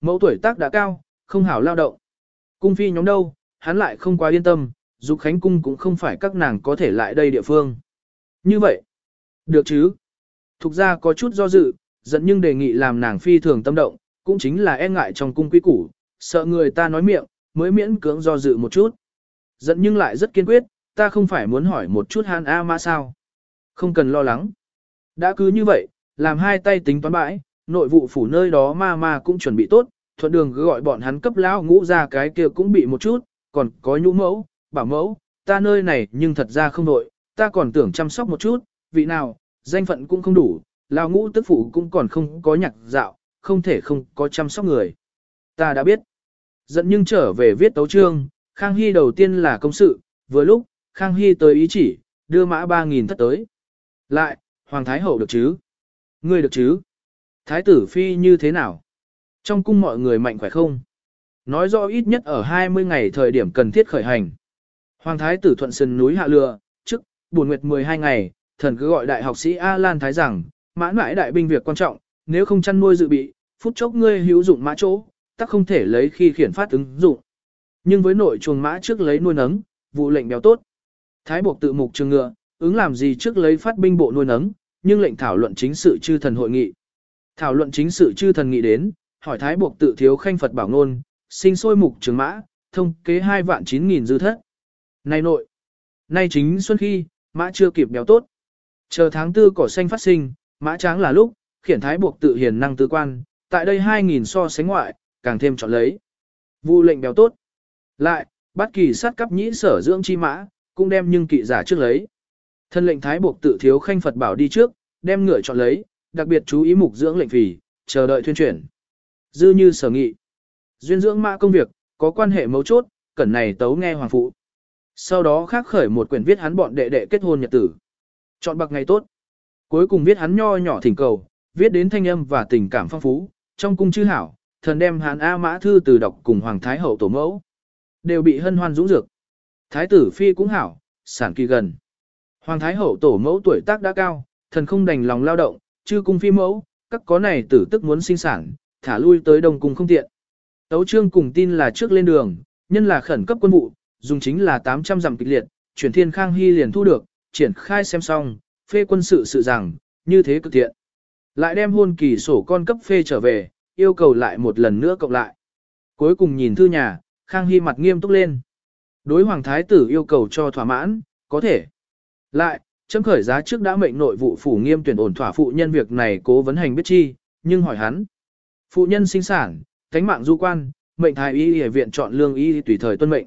Mẫu tuổi tác đã cao, không hảo lao động. Cung phi nhóm đâu, hắn lại không quá yên tâm, dục khánh cung cũng không phải các nàng có thể lại đây địa phương. Như vậy, được chứ? Thục ra có chút do dự, giận nhưng đề nghị làm nàng phi thường tâm động, cũng chính là e ngại trong cung quý củ, sợ người ta nói miệng, mới miễn cưỡng do dự một chút. Giận nhưng lại rất kiên quyết, ta không phải muốn hỏi một chút han A ma sao. Không cần lo lắng. Đã cứ như vậy, làm hai tay tính toán bãi, nội vụ phủ nơi đó ma ma cũng chuẩn bị tốt, thuận đường cứ gọi bọn hắn cấp lão ngũ ra cái kia cũng bị một chút, còn có nhũ mẫu, bảo mẫu, ta nơi này nhưng thật ra không đội, ta còn tưởng chăm sóc một chút, vị nào, danh phận cũng không đủ, lão ngũ tức phụ cũng còn không có nhạc dạo, không thể không có chăm sóc người. Ta đã biết. giận nhưng trở về viết tấu chương, Khang Hy đầu tiên là công sự, vừa lúc, Khang Hy tới ý chỉ, đưa mã 3.000 thất tới. Lại, Hoàng Thái Hậu được chứ? Ngươi được chứ? Thái tử Phi như thế nào? Trong cung mọi người mạnh khỏe không? Nói rõ ít nhất ở 20 ngày thời điểm cần thiết khởi hành. Hoàng Thái tử thuận sân núi hạ lừa, trước, buồn nguyệt 12 ngày, thần cứ gọi đại học sĩ A Lan Thái rằng, mãn mãi đại binh việc quan trọng, nếu không chăn nuôi dự bị, phút chốc ngươi hữu dụng mã chỗ, tắc không thể lấy khi khiển phát ứng dụng. Nhưng với nội chuồng mã trước lấy nuôi nấng, vụ lệnh béo tốt. Thái buộc tự mục trường ngựa, ứng làm gì trước lấy phát binh bộ nuôi nấng, nhưng lệnh thảo luận chính sự chư thần hội nghị. Thảo luận chính sự chư thần nghị đến, hỏi thái buộc tự thiếu khanh Phật bảo ngôn, sinh sôi mục trường mã, thông kế hai vạn chín nghìn dư thất. Nay nội, nay chính xuân khi, mã chưa kịp béo tốt. Chờ tháng tư cỏ xanh phát sinh, mã tráng là lúc, khiển thái buộc tự hiền năng tư quan, tại đây hai nghìn so sánh ngoại, càng thêm chọn lấy. Vụ lệnh béo tốt. Lại, bắt kỳ sát cấp nhĩ sở dưỡng chi mã, cũng đem nhưng kỵ giả trước lấy. Thân lệnh thái buộc tự thiếu khanh Phật bảo đi trước, đem ngựa chọn lấy, đặc biệt chú ý mục dưỡng lệnh phì, chờ đợi thuyên chuyển. Dư như sở nghị. Duyên dưỡng mã công việc, có quan hệ mấu chốt, cẩn này tấu nghe hoàng phụ. Sau đó khác khởi một quyển viết hắn bọn đệ đệ kết hôn nhật tử. Chọn bạc ngày tốt. Cuối cùng viết hắn nho nhỏ thỉnh cầu, viết đến thanh âm và tình cảm phong phú, trong cung chư hảo, thần đem hắn A mã thư từ đọc cùng hoàng thái hậu tổ mẫu. Đều bị hân hoan dũng dược. Thái tử phi cũng hảo, sản kỳ gần. Hoàng thái hậu tổ mẫu tuổi tác đã cao, thần không đành lòng lao động, chư cung phi mẫu, các có này tử tức muốn sinh sản, thả lui tới đông cung không tiện. Tấu trương cùng tin là trước lên đường, nhân là khẩn cấp quân vụ, dùng chính là 800 dặm kịch liệt, chuyển thiên khang hy liền thu được, triển khai xem xong, phê quân sự sự rằng, như thế cực thiện. Lại đem hôn kỳ sổ con cấp phê trở về, yêu cầu lại một lần nữa cộng lại. Cuối cùng nhìn thư nhà, khang hy mặt nghiêm túc lên. Đối hoàng thái tử yêu cầu cho thỏa mãn, có thể. Lại, chấm khởi giá trước đã mệnh nội vụ phủ nghiêm tuyển ổn thỏa phụ nhân việc này cố vấn hành biết chi, nhưng hỏi hắn. Phụ nhân sinh sản, cánh mạng du quan, mệnh thái y y viện chọn lương y tùy thời tuân mệnh.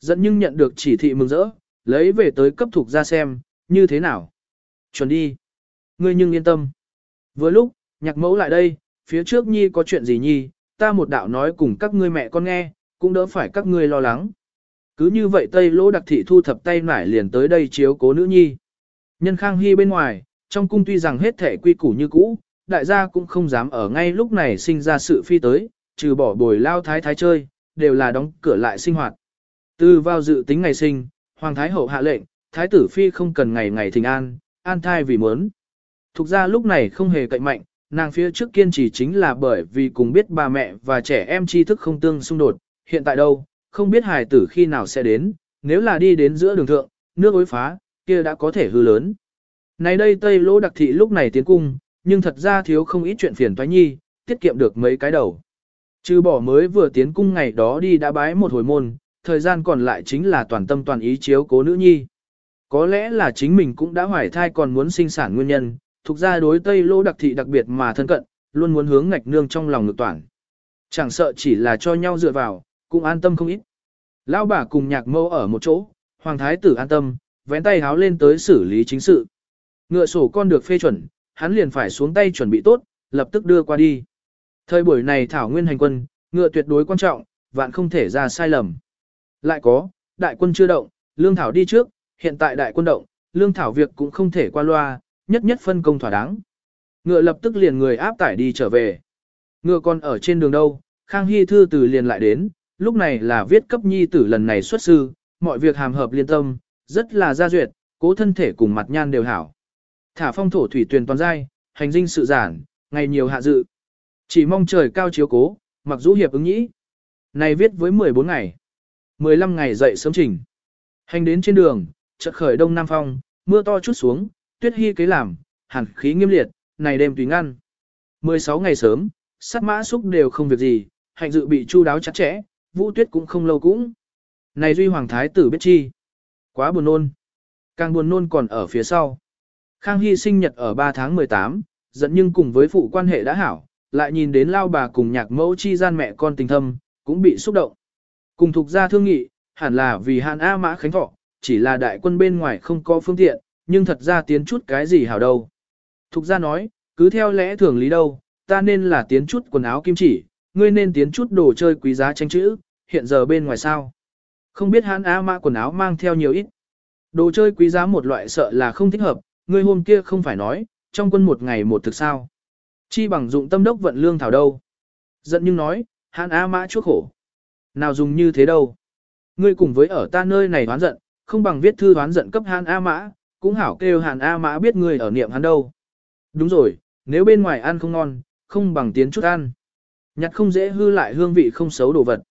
Dẫn nhưng nhận được chỉ thị mừng rỡ, lấy về tới cấp thuộc ra xem, như thế nào. Chuẩn đi. Ngươi nhưng yên tâm. Vừa lúc, nhạc mẫu lại đây, phía trước nhi có chuyện gì nhi, ta một đạo nói cùng các ngươi mẹ con nghe, cũng đỡ phải các ngươi lo lắng. Cứ như vậy Tây Lỗ Đặc Thị thu thập tay nải liền tới đây chiếu cố nữ nhi. Nhân Khang Hy bên ngoài, trong cung tuy rằng hết thể quy củ như cũ, đại gia cũng không dám ở ngay lúc này sinh ra sự phi tới, trừ bỏ bồi lao thái thái chơi, đều là đóng cửa lại sinh hoạt. Từ vào dự tính ngày sinh, Hoàng Thái Hậu hạ lệnh, Thái tử Phi không cần ngày ngày thình an, an thai vì muốn. Thục ra lúc này không hề cậy mạnh, nàng phía trước kiên trì chính là bởi vì cùng biết bà mẹ và trẻ em tri thức không tương xung đột, hiện tại đâu, không biết hài tử khi nào sẽ đến, nếu là đi đến giữa đường thượng, nước ối phá, kia đã có thể hư lớn. Này đây Tây Lỗ Đặc Thị lúc này tiến cung, nhưng thật ra thiếu không ít chuyện phiền toái nhi, tiết kiệm được mấy cái đầu. Trừ bỏ mới vừa tiến cung ngày đó đi đã bái một hồi môn, thời gian còn lại chính là toàn tâm toàn ý chiếu cố nữ nhi. Có lẽ là chính mình cũng đã hoài thai còn muốn sinh sản nguyên nhân, thuộc ra đối Tây Lô đặc thị đặc biệt mà thân cận, luôn muốn hướng ngạch nương trong lòng ngược toàn. Chẳng sợ chỉ là cho nhau dựa vào, cũng an tâm không ít. Lão bà cùng nhạc mâu ở một chỗ, hoàng thái tử an tâm, vén tay háo lên tới xử lý chính sự. Ngựa sổ con được phê chuẩn, hắn liền phải xuống tay chuẩn bị tốt, lập tức đưa qua đi. Thời buổi này thảo nguyên hành quân, ngựa tuyệt đối quan trọng, vạn không thể ra sai lầm. Lại có, đại quân chưa động, lương thảo đi trước, hiện tại đại quân động, lương thảo việc cũng không thể qua loa, nhất nhất phân công thỏa đáng. Ngựa lập tức liền người áp tải đi trở về. Ngựa còn ở trên đường đâu, Khang Hy thư từ liền lại đến, lúc này là viết cấp nhi tử lần này xuất sư, mọi việc hàm hợp liên tâm, rất là gia duyệt, cố thân thể cùng mặt nhan đều hảo. Thả phong thổ thủy tuyền toàn giai, hành dinh sự giản, ngày nhiều hạ dự. Chỉ mong trời cao chiếu cố, Mặc dù hiệp ứng nhĩ. Này viết với 14 ngày. 15 ngày dậy sớm trình. Hành đến trên đường, chợt khởi đông nam phong, mưa to chút xuống, tuyết hy kế làm, hẳn khí nghiêm liệt, này đêm tùy ngăn. 16 ngày sớm, sát mã xúc đều không việc gì, hạnh dự bị chu đáo chặt chẽ, vũ tuyết cũng không lâu cũng. Này duy hoàng thái tử biết chi. Quá buồn nôn. Càng buồn nôn còn ở phía sau. Khang Hy sinh nhật ở 3 tháng 18, dẫn nhưng cùng với phụ quan hệ đã hảo, lại nhìn đến lao bà cùng nhạc mẫu chi gian mẹ con tình thâm, cũng bị xúc động. Cùng thuộc gia thương nghị, hẳn là vì Hàn A Mã Khánh Thọ, chỉ là đại quân bên ngoài không có phương tiện, nhưng thật ra tiến chút cái gì hảo đâu. Thục gia nói, cứ theo lẽ thường lý đâu, ta nên là tiến chút quần áo kim chỉ, ngươi nên tiến chút đồ chơi quý giá tranh chữ, hiện giờ bên ngoài sao. Không biết hắn A Mã quần áo mang theo nhiều ít. Đồ chơi quý giá một loại sợ là không thích hợp, ngươi hôm kia không phải nói, trong quân một ngày một thực sao. Chi bằng dụng tâm đốc vận lương thảo đâu. Giận nhưng nói, hắn A Mã chuốc khổ. Nào dùng như thế đâu. Ngươi cùng với ở ta nơi này đoán giận, không bằng viết thư đoán giận cấp hắn A Mã, cũng hảo kêu Hàn A Mã biết ngươi ở niệm hắn đâu. Đúng rồi, nếu bên ngoài ăn không ngon, không bằng tiến chút ăn. Nhặt không dễ hư lại hương vị không xấu đồ vật.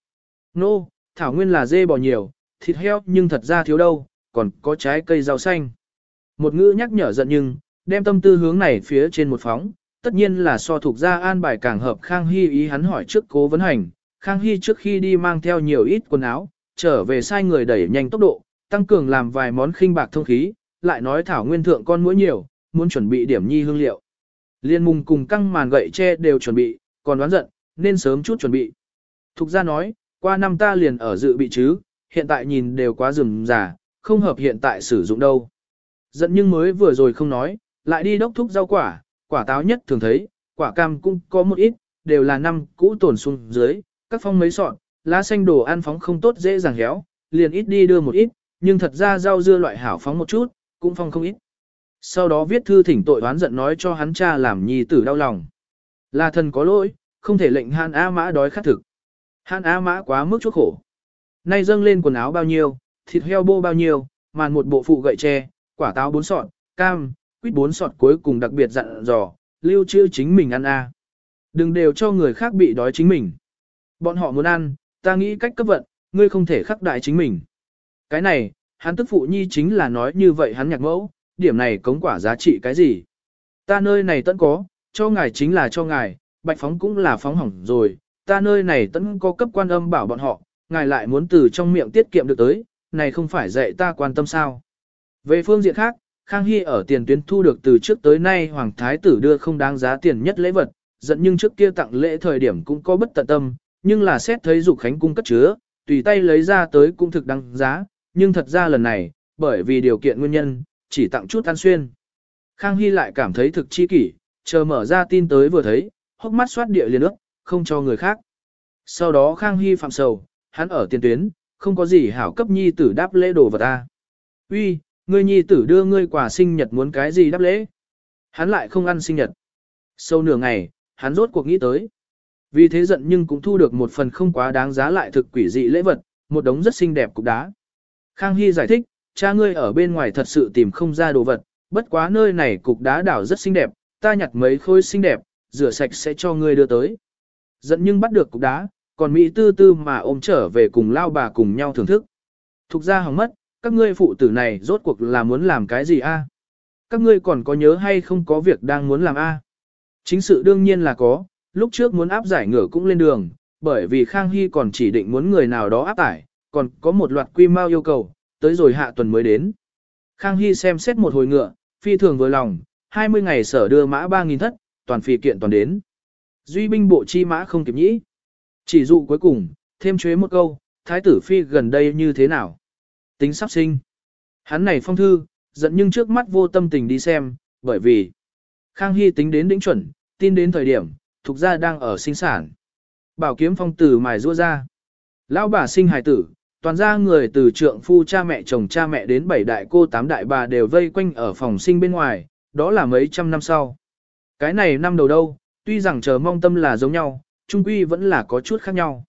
Nô, no, thảo nguyên là dê bò nhiều, thịt heo nhưng thật ra thiếu đâu, còn có trái cây rau xanh. Một ngữ nhắc nhở giận nhưng, đem tâm tư hướng này phía trên một phóng, tất nhiên là so thuộc ra an bài càng hợp Khang Hy ý hắn hỏi trước cố vấn hành. Khang Hy trước khi đi mang theo nhiều ít quần áo, trở về sai người đẩy nhanh tốc độ, tăng cường làm vài món khinh bạc thông khí, lại nói thảo nguyên thượng con mũi nhiều, muốn chuẩn bị điểm nhi hương liệu. Liên mùng cùng căng màn gậy tre đều chuẩn bị, còn đoán giận, nên sớm chút chuẩn bị. Thục ra nói, qua năm ta liền ở dự bị chứ, hiện tại nhìn đều quá rườm rà, không hợp hiện tại sử dụng đâu. Giận nhưng mới vừa rồi không nói, lại đi đốc thúc rau quả, quả táo nhất thường thấy, quả cam cũng có một ít, đều là năm cũ tổn xuống dưới, các phong mấy sọn, lá xanh đồ ăn phóng không tốt dễ dàng héo, liền ít đi đưa một ít, nhưng thật ra rau dưa loại hảo phóng một chút, cũng phong không ít. Sau đó viết thư thỉnh tội oán giận nói cho hắn cha làm nhi tử đau lòng. Là thần có lỗi, không thể lệnh Han A Mã đói khát thực. Hàn A Mã quá mức chuốc khổ. Nay dâng lên quần áo bao nhiêu, thịt heo bô bao nhiêu, màn một bộ phụ gậy tre, quả táo bốn sọt, cam, quýt bốn sọt cuối cùng đặc biệt dặn dò, lưu trữ chính mình ăn a. Đừng đều cho người khác bị đói chính mình. Bọn họ muốn ăn, ta nghĩ cách cấp vận, ngươi không thể khắc đại chính mình. Cái này, hắn tức phụ nhi chính là nói như vậy hắn nhạc mẫu, điểm này cống quả giá trị cái gì. Ta nơi này tận có, cho ngài chính là cho ngài, bạch phóng cũng là phóng hỏng rồi, ta nơi này tẫn có cấp quan âm bảo bọn họ, ngài lại muốn từ trong miệng tiết kiệm được tới, này không phải dạy ta quan tâm sao. Về phương diện khác, Khang Hy ở tiền tuyến thu được từ trước tới nay Hoàng Thái tử đưa không đáng giá tiền nhất lễ vật, giận nhưng trước kia tặng lễ thời điểm cũng có bất tận tâm, nhưng là xét thấy dục khánh cung cất chứa, tùy tay lấy ra tới cũng thực đáng giá, nhưng thật ra lần này, bởi vì điều kiện nguyên nhân, chỉ tặng chút ăn xuyên. Khang Hy lại cảm thấy thực chi kỷ, chờ mở ra tin tới vừa thấy, hốc mắt xoát địa liền ước, không cho người khác. Sau đó Khang Hy phạm sầu, hắn ở tiền tuyến, không có gì hảo cấp nhi tử đáp lễ đồ vật ta. Uy, ngươi nhi tử đưa ngươi quà sinh nhật muốn cái gì đáp lễ? Hắn lại không ăn sinh nhật. Sau nửa ngày, hắn rốt cuộc nghĩ tới. Vì thế giận nhưng cũng thu được một phần không quá đáng giá lại thực quỷ dị lễ vật, một đống rất xinh đẹp cục đá. Khang Hy giải thích, cha ngươi ở bên ngoài thật sự tìm không ra đồ vật, bất quá nơi này cục đá đảo rất xinh đẹp, ta nhặt mấy khối xinh đẹp, rửa sạch sẽ cho ngươi đưa tới. Giận nhưng bắt được cục đá, còn Mỹ tư tư mà ôm trở về cùng lao bà cùng nhau thưởng thức. Thục ra hỏng mất, các ngươi phụ tử này rốt cuộc là muốn làm cái gì a? Các ngươi còn có nhớ hay không có việc đang muốn làm a? Chính sự đương nhiên là có, lúc trước muốn áp giải ngựa cũng lên đường, bởi vì Khang Hy còn chỉ định muốn người nào đó áp tải, còn có một loạt quy mau yêu cầu, tới rồi hạ tuần mới đến. Khang Hy xem xét một hồi ngựa, phi thường vừa lòng, 20 ngày sở đưa mã 3.000 thất, toàn phi kiện toàn đến. Duy binh bộ chi mã không kịp nhĩ. Chỉ dụ cuối cùng, thêm chế một câu, thái tử phi gần đây như thế nào? Tính sắp sinh. Hắn này phong thư, giận nhưng trước mắt vô tâm tình đi xem, bởi vì Khang Hy tính đến đỉnh chuẩn, tin đến thời điểm, thuộc gia đang ở sinh sản. Bảo kiếm phong tử mài rua ra. Lão bà sinh hài tử, toàn gia người từ trượng phu cha mẹ chồng cha mẹ đến bảy đại cô tám đại bà đều vây quanh ở phòng sinh bên ngoài, đó là mấy trăm năm sau. Cái này năm đầu đâu, tuy rằng chờ mong tâm là giống nhau, trung quy vẫn là có chút khác nhau.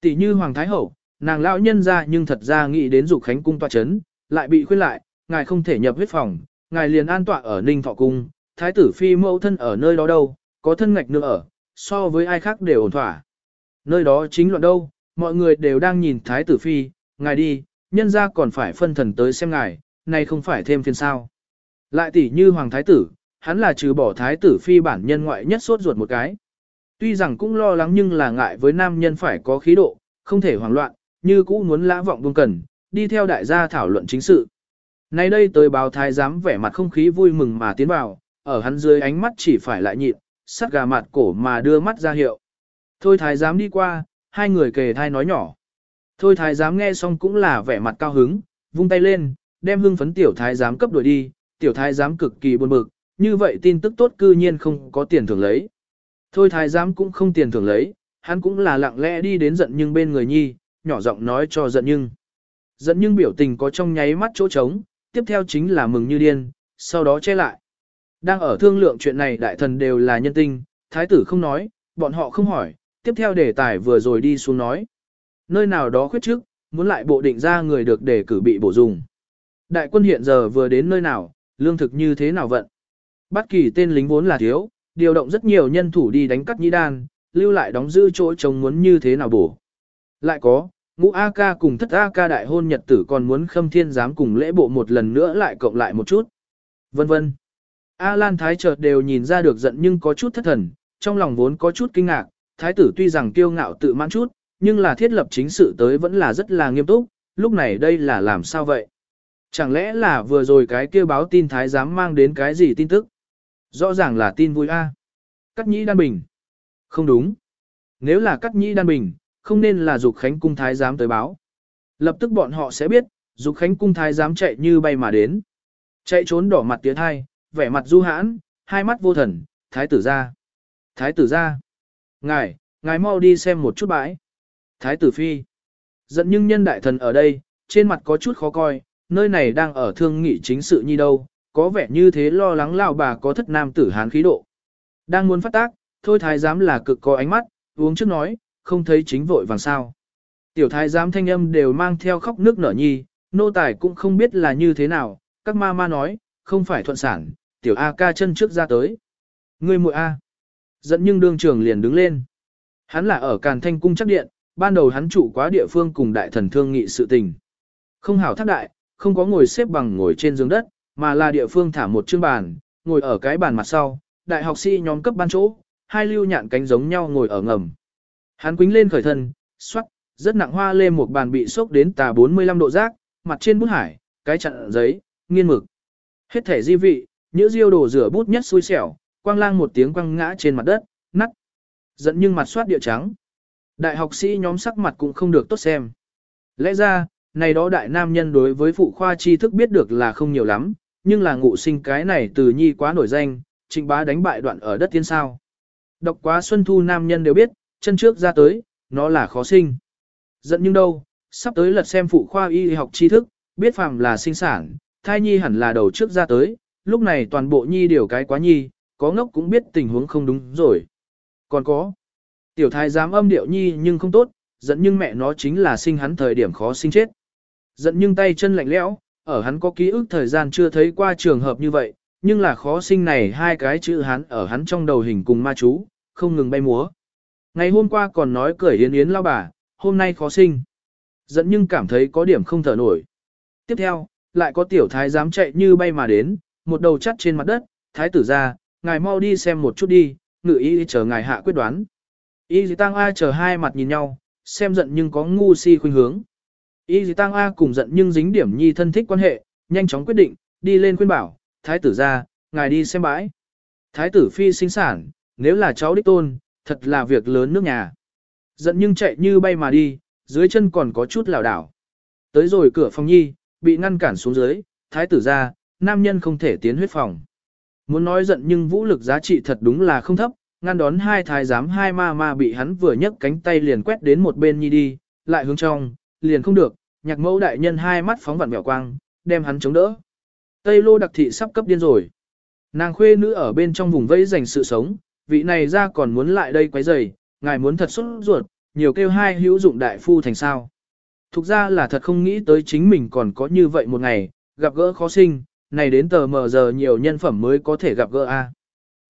Tỷ như Hoàng Thái Hậu, nàng lão nhân ra nhưng thật ra nghĩ đến dục khánh cung tọa chấn, lại bị khuyên lại, ngài không thể nhập huyết phòng, ngài liền an tọa ở Ninh Thọ Cung, Thái tử phi mẫu thân ở nơi đó đâu, có thân ngạch nữa ở, so với ai khác đều ổn thỏa. Nơi đó chính luận đâu, mọi người đều đang nhìn thái tử phi, ngài đi, nhân ra còn phải phân thần tới xem ngài, này không phải thêm phiền sao. Lại tỷ như hoàng thái tử, hắn là trừ bỏ thái tử phi bản nhân ngoại nhất sốt ruột một cái. Tuy rằng cũng lo lắng nhưng là ngại với nam nhân phải có khí độ, không thể hoảng loạn, như cũ muốn lã vọng buông cần, đi theo đại gia thảo luận chính sự. Nay đây tới báo thái giám vẻ mặt không khí vui mừng mà tiến vào, ở hắn dưới ánh mắt chỉ phải lại nhịn, sắt gà mặt cổ mà đưa mắt ra hiệu. Thôi thái giám đi qua, hai người kề thai nói nhỏ. Thôi thái giám nghe xong cũng là vẻ mặt cao hứng, vung tay lên, đem hưng phấn tiểu thái giám cấp đuổi đi, tiểu thái giám cực kỳ buồn bực, như vậy tin tức tốt cư nhiên không có tiền thưởng lấy. Thôi thái giám cũng không tiền thưởng lấy, hắn cũng là lặng lẽ đi đến giận nhưng bên người nhi, nhỏ giọng nói cho giận nhưng. Giận nhưng biểu tình có trong nháy mắt chỗ trống, tiếp theo chính là mừng như điên, sau đó che lại. Đang ở thương lượng chuyện này đại thần đều là nhân tinh, thái tử không nói, bọn họ không hỏi, tiếp theo đề tài vừa rồi đi xuống nói. Nơi nào đó khuyết trước, muốn lại bộ định ra người được để cử bị bổ dùng. Đại quân hiện giờ vừa đến nơi nào, lương thực như thế nào vận. Bất kỳ tên lính vốn là thiếu, điều động rất nhiều nhân thủ đi đánh cắt nhĩ đan, lưu lại đóng giữ chỗ trống muốn như thế nào bổ. Lại có, ngũ A ca cùng thất A ca đại hôn nhật tử còn muốn khâm thiên giám cùng lễ bộ một lần nữa lại cộng lại một chút. Vân vân. A Lan Thái chợt đều nhìn ra được giận nhưng có chút thất thần, trong lòng vốn có chút kinh ngạc, Thái tử tuy rằng kiêu ngạo tự mãn chút, nhưng là thiết lập chính sự tới vẫn là rất là nghiêm túc, lúc này đây là làm sao vậy? Chẳng lẽ là vừa rồi cái kia báo tin Thái giám mang đến cái gì tin tức? Rõ ràng là tin vui a. Cắt nhĩ đan bình. Không đúng. Nếu là cắt nhĩ đan bình, không nên là dục khánh cung thái giám tới báo. Lập tức bọn họ sẽ biết, dục khánh cung thái giám chạy như bay mà đến. Chạy trốn đỏ mặt tiến thai, vẻ mặt du hãn, hai mắt vô thần, thái tử ra. Thái tử ra. Ngài, ngài mau đi xem một chút bãi. Thái tử phi. Giận nhưng nhân đại thần ở đây, trên mặt có chút khó coi, nơi này đang ở thương nghị chính sự như đâu, có vẻ như thế lo lắng lão bà có thất nam tử hán khí độ. Đang muốn phát tác, thôi thái giám là cực có ánh mắt, uống trước nói, không thấy chính vội vàng sao. Tiểu thái giám thanh âm đều mang theo khóc nước nở nhi, nô tài cũng không biết là như thế nào, các ma ma nói, không phải thuận sản, tiểu A ca chân trước ra tới. Ngươi muội A. Dẫn nhưng đương trưởng liền đứng lên. Hắn là ở Càn Thanh Cung chắc điện, ban đầu hắn chủ quá địa phương cùng đại thần thương nghị sự tình. Không hảo thác đại, không có ngồi xếp bằng ngồi trên giường đất, mà là địa phương thả một chương bàn, ngồi ở cái bàn mặt sau, đại học sĩ nhóm cấp ban chỗ, hai lưu nhạn cánh giống nhau ngồi ở ngầm. Hắn quính lên khởi thân, xoát, rất nặng hoa lê một bàn bị sốc đến tà 45 độ rác, mặt trên bút hải, cái chặn giấy, nghiên mực. Hết thể di vị, nhữ diêu đồ rửa bút nhất xui xẻo, quang lang một tiếng quăng ngã trên mặt đất, nắt. Giận nhưng mặt soát địa trắng. Đại học sĩ nhóm sắc mặt cũng không được tốt xem. Lẽ ra, này đó đại nam nhân đối với phụ khoa tri thức biết được là không nhiều lắm, nhưng là ngụ sinh cái này từ nhi quá nổi danh, trịnh bá đánh bại đoạn ở đất tiên sao. Đọc quá xuân thu nam nhân đều biết, chân trước ra tới, nó là khó sinh. Giận nhưng đâu, sắp tới lật xem phụ khoa y học tri thức, biết phàm là sinh sản, thai nhi hẳn là đầu trước ra tới, lúc này toàn bộ nhi đều cái quá nhi, có ngốc cũng biết tình huống không đúng rồi. Còn có, tiểu thái dám âm điệu nhi nhưng không tốt, giận nhưng mẹ nó chính là sinh hắn thời điểm khó sinh chết. Giận nhưng tay chân lạnh lẽo, ở hắn có ký ức thời gian chưa thấy qua trường hợp như vậy, nhưng là khó sinh này hai cái chữ hắn ở hắn trong đầu hình cùng ma chú, không ngừng bay múa. Ngày hôm qua còn nói cười yến yến lao bà, hôm nay khó sinh. Giận nhưng cảm thấy có điểm không thở nổi. Tiếp theo, lại có tiểu thái dám chạy như bay mà đến, một đầu chắt trên mặt đất, thái tử ra, ngài mau đi xem một chút đi, ngự y chờ ngài hạ quyết đoán. Y tăng ai chờ hai mặt nhìn nhau, xem giận nhưng có ngu si khuynh hướng. Y dì tăng A cùng giận nhưng dính điểm nhi thân thích quan hệ, nhanh chóng quyết định, đi lên khuyên bảo, thái tử ra, ngài đi xem bãi. Thái tử phi sinh sản, nếu là cháu đích tôn, thật là việc lớn nước nhà. Giận nhưng chạy như bay mà đi, dưới chân còn có chút lảo đảo. Tới rồi cửa phòng nhi, bị ngăn cản xuống dưới, thái tử ra, nam nhân không thể tiến huyết phòng. Muốn nói giận nhưng vũ lực giá trị thật đúng là không thấp, ngăn đón hai thái giám hai ma ma bị hắn vừa nhấc cánh tay liền quét đến một bên nhi đi, lại hướng trong, liền không được, nhạc mẫu đại nhân hai mắt phóng vặn mèo quang, đem hắn chống đỡ. Tây lô đặc thị sắp cấp điên rồi. Nàng khuê nữ ở bên trong vùng vây dành sự sống, vị này ra còn muốn lại đây quấy rầy, ngài muốn thật xuất ruột, nhiều kêu hai hữu dụng đại phu thành sao. Thực ra là thật không nghĩ tới chính mình còn có như vậy một ngày, gặp gỡ khó sinh, này đến tờ mờ giờ nhiều nhân phẩm mới có thể gặp gỡ a.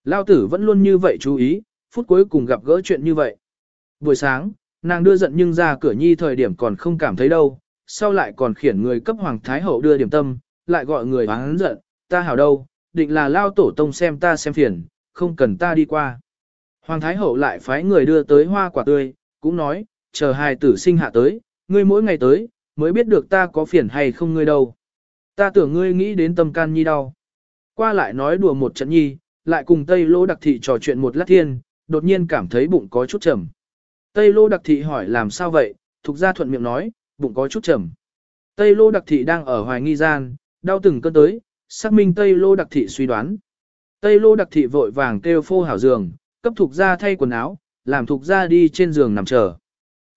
Lao tử vẫn luôn như vậy chú ý, phút cuối cùng gặp gỡ chuyện như vậy. Buổi sáng, nàng đưa giận nhưng ra cửa nhi thời điểm còn không cảm thấy đâu, sau lại còn khiển người cấp hoàng thái hậu đưa điểm tâm, lại gọi người hắn giận, ta hảo đâu, định là lao tổ tông xem ta xem phiền, không cần ta đi qua. Hoàng thái hậu lại phái người đưa tới hoa quả tươi, cũng nói, chờ hài tử sinh hạ tới, ngươi mỗi ngày tới, mới biết được ta có phiền hay không ngươi đâu. Ta tưởng ngươi nghĩ đến tâm can nhi đau. Qua lại nói đùa một trận nhi, lại cùng Tây Lô Đặc Thị trò chuyện một lát thiên, đột nhiên cảm thấy bụng có chút trầm. Tây Lô Đặc Thị hỏi làm sao vậy, Thục gia thuận miệng nói, bụng có chút trầm. Tây Lô Đặc Thị đang ở hoài nghi gian, đau từng cơn tới, xác minh Tây Lô Đặc Thị suy đoán. Tây Lô Đặc Thị vội vàng kêu phô hảo giường, cấp thuộc gia thay quần áo, làm thuộc gia đi trên giường nằm chờ.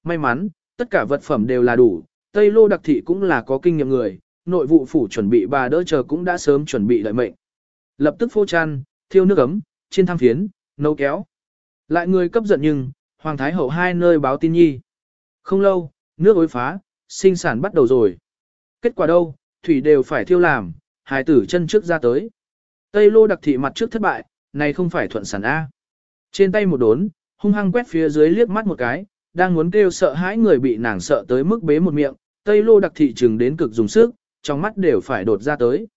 May mắn, tất cả vật phẩm đều là đủ, Tây Lô Đặc Thị cũng là có kinh nghiệm người, nội vụ phủ chuẩn bị bà đỡ chờ cũng đã sớm chuẩn bị lợi mệnh. Lập tức phô chăn, thiêu nước ấm, trên thang phiến, nấu kéo. Lại người cấp giận nhưng, Hoàng Thái Hậu hai nơi báo tin nhi. Không lâu, nước ối phá, sinh sản bắt đầu rồi. Kết quả đâu, thủy đều phải thiêu làm, hài tử chân trước ra tới. Tây lô đặc thị mặt trước thất bại, này không phải thuận sản A. Trên tay một đốn, hung hăng quét phía dưới liếc mắt một cái, đang muốn kêu sợ hãi người bị nàng sợ tới mức bế một miệng, Tây lô đặc thị chừng đến cực dùng sức, trong mắt đều phải đột ra tới.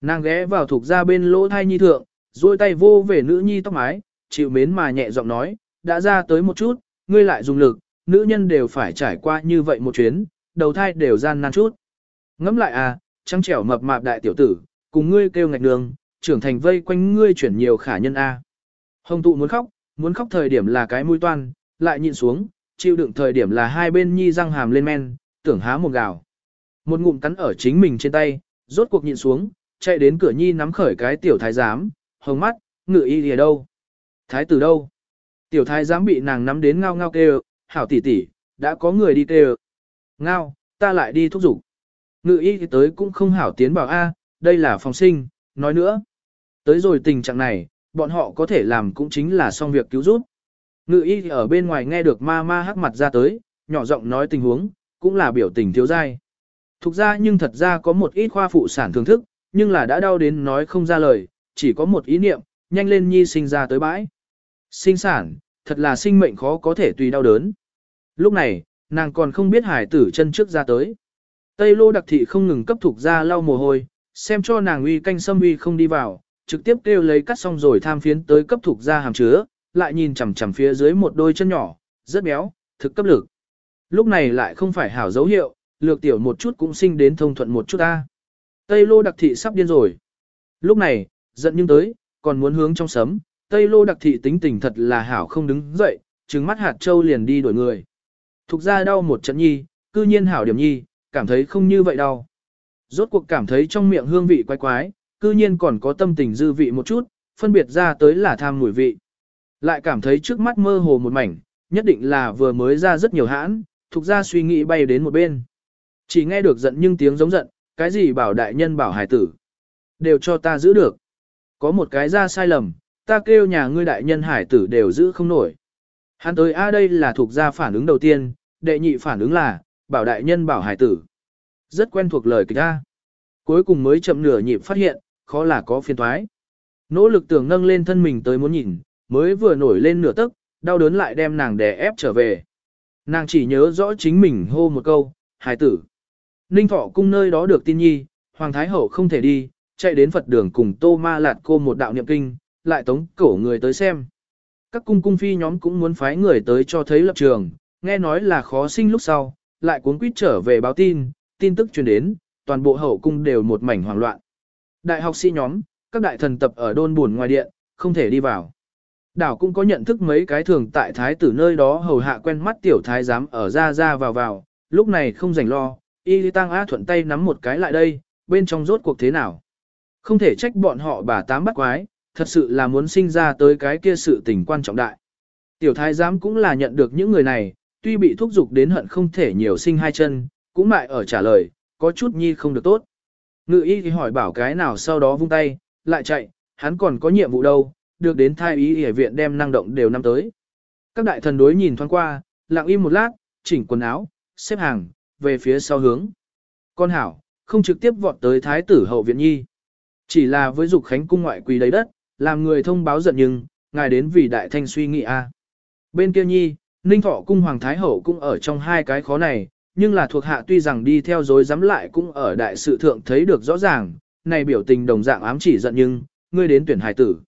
Nàng ghé vào thuộc ra bên lỗ thai nhi thượng, duỗi tay vô về nữ nhi tóc mái, chịu mến mà nhẹ giọng nói, đã ra tới một chút, ngươi lại dùng lực, nữ nhân đều phải trải qua như vậy một chuyến, đầu thai đều gian nan chút. Ngẫm lại à, trăng trẻo mập mạp đại tiểu tử, cùng ngươi kêu ngạch đường, trưởng thành vây quanh ngươi chuyển nhiều khả nhân a. Hồng tụ muốn khóc, muốn khóc thời điểm là cái mũi toan, lại nhịn xuống, chịu đựng thời điểm là hai bên nhi răng hàm lên men, tưởng há một gào. Một ngụm cắn ở chính mình trên tay, rốt cuộc nhịn xuống, chạy đến cửa nhi nắm khởi cái tiểu thái giám, hồng mắt, ngự y lìa đâu? Thái tử đâu? Tiểu thái giám bị nàng nắm đến ngao ngao kêu, hảo tỷ tỷ, đã có người đi kêu. Ngao, ta lại đi thúc giục. Ngự y tới cũng không hảo tiến bảo A, đây là phòng sinh, nói nữa. Tới rồi tình trạng này, bọn họ có thể làm cũng chính là xong việc cứu giúp. Ngự y ở bên ngoài nghe được ma ma hắc mặt ra tới, nhỏ giọng nói tình huống, cũng là biểu tình thiếu dai. Thục ra nhưng thật ra có một ít khoa phụ sản thưởng thức, nhưng là đã đau đến nói không ra lời, chỉ có một ý niệm, nhanh lên nhi sinh ra tới bãi. Sinh sản, thật là sinh mệnh khó có thể tùy đau đớn. Lúc này, nàng còn không biết hải tử chân trước ra tới. Tây lô đặc thị không ngừng cấp thuộc ra lau mồ hôi, xem cho nàng uy canh sâm uy không đi vào, trực tiếp kêu lấy cắt xong rồi tham phiến tới cấp thuộc ra hàm chứa, lại nhìn chằm chằm phía dưới một đôi chân nhỏ, rất béo, thực cấp lực. Lúc này lại không phải hảo dấu hiệu, lược tiểu một chút cũng sinh đến thông thuận một chút ta. Tây lô đặc thị sắp điên rồi. Lúc này, giận nhưng tới, còn muốn hướng trong sấm, Tây lô đặc thị tính tình thật là hảo không đứng dậy, trừng mắt hạt châu liền đi đổi người thuộc ra đau một trận nhi, cư nhiên hảo điểm nhi, cảm thấy không như vậy đau. Rốt cuộc cảm thấy trong miệng hương vị quái quái, cư nhiên còn có tâm tình dư vị một chút, phân biệt ra tới là tham mùi vị. Lại cảm thấy trước mắt mơ hồ một mảnh, nhất định là vừa mới ra rất nhiều hãn, thuộc ra suy nghĩ bay đến một bên. Chỉ nghe được giận nhưng tiếng giống giận, cái gì bảo đại nhân bảo hải tử. Đều cho ta giữ được. Có một cái ra sai lầm, ta kêu nhà ngươi đại nhân hải tử đều giữ không nổi. Hắn tới a đây là thuộc ra phản ứng đầu tiên, đệ nhị phản ứng là, bảo đại nhân bảo hải tử. Rất quen thuộc lời kịch A. Cuối cùng mới chậm nửa nhịp phát hiện, khó là có phiên thoái. Nỗ lực tưởng nâng lên thân mình tới muốn nhìn, mới vừa nổi lên nửa tức, đau đớn lại đem nàng đè ép trở về. Nàng chỉ nhớ rõ chính mình hô một câu, hải tử. Ninh thọ cung nơi đó được tin nhi, Hoàng Thái Hậu không thể đi, chạy đến Phật đường cùng Tô Ma Lạt cô một đạo niệm kinh, lại tống cổ người tới xem. Các cung cung phi nhóm cũng muốn phái người tới cho thấy lập trường, nghe nói là khó sinh lúc sau, lại cuốn quýt trở về báo tin, tin tức truyền đến, toàn bộ hậu cung đều một mảnh hoảng loạn. Đại học sĩ nhóm, các đại thần tập ở đôn buồn ngoài điện, không thể đi vào. Đảo cũng có nhận thức mấy cái thường tại thái tử nơi đó hầu hạ quen mắt tiểu thái giám ở ra ra vào vào, lúc này không rảnh lo, y tăng á thuận tay nắm một cái lại đây, bên trong rốt cuộc thế nào. Không thể trách bọn họ bà tám bắt quái, thật sự là muốn sinh ra tới cái kia sự tình quan trọng đại. Tiểu thái giám cũng là nhận được những người này, tuy bị thúc giục đến hận không thể nhiều sinh hai chân, cũng lại ở trả lời, có chút nhi không được tốt. Ngự y thì hỏi bảo cái nào sau đó vung tay, lại chạy, hắn còn có nhiệm vụ đâu, được đến thai y y viện đem năng động đều năm tới. Các đại thần đối nhìn thoáng qua, lặng im một lát, chỉnh quần áo, xếp hàng, về phía sau hướng. Con hảo, không trực tiếp vọt tới thái tử hậu viện nhi. Chỉ là với dục khánh cung ngoại quỳ lấy đất, làm người thông báo giận nhưng, ngài đến vì đại thanh suy nghĩ a. À. Bên kia nhi, Ninh Thọ cung Hoàng Thái Hậu cũng ở trong hai cái khó này, nhưng là thuộc hạ tuy rằng đi theo dối dám lại cũng ở đại sự thượng thấy được rõ ràng, này biểu tình đồng dạng ám chỉ giận nhưng, ngươi đến tuyển hài tử.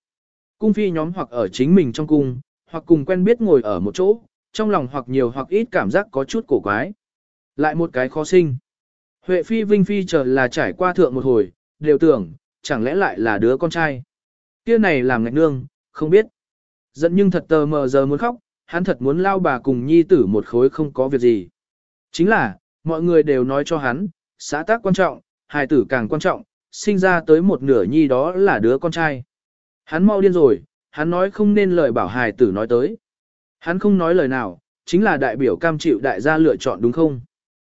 Cung phi nhóm hoặc ở chính mình trong cung, hoặc cùng quen biết ngồi ở một chỗ, trong lòng hoặc nhiều hoặc ít cảm giác có chút cổ quái. Lại một cái khó sinh. Huệ phi vinh phi chờ là trải qua thượng một hồi, đều tưởng, chẳng lẽ lại là đứa con trai. Kia này làm ngạch nương, không biết. Giận nhưng thật tờ mờ giờ muốn khóc, hắn thật muốn lao bà cùng nhi tử một khối không có việc gì. Chính là, mọi người đều nói cho hắn, xã tác quan trọng, hài tử càng quan trọng, sinh ra tới một nửa nhi đó là đứa con trai. Hắn mau điên rồi, hắn nói không nên lời bảo hài tử nói tới. Hắn không nói lời nào, chính là đại biểu cam chịu đại gia lựa chọn đúng không?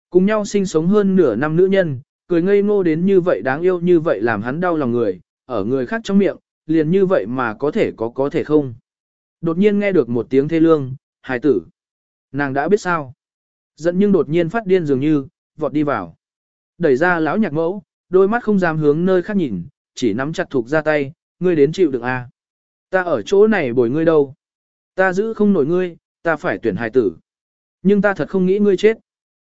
Cùng nhau sinh sống hơn nửa năm nữ nhân, cười ngây ngô đến như vậy đáng yêu như vậy làm hắn đau lòng người, ở người khác trong miệng, liền như vậy mà có thể có có thể không. Đột nhiên nghe được một tiếng thê lương, hài tử. Nàng đã biết sao. Giận nhưng đột nhiên phát điên dường như, vọt đi vào. Đẩy ra lão nhạc mẫu, đôi mắt không dám hướng nơi khác nhìn, chỉ nắm chặt thuộc ra tay, ngươi đến chịu đựng a. À. Ta ở chỗ này bồi ngươi đâu. Ta giữ không nổi ngươi, ta phải tuyển hài tử. Nhưng ta thật không nghĩ ngươi chết.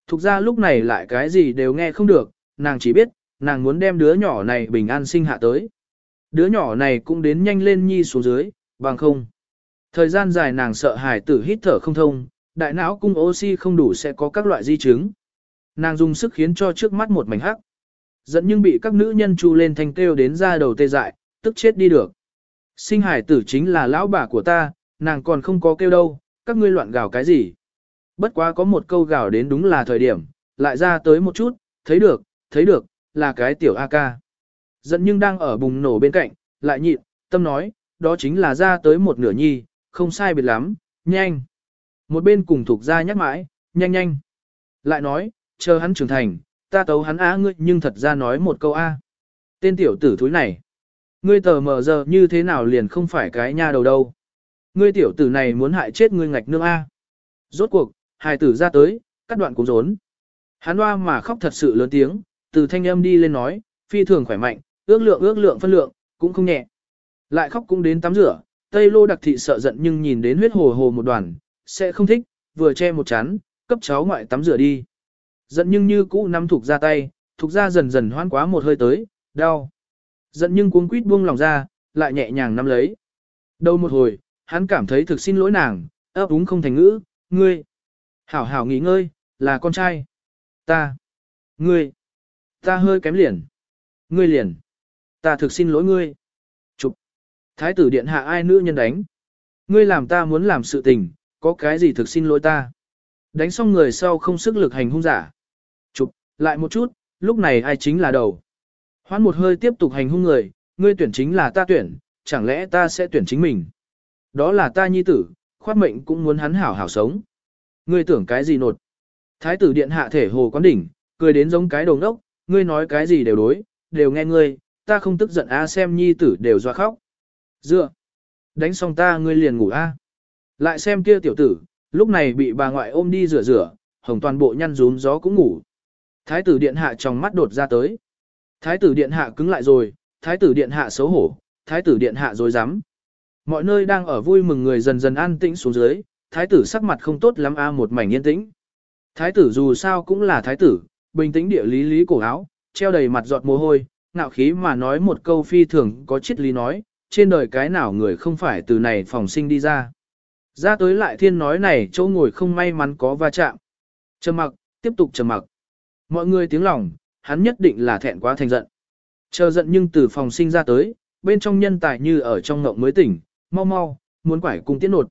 Thục ra lúc này lại cái gì đều nghe không được, nàng chỉ biết, nàng muốn đem đứa nhỏ này bình an sinh hạ tới. Đứa nhỏ này cũng đến nhanh lên nhi xuống dưới, bằng không. Thời gian dài nàng sợ hài tử hít thở không thông, đại não cung oxy không đủ sẽ có các loại di chứng. Nàng dùng sức khiến cho trước mắt một mảnh hắc. Dẫn nhưng bị các nữ nhân chu lên thanh kêu đến ra đầu tê dại, tức chết đi được. Sinh hải tử chính là lão bà của ta, nàng còn không có kêu đâu, các ngươi loạn gào cái gì. Bất quá có một câu gào đến đúng là thời điểm, lại ra tới một chút, thấy được, thấy được, là cái tiểu A ca. Giận nhưng đang ở bùng nổ bên cạnh, lại nhịn, tâm nói, đó chính là ra tới một nửa nhi, không sai biệt lắm, nhanh. Một bên cùng thuộc ra nhắc mãi, nhanh nhanh. Lại nói, chờ hắn trưởng thành, ta tấu hắn á ngươi nhưng thật ra nói một câu A. Tên tiểu tử thúi này. Ngươi tờ mờ giờ như thế nào liền không phải cái nha đầu đâu. Ngươi tiểu tử này muốn hại chết ngươi ngạch nương A. Rốt cuộc, hài tử ra tới, cắt đoạn cũng rốn. Hắn hoa mà khóc thật sự lớn tiếng, từ thanh âm đi lên nói, phi thường khỏe mạnh, ước lượng ước lượng phân lượng, cũng không nhẹ. Lại khóc cũng đến tắm rửa, Tây Lô đặc thị sợ giận nhưng nhìn đến huyết hồ hồ một đoàn, sẽ không thích, vừa che một chán, cấp cháu ngoại tắm rửa đi. Giận nhưng như cũ nắm thuộc ra tay, thuộc ra dần dần hoan quá một hơi tới, đau. Giận nhưng cuống quýt buông lòng ra, lại nhẹ nhàng nắm lấy. Đầu một hồi, hắn cảm thấy thực xin lỗi nàng, ấp úng không thành ngữ, ngươi. Hảo hảo nghỉ ngơi, là con trai. Ta. Ngươi. Ta hơi kém liền. Ngươi liền. Ta thực xin lỗi ngươi. Chụp. Thái tử điện hạ ai nữ nhân đánh. Ngươi làm ta muốn làm sự tình, có cái gì thực xin lỗi ta. Đánh xong người sau không sức lực hành hung giả. Chụp, lại một chút, lúc này ai chính là đầu. Hoán một hơi tiếp tục hành hung người, ngươi tuyển chính là ta tuyển, chẳng lẽ ta sẽ tuyển chính mình. Đó là ta nhi tử, khoát mệnh cũng muốn hắn hảo hảo sống. Ngươi tưởng cái gì nột. Thái tử điện hạ thể hồ quán đỉnh, cười đến giống cái đồng đốc, ngươi nói cái gì đều đối, đều nghe ngươi, ta không tức giận a xem nhi tử đều doa khóc. Dựa. Đánh xong ta ngươi liền ngủ a. Lại xem kia tiểu tử, lúc này bị bà ngoại ôm đi rửa rửa, hồng toàn bộ nhăn rún gió cũng ngủ. Thái tử điện hạ trong mắt đột ra tới. Thái tử điện hạ cứng lại rồi, thái tử điện hạ xấu hổ, thái tử điện hạ dối rắm Mọi nơi đang ở vui mừng người dần dần an tĩnh xuống dưới, thái tử sắc mặt không tốt lắm a một mảnh yên tĩnh. Thái tử dù sao cũng là thái tử, bình tĩnh địa lý lý cổ áo, treo đầy mặt giọt mồ hôi, ngạo khí mà nói một câu phi thường có triết lý nói, trên đời cái nào người không phải từ này phòng sinh đi ra. Ra tới lại thiên nói này chỗ ngồi không may mắn có va chạm. Trầm mặc, tiếp tục trầm mặc. Mọi người tiếng lòng, hắn nhất định là thẹn quá thành giận. Chờ giận nhưng từ phòng sinh ra tới, bên trong nhân tài như ở trong ngộng mới tỉnh, mau mau, muốn quải cung tiến nột.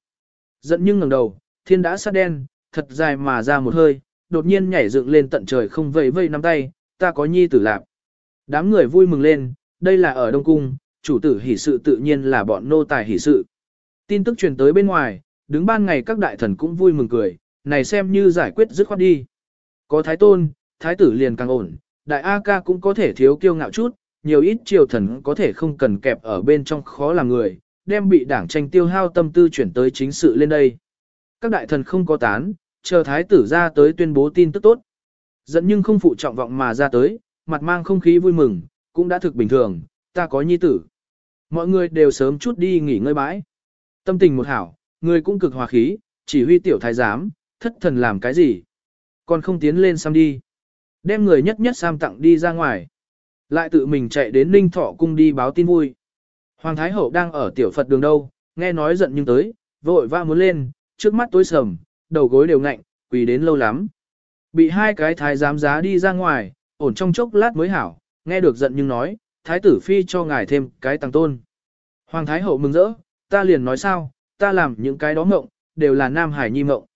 Giận nhưng ngẩng đầu, thiên đã sát đen, thật dài mà ra một hơi, đột nhiên nhảy dựng lên tận trời không vẫy vây nắm tay, ta có nhi tử lạp. Đám người vui mừng lên, đây là ở Đông Cung, chủ tử hỷ sự tự nhiên là bọn nô tài hỷ sự. Tin tức truyền tới bên ngoài, đứng ban ngày các đại thần cũng vui mừng cười, này xem như giải quyết dứt khoát đi. Có thái tôn, thái tử liền càng ổn, đại A ca cũng có thể thiếu kiêu ngạo chút, nhiều ít triều thần có thể không cần kẹp ở bên trong khó làm người, đem bị đảng tranh tiêu hao tâm tư chuyển tới chính sự lên đây. Các đại thần không có tán, chờ thái tử ra tới tuyên bố tin tức tốt. Dẫn nhưng không phụ trọng vọng mà ra tới, mặt mang không khí vui mừng, cũng đã thực bình thường, ta có nhi tử. Mọi người đều sớm chút đi nghỉ ngơi bãi. Tâm tình một hảo, người cũng cực hòa khí, chỉ huy tiểu thái giám, thất thần làm cái gì? Còn không tiến lên xăm đi. Đem người nhất nhất Sam tặng đi ra ngoài. Lại tự mình chạy đến Ninh Thọ cung đi báo tin vui. Hoàng Thái Hậu đang ở tiểu Phật đường đâu, nghe nói giận nhưng tới, vội vã muốn lên, trước mắt tối sầm, đầu gối đều ngạnh, quỳ đến lâu lắm. Bị hai cái thái giám giá đi ra ngoài, ổn trong chốc lát mới hảo, nghe được giận nhưng nói, thái tử phi cho ngài thêm cái tăng tôn. Hoàng Thái Hậu mừng rỡ, ta liền nói sao, ta làm những cái đó mộng, đều là nam hải nhi mộng.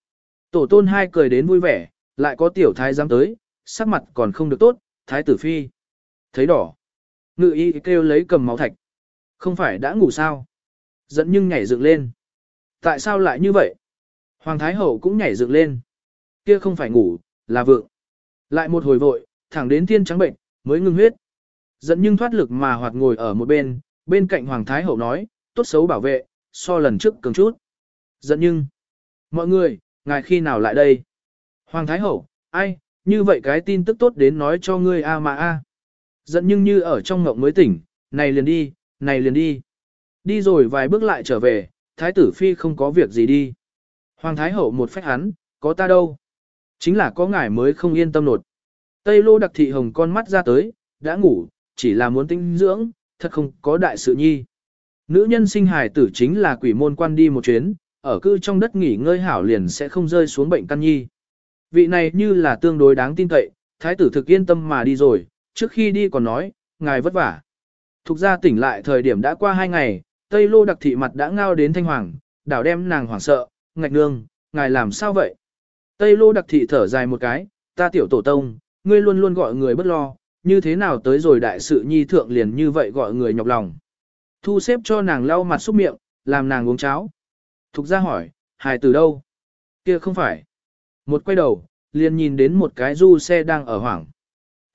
Tổ tôn hai cười đến vui vẻ, lại có tiểu thái giám tới, sắc mặt còn không được tốt, thái tử phi. Thấy đỏ. Ngự y kêu lấy cầm máu thạch. Không phải đã ngủ sao? Dẫn nhưng nhảy dựng lên. Tại sao lại như vậy? Hoàng Thái Hậu cũng nhảy dựng lên. Kia không phải ngủ, là vượng. Lại một hồi vội, thẳng đến thiên trắng bệnh, mới ngưng huyết. Dẫn nhưng thoát lực mà hoạt ngồi ở một bên, bên cạnh Hoàng Thái Hậu nói, tốt xấu bảo vệ, so lần trước cường chút. Dẫn nhưng, mọi người, ngài khi nào lại đây? Hoàng Thái Hậu, ai, như vậy cái tin tức tốt đến nói cho ngươi a mà a. Dẫn nhưng như ở trong ngộng mới tỉnh, này liền đi, này liền đi. Đi rồi vài bước lại trở về, Thái tử Phi không có việc gì đi. Hoàng Thái Hậu một phách hắn, có ta đâu. Chính là có ngài mới không yên tâm nột. Tây lô đặc thị hồng con mắt ra tới, đã ngủ, chỉ là muốn tinh dưỡng, thật không có đại sự nhi. Nữ nhân sinh hài tử chính là quỷ môn quan đi một chuyến, ở cư trong đất nghỉ ngơi hảo liền sẽ không rơi xuống bệnh căn nhi. Vị này như là tương đối đáng tin cậy, thái tử thực yên tâm mà đi rồi, trước khi đi còn nói, ngài vất vả. Thục ra tỉnh lại thời điểm đã qua hai ngày, Tây Lô đặc thị mặt đã ngao đến thanh hoàng, đảo đem nàng hoảng sợ, ngạch nương, ngài làm sao vậy? Tây Lô đặc thị thở dài một cái, ta tiểu tổ tông, ngươi luôn luôn gọi người bất lo, như thế nào tới rồi đại sự nhi thượng liền như vậy gọi người nhọc lòng. Thu xếp cho nàng lau mặt xúc miệng, làm nàng uống cháo. Thục ra hỏi, hài từ đâu? Kia không phải. Một quay đầu, liền nhìn đến một cái du xe đang ở hoảng.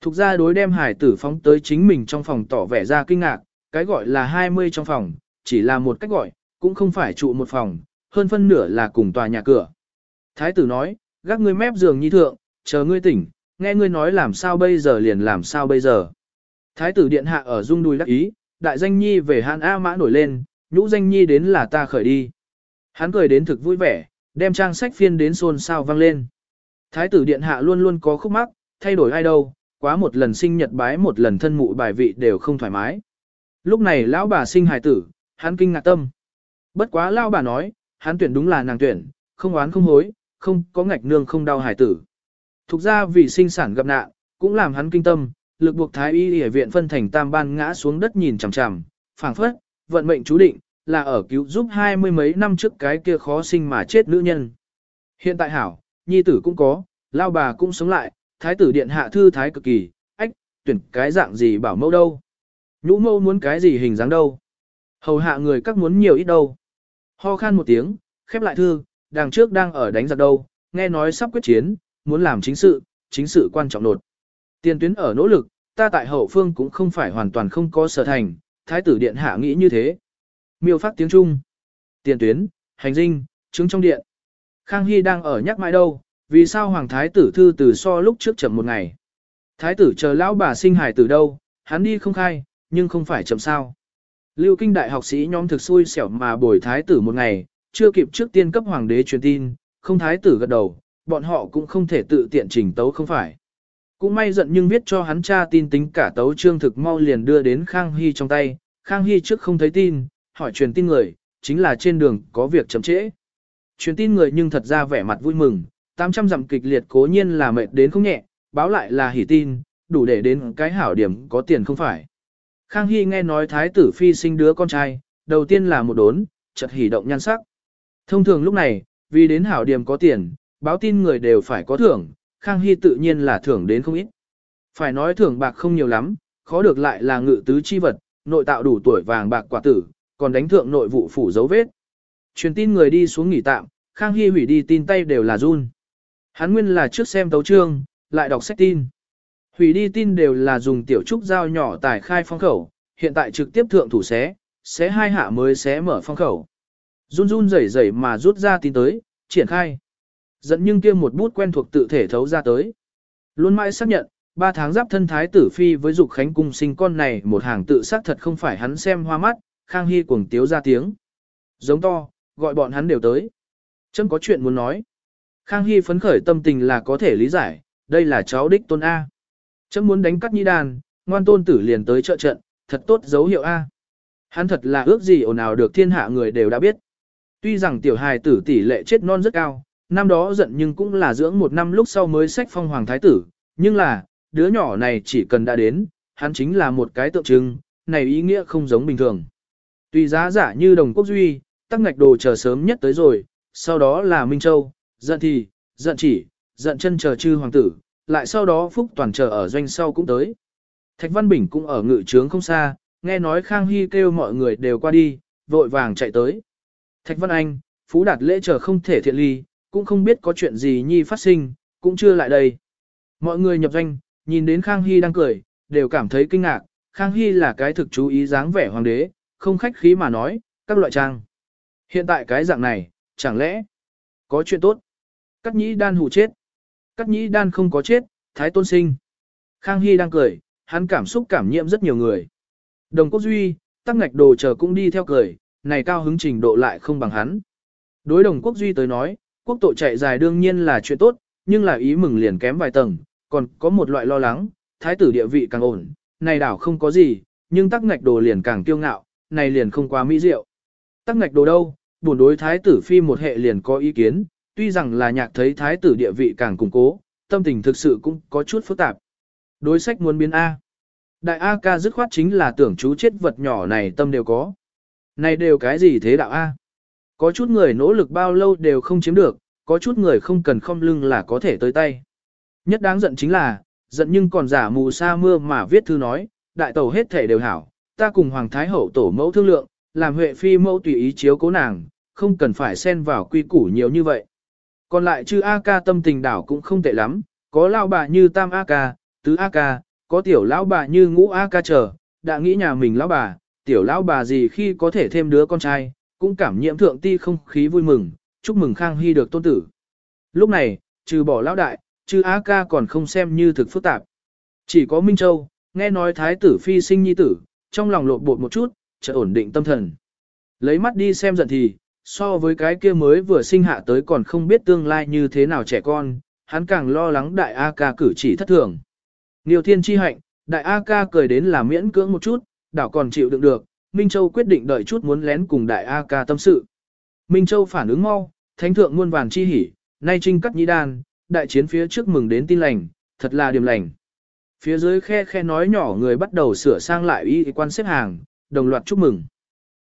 Thục ra đối đem hải tử phóng tới chính mình trong phòng tỏ vẻ ra kinh ngạc, cái gọi là 20 trong phòng, chỉ là một cách gọi, cũng không phải trụ một phòng, hơn phân nửa là cùng tòa nhà cửa. Thái tử nói, gác ngươi mép giường nhi thượng, chờ ngươi tỉnh, nghe ngươi nói làm sao bây giờ liền làm sao bây giờ. Thái tử điện hạ ở dung đùi đắc ý, đại danh nhi về hàn A mã nổi lên, nhũ danh nhi đến là ta khởi đi. Hắn cười đến thực vui vẻ, đem trang sách phiên đến xôn xao vang lên. Thái tử điện hạ luôn luôn có khúc mắc, thay đổi ai đâu, quá một lần sinh nhật bái một lần thân mụ bài vị đều không thoải mái. Lúc này lão bà sinh hài tử, hắn kinh ngạc tâm. Bất quá lão bà nói, hắn tuyển đúng là nàng tuyển, không oán không hối, không có ngạch nương không đau hài tử. Thục ra vì sinh sản gặp nạn, cũng làm hắn kinh tâm, lực buộc thái y y viện phân thành tam ban ngã xuống đất nhìn chằm chằm, phảng phất, vận mệnh chú định, là ở cứu giúp hai mươi mấy năm trước cái kia khó sinh mà chết nữ nhân. Hiện tại hảo, nhi tử cũng có, lao bà cũng sống lại, thái tử điện hạ thư thái cực kỳ, ách, tuyển cái dạng gì bảo mẫu đâu. Nhũ mâu muốn cái gì hình dáng đâu. Hầu hạ người các muốn nhiều ít đâu. Ho khan một tiếng, khép lại thư, đằng trước đang ở đánh giặc đâu, nghe nói sắp quyết chiến, muốn làm chính sự, chính sự quan trọng nột. Tiền tuyến ở nỗ lực, ta tại hậu phương cũng không phải hoàn toàn không có sở thành, thái tử điện hạ nghĩ như thế. Miêu phát tiếng Trung. Tiền tuyến, hành dinh, trứng trong điện. Khang Hy đang ở nhắc mãi đâu, vì sao Hoàng Thái tử thư từ so lúc trước chậm một ngày. Thái tử chờ lão bà sinh hải từ đâu, hắn đi không khai, nhưng không phải chậm sao. Lưu kinh đại học sĩ nhóm thực xui xẻo mà bồi thái tử một ngày, chưa kịp trước tiên cấp hoàng đế truyền tin, không thái tử gật đầu, bọn họ cũng không thể tự tiện trình tấu không phải. Cũng may giận nhưng viết cho hắn cha tin tính cả tấu trương thực mau liền đưa đến Khang Hy trong tay, Khang Hy trước không thấy tin, hỏi truyền tin người, chính là trên đường có việc chậm trễ. Truyền tin người nhưng thật ra vẻ mặt vui mừng, 800 dặm kịch liệt cố nhiên là mệt đến không nhẹ, báo lại là hỉ tin, đủ để đến cái hảo điểm có tiền không phải. Khang Hy nghe nói thái tử phi sinh đứa con trai, đầu tiên là một đốn, chợt hỉ động nhan sắc. Thông thường lúc này, vì đến hảo điểm có tiền, báo tin người đều phải có thưởng, Khang Hy tự nhiên là thưởng đến không ít. Phải nói thưởng bạc không nhiều lắm, khó được lại là ngự tứ chi vật, nội tạo đủ tuổi vàng bạc quả tử, còn đánh thượng nội vụ phủ dấu vết. Truyền tin người đi xuống nghỉ tạm, Khang Hy hủy đi tin tay đều là run. Hắn nguyên là trước xem tấu trương, lại đọc sách tin. Hủy đi tin đều là dùng tiểu trúc dao nhỏ tải khai phong khẩu, hiện tại trực tiếp thượng thủ xé, xé hai hạ mới xé mở phong khẩu. Run run rẩy rẩy mà rút ra tin tới, triển khai. Dẫn nhưng kia một bút quen thuộc tự thể thấu ra tới. Luôn mãi xác nhận, ba tháng giáp thân thái tử phi với dục khánh cung sinh con này một hàng tự xác thật không phải hắn xem hoa mắt, Khang Hy cuồng tiếu ra tiếng. Giống to, gọi bọn hắn đều tới. Chấm có chuyện muốn nói. Khang Hy phấn khởi tâm tình là có thể lý giải, đây là cháu đích tôn A. Chấm muốn đánh cắt nhi đàn, ngoan tôn tử liền tới trợ trận, thật tốt dấu hiệu A. Hắn thật là ước gì ồn ào được thiên hạ người đều đã biết. Tuy rằng tiểu hài tử tỷ lệ chết non rất cao, năm đó giận nhưng cũng là dưỡng một năm lúc sau mới sách phong hoàng thái tử, nhưng là, đứa nhỏ này chỉ cần đã đến, hắn chính là một cái tượng trưng, này ý nghĩa không giống bình thường. Tuy giá giả như đồng quốc duy, tắc ngạch đồ chờ sớm nhất tới rồi, sau đó là Minh Châu, giận thì, giận chỉ, giận chân chờ chư hoàng tử, lại sau đó Phúc Toàn chờ ở doanh sau cũng tới. Thạch Văn Bình cũng ở ngự trướng không xa, nghe nói Khang Hy kêu mọi người đều qua đi, vội vàng chạy tới. Thạch Văn Anh, Phú Đạt lễ chờ không thể thiện ly, cũng không biết có chuyện gì nhi phát sinh, cũng chưa lại đây. Mọi người nhập doanh, nhìn đến Khang Hy đang cười, đều cảm thấy kinh ngạc, Khang Hy là cái thực chú ý dáng vẻ hoàng đế, không khách khí mà nói, các loại trang. Hiện tại cái dạng này, chẳng lẽ có chuyện tốt? Cắt nhĩ đan hù chết. Cắt nhĩ đan không có chết, thái tôn sinh. Khang Hy đang cười, hắn cảm xúc cảm nhiễm rất nhiều người. Đồng Quốc Duy, tắc ngạch đồ chờ cũng đi theo cười, này cao hứng trình độ lại không bằng hắn. Đối đồng Quốc Duy tới nói, quốc tội chạy dài đương nhiên là chuyện tốt, nhưng là ý mừng liền kém vài tầng, còn có một loại lo lắng, thái tử địa vị càng ổn, này đảo không có gì, nhưng tắc ngạch đồ liền càng kiêu ngạo, này liền không quá mỹ diệu. Tắc ngạch đồ đâu, buồn đối thái tử phi một hệ liền có ý kiến, tuy rằng là nhạc thấy thái tử địa vị càng củng cố, tâm tình thực sự cũng có chút phức tạp. Đối sách muốn biến A. Đại A ca dứt khoát chính là tưởng chú chết vật nhỏ này tâm đều có. Này đều cái gì thế đạo A? Có chút người nỗ lực bao lâu đều không chiếm được, có chút người không cần không lưng là có thể tới tay. Nhất đáng giận chính là, giận nhưng còn giả mù sa mưa mà viết thư nói, đại tàu hết thể đều hảo, ta cùng Hoàng Thái Hậu tổ mẫu thương lượng, làm Huệ Phi mẫu tùy ý chiếu cố nàng, không cần phải xen vào quy củ nhiều như vậy. Còn lại chư A ca tâm tình đảo cũng không tệ lắm, có lao bà như Tam A ca, Tứ A ca, có tiểu lão bà như Ngũ A ca chờ, đã nghĩ nhà mình lão bà, tiểu lão bà gì khi có thể thêm đứa con trai, cũng cảm nhiễm thượng ti không khí vui mừng, chúc mừng Khang Hy được tôn tử. Lúc này, trừ bỏ lão đại, trừ A ca còn không xem như thực phức tạp. Chỉ có Minh Châu, nghe nói thái tử phi sinh nhi tử, trong lòng lộn bột một chút, chợt ổn định tâm thần. Lấy mắt đi xem giận thì, so với cái kia mới vừa sinh hạ tới còn không biết tương lai như thế nào trẻ con, hắn càng lo lắng đại A ca cử chỉ thất thường. Nhiều thiên chi hạnh, đại A ca cười đến là miễn cưỡng một chút, đảo còn chịu đựng được, Minh Châu quyết định đợi chút muốn lén cùng đại A ca tâm sự. Minh Châu phản ứng mau, thánh thượng muôn vàn chi hỉ, nay trinh cắt nhĩ đan, đại chiến phía trước mừng đến tin lành, thật là điểm lành. Phía dưới khe khe nói nhỏ người bắt đầu sửa sang lại y quan xếp hàng, đồng loạt chúc mừng.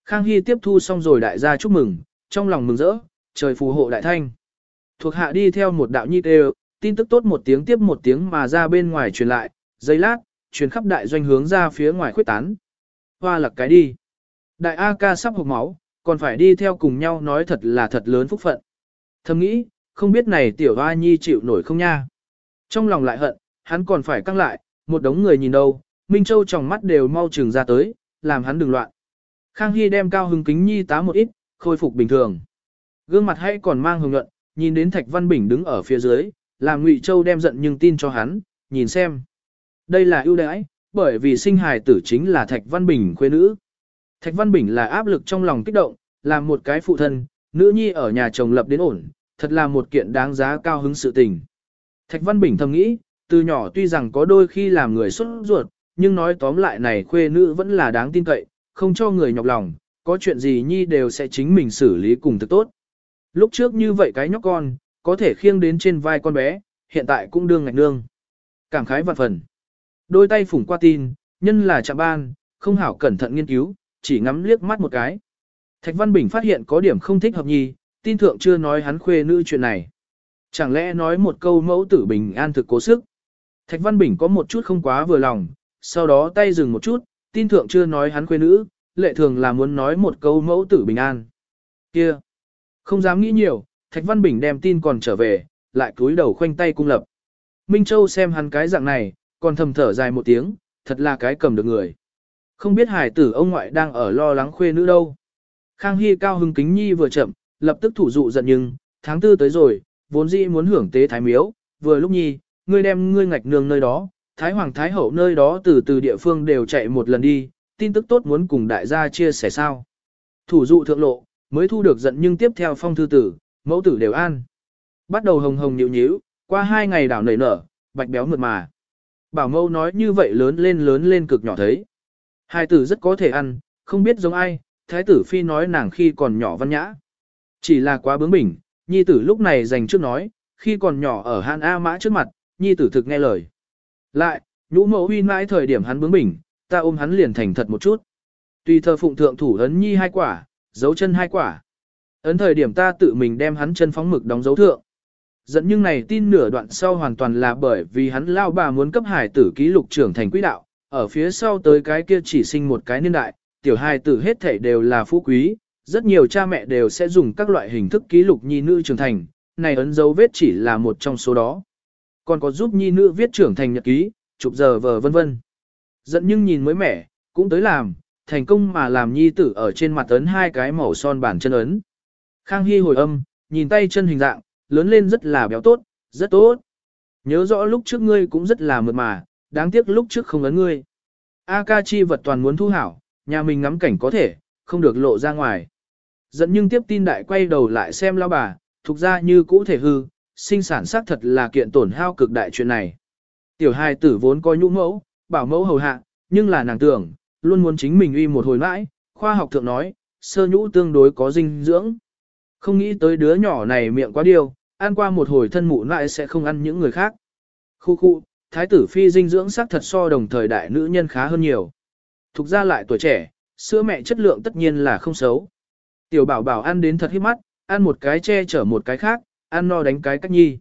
Khang Hy tiếp thu xong rồi đại gia chúc mừng, trong lòng mừng rỡ, trời phù hộ đại thanh. Thuộc hạ đi theo một đạo nhi đều, tin tức tốt một tiếng tiếp một tiếng mà ra bên ngoài truyền lại, giây lát, truyền khắp đại doanh hướng ra phía ngoài khuyết tán. Hoa lạc cái đi. Đại A ca sắp hộp máu, còn phải đi theo cùng nhau nói thật là thật lớn phúc phận. Thầm nghĩ, không biết này tiểu hoa nhi chịu nổi không nha. Trong lòng lại hận, hắn còn phải căng lại, một đống người nhìn đâu, Minh Châu trong mắt đều mau chừng ra tới, làm hắn đừng loạn. Khang Hy đem cao hứng kính nhi tá một ít, khôi phục bình thường. Gương mặt hay còn mang hồng nhuận, nhìn đến Thạch Văn Bình đứng ở phía dưới, làm Ngụy Châu đem giận nhưng tin cho hắn, nhìn xem. Đây là ưu đãi, bởi vì sinh hài tử chính là Thạch Văn Bình quê nữ. Thạch Văn Bình là áp lực trong lòng kích động, làm một cái phụ thân, nữ nhi ở nhà chồng lập đến ổn, thật là một kiện đáng giá cao hứng sự tình. Thạch Văn Bình thầm nghĩ, từ nhỏ tuy rằng có đôi khi làm người xuất ruột, nhưng nói tóm lại này khuê nữ vẫn là đáng tin cậy, không cho người nhọc lòng, có chuyện gì nhi đều sẽ chính mình xử lý cùng thực tốt. Lúc trước như vậy cái nhóc con, có thể khiêng đến trên vai con bé, hiện tại cũng đương ngạch nương. Cảm khái vạn phần. Đôi tay phủng qua tin, nhân là chạm ban, không hảo cẩn thận nghiên cứu, chỉ ngắm liếc mắt một cái. Thạch Văn Bình phát hiện có điểm không thích hợp nhi, tin thượng chưa nói hắn khuê nữ chuyện này. Chẳng lẽ nói một câu mẫu tử bình an thực cố sức. Thạch Văn Bình có một chút không quá vừa lòng, sau đó tay dừng một chút, tin thượng chưa nói hắn khuê nữ, lệ thường là muốn nói một câu mẫu tử bình an. Kia! Không dám nghĩ nhiều, Thạch Văn Bình đem tin còn trở về, lại cúi đầu khoanh tay cung lập. Minh Châu xem hắn cái dạng này, còn thầm thở dài một tiếng, thật là cái cầm được người. Không biết hải tử ông ngoại đang ở lo lắng khuê nữ đâu. Khang Hy cao hưng kính nhi vừa chậm, lập tức thủ dụ giận nhưng, tháng tư tới rồi, vốn dĩ muốn hưởng tế thái miếu, vừa lúc nhi, ngươi đem ngươi ngạch nương nơi đó, thái hoàng thái hậu nơi đó từ từ địa phương đều chạy một lần đi, tin tức tốt muốn cùng đại gia chia sẻ sao. Thủ dụ thượng lộ, mới thu được giận nhưng tiếp theo phong thư tử, Mẫu tử đều an. Bắt đầu hồng hồng nhịu nhíu, qua hai ngày đảo nảy nở, bạch béo mượt mà. Bảo mâu nói như vậy lớn lên lớn lên cực nhỏ thấy. Hai tử rất có thể ăn, không biết giống ai, thái tử phi nói nàng khi còn nhỏ văn nhã. Chỉ là quá bướng bỉnh, nhi tử lúc này dành trước nói, khi còn nhỏ ở Hàn A Mã trước mặt, nhi tử thực nghe lời. Lại, nhũ mẫu huy mãi thời điểm hắn bướng bỉnh, ta ôm hắn liền thành thật một chút. Tùy thờ phụng thượng thủ ấn nhi hai quả, dấu chân hai quả. Ấn thời điểm ta tự mình đem hắn chân phóng mực đóng dấu thượng. Dẫn nhưng này tin nửa đoạn sau hoàn toàn là bởi vì hắn lao bà muốn cấp hải tử ký lục trưởng thành quỹ đạo, ở phía sau tới cái kia chỉ sinh một cái niên đại, tiểu hài tử hết thảy đều là phú quý, rất nhiều cha mẹ đều sẽ dùng các loại hình thức ký lục nhi nữ trưởng thành, này ấn dấu vết chỉ là một trong số đó. Còn có giúp nhi nữ viết trưởng thành nhật ký, chụp giờ vờ vân vân. Giận nhưng nhìn mới mẻ, cũng tới làm, thành công mà làm nhi tử ở trên mặt ấn hai cái màu son bản chân ấn. Khang Hy hồi âm, nhìn tay chân hình dạng, lớn lên rất là béo tốt, rất tốt. Nhớ rõ lúc trước ngươi cũng rất là mượt mà, đáng tiếc lúc trước không ấn ngươi. A ca chi vật toàn muốn thu hảo, nhà mình ngắm cảnh có thể, không được lộ ra ngoài. Dẫn nhưng tiếp tin đại quay đầu lại xem lao bà, thuộc ra như cũ thể hư, sinh sản xác thật là kiện tổn hao cực đại chuyện này. Tiểu hài tử vốn coi nhũ mẫu, bảo mẫu hầu hạ, nhưng là nàng tưởng, luôn muốn chính mình uy một hồi mãi, khoa học thượng nói, sơ nhũ tương đối có dinh dưỡng. Không nghĩ tới đứa nhỏ này miệng quá điều, ăn qua một hồi thân mụ lại sẽ không ăn những người khác. Khu khu, thái tử phi dinh dưỡng xác thật so đồng thời đại nữ nhân khá hơn nhiều. Thục ra lại tuổi trẻ, sữa mẹ chất lượng tất nhiên là không xấu. Tiểu bảo bảo ăn đến thật hiếp mắt, ăn một cái che chở một cái khác, ăn no đánh cái cách nhi.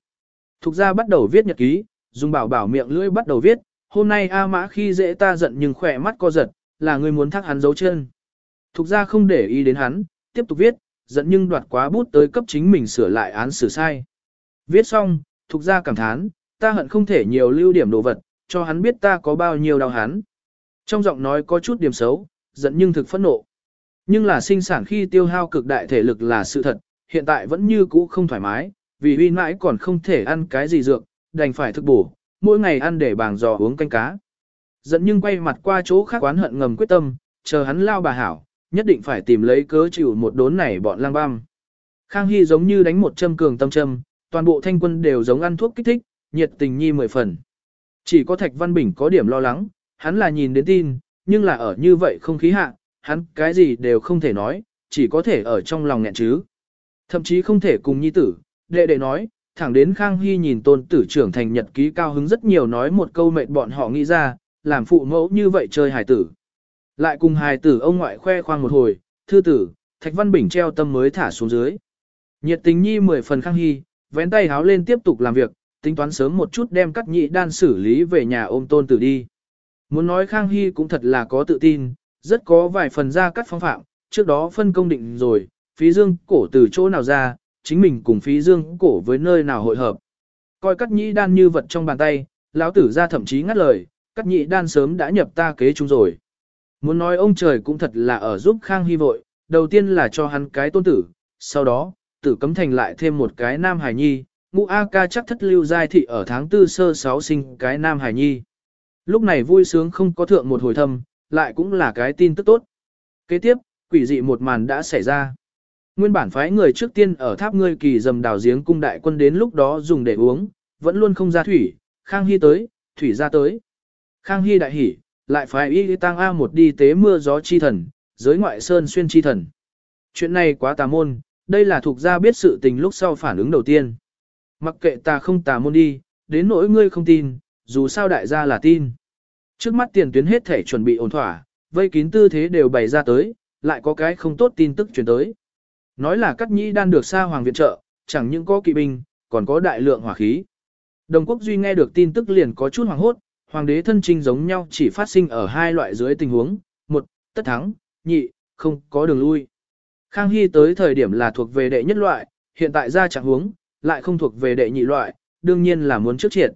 Thục ra bắt đầu viết nhật ký, dùng bảo bảo miệng lưỡi bắt đầu viết, hôm nay A mã khi dễ ta giận nhưng khỏe mắt co giật, là người muốn thắc hắn dấu chân. Thục ra không để ý đến hắn, tiếp tục viết, giận nhưng đoạt quá bút tới cấp chính mình sửa lại án xử sai. Viết xong, thuộc ra cảm thán, ta hận không thể nhiều lưu điểm đồ vật, cho hắn biết ta có bao nhiêu đau hắn. Trong giọng nói có chút điểm xấu, giận nhưng thực phẫn nộ. Nhưng là sinh sản khi tiêu hao cực đại thể lực là sự thật, hiện tại vẫn như cũ không thoải mái, vì huy mãi còn không thể ăn cái gì dược, đành phải thức bổ, mỗi ngày ăn để bàng giò uống canh cá. Giận nhưng quay mặt qua chỗ khác oán hận ngầm quyết tâm, chờ hắn lao bà hảo, nhất định phải tìm lấy cớ chịu một đốn này bọn lang băm. Khang Hy giống như đánh một châm cường tâm châm, toàn bộ thanh quân đều giống ăn thuốc kích thích, nhiệt tình nhi mười phần. Chỉ có Thạch Văn Bình có điểm lo lắng, hắn là nhìn đến tin, nhưng là ở như vậy không khí hạ, hắn cái gì đều không thể nói, chỉ có thể ở trong lòng nghẹn chứ. Thậm chí không thể cùng nhi tử, đệ đệ nói, thẳng đến Khang Hy nhìn tôn tử trưởng thành nhật ký cao hứng rất nhiều nói một câu mệt bọn họ nghĩ ra, làm phụ mẫu như vậy chơi hài tử. Lại cùng hài tử ông ngoại khoe khoang một hồi, thư tử, Thạch Văn Bình treo tâm mới thả xuống dưới. Nhiệt tình nhi mười phần Khang Hy, vén tay háo lên tiếp tục làm việc, tính toán sớm một chút đem cắt nhị đan xử lý về nhà ôm tôn tử đi. Muốn nói Khang Hy cũng thật là có tự tin, rất có vài phần ra cắt phong phạm, trước đó phân công định rồi, phí dương cổ từ chỗ nào ra, chính mình cùng phí dương cổ với nơi nào hội hợp. Coi cắt nhị đan như vật trong bàn tay, lão tử ra thậm chí ngắt lời, cắt nhị đan sớm đã nhập ta kế chúng rồi. Muốn nói ông trời cũng thật là ở giúp Khang Hy vội, đầu tiên là cho hắn cái tôn tử, sau đó, tử cấm thành lại thêm một cái nam hải nhi, ngũ A ca chắc thất lưu giai thị ở tháng tư sơ sáu sinh cái nam hải nhi. Lúc này vui sướng không có thượng một hồi thâm, lại cũng là cái tin tức tốt. Kế tiếp, quỷ dị một màn đã xảy ra. Nguyên bản phái người trước tiên ở tháp ngươi kỳ dầm đào giếng cung đại quân đến lúc đó dùng để uống, vẫn luôn không ra thủy, Khang Hy tới, thủy ra tới. Khang Hy đại hỉ, lại phái y tăng A một đi tế mưa gió chi thần, giới ngoại sơn xuyên chi thần. Chuyện này quá tà môn, đây là thuộc gia biết sự tình lúc sau phản ứng đầu tiên. Mặc kệ ta không tà môn đi, đến nỗi ngươi không tin, dù sao đại gia là tin. Trước mắt tiền tuyến hết thể chuẩn bị ổn thỏa, vây kín tư thế đều bày ra tới, lại có cái không tốt tin tức truyền tới. Nói là cắt nhĩ đang được xa hoàng viện trợ, chẳng những có kỵ binh, còn có đại lượng hỏa khí. Đồng quốc duy nghe được tin tức liền có chút hoàng hốt, hoàng đế thân trinh giống nhau chỉ phát sinh ở hai loại dưới tình huống, một, tất thắng, nhị, không có đường lui. Khang Hy tới thời điểm là thuộc về đệ nhất loại, hiện tại ra trạng huống, lại không thuộc về đệ nhị loại, đương nhiên là muốn trước triệt.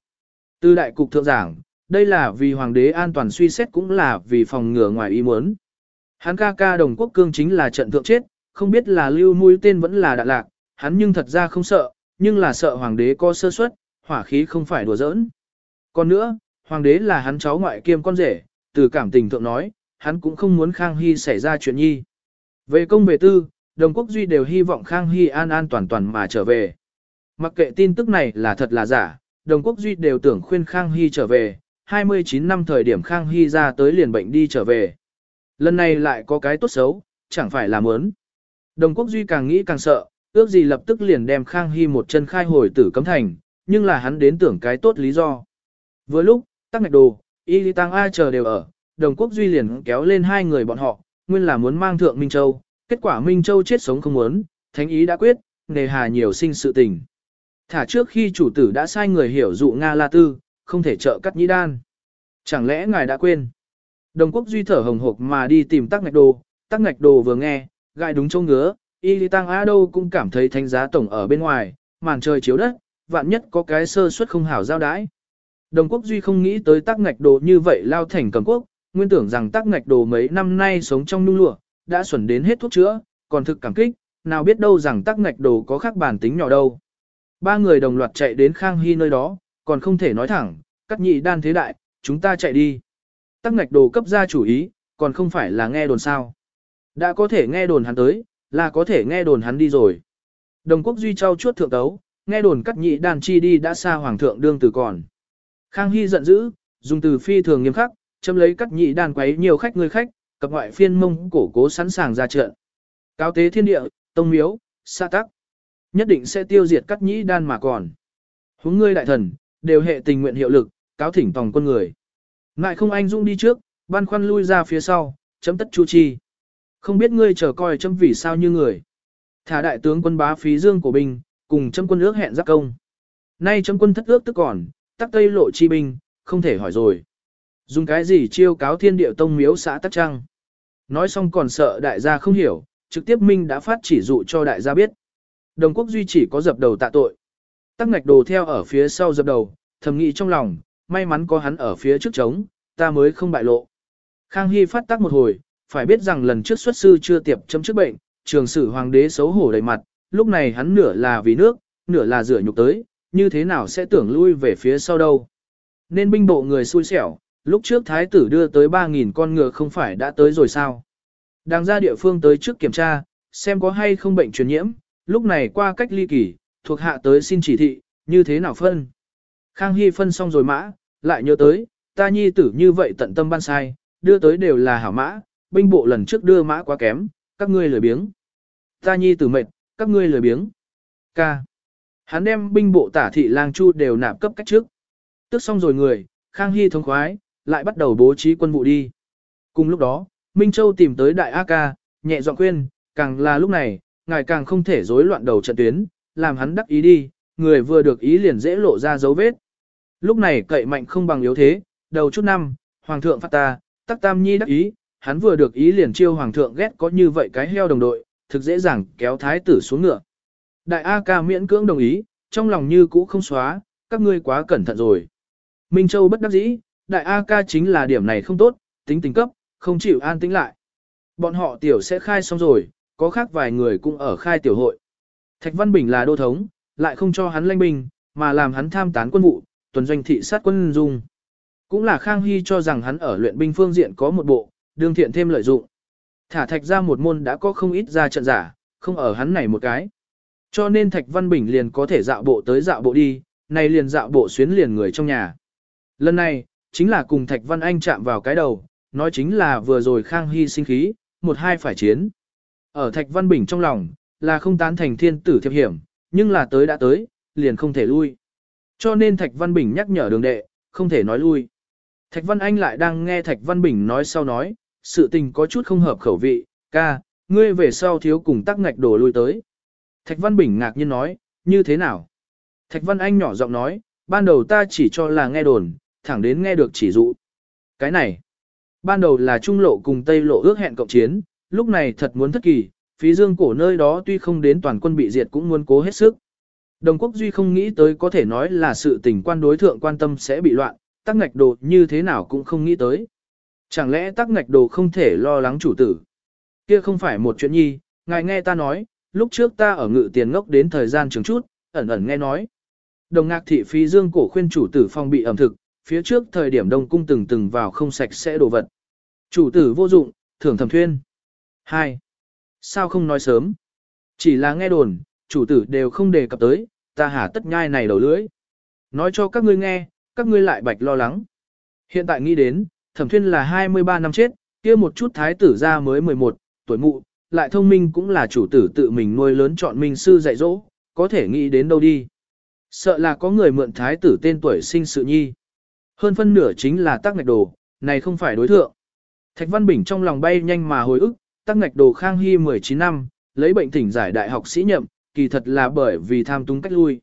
Từ đại cục thượng giảng, đây là vì hoàng đế an toàn suy xét cũng là vì phòng ngừa ngoài ý muốn. Hắn ca ca đồng quốc cương chính là trận thượng chết, không biết là lưu mũi tên vẫn là đạn lạc, hắn nhưng thật ra không sợ, nhưng là sợ hoàng đế có sơ suất, hỏa khí không phải đùa giỡn. Còn nữa, hoàng đế là hắn cháu ngoại kiêm con rể, từ cảm tình thượng nói, hắn cũng không muốn Khang Hy xảy ra chuyện nhi. Về công về tư, đồng quốc duy đều hy vọng Khang Hy an an toàn toàn mà trở về. Mặc kệ tin tức này là thật là giả, đồng quốc duy đều tưởng khuyên Khang Hy trở về, 29 năm thời điểm Khang Hy ra tới liền bệnh đi trở về. Lần này lại có cái tốt xấu, chẳng phải là mớn. Đồng quốc duy càng nghĩ càng sợ, ước gì lập tức liền đem Khang Hy một chân khai hồi tử cấm thành, nhưng là hắn đến tưởng cái tốt lý do. Vừa lúc, tắc ngạch đồ, y lý tăng ai chờ đều ở, đồng quốc duy liền kéo lên hai người bọn họ, nguyên là muốn mang thượng Minh Châu, kết quả Minh Châu chết sống không muốn, thánh ý đã quyết, nề hà nhiều sinh sự tình. Thả trước khi chủ tử đã sai người hiểu dụ Nga La Tư, không thể trợ cắt nhĩ đan. Chẳng lẽ ngài đã quên? Đồng quốc duy thở hồng hộc mà đi tìm tắc ngạch đồ, tắc ngạch đồ vừa nghe, gai đúng châu ngứa, y lý tăng á đâu cũng cảm thấy thánh giá tổng ở bên ngoài, màn trời chiếu đất, vạn nhất có cái sơ suất không hảo giao đãi. Đồng quốc duy không nghĩ tới tắc ngạch đồ như vậy lao thành cầm quốc, nguyên tưởng rằng tắc ngạch đồ mấy năm nay sống trong nung lụa, đã xuẩn đến hết thuốc chữa, còn thực cảm kích, nào biết đâu rằng tắc ngạch đồ có khác bản tính nhỏ đâu. Ba người đồng loạt chạy đến Khang Hy nơi đó, còn không thể nói thẳng, cắt nhị đan thế đại, chúng ta chạy đi. Tắc ngạch đồ cấp ra chủ ý, còn không phải là nghe đồn sao. Đã có thể nghe đồn hắn tới, là có thể nghe đồn hắn đi rồi. Đồng quốc duy trao chuốt thượng tấu, nghe đồn cắt nhị đan chi đi đã xa hoàng thượng đương từ còn. Khang Hy giận dữ, dùng từ phi thường nghiêm khắc, châm lấy cắt nhị đan quấy nhiều khách người khách, cập ngoại phiên mông cổ cố sẵn sàng ra trận. Cáo tế thiên địa, tông miếu, sa tắc. Nhất định sẽ tiêu diệt cắt nhị đan mà còn. Huống ngươi đại thần, đều hệ tình nguyện hiệu lực, cáo thỉnh tòng quân người. Ngại không anh dung đi trước, ban khoăn lui ra phía sau, chấm tất chu chi. Không biết ngươi chờ coi chấm vì sao như người. Thả đại tướng quân bá phí dương của binh, cùng chấm quân ước hẹn giáp công. Nay chấm quân thất ước tức còn, tắc tây lộ chi binh, không thể hỏi rồi. Dùng cái gì chiêu cáo thiên điệu tông miếu xã tắc trăng. Nói xong còn sợ đại gia không hiểu, trực tiếp minh đã phát chỉ dụ cho đại gia biết. Đồng quốc duy chỉ có dập đầu tạ tội. Tắc ngạch đồ theo ở phía sau dập đầu, thầm nghĩ trong lòng, may mắn có hắn ở phía trước trống, ta mới không bại lộ. Khang Hy phát tác một hồi, phải biết rằng lần trước xuất sư chưa tiệp chấm trước bệnh, trường sử hoàng đế xấu hổ đầy mặt, lúc này hắn nửa là vì nước, nửa là rửa nhục tới, như thế nào sẽ tưởng lui về phía sau đâu. Nên binh bộ người xui xẻo, lúc trước thái tử đưa tới 3.000 con ngựa không phải đã tới rồi sao. Đang ra địa phương tới trước kiểm tra, xem có hay không bệnh truyền nhiễm, lúc này qua cách ly kỳ, thuộc hạ tới xin chỉ thị, như thế nào phân. Khang Hy phân xong rồi mã, lại nhớ tới, ta nhi tử như vậy tận tâm ban sai, đưa tới đều là hảo mã, binh bộ lần trước đưa mã quá kém, các ngươi lười biếng. Ta nhi tử mệt, các ngươi lười biếng. Ca. Hắn đem binh bộ tả thị lang chu đều nạp cấp cách trước. Tức xong rồi người, Khang Hy thống khoái, lại bắt đầu bố trí quân vụ đi. Cùng lúc đó, Minh Châu tìm tới Đại A Ca, nhẹ giọng khuyên, càng là lúc này, ngài càng không thể rối loạn đầu trận tuyến, làm hắn đắc ý đi, người vừa được ý liền dễ lộ ra dấu vết. Lúc này cậy mạnh không bằng yếu thế, đầu chút năm, Hoàng thượng phát ta, tắc tam nhi đắc ý, hắn vừa được ý liền chiêu Hoàng thượng ghét có như vậy cái heo đồng đội, thực dễ dàng kéo thái tử xuống ngựa. Đại A ca miễn cưỡng đồng ý, trong lòng như cũ không xóa, các ngươi quá cẩn thận rồi. Minh Châu bất đắc dĩ, đại A ca chính là điểm này không tốt, tính tình cấp, không chịu an tĩnh lại. Bọn họ tiểu sẽ khai xong rồi, có khác vài người cũng ở khai tiểu hội. Thạch Văn Bình là đô thống, lại không cho hắn lãnh binh, mà làm hắn tham tán quân vụ, tuần doanh thị sát quân dung. Cũng là Khang Hy cho rằng hắn ở luyện binh phương diện có một bộ, đương thiện thêm lợi dụng. Thả thạch ra một môn đã có không ít ra trận giả, không ở hắn này một cái. Cho nên Thạch Văn Bình liền có thể dạo bộ tới dạo bộ đi, này liền dạo bộ xuyến liền người trong nhà. Lần này, chính là cùng Thạch Văn Anh chạm vào cái đầu, nói chính là vừa rồi Khang Hy sinh khí, một hai phải chiến. Ở Thạch Văn Bình trong lòng, là không tán thành thiên tử thiệp hiểm, nhưng là tới đã tới, liền không thể lui. Cho nên Thạch Văn Bình nhắc nhở đường đệ, không thể nói lui. Thạch Văn Anh lại đang nghe Thạch Văn Bình nói sau nói, sự tình có chút không hợp khẩu vị, ca, ngươi về sau thiếu cùng tắc ngạch đổ lui tới. Thạch Văn Bình ngạc nhiên nói, như thế nào? Thạch Văn Anh nhỏ giọng nói, ban đầu ta chỉ cho là nghe đồn, thẳng đến nghe được chỉ dụ. Cái này, ban đầu là Trung Lộ cùng Tây Lộ ước hẹn cộng chiến, lúc này thật muốn thất kỳ, phí dương cổ nơi đó tuy không đến toàn quân bị diệt cũng muốn cố hết sức. Đồng quốc duy không nghĩ tới có thể nói là sự tình quan đối thượng quan tâm sẽ bị loạn, tắc ngạch đồ như thế nào cũng không nghĩ tới. Chẳng lẽ tắc ngạch đồ không thể lo lắng chủ tử? Kia không phải một chuyện nhi, ngài nghe ta nói, lúc trước ta ở ngự tiền ngốc đến thời gian trường chút, ẩn ẩn nghe nói. Đồng ngạc thị phi dương cổ khuyên chủ tử phong bị ẩm thực, phía trước thời điểm đông cung từng từng vào không sạch sẽ đồ vật. Chủ tử vô dụng, thưởng thầm thuyên. 2. Sao không nói sớm? Chỉ là nghe đồn, chủ tử đều không đề cập tới, ta hà tất nhai này đầu lưỡi. Nói cho các ngươi nghe, các ngươi lại bạch lo lắng. Hiện tại nghĩ đến, thẩm thuyên là 23 năm chết, kia một chút thái tử ra mới 11, tuổi mụ, lại thông minh cũng là chủ tử tự mình nuôi lớn chọn minh sư dạy dỗ, có thể nghĩ đến đâu đi. Sợ là có người mượn thái tử tên tuổi sinh sự nhi. Hơn phân nửa chính là tác ngạch đồ, này không phải đối thượng. Thạch Văn Bình trong lòng bay nhanh mà hồi ức, tác ngạch đồ Khang Hy 19 năm, lấy bệnh thỉnh giải đại học sĩ nhậm, kỳ thật là bởi vì tham túng cách lui.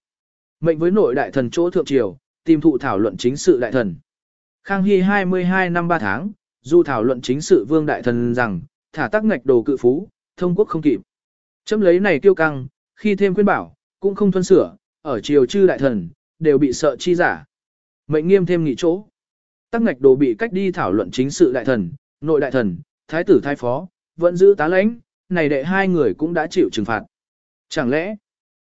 Mệnh với nội đại thần chỗ thượng triều, tìm thụ thảo luận chính sự đại thần. Khang Hy 22 năm 3 tháng, dù thảo luận chính sự vương đại thần rằng, thả tắc ngạch đồ cự phú, thông quốc không kịp. Chấm lấy này tiêu căng, khi thêm khuyên bảo, cũng không thuân sửa, ở triều chư đại thần, đều bị sợ chi giả. Mệnh nghiêm thêm nghị chỗ. Tắc ngạch đồ bị cách đi thảo luận chính sự đại thần, nội đại thần, thái tử thái phó, vẫn giữ tá lãnh, này đệ hai người cũng đã chịu trừng phạt. Chẳng lẽ,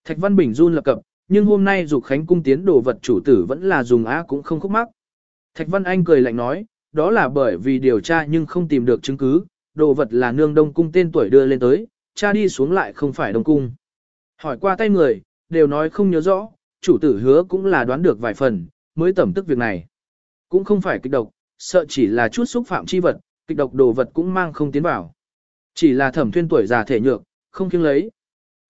Thạch Văn Bình run lập cập, nhưng hôm nay dục khánh cung tiến đồ vật chủ tử vẫn là dùng á cũng không khúc mắc. Thạch Văn Anh cười lạnh nói, đó là bởi vì điều tra nhưng không tìm được chứng cứ, đồ vật là nương đông cung tên tuổi đưa lên tới, cha đi xuống lại không phải đông cung. Hỏi qua tay người, đều nói không nhớ rõ, chủ tử hứa cũng là đoán được vài phần, mới tẩm tức việc này. Cũng không phải kịch độc, sợ chỉ là chút xúc phạm chi vật, kịch độc đồ vật cũng mang không tiến vào. Chỉ là thẩm thuyên tuổi già thể nhược, không kiêng lấy.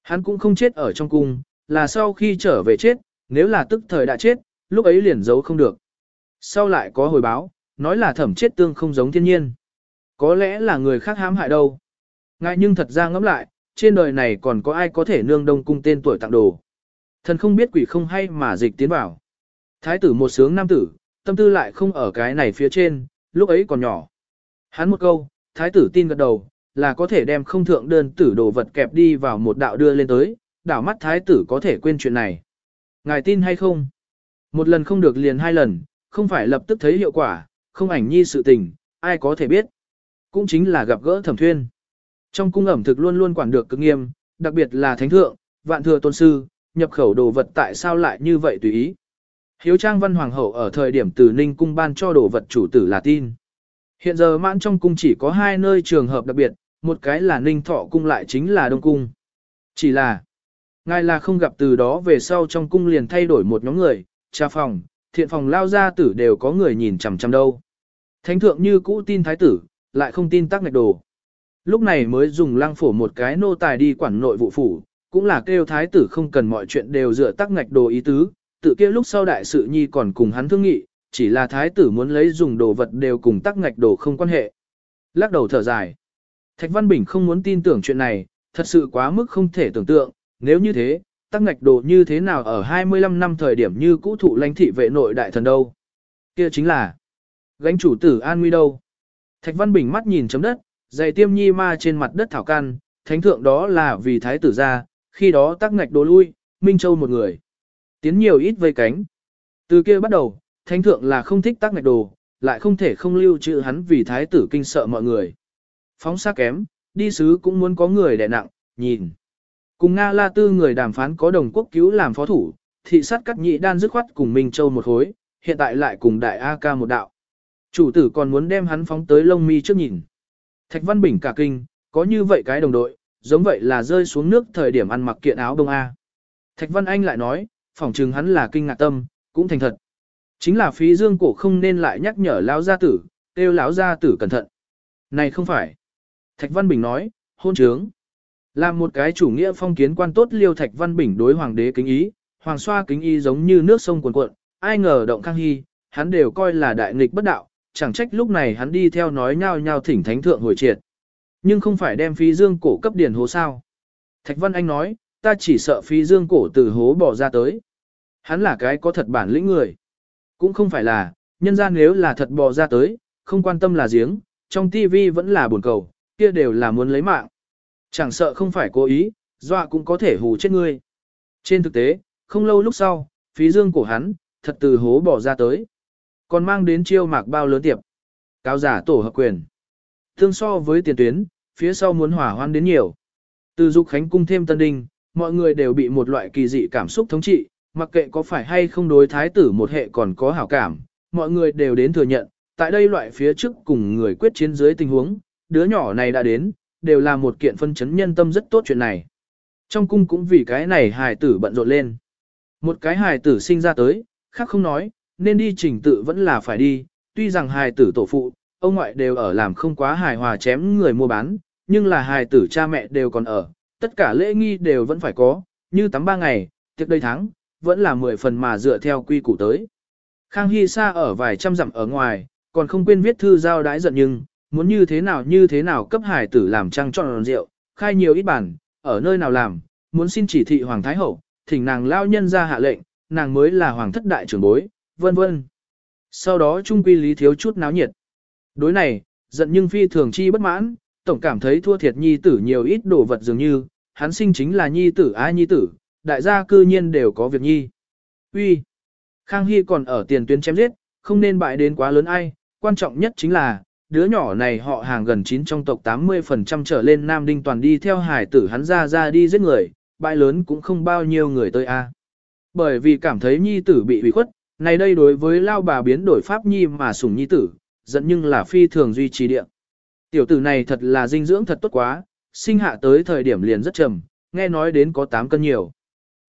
Hắn cũng không chết ở trong cung, là sau khi trở về chết, nếu là tức thời đã chết, lúc ấy liền giấu không được. Sau lại có hồi báo, nói là thẩm chết tương không giống thiên nhiên. Có lẽ là người khác hãm hại đâu. Ngại nhưng thật ra ngẫm lại, trên đời này còn có ai có thể nương đông cung tên tuổi tặng đồ. Thần không biết quỷ không hay mà dịch tiến vào. Thái tử một sướng nam tử, tâm tư lại không ở cái này phía trên, lúc ấy còn nhỏ. Hắn một câu, thái tử tin gật đầu, là có thể đem không thượng đơn tử đồ vật kẹp đi vào một đạo đưa lên tới, đảo mắt thái tử có thể quên chuyện này. Ngài tin hay không? Một lần không được liền hai lần, không phải lập tức thấy hiệu quả, không ảnh nhi sự tình, ai có thể biết. Cũng chính là gặp gỡ thẩm thuyên. Trong cung ẩm thực luôn luôn quản được cực nghiêm, đặc biệt là thánh thượng, vạn thừa tôn sư, nhập khẩu đồ vật tại sao lại như vậy tùy ý. Hiếu trang văn hoàng hậu ở thời điểm từ ninh cung ban cho đồ vật chủ tử là tin. Hiện giờ mãn trong cung chỉ có hai nơi trường hợp đặc biệt, một cái là ninh thọ cung lại chính là đông cung. Chỉ là, ngài là không gặp từ đó về sau trong cung liền thay đổi một nhóm người, trà phòng, thiện phòng lao gia tử đều có người nhìn chằm chằm đâu. Thánh thượng như cũ tin thái tử, lại không tin tắc ngạch đồ. Lúc này mới dùng lăng phổ một cái nô tài đi quản nội vụ phủ, cũng là kêu thái tử không cần mọi chuyện đều dựa tắc ngạch đồ ý tứ, tự kia lúc sau đại sự nhi còn cùng hắn thương nghị, chỉ là thái tử muốn lấy dùng đồ vật đều cùng tắc ngạch đồ không quan hệ. Lắc đầu thở dài. Thạch Văn Bình không muốn tin tưởng chuyện này, thật sự quá mức không thể tưởng tượng, nếu như thế, tắc ngạch đồ như thế nào ở 25 năm thời điểm như cũ thụ lãnh thị vệ nội đại thần đâu. Kia chính là gánh chủ tử an nguy đâu. Thạch Văn Bình mắt nhìn chấm đất, giày tiêm nhi ma trên mặt đất thảo can, thánh thượng đó là vì thái tử ra, khi đó tắc ngạch đồ lui, Minh Châu một người. Tiến nhiều ít vây cánh. Từ kia bắt đầu, thánh thượng là không thích tắc ngạch đồ, lại không thể không lưu trữ hắn vì thái tử kinh sợ mọi người. Phóng xa kém, đi sứ cũng muốn có người đè nặng, nhìn. Cùng Nga La Tư người đàm phán có đồng quốc cứu làm phó thủ, thị sát cắt nhị đan dứt khoát cùng Minh Châu một hối, hiện tại lại cùng đại A ca một đạo. Chủ tử còn muốn đem hắn phóng tới lông mi trước nhìn. Thạch Văn Bình cả kinh, có như vậy cái đồng đội, giống vậy là rơi xuống nước thời điểm ăn mặc kiện áo đông A. Thạch Văn Anh lại nói, phỏng chừng hắn là kinh ngạc tâm, cũng thành thật. Chính là phí dương cổ không nên lại nhắc nhở lão gia tử, kêu lão gia tử cẩn thận. Này không phải. Thạch Văn Bình nói, hôn trướng. Làm một cái chủ nghĩa phong kiến quan tốt liêu Thạch Văn Bình đối hoàng đế kính ý, hoàng xoa kính ý giống như nước sông cuồn cuộn, ai ngờ động khang hy, hắn đều coi là đại nghịch bất đạo, chẳng trách lúc này hắn đi theo nói nhau nhau thỉnh thánh thượng hồi triệt. Nhưng không phải đem phí dương cổ cấp điển hố sao. Thạch Văn Anh nói, ta chỉ sợ phí dương cổ từ hố bỏ ra tới. Hắn là cái có thật bản lĩnh người. Cũng không phải là, nhân ra nếu là thật bỏ ra tới, không quan tâm là giếng, trong tivi vẫn là buồn cầu, kia đều là muốn lấy mạng. Chẳng sợ không phải cố ý, dọa cũng có thể hù chết ngươi. Trên thực tế, không lâu lúc sau, phí dương cổ hắn, thật từ hố bỏ ra tới. Còn mang đến chiêu mạc bao lớn tiệp. Cáo giả tổ hợp quyền. Tương so với tiền tuyến, phía sau muốn hỏa hoan đến nhiều. Từ dục khánh cung thêm tân đinh, mọi người đều bị một loại kỳ dị cảm xúc thống trị, mặc kệ có phải hay không đối thái tử một hệ còn có hảo cảm, mọi người đều đến thừa nhận, tại đây loại phía trước cùng người quyết chiến dưới tình huống, đứa nhỏ này đã đến, đều là một kiện phân chấn nhân tâm rất tốt chuyện này. Trong cung cũng vì cái này hài tử bận rộn lên. Một cái hài tử sinh ra tới, khác không nói, nên đi trình tự vẫn là phải đi, tuy rằng hài tử tổ phụ, ông ngoại đều ở làm không quá hài hòa chém người mua bán, nhưng là hài tử cha mẹ đều còn ở, tất cả lễ nghi đều vẫn phải có, như tắm ba ngày, tiệc đây tháng, vẫn là mười phần mà dựa theo quy củ tới. Khang Hy xa ở vài trăm dặm ở ngoài, còn không quên viết thư giao đái giận nhưng, muốn như thế nào như thế nào cấp hài tử làm trăng trọn rượu, khai nhiều ít bản, ở nơi nào làm, muốn xin chỉ thị Hoàng Thái Hậu, thỉnh nàng lao nhân ra hạ lệnh, nàng mới là Hoàng thất đại trưởng bối, vân vân. Sau đó Trung Quy Lý thiếu chút náo nhiệt. Đối này, giận nhưng phi thường chi bất mãn, tổng cảm thấy thua thiệt nhi tử nhiều ít đồ vật dường như, hắn sinh chính là nhi tử ai nhi tử, đại gia cư nhiên đều có việc nhi. Uy, Khang Hy còn ở tiền tuyến chém giết, không nên bại đến quá lớn ai, quan trọng nhất chính là, đứa nhỏ này họ hàng gần chín trong tộc 80% trở lên Nam Đinh toàn đi theo hải tử hắn ra ra đi giết người, bại lớn cũng không bao nhiêu người tới a. Bởi vì cảm thấy nhi tử bị bị khuất, này đây đối với lao bà biến đổi pháp nhi mà sủng nhi tử, dẫn nhưng là phi thường duy trì địa. Tiểu tử này thật là dinh dưỡng thật tốt quá, sinh hạ tới thời điểm liền rất trầm, nghe nói đến có 8 cân nhiều.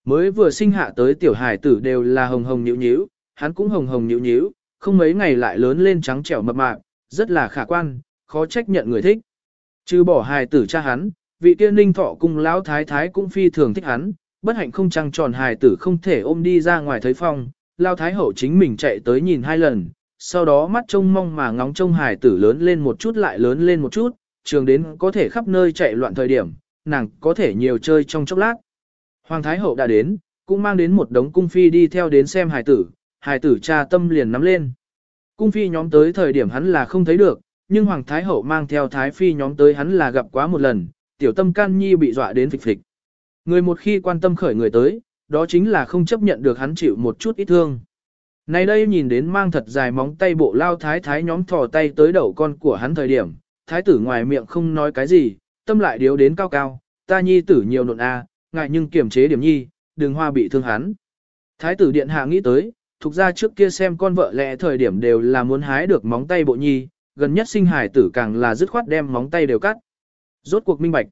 Mới vừa sinh hạ tới tiểu hải tử đều là hồng hồng nhíu nhíu, hắn cũng hồng hồng nhíu nhíu, không mấy ngày lại lớn lên trắng trẻo mập mạp, rất là khả quan, khó trách nhận người thích. Trừ bỏ hài tử cha hắn, vị kia ninh thọ cung lão thái thái cũng phi thường thích hắn, bất hạnh không trăng tròn hài tử không thể ôm đi ra ngoài thấy phong, lao thái hậu chính mình chạy tới nhìn hai lần, sau đó mắt trông mong mà ngóng trông hài tử lớn lên một chút lại lớn lên một chút, trường đến có thể khắp nơi chạy loạn thời điểm, nàng có thể nhiều chơi trong chốc lát. Hoàng thái hậu đã đến, cũng mang đến một đống cung phi đi theo đến xem hài tử, hài tử cha tâm liền nắm lên. Cung phi nhóm tới thời điểm hắn là không thấy được, nhưng Hoàng Thái Hậu mang theo Thái Phi nhóm tới hắn là gặp quá một lần, tiểu tâm can nhi bị dọa đến phịch phịch. Người một khi quan tâm khởi người tới, đó chính là không chấp nhận được hắn chịu một chút ít thương. Này đây nhìn đến mang thật dài móng tay bộ lao thái thái nhóm thò tay tới đầu con của hắn thời điểm, thái tử ngoài miệng không nói cái gì, tâm lại điếu đến cao cao, ta nhi tử nhiều nộn a, ngại nhưng kiềm chế điểm nhi, đừng hoa bị thương hắn. Thái tử điện hạ nghĩ tới, thuộc ra trước kia xem con vợ lẽ thời điểm đều là muốn hái được móng tay bộ nhi, gần nhất sinh hải tử càng là dứt khoát đem móng tay đều cắt. Rốt cuộc minh bạch.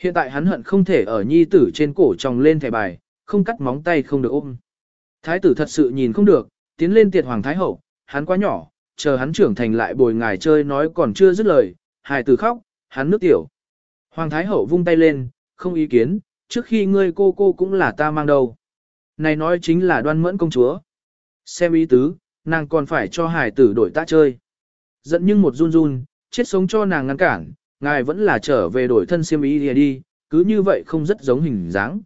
Hiện tại hắn hận không thể ở nhi tử trên cổ tròng lên thẻ bài, không cắt móng tay không được ôm. Thái tử thật sự nhìn không được, tiến lên tiệt hoàng thái hậu, hắn quá nhỏ, chờ hắn trưởng thành lại bồi ngài chơi nói còn chưa dứt lời, hài tử khóc, hắn nước tiểu. Hoàng thái hậu vung tay lên, không ý kiến, trước khi ngươi cô cô cũng là ta mang đầu. Này nói chính là đoan mẫn công chúa. Xem ý tứ, nàng còn phải cho hải tử đổi ta chơi. Giận nhưng một run run, chết sống cho nàng ngăn cản, ngài vẫn là trở về đổi thân xiêm ý đi, đi cứ như vậy không rất giống hình dáng.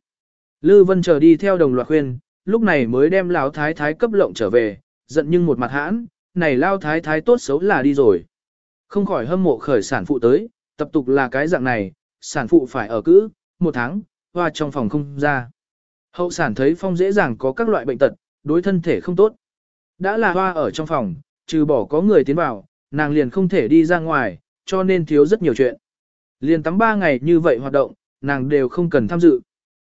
Lư Vân chờ đi theo đồng loạt khuyên, lúc này mới đem lão thái thái cấp lộng trở về, giận nhưng một mặt hãn, này lao thái thái tốt xấu là đi rồi. Không khỏi hâm mộ khởi sản phụ tới, tập tục là cái dạng này, sản phụ phải ở cữ, một tháng, hoa trong phòng không ra. Hậu sản thấy phong dễ dàng có các loại bệnh tật, đối thân thể không tốt. Đã là hoa ở trong phòng, trừ bỏ có người tiến vào, nàng liền không thể đi ra ngoài, cho nên thiếu rất nhiều chuyện. Liền tắm ba ngày như vậy hoạt động, nàng đều không cần tham dự.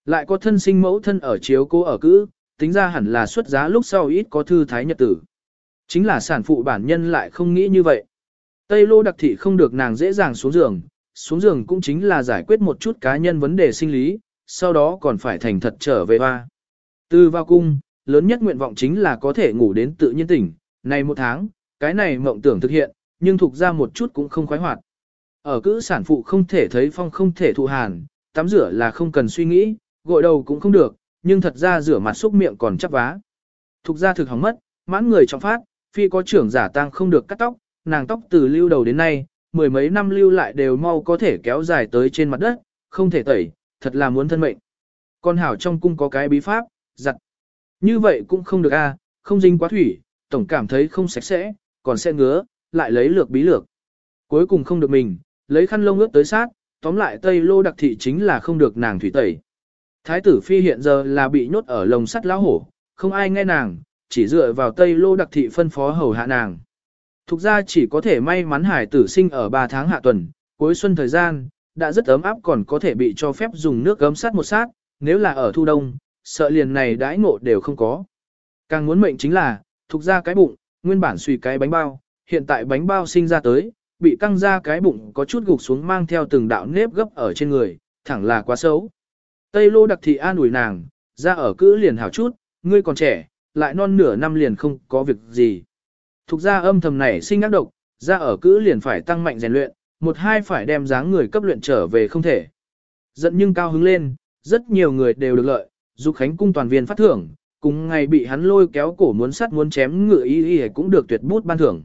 Lại có thân sinh mẫu thân ở chiếu cố ở cữ, tính ra hẳn là xuất giá lúc sau ít có thư thái nhật tử. Chính là sản phụ bản nhân lại không nghĩ như vậy. Tây lô đặc thị không được nàng dễ dàng xuống giường, xuống giường cũng chính là giải quyết một chút cá nhân vấn đề sinh lý, sau đó còn phải thành thật trở về hoa. Từ vào cung, lớn nhất nguyện vọng chính là có thể ngủ đến tự nhiên tỉnh, này một tháng, cái này mộng tưởng thực hiện, nhưng thuộc ra một chút cũng không khoái hoạt. Ở cữ sản phụ không thể thấy phong không thể thụ hàn, tắm rửa là không cần suy nghĩ, gội đầu cũng không được, nhưng thật ra rửa mặt xúc miệng còn chắp vá. Thục ra thực hỏng mất, mãn người trong phát, phi có trưởng giả tăng không được cắt tóc, nàng tóc từ lưu đầu đến nay, mười mấy năm lưu lại đều mau có thể kéo dài tới trên mặt đất, không thể tẩy, thật là muốn thân mệnh. Con hảo trong cung có cái bí pháp, giặt. Như vậy cũng không được a, không dính quá thủy, tổng cảm thấy không sạch sẽ, còn sẽ ngứa, lại lấy lược bí lược. Cuối cùng không được mình, lấy khăn lông ướt tới sát, tóm lại Tây Lô đặc thị chính là không được nàng thủy tẩy. Thái tử phi hiện giờ là bị nhốt ở lồng sắt lão hổ, không ai nghe nàng, chỉ dựa vào Tây Lô đặc thị phân phó hầu hạ nàng. Thục ra chỉ có thể may mắn hải tử sinh ở 3 tháng hạ tuần, cuối xuân thời gian, đã rất ấm áp còn có thể bị cho phép dùng nước gấm sát một sát, nếu là ở thu đông, sợ liền này đãi ngộ đều không có. Càng muốn mệnh chính là, thục ra cái bụng, nguyên bản suy cái bánh bao, hiện tại bánh bao sinh ra tới, bị căng ra cái bụng có chút gục xuống mang theo từng đạo nếp gấp ở trên người, thẳng là quá xấu. Tây lô đặc thị an ủi nàng, ra ở cữ liền hảo chút, ngươi còn trẻ, lại non nửa năm liền không có việc gì. Thục ra âm thầm này sinh ác độc, ra ở cữ liền phải tăng mạnh rèn luyện, một hai phải đem dáng người cấp luyện trở về không thể. Giận nhưng cao hứng lên, rất nhiều người đều được lợi, dục khánh cung toàn viên phát thưởng, cùng ngày bị hắn lôi kéo cổ muốn sắt muốn chém ngựa y y cũng được tuyệt bút ban thưởng.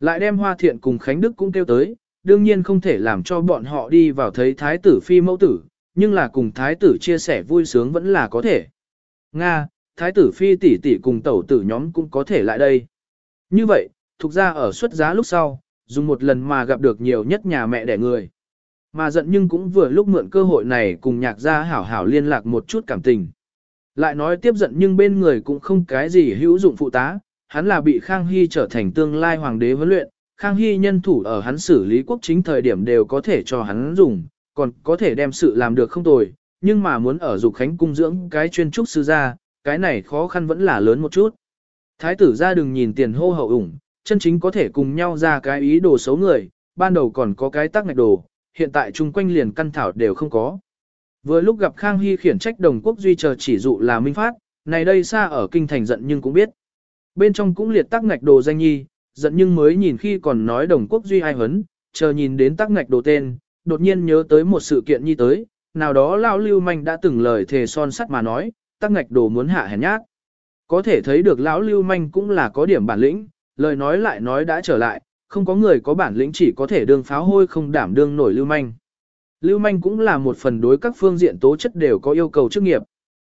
Lại đem hoa thiện cùng Khánh Đức cũng kêu tới, đương nhiên không thể làm cho bọn họ đi vào thấy thái tử phi mẫu tử, nhưng là cùng thái tử chia sẻ vui sướng vẫn là có thể. Nga, thái tử phi tỷ tỷ cùng tẩu tử nhóm cũng có thể lại đây. Như vậy, thuộc ra ở xuất giá lúc sau, dùng một lần mà gặp được nhiều nhất nhà mẹ đẻ người. Mà giận nhưng cũng vừa lúc mượn cơ hội này cùng nhạc gia hảo hảo liên lạc một chút cảm tình. Lại nói tiếp giận nhưng bên người cũng không cái gì hữu dụng phụ tá, hắn là bị Khang Hy trở thành tương lai hoàng đế huấn luyện, Khang Hy nhân thủ ở hắn xử lý quốc chính thời điểm đều có thể cho hắn dùng, còn có thể đem sự làm được không tồi, nhưng mà muốn ở dục khánh cung dưỡng cái chuyên trúc sư gia, cái này khó khăn vẫn là lớn một chút. Thái tử ra đừng nhìn tiền hô hậu ủng, chân chính có thể cùng nhau ra cái ý đồ xấu người, ban đầu còn có cái tác ngạch đồ, hiện tại chung quanh liền căn thảo đều không có. Vừa lúc gặp Khang Hy khiển trách đồng quốc duy chờ chỉ dụ là minh phát, này đây xa ở kinh thành giận nhưng cũng biết. Bên trong cũng liệt tác ngạch đồ danh nhi, giận nhưng mới nhìn khi còn nói đồng quốc duy ai hấn, chờ nhìn đến tác ngạch đồ tên, đột nhiên nhớ tới một sự kiện như tới, nào đó lao lưu manh đã từng lời thề son sắt mà nói, tắc ngạch đồ muốn hạ hèn nhát. Có thể thấy được lão lưu manh cũng là có điểm bản lĩnh, lời nói lại nói đã trở lại, không có người có bản lĩnh chỉ có thể đương pháo hôi không đảm đương nổi lưu manh. Lưu manh cũng là một phần đối các phương diện tố chất đều có yêu cầu chức nghiệp.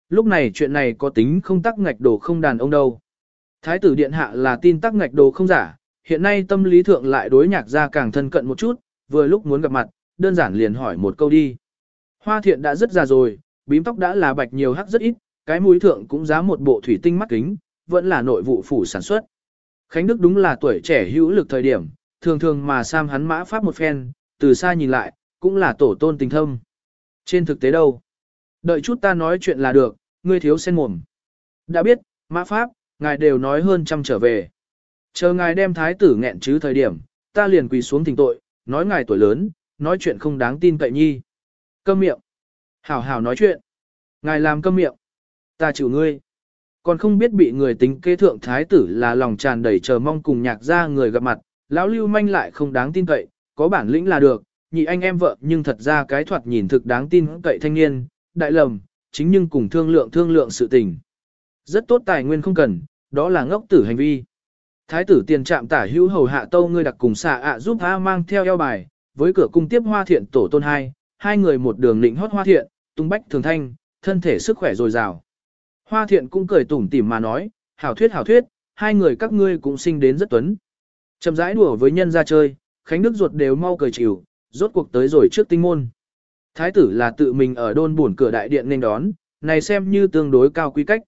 Lúc này chuyện này có tính không tắc ngạch đồ không đàn ông đâu. Thái tử điện hạ là tin tắc ngạch đồ không giả, hiện nay tâm lý thượng lại đối nhạc ra càng thân cận một chút, vừa lúc muốn gặp mặt, đơn giản liền hỏi một câu đi. Hoa thiện đã rất già rồi, bím tóc đã là bạch nhiều hắc rất ít, cái mũi thượng cũng giá một bộ thủy tinh mắt kính, vẫn là nội vụ phủ sản xuất. Khánh Đức đúng là tuổi trẻ hữu lực thời điểm, thường thường mà Sam hắn mã pháp một phen, từ xa nhìn lại, cũng là tổ tôn tình thâm. Trên thực tế đâu? Đợi chút ta nói chuyện là được, ngươi thiếu sen mồm. Đã biết, mã pháp, ngài đều nói hơn trăm trở về. Chờ ngài đem thái tử nghẹn chứ thời điểm, ta liền quỳ xuống thỉnh tội, nói ngài tuổi lớn, nói chuyện không đáng tin cậy nhi. Câm miệng. Hảo hảo nói chuyện. Ngài làm câm miệng. Ta chịu ngươi. Còn không biết bị người tính kế thượng thái tử là lòng tràn đầy chờ mong cùng nhạc ra người gặp mặt, lão lưu manh lại không đáng tin cậy, có bản lĩnh là được, nhị anh em vợ nhưng thật ra cái thoạt nhìn thực đáng tin cậy thanh niên, đại lầm, chính nhưng cùng thương lượng thương lượng sự tình. Rất tốt tài nguyên không cần, đó là ngốc tử hành vi. Thái tử tiền trạm tả hữu hầu hạ tâu ngươi đặc cùng xạ ạ giúp A mang theo eo bài, với cửa cung tiếp hoa thiện tổ tôn hai, hai người một đường lĩnh hót hoa thiện, tung bách thường thanh, thân thể sức khỏe dồi dào. Hoa thiện cũng cười tủm tỉm mà nói, hảo thuyết hảo thuyết, hai người các ngươi cũng sinh đến rất tuấn. Chậm rãi đùa với nhân ra chơi, Khánh Đức ruột đều mau cười chịu, rốt cuộc tới rồi trước tinh môn. Thái tử là tự mình ở đôn buồn cửa đại điện nên đón, này xem như tương đối cao quy cách.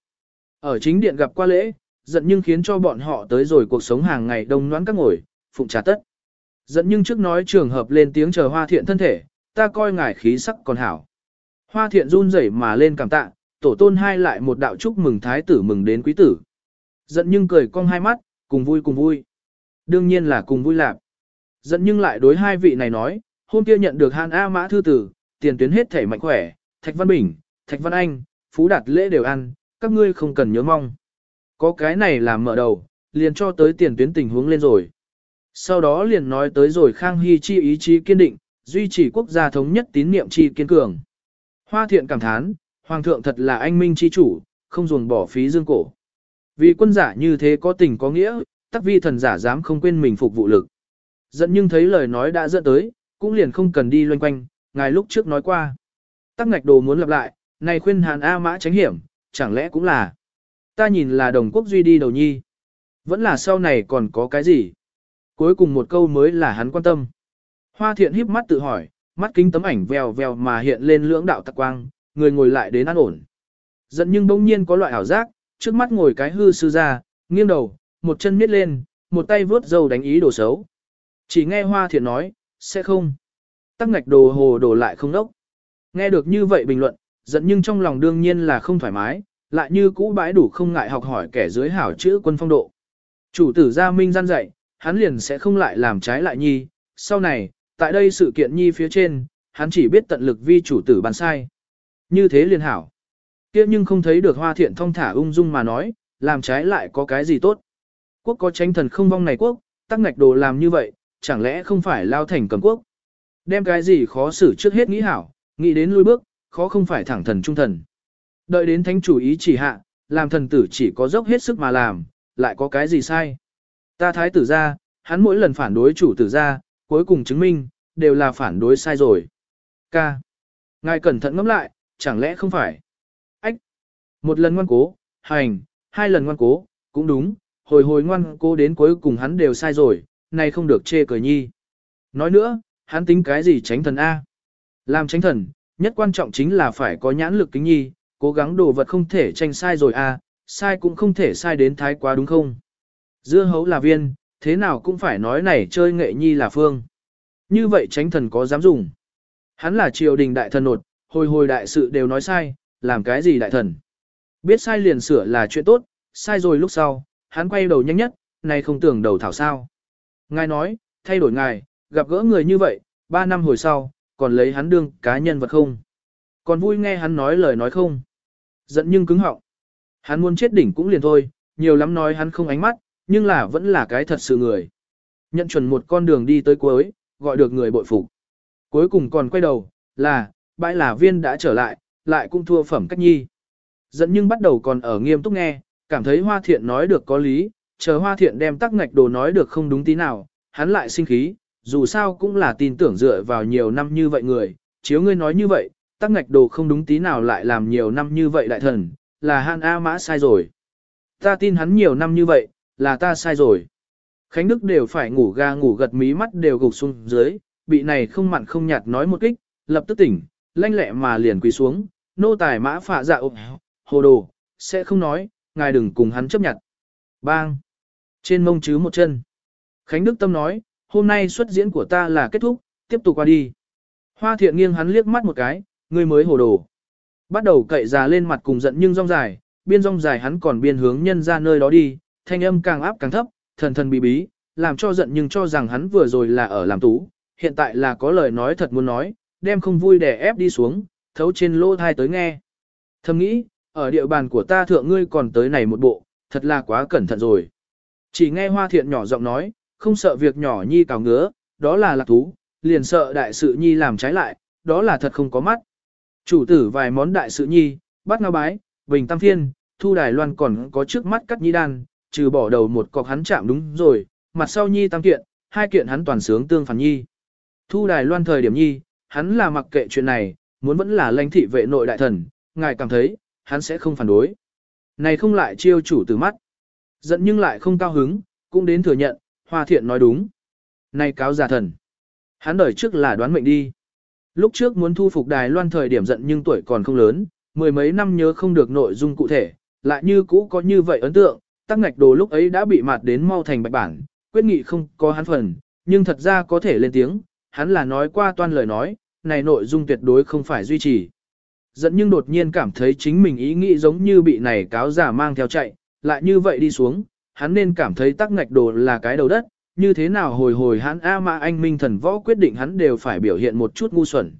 Ở chính điện gặp qua lễ, giận nhưng khiến cho bọn họ tới rồi cuộc sống hàng ngày đông noãn các ngồi, phụng trà tất. Dẫn nhưng trước nói trường hợp lên tiếng chờ hoa thiện thân thể, ta coi ngài khí sắc còn hảo. Hoa thiện run rẩy mà lên cảm tạ, tổ tôn hai lại một đạo chúc mừng thái tử mừng đến quý tử. Giận nhưng cười cong hai mắt, cùng vui cùng vui. Đương nhiên là cùng vui lạc. Giận nhưng lại đối hai vị này nói, hôm kia nhận được Hàn A Mã thư tử, tiền tuyến hết thể mạnh khỏe, Thạch Văn Bình, Thạch Văn Anh, Phú Đạt lễ đều ăn, các ngươi không cần nhớ mong. Có cái này làm mở đầu, liền cho tới tiền tuyến tình huống lên rồi. Sau đó liền nói tới rồi Khang Hy chi ý chí kiên định, duy trì quốc gia thống nhất tín niệm chi kiên cường. Hoa thiện cảm thán, Hoàng thượng thật là anh minh chi chủ, không dùng bỏ phí dương cổ. Vì quân giả như thế có tình có nghĩa, tắc vi thần giả dám không quên mình phục vụ lực. Dẫn nhưng thấy lời nói đã dẫn tới, cũng liền không cần đi loanh quanh, ngài lúc trước nói qua. Tắc ngạch đồ muốn lặp lại, này khuyên hàn A mã tránh hiểm, chẳng lẽ cũng là. Ta nhìn là đồng quốc duy đi đầu nhi. Vẫn là sau này còn có cái gì. Cuối cùng một câu mới là hắn quan tâm. Hoa thiện híp mắt tự hỏi, mắt kính tấm ảnh vèo vèo mà hiện lên lưỡng đạo tạc quang, người ngồi lại đến an ổn. Giận nhưng bỗng nhiên có loại ảo giác, trước mắt ngồi cái hư sư ra, nghiêng đầu, một chân miết lên, một tay vướt dầu đánh ý đồ xấu. Chỉ nghe hoa thiện nói, sẽ không. Tắc ngạch đồ hồ đồ lại không đốc. Nghe được như vậy bình luận, giận nhưng trong lòng đương nhiên là không thoải mái, lại như cũ bãi đủ không ngại học hỏi kẻ dưới hảo chữ quân phong độ. Chủ tử gia minh gian dạy, hắn liền sẽ không lại làm trái lại nhi, sau này, tại đây sự kiện nhi phía trên, hắn chỉ biết tận lực vi chủ tử bàn sai. Như thế liền hảo. kia nhưng không thấy được hoa thiện thông thả ung dung mà nói, làm trái lại có cái gì tốt. Quốc có tranh thần không vong này quốc, tắc ngạch đồ làm như vậy, chẳng lẽ không phải lao thành cầm quốc. Đem cái gì khó xử trước hết nghĩ hảo, nghĩ đến lui bước, khó không phải thẳng thần trung thần. Đợi đến thánh chủ ý chỉ hạ, làm thần tử chỉ có dốc hết sức mà làm, lại có cái gì sai. Ta thái tử ra, hắn mỗi lần phản đối chủ tử ra, cuối cùng chứng minh, đều là phản đối sai rồi. Ca. Ngài cẩn thận ngẫm lại, chẳng lẽ không phải? Ách. Một lần ngoan cố, hành, hai lần ngoan cố, cũng đúng, hồi hồi ngoan cố đến cuối cùng hắn đều sai rồi, này không được chê cười nhi. Nói nữa, hắn tính cái gì tránh thần A? Làm tránh thần, nhất quan trọng chính là phải có nhãn lực kính nhi, cố gắng đồ vật không thể tranh sai rồi A, sai cũng không thể sai đến thái quá đúng không? Dưa hấu là viên, thế nào cũng phải nói này chơi nghệ nhi là phương. Như vậy tránh thần có dám dùng. Hắn là triều đình đại thần nột, hồi hồi đại sự đều nói sai, làm cái gì đại thần. Biết sai liền sửa là chuyện tốt, sai rồi lúc sau, hắn quay đầu nhanh nhất, này không tưởng đầu thảo sao. Ngài nói, thay đổi ngài, gặp gỡ người như vậy, ba năm hồi sau, còn lấy hắn đương cá nhân vật không. Còn vui nghe hắn nói lời nói không. Giận nhưng cứng họng. Hắn muốn chết đỉnh cũng liền thôi, nhiều lắm nói hắn không ánh mắt, nhưng là vẫn là cái thật sự người. Nhận chuẩn một con đường đi tới cuối, gọi được người bội phục. Cuối cùng còn quay đầu, là, bãi là viên đã trở lại, lại cũng thua phẩm cách nhi. dẫn nhưng bắt đầu còn ở nghiêm túc nghe, cảm thấy hoa thiện nói được có lý, chờ hoa thiện đem tắc ngạch đồ nói được không đúng tí nào, hắn lại sinh khí, dù sao cũng là tin tưởng dựa vào nhiều năm như vậy người, chiếu ngươi nói như vậy, tắc ngạch đồ không đúng tí nào lại làm nhiều năm như vậy đại thần, là han A mã sai rồi. Ta tin hắn nhiều năm như vậy, là ta sai rồi. Khánh Đức đều phải ngủ ga ngủ gật mí mắt đều gục xuống dưới, bị này không mặn không nhạt nói một kích, lập tức tỉnh, lanh lẹ mà liền quỳ xuống, nô tài mã phạ dạ ộp, hồ đồ, sẽ không nói, ngài đừng cùng hắn chấp nhận. Bang! Trên mông chứ một chân. Khánh Đức Tâm nói, hôm nay xuất diễn của ta là kết thúc, tiếp tục qua đi. Hoa thiện nghiêng hắn liếc mắt một cái, ngươi mới hồ đồ. Bắt đầu cậy già lên mặt cùng giận nhưng rong dài, biên rong dài hắn còn biên hướng nhân ra nơi đó đi, thanh âm càng áp càng thấp, thần thần bí bí, làm cho giận nhưng cho rằng hắn vừa rồi là ở làm tú, hiện tại là có lời nói thật muốn nói, đem không vui để ép đi xuống, thấu trên lô thai tới nghe. Thầm nghĩ, ở địa bàn của ta thượng ngươi còn tới này một bộ, thật là quá cẩn thận rồi. Chỉ nghe hoa thiện nhỏ giọng nói, không sợ việc nhỏ nhi cào ngứa, đó là lạc thú, liền sợ đại sự nhi làm trái lại, đó là thật không có mắt. Chủ tử vài món đại sự nhi, bắt ngao bái, bình tam thiên, thu đài loan còn có trước mắt cắt nhi đan, trừ bỏ đầu một cọc hắn chạm đúng rồi, mặt sau nhi tam kiện, hai kiện hắn toàn sướng tương phản nhi. Thu đài loan thời điểm nhi, hắn là mặc kệ chuyện này, muốn vẫn là lãnh thị vệ nội đại thần, ngài cảm thấy, hắn sẽ không phản đối. Này không lại chiêu chủ từ mắt. Giận nhưng lại không cao hứng, cũng đến thừa nhận, hoa thiện nói đúng. Này cáo giả thần. Hắn đời trước là đoán mệnh đi. Lúc trước muốn thu phục Đài Loan thời điểm giận nhưng tuổi còn không lớn, mười mấy năm nhớ không được nội dung cụ thể, lại như cũ có như vậy ấn tượng, tắc ngạch đồ lúc ấy đã bị mạt đến mau thành bạch bản, quyết nghị không có hắn phần, nhưng thật ra có thể lên tiếng, hắn là nói qua toan lời nói, này nội dung tuyệt đối không phải duy trì. Dẫn nhưng đột nhiên cảm thấy chính mình ý nghĩ giống như bị này cáo giả mang theo chạy, lại như vậy đi xuống, hắn nên cảm thấy tắc ngạch đồ là cái đầu đất, như thế nào hồi hồi hắn A mà anh minh thần võ quyết định hắn đều phải biểu hiện một chút ngu xuẩn.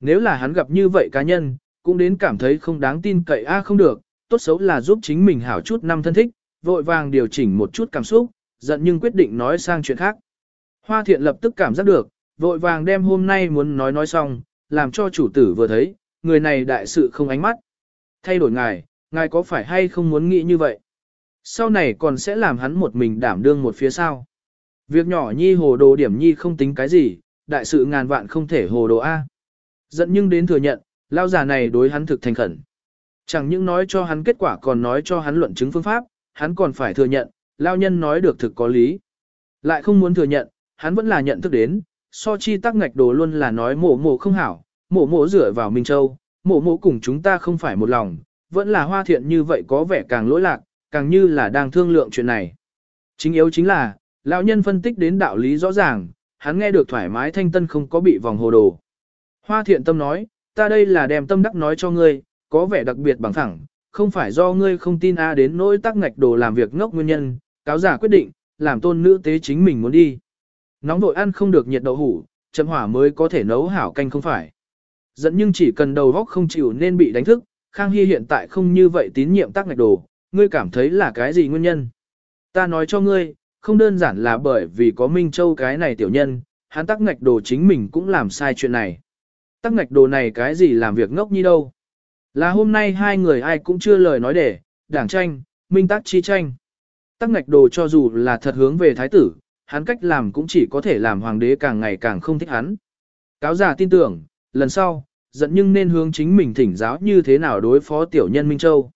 Nếu là hắn gặp như vậy cá nhân, cũng đến cảm thấy không đáng tin cậy A không được, tốt xấu là giúp chính mình hảo chút năm thân thích, vội vàng điều chỉnh một chút cảm xúc, giận nhưng quyết định nói sang chuyện khác. Hoa thiện lập tức cảm giác được, vội vàng đem hôm nay muốn nói nói xong, làm cho chủ tử vừa thấy, người này đại sự không ánh mắt. Thay đổi ngài, ngài có phải hay không muốn nghĩ như vậy? Sau này còn sẽ làm hắn một mình đảm đương một phía sau. Việc nhỏ nhi hồ đồ điểm nhi không tính cái gì, đại sự ngàn vạn không thể hồ đồ A. Giận nhưng đến thừa nhận, lao giả này đối hắn thực thành khẩn. Chẳng những nói cho hắn kết quả còn nói cho hắn luận chứng phương pháp, hắn còn phải thừa nhận, lao nhân nói được thực có lý. Lại không muốn thừa nhận, hắn vẫn là nhận thức đến, so chi tắc ngạch đồ luôn là nói mổ mổ không hảo, mổ mổ rửa vào Minh Châu, mổ mổ cùng chúng ta không phải một lòng, vẫn là hoa thiện như vậy có vẻ càng lỗi lạc, càng như là đang thương lượng chuyện này. Chính yếu chính là, lão nhân phân tích đến đạo lý rõ ràng, hắn nghe được thoải mái thanh tân không có bị vòng hồ đồ. Hoa thiện tâm nói, ta đây là đem tâm đắc nói cho ngươi, có vẻ đặc biệt bằng thẳng, không phải do ngươi không tin A đến nỗi tắc ngạch đồ làm việc ngốc nguyên nhân, cáo giả quyết định, làm tôn nữ tế chính mình muốn đi. Nóng vội ăn không được nhiệt đậu hủ, chậm hỏa mới có thể nấu hảo canh không phải. Dẫn nhưng chỉ cần đầu góc không chịu nên bị đánh thức, Khang Hy hiện tại không như vậy tín nhiệm tắc ngạch đồ, ngươi cảm thấy là cái gì nguyên nhân? Ta nói cho ngươi, không đơn giản là bởi vì có Minh Châu cái này tiểu nhân, hắn tắc ngạch đồ chính mình cũng làm sai chuyện này. Tắc ngạch đồ này cái gì làm việc ngốc như đâu. Là hôm nay hai người ai cũng chưa lời nói để, đảng tranh, minh tác chi tranh. Tắc ngạch đồ cho dù là thật hướng về thái tử, hắn cách làm cũng chỉ có thể làm hoàng đế càng ngày càng không thích hắn. Cáo giả tin tưởng, lần sau, giận nhưng nên hướng chính mình thỉnh giáo như thế nào đối phó tiểu nhân Minh Châu.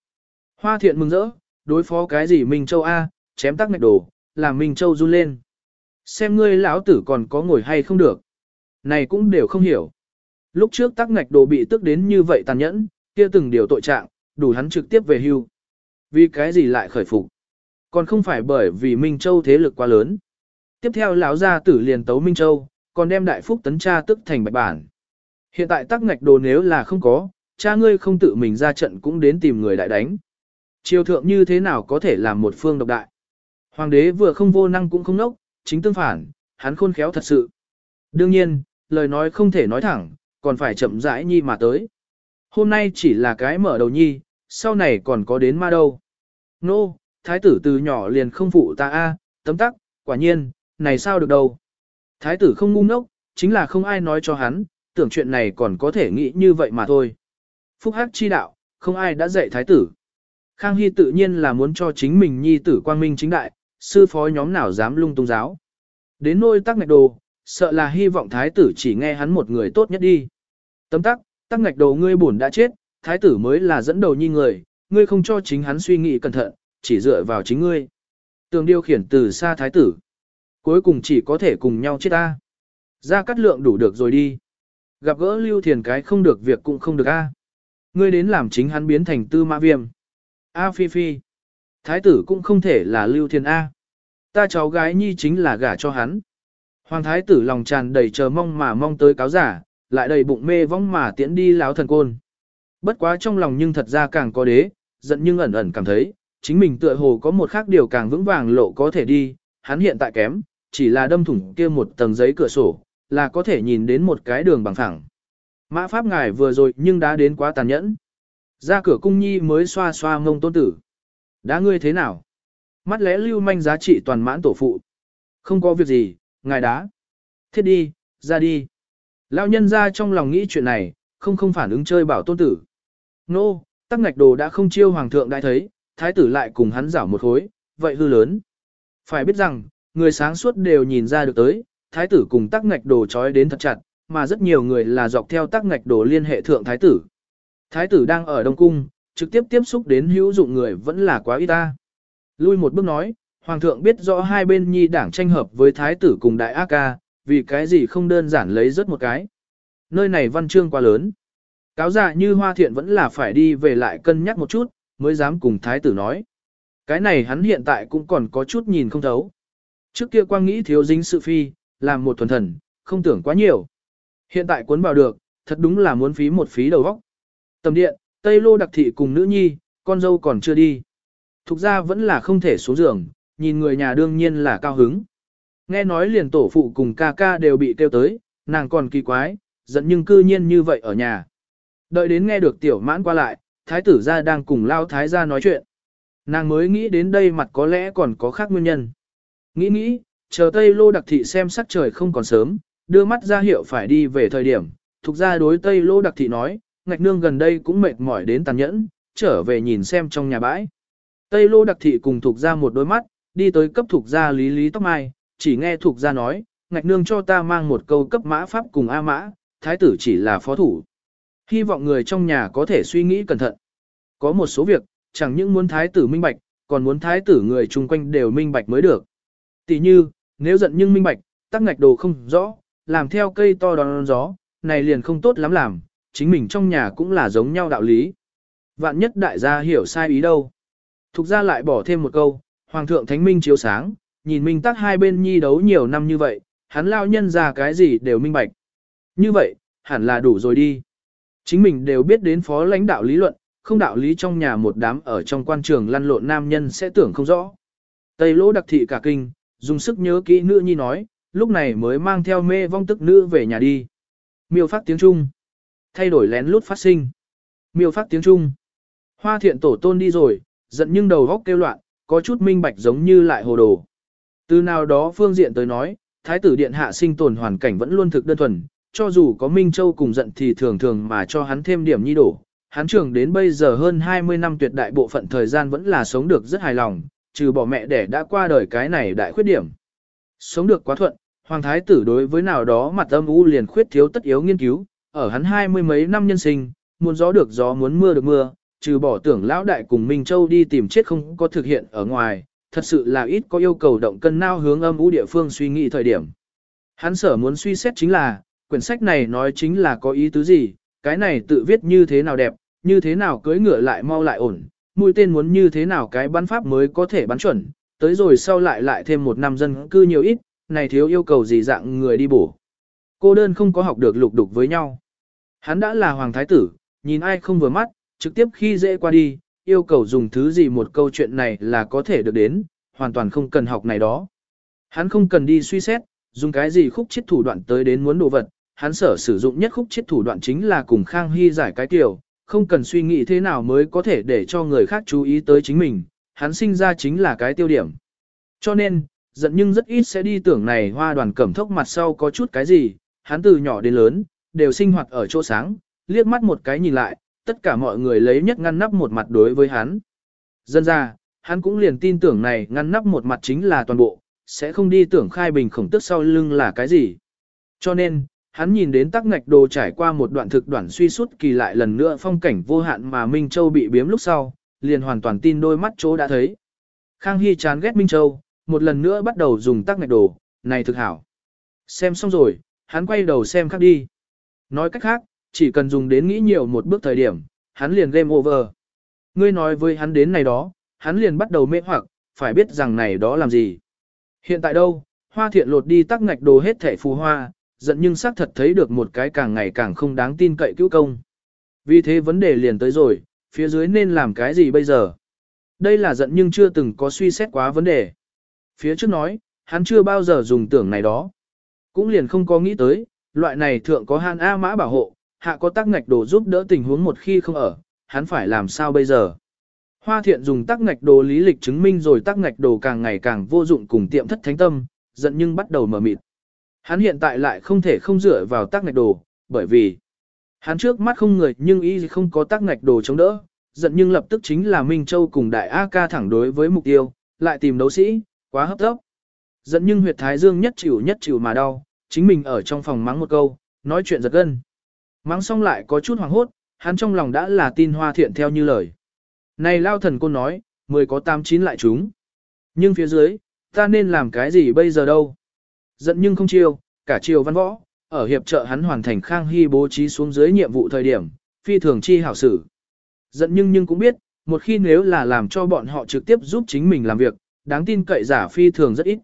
Hoa thiện mừng rỡ, đối phó cái gì Minh Châu A, chém tắc ngạch đồ, làm Minh Châu run lên. Xem ngươi lão tử còn có ngồi hay không được. Này cũng đều không hiểu. Lúc trước tắc ngạch đồ bị tức đến như vậy tàn nhẫn, kia từng điều tội trạng, đủ hắn trực tiếp về hưu. Vì cái gì lại khởi phục? Còn không phải bởi vì Minh Châu thế lực quá lớn. Tiếp theo lão gia tử liền tấu Minh Châu, còn đem đại phúc tấn cha tức thành bạch bản. Hiện tại tắc ngạch đồ nếu là không có, cha ngươi không tự mình ra trận cũng đến tìm người đại đánh. Triều thượng như thế nào có thể làm một phương độc đại? Hoàng đế vừa không vô năng cũng không nốc, chính tương phản, hắn khôn khéo thật sự. Đương nhiên, lời nói không thể nói thẳng, còn phải chậm rãi nhi mà tới. Hôm nay chỉ là cái mở đầu nhi, sau này còn có đến ma đâu. Nô, no, thái tử từ nhỏ liền không phụ ta a, tấm tắc, quả nhiên, này sao được đâu. Thái tử không ngu ngốc, chính là không ai nói cho hắn, tưởng chuyện này còn có thể nghĩ như vậy mà thôi. Phúc hắc chi đạo, không ai đã dạy thái tử. Khang Hy tự nhiên là muốn cho chính mình nhi tử quang minh chính đại, sư phó nhóm nào dám lung tung giáo. Đến nôi tắc ngạch đồ, sợ là hy vọng thái tử chỉ nghe hắn một người tốt nhất đi. Tấm tắc, tắc ngạch đầu ngươi bổn đã chết, thái tử mới là dẫn đầu nhi người, ngươi không cho chính hắn suy nghĩ cẩn thận, chỉ dựa vào chính ngươi. Tường điều khiển từ xa thái tử. Cuối cùng chỉ có thể cùng nhau chết ta. Ra cắt lượng đủ được rồi đi. Gặp gỡ lưu thiền cái không được việc cũng không được a. Ngươi đến làm chính hắn biến thành tư mã viêm. A phi phi. Thái tử cũng không thể là lưu thiền A. Ta cháu gái nhi chính là gả cho hắn. Hoàng thái tử lòng tràn đầy chờ mong mà mong tới cáo giả, lại đầy bụng mê vong mà tiễn đi láo thần côn. Bất quá trong lòng nhưng thật ra càng có đế, giận nhưng ẩn ẩn cảm thấy, chính mình tựa hồ có một khác điều càng vững vàng lộ có thể đi, hắn hiện tại kém, chỉ là đâm thủng kia một tầng giấy cửa sổ, là có thể nhìn đến một cái đường bằng thẳng. Mã pháp ngài vừa rồi nhưng đã đến quá tàn nhẫn. Ra cửa cung nhi mới xoa xoa ngông tôn tử. Đã ngươi thế nào? Mắt lẽ lưu manh giá trị toàn mãn tổ phụ. Không có việc gì, ngài đá. Thiết đi, ra đi. Lão nhân ra trong lòng nghĩ chuyện này, không không phản ứng chơi bảo tôn tử. Nô, no, tắc ngạch đồ đã không chiêu hoàng thượng đã thấy, thái tử lại cùng hắn giảo một khối, vậy hư lớn. Phải biết rằng, người sáng suốt đều nhìn ra được tới, thái tử cùng tắc ngạch đồ trói đến thật chặt, mà rất nhiều người là dọc theo tắc ngạch đồ liên hệ thượng thái tử. Thái tử đang ở Đông Cung, trực tiếp tiếp xúc đến hữu dụng người vẫn là quá ít ta. Lui một bước nói, Hoàng thượng biết rõ hai bên nhi đảng tranh hợp với thái tử cùng đại ác ca, vì cái gì không đơn giản lấy rất một cái. Nơi này văn chương quá lớn. Cáo giả như hoa thiện vẫn là phải đi về lại cân nhắc một chút, mới dám cùng thái tử nói. Cái này hắn hiện tại cũng còn có chút nhìn không thấu. Trước kia quang nghĩ thiếu dính sự phi, làm một thuần thần, không tưởng quá nhiều. Hiện tại cuốn vào được, thật đúng là muốn phí một phí đầu óc. Tầm điện, Tây Lô đặc thị cùng nữ nhi, con dâu còn chưa đi. Thục ra vẫn là không thể xuống giường, nhìn người nhà đương nhiên là cao hứng. Nghe nói liền tổ phụ cùng ca ca đều bị kêu tới, nàng còn kỳ quái, giận nhưng cư nhiên như vậy ở nhà. Đợi đến nghe được tiểu mãn qua lại, thái tử gia đang cùng lao thái gia nói chuyện. Nàng mới nghĩ đến đây mặt có lẽ còn có khác nguyên nhân. Nghĩ nghĩ, chờ Tây Lô đặc thị xem sắc trời không còn sớm, đưa mắt ra hiệu phải đi về thời điểm, thuộc ra đối Tây Lô đặc thị nói, ngạch nương gần đây cũng mệt mỏi đến tàn nhẫn, trở về nhìn xem trong nhà bãi. Tây Lô đặc thị cùng thuộc ra một đôi mắt, đi tới cấp thuộc ra lý lý tóc mai, chỉ nghe thuộc ra nói, ngạch nương cho ta mang một câu cấp mã pháp cùng A mã, thái tử chỉ là phó thủ. Hy vọng người trong nhà có thể suy nghĩ cẩn thận. Có một số việc, chẳng những muốn thái tử minh bạch, còn muốn thái tử người chung quanh đều minh bạch mới được. Tỷ như, nếu giận nhưng minh bạch, tắc ngạch đồ không rõ, làm theo cây to đón gió, này liền không tốt lắm làm, chính mình trong nhà cũng là giống nhau đạo lý. Vạn nhất đại gia hiểu sai ý đâu. Thục ra lại bỏ thêm một câu, Hoàng thượng Thánh Minh chiếu sáng, nhìn minh tắc hai bên nhi đấu nhiều năm như vậy, hắn lao nhân ra cái gì đều minh bạch. Như vậy, hẳn là đủ rồi đi. Chính mình đều biết đến phó lãnh đạo lý luận, không đạo lý trong nhà một đám ở trong quan trường lăn lộn nam nhân sẽ tưởng không rõ. Tây lỗ đặc thị cả kinh, dùng sức nhớ kỹ nữ nhi nói, lúc này mới mang theo mê vong tức nữ về nhà đi. Miêu phát tiếng Trung. thay đổi lén lút phát sinh. Miêu phát tiếng Trung. Hoa thiện tổ tôn đi rồi, giận nhưng đầu góc kêu loạn, có chút minh bạch giống như lại hồ đồ. Từ nào đó phương diện tới nói, thái tử điện hạ sinh tồn hoàn cảnh vẫn luôn thực đơn thuần, cho dù có Minh Châu cùng giận thì thường thường mà cho hắn thêm điểm nhi đổ. Hắn trưởng đến bây giờ hơn 20 năm tuyệt đại bộ phận thời gian vẫn là sống được rất hài lòng, trừ bỏ mẹ đẻ đã qua đời cái này đại khuyết điểm. Sống được quá thuận, Hoàng Thái tử đối với nào đó mặt âm u liền khuyết thiếu tất yếu nghiên cứu, ở hắn hai mươi mấy năm nhân sinh, muốn gió được gió muốn mưa được mưa, trừ bỏ tưởng lão đại cùng Minh Châu đi tìm chết không có thực hiện ở ngoài, thật sự là ít có yêu cầu động cân nao hướng âm u địa phương suy nghĩ thời điểm. Hắn sở muốn suy xét chính là, quyển sách này nói chính là có ý tứ gì, cái này tự viết như thế nào đẹp, như thế nào cưỡi ngựa lại mau lại ổn, mũi tên muốn như thế nào cái bắn pháp mới có thể bắn chuẩn, tới rồi sau lại lại thêm một năm dân cư nhiều ít, này thiếu yêu cầu gì dạng người đi bổ. Cô đơn không có học được lục đục với nhau. Hắn đã là hoàng thái tử, nhìn ai không vừa mắt, trực tiếp khi dễ qua đi, yêu cầu dùng thứ gì một câu chuyện này là có thể được đến, hoàn toàn không cần học này đó. Hắn không cần đi suy xét, dùng cái gì khúc chết thủ đoạn tới đến muốn đồ vật, hắn sở sử dụng nhất khúc chết thủ đoạn chính là cùng Khang Hy giải cái tiểu, không cần suy nghĩ thế nào mới có thể để cho người khác chú ý tới chính mình, hắn sinh ra chính là cái tiêu điểm. Cho nên, giận nhưng rất ít sẽ đi tưởng này hoa đoàn cẩm thốc mặt sau có chút cái gì, hắn từ nhỏ đến lớn, đều sinh hoạt ở chỗ sáng, liếc mắt một cái nhìn lại, tất cả mọi người lấy nhất ngăn nắp một mặt đối với hắn. Dân ra, hắn cũng liền tin tưởng này ngăn nắp một mặt chính là toàn bộ, sẽ không đi tưởng khai bình khổng tức sau lưng là cái gì. Cho nên, hắn nhìn đến tắc ngạch đồ trải qua một đoạn thực đoạn suy suốt kỳ lại lần nữa phong cảnh vô hạn mà Minh Châu bị biếm lúc sau, liền hoàn toàn tin đôi mắt chỗ đã thấy. Khang Hy chán ghét Minh Châu, một lần nữa bắt đầu dùng tắc ngạch đồ, này thực hảo. Xem xong rồi, hắn quay đầu xem khác đi. Nói cách khác, chỉ cần dùng đến nghĩ nhiều một bước thời điểm, hắn liền game over. Ngươi nói với hắn đến này đó, hắn liền bắt đầu mê hoặc, phải biết rằng này đó làm gì. Hiện tại đâu, hoa thiện lột đi tắc ngạch đồ hết thẻ phù hoa, giận nhưng xác thật thấy được một cái càng ngày càng không đáng tin cậy cứu công. Vì thế vấn đề liền tới rồi, phía dưới nên làm cái gì bây giờ? Đây là giận nhưng chưa từng có suy xét quá vấn đề. Phía trước nói, hắn chưa bao giờ dùng tưởng này đó. Cũng liền không có nghĩ tới, loại này thượng có han A mã bảo hộ, hạ có tắc ngạch đồ giúp đỡ tình huống một khi không ở, hắn phải làm sao bây giờ? Hoa thiện dùng tắc ngạch đồ lý lịch chứng minh rồi tắc ngạch đồ càng ngày càng vô dụng cùng tiệm thất thánh tâm, giận nhưng bắt đầu mở mịt. Hắn hiện tại lại không thể không dựa vào tắc ngạch đồ, bởi vì hắn trước mắt không người nhưng y không có tắc ngạch đồ chống đỡ, giận nhưng lập tức chính là Minh Châu cùng đại A ca thẳng đối với mục tiêu, lại tìm đấu sĩ, quá hấp tấp. Giận nhưng huyệt thái dương nhất chịu nhất chịu mà đau, chính mình ở trong phòng mắng một câu, nói chuyện giật gân. Mắng xong lại có chút hoàng hốt, hắn trong lòng đã là tin hoa thiện theo như lời. Này lao thần cô nói, mười có tám chín lại chúng. Nhưng phía dưới, ta nên làm cái gì bây giờ đâu? Giận nhưng không chiêu, cả chiều văn võ, ở hiệp trợ hắn hoàn thành khang hy bố trí xuống dưới nhiệm vụ thời điểm, phi thường chi hảo sử. Giận nhưng nhưng cũng biết, một khi nếu là làm cho bọn họ trực tiếp giúp chính mình làm việc, đáng tin cậy giả phi thường rất ít.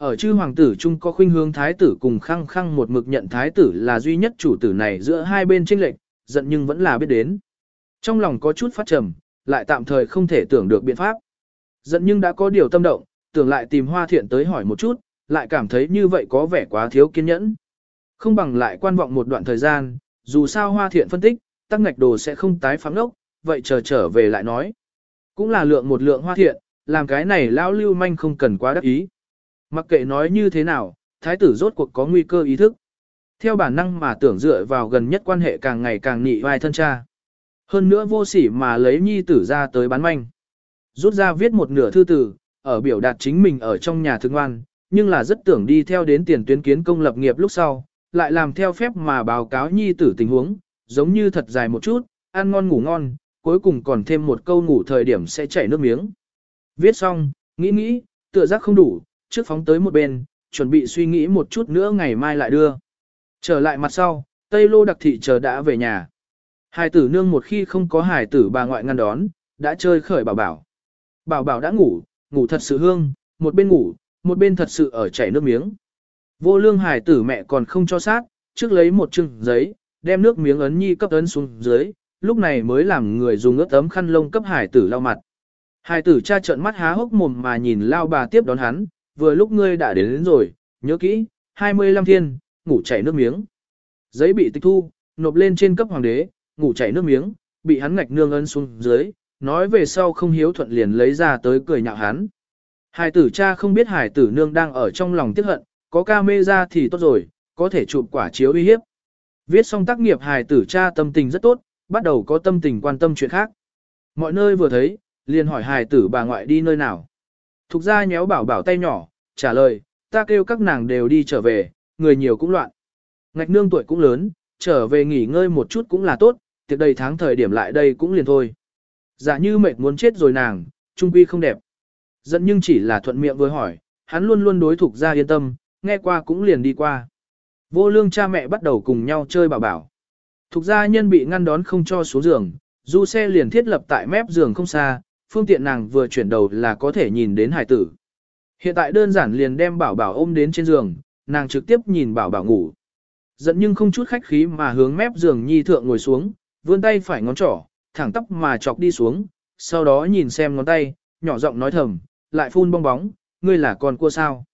Ở chư hoàng tử chung có khuynh hướng thái tử cùng khăng khăng một mực nhận thái tử là duy nhất chủ tử này giữa hai bên tranh lệch, giận nhưng vẫn là biết đến. Trong lòng có chút phát trầm, lại tạm thời không thể tưởng được biện pháp. Giận nhưng đã có điều tâm động, tưởng lại tìm hoa thiện tới hỏi một chút, lại cảm thấy như vậy có vẻ quá thiếu kiên nhẫn. Không bằng lại quan vọng một đoạn thời gian, dù sao hoa thiện phân tích, tắc ngạch đồ sẽ không tái phám đốc, vậy chờ trở về lại nói. Cũng là lượng một lượng hoa thiện, làm cái này lão lưu manh không cần quá đắc ý. Mặc kệ nói như thế nào, thái tử rốt cuộc có nguy cơ ý thức. Theo bản năng mà tưởng dựa vào gần nhất quan hệ càng ngày càng nị vai thân cha. Hơn nữa vô sỉ mà lấy nhi tử ra tới bán manh. Rút ra viết một nửa thư tử, ở biểu đạt chính mình ở trong nhà thương ngoan, nhưng là rất tưởng đi theo đến tiền tuyến kiến công lập nghiệp lúc sau, lại làm theo phép mà báo cáo nhi tử tình huống, giống như thật dài một chút, ăn ngon ngủ ngon, cuối cùng còn thêm một câu ngủ thời điểm sẽ chảy nước miếng. Viết xong, nghĩ nghĩ, tựa giác không đủ, trước phóng tới một bên, chuẩn bị suy nghĩ một chút nữa ngày mai lại đưa. Trở lại mặt sau, Tây Lô đặc thị chờ đã về nhà. Hải tử nương một khi không có hải tử bà ngoại ngăn đón, đã chơi khởi bảo bảo. Bảo bảo đã ngủ, ngủ thật sự hương, một bên ngủ, một bên thật sự ở chảy nước miếng. Vô lương hải tử mẹ còn không cho sát, trước lấy một chừng giấy, đem nước miếng ấn nhi cấp ấn xuống dưới, lúc này mới làm người dùng ướt tấm khăn lông cấp hải tử lau mặt. Hải tử cha trợn mắt há hốc mồm mà nhìn lao bà tiếp đón hắn, vừa lúc ngươi đã đến, đến rồi, nhớ kỹ, 25 thiên, ngủ chảy nước miếng. Giấy bị tịch thu, nộp lên trên cấp hoàng đế, ngủ chảy nước miếng, bị hắn ngạch nương ân xuống dưới, nói về sau không hiếu thuận liền lấy ra tới cười nhạo hắn. Hải tử cha không biết hải tử nương đang ở trong lòng tiếc hận, có ca mê ra thì tốt rồi, có thể chụp quả chiếu uy hiếp. Viết xong tác nghiệp hải tử cha tâm tình rất tốt, bắt đầu có tâm tình quan tâm chuyện khác. Mọi nơi vừa thấy, liền hỏi hải tử bà ngoại đi nơi nào. Thục ra nhéo bảo bảo tay nhỏ, trả lời, ta kêu các nàng đều đi trở về, người nhiều cũng loạn. Ngạch nương tuổi cũng lớn, trở về nghỉ ngơi một chút cũng là tốt, tiệc đầy tháng thời điểm lại đây cũng liền thôi. Giả dạ như mệt muốn chết rồi nàng, trung quy không đẹp. Giận nhưng chỉ là thuận miệng với hỏi, hắn luôn luôn đối thuộc ra yên tâm, nghe qua cũng liền đi qua. Vô lương cha mẹ bắt đầu cùng nhau chơi bảo bảo. Thục gia nhân bị ngăn đón không cho xuống giường, du xe liền thiết lập tại mép giường không xa, phương tiện nàng vừa chuyển đầu là có thể nhìn đến hải tử. Hiện tại đơn giản liền đem bảo bảo ôm đến trên giường, nàng trực tiếp nhìn bảo bảo ngủ. Giận nhưng không chút khách khí mà hướng mép giường nhi thượng ngồi xuống, vươn tay phải ngón trỏ, thẳng tóc mà chọc đi xuống, sau đó nhìn xem ngón tay, nhỏ giọng nói thầm, lại phun bong bóng, ngươi là con cua sao.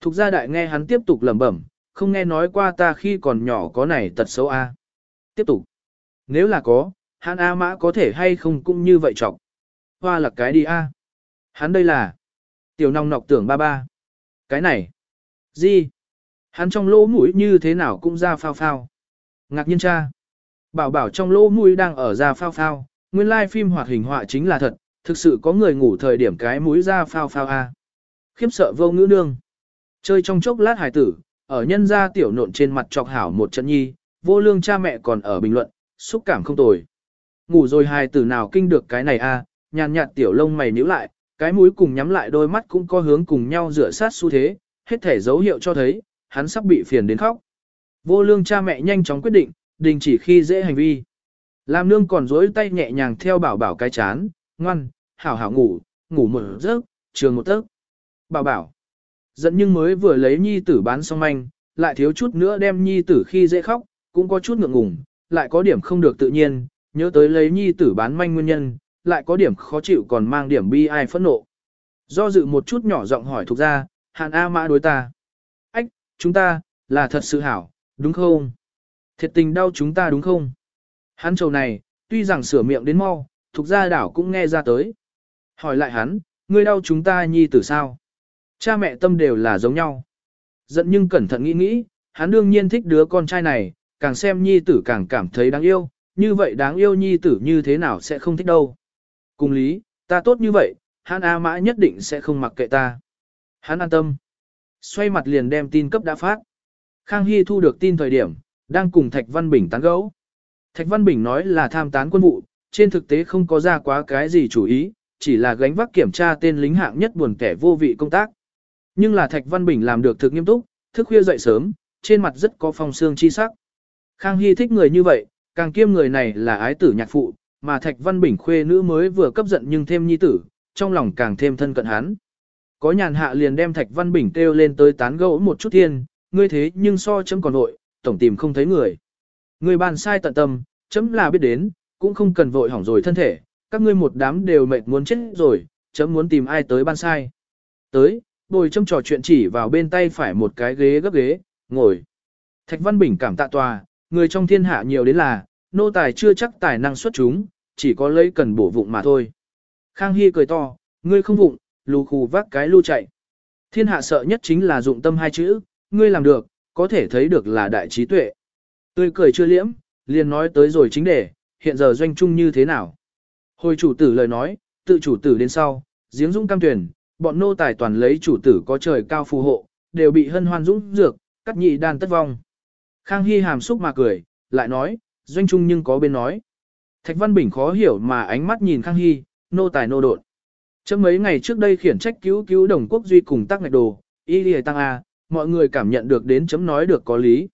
Thục gia đại nghe hắn tiếp tục lẩm bẩm, không nghe nói qua ta khi còn nhỏ có này tật xấu a. Tiếp tục. Nếu là có, hắn A mã có thể hay không cũng như vậy chọc. Hoa là cái đi a. Hắn đây là. Tiểu nong nọc tưởng ba ba. Cái này. Gì? Hắn trong lỗ mũi như thế nào cũng ra phao phao. Ngạc nhiên cha. Bảo bảo trong lỗ mũi đang ở ra phao phao, nguyên lai phim hoạt hình họa chính là thật, thực sự có người ngủ thời điểm cái mũi ra phao phao a. Khiếp sợ vô ngữ nương. Chơi trong chốc lát hải tử, ở nhân gia tiểu nộn trên mặt chọc hảo một trận nhi, vô lương cha mẹ còn ở bình luận, xúc cảm không tồi. Ngủ rồi hài tử nào kinh được cái này a, nhàn nhạt tiểu lông mày nhíu lại, cái mũi cùng nhắm lại đôi mắt cũng có hướng cùng nhau rửa sát xu thế, hết thể dấu hiệu cho thấy, hắn sắp bị phiền đến khóc. Vô lương cha mẹ nhanh chóng quyết định, đình chỉ khi dễ hành vi. Làm nương còn dối tay nhẹ nhàng theo bảo bảo cái chán, ngoan, hảo hảo ngủ, ngủ một giấc, trường một tấc. Bảo bảo, giận nhưng mới vừa lấy nhi tử bán xong manh, lại thiếu chút nữa đem nhi tử khi dễ khóc, cũng có chút ngượng ngùng, lại có điểm không được tự nhiên, nhớ tới lấy nhi tử bán manh nguyên nhân, lại có điểm khó chịu còn mang điểm bi ai phẫn nộ. Do dự một chút nhỏ giọng hỏi thuộc ra, hàn A mã đối ta. Ách, chúng ta, là thật sự hảo, đúng không? Thiệt tình đau chúng ta đúng không? Hắn trầu này, tuy rằng sửa miệng đến mau, thuộc gia đảo cũng nghe ra tới. Hỏi lại hắn, ngươi đau chúng ta nhi tử sao? Cha mẹ tâm đều là giống nhau. Giận nhưng cẩn thận nghĩ nghĩ, hắn đương nhiên thích đứa con trai này, càng xem nhi tử càng cảm thấy đáng yêu, như vậy đáng yêu nhi tử như thế nào sẽ không thích đâu. Cùng lý, ta tốt như vậy, hắn A mã nhất định sẽ không mặc kệ ta. Hắn an tâm. Xoay mặt liền đem tin cấp đã phát. Khang Hy thu được tin thời điểm, đang cùng Thạch Văn Bình tán gẫu. Thạch Văn Bình nói là tham tán quân vụ, trên thực tế không có ra quá cái gì chủ ý, chỉ là gánh vác kiểm tra tên lính hạng nhất buồn kẻ vô vị công tác. Nhưng là Thạch Văn Bình làm được thực nghiêm túc, thức khuya dậy sớm, trên mặt rất có phong xương chi sắc. Khang Hy thích người như vậy, càng kiêm người này là ái tử nhạc phụ, mà Thạch Văn Bình khuê nữ mới vừa cấp giận nhưng thêm nhi tử, trong lòng càng thêm thân cận hắn. Có nhàn hạ liền đem Thạch Văn Bình kêu lên tới tán gẫu một chút thiên, ngươi thế nhưng so chấm còn nội, tổng tìm không thấy người. Ngươi bàn sai tận tâm, chấm là biết đến, cũng không cần vội hỏng rồi thân thể, các ngươi một đám đều mệt muốn chết rồi, chấm muốn tìm ai tới ban sai. Tới, bồi chấm trò chuyện chỉ vào bên tay phải một cái ghế gấp ghế, ngồi. Thạch Văn Bình cảm tạ tòa, người trong thiên hạ nhiều đến là, nô tài chưa chắc tài năng xuất chúng, chỉ có lấy cần bổ vụng mà thôi. Khang Hy cười to, ngươi không vụng, lù khù vác cái lưu chạy. Thiên hạ sợ nhất chính là dụng tâm hai chữ, ngươi làm được, có thể thấy được là đại trí tuệ. Tươi cười chưa liễm, liền nói tới rồi chính đề, hiện giờ doanh trung như thế nào. Hồi chủ tử lời nói, tự chủ tử đến sau, giếng dũng cam tuyển, bọn nô tài toàn lấy chủ tử có trời cao phù hộ, đều bị hân hoan dũng dược, cắt nhị đan tất vong. Khang Hy hàm xúc mà cười, lại nói, doanh trung nhưng có bên nói. Thạch Văn Bình khó hiểu mà ánh mắt nhìn Khang Hy, nô tài nô đột. Chấm mấy ngày trước đây khiển trách cứu cứu đồng quốc duy cùng tác ngạch đồ, y lìa tăng A, mọi người cảm nhận được đến chấm nói được có lý.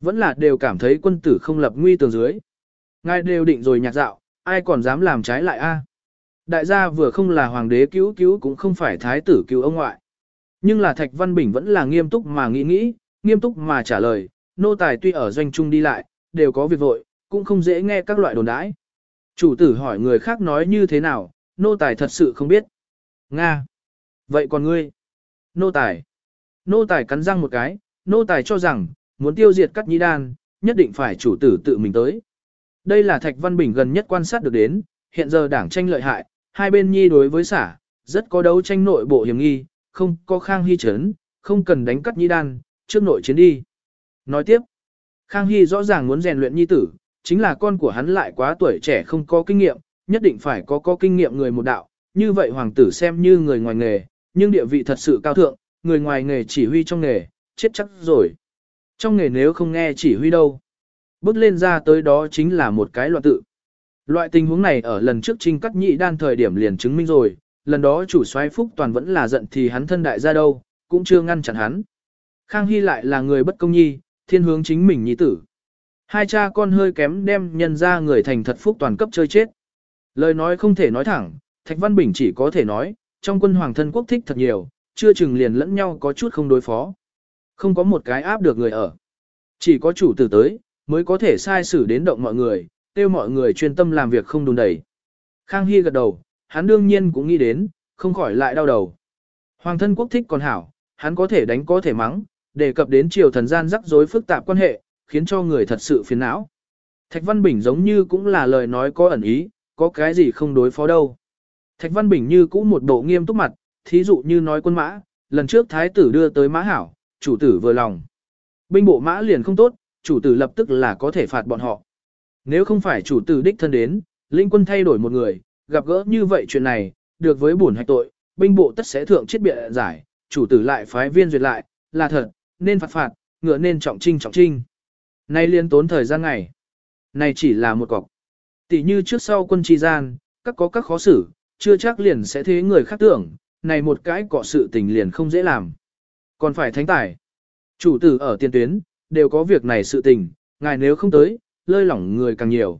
Vẫn là đều cảm thấy quân tử không lập nguy tường dưới. Ngài đều định rồi nhạc dạo, ai còn dám làm trái lại A. Đại gia vừa không là hoàng đế cứu cứu cũng không phải thái tử cứu ông ngoại. Nhưng là Thạch Văn Bình vẫn là nghiêm túc mà nghĩ nghĩ, nghiêm túc mà trả lời, nô tài tuy ở doanh trung đi lại, đều có việc vội, cũng không dễ nghe các loại đồn đãi. Chủ tử hỏi người khác nói như thế nào, nô tài thật sự không biết. Nga. Vậy còn ngươi? Nô tài. Nô tài cắn răng một cái, nô tài cho rằng, muốn tiêu diệt cắt nhĩ đan, nhất định phải chủ tử tự mình tới. Đây là Thạch Văn Bình gần nhất quan sát được đến, hiện giờ đảng tranh lợi hại, hai bên nhi đối với xả, rất có đấu tranh nội bộ hiểm nghi, không có Khang Hy chấn, không cần đánh cắt nhi đan, trước nội chiến đi. Nói tiếp, Khang Hy rõ ràng muốn rèn luyện nhi tử, chính là con của hắn lại quá tuổi trẻ không có kinh nghiệm, nhất định phải có có kinh nghiệm người một đạo, như vậy hoàng tử xem như người ngoài nghề, nhưng địa vị thật sự cao thượng, người ngoài nghề chỉ huy trong nghề, chết chắc rồi. Trong nghề nếu không nghe chỉ huy đâu. Bước lên ra tới đó chính là một cái loạn tự. Loại tình huống này ở lần trước trinh cắt nhị đan thời điểm liền chứng minh rồi, lần đó chủ soái Phúc Toàn vẫn là giận thì hắn thân đại ra đâu, cũng chưa ngăn chặn hắn. Khang Hy lại là người bất công nhi, thiên hướng chính mình nhi tử. Hai cha con hơi kém đem nhân ra người thành thật Phúc Toàn cấp chơi chết. Lời nói không thể nói thẳng, Thạch Văn Bình chỉ có thể nói, trong quân hoàng thân quốc thích thật nhiều, chưa chừng liền lẫn nhau có chút không đối phó. Không có một cái áp được người ở. Chỉ có chủ tử tới, mới có thể sai xử đến động mọi người, tiêu mọi người chuyên tâm làm việc không đùn đẩy. Khang Hy gật đầu, hắn đương nhiên cũng nghĩ đến, không khỏi lại đau đầu. Hoàng thân quốc thích còn hảo, hắn có thể đánh có thể mắng, đề cập đến triều thần gian rắc rối phức tạp quan hệ, khiến cho người thật sự phiền não. Thạch Văn Bình giống như cũng là lời nói có ẩn ý, có cái gì không đối phó đâu. Thạch Văn Bình như cũ một bộ nghiêm túc mặt, thí dụ như nói quân mã, lần trước thái tử đưa tới mã hảo, chủ tử vừa lòng. Binh bộ mã liền không tốt, chủ tử lập tức là có thể phạt bọn họ. Nếu không phải chủ tử đích thân đến, linh quân thay đổi một người, gặp gỡ như vậy chuyện này, được với bổn hạch tội, binh bộ tất sẽ thượng chết bịa giải, chủ tử lại phái viên duyệt lại, là thật, nên phạt phạt, ngựa nên trọng trinh trọng trinh. Nay liên tốn thời gian ngày. Này chỉ là một cọc. Tỷ như trước sau quân tri gian, các có các khó xử, chưa chắc liền sẽ thế người khác tưởng, này một cái cọ sự tình liền không dễ làm. Còn phải thánh tài. Chủ tử ở tiền tuyến, đều có việc này sự tình, ngài nếu không tới, lơi lỏng người càng nhiều.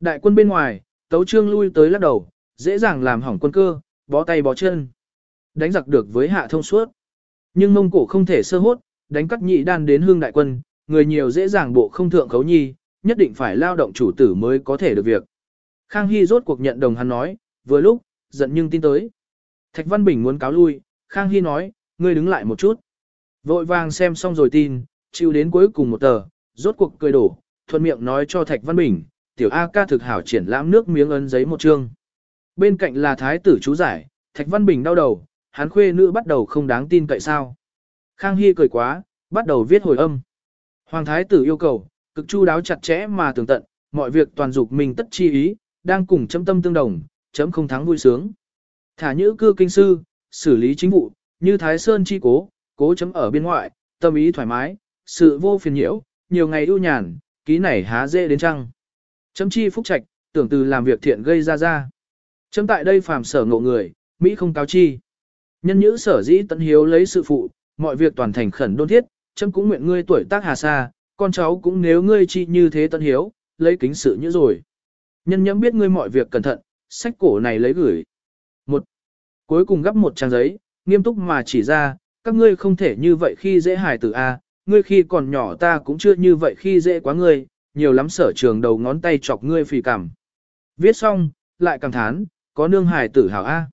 Đại quân bên ngoài, tấu trương lui tới lắc đầu, dễ dàng làm hỏng quân cơ, bó tay bó chân. Đánh giặc được với hạ thông suốt. Nhưng mông cổ không thể sơ hốt, đánh cắt nhị đan đến hương đại quân, người nhiều dễ dàng bộ không thượng khấu nhi, nhất định phải lao động chủ tử mới có thể được việc. Khang Hy rốt cuộc nhận đồng hắn nói, vừa lúc, giận nhưng tin tới. Thạch Văn Bình muốn cáo lui, Khang Hy nói, ngươi đứng lại một chút. Vội vàng xem xong rồi tin, chịu đến cuối cùng một tờ, rốt cuộc cười đổ, thuận miệng nói cho Thạch Văn Bình, tiểu A ca thực hảo triển lãm nước miếng ấn giấy một chương. Bên cạnh là thái tử chú giải, Thạch Văn Bình đau đầu, hắn khuê nữ bắt đầu không đáng tin cậy sao. Khang Hy cười quá, bắt đầu viết hồi âm. Hoàng thái tử yêu cầu, cực chu đáo chặt chẽ mà tường tận, mọi việc toàn dục mình tất chi ý, đang cùng chấm tâm tương đồng, chấm không thắng vui sướng. Thả nhữ cư kinh sư, xử lý chính vụ, như Thái Sơn chi cố, cố chấm ở biên ngoại, tâm ý thoải mái, sự vô phiền nhiễu, nhiều ngày ưu nhàn, ký này há dễ đến chăng. Chấm chi phúc trạch, tưởng từ làm việc thiện gây ra ra. Chấm tại đây phàm sở ngộ người, Mỹ không cáo chi. Nhân nhữ sở dĩ tận hiếu lấy sự phụ, mọi việc toàn thành khẩn đôn thiết, chấm cũng nguyện ngươi tuổi tác hà xa, con cháu cũng nếu ngươi chi như thế tân hiếu, lấy kính sự như rồi. Nhân nhẫm biết ngươi mọi việc cẩn thận, sách cổ này lấy gửi. Một. Cuối cùng gấp một trang giấy, nghiêm túc mà chỉ ra, các ngươi không thể như vậy khi dễ hài tử A, ngươi khi còn nhỏ ta cũng chưa như vậy khi dễ quá ngươi, nhiều lắm sở trường đầu ngón tay chọc ngươi phì cảm. Viết xong, lại cảm thán, có nương hài tử hảo A.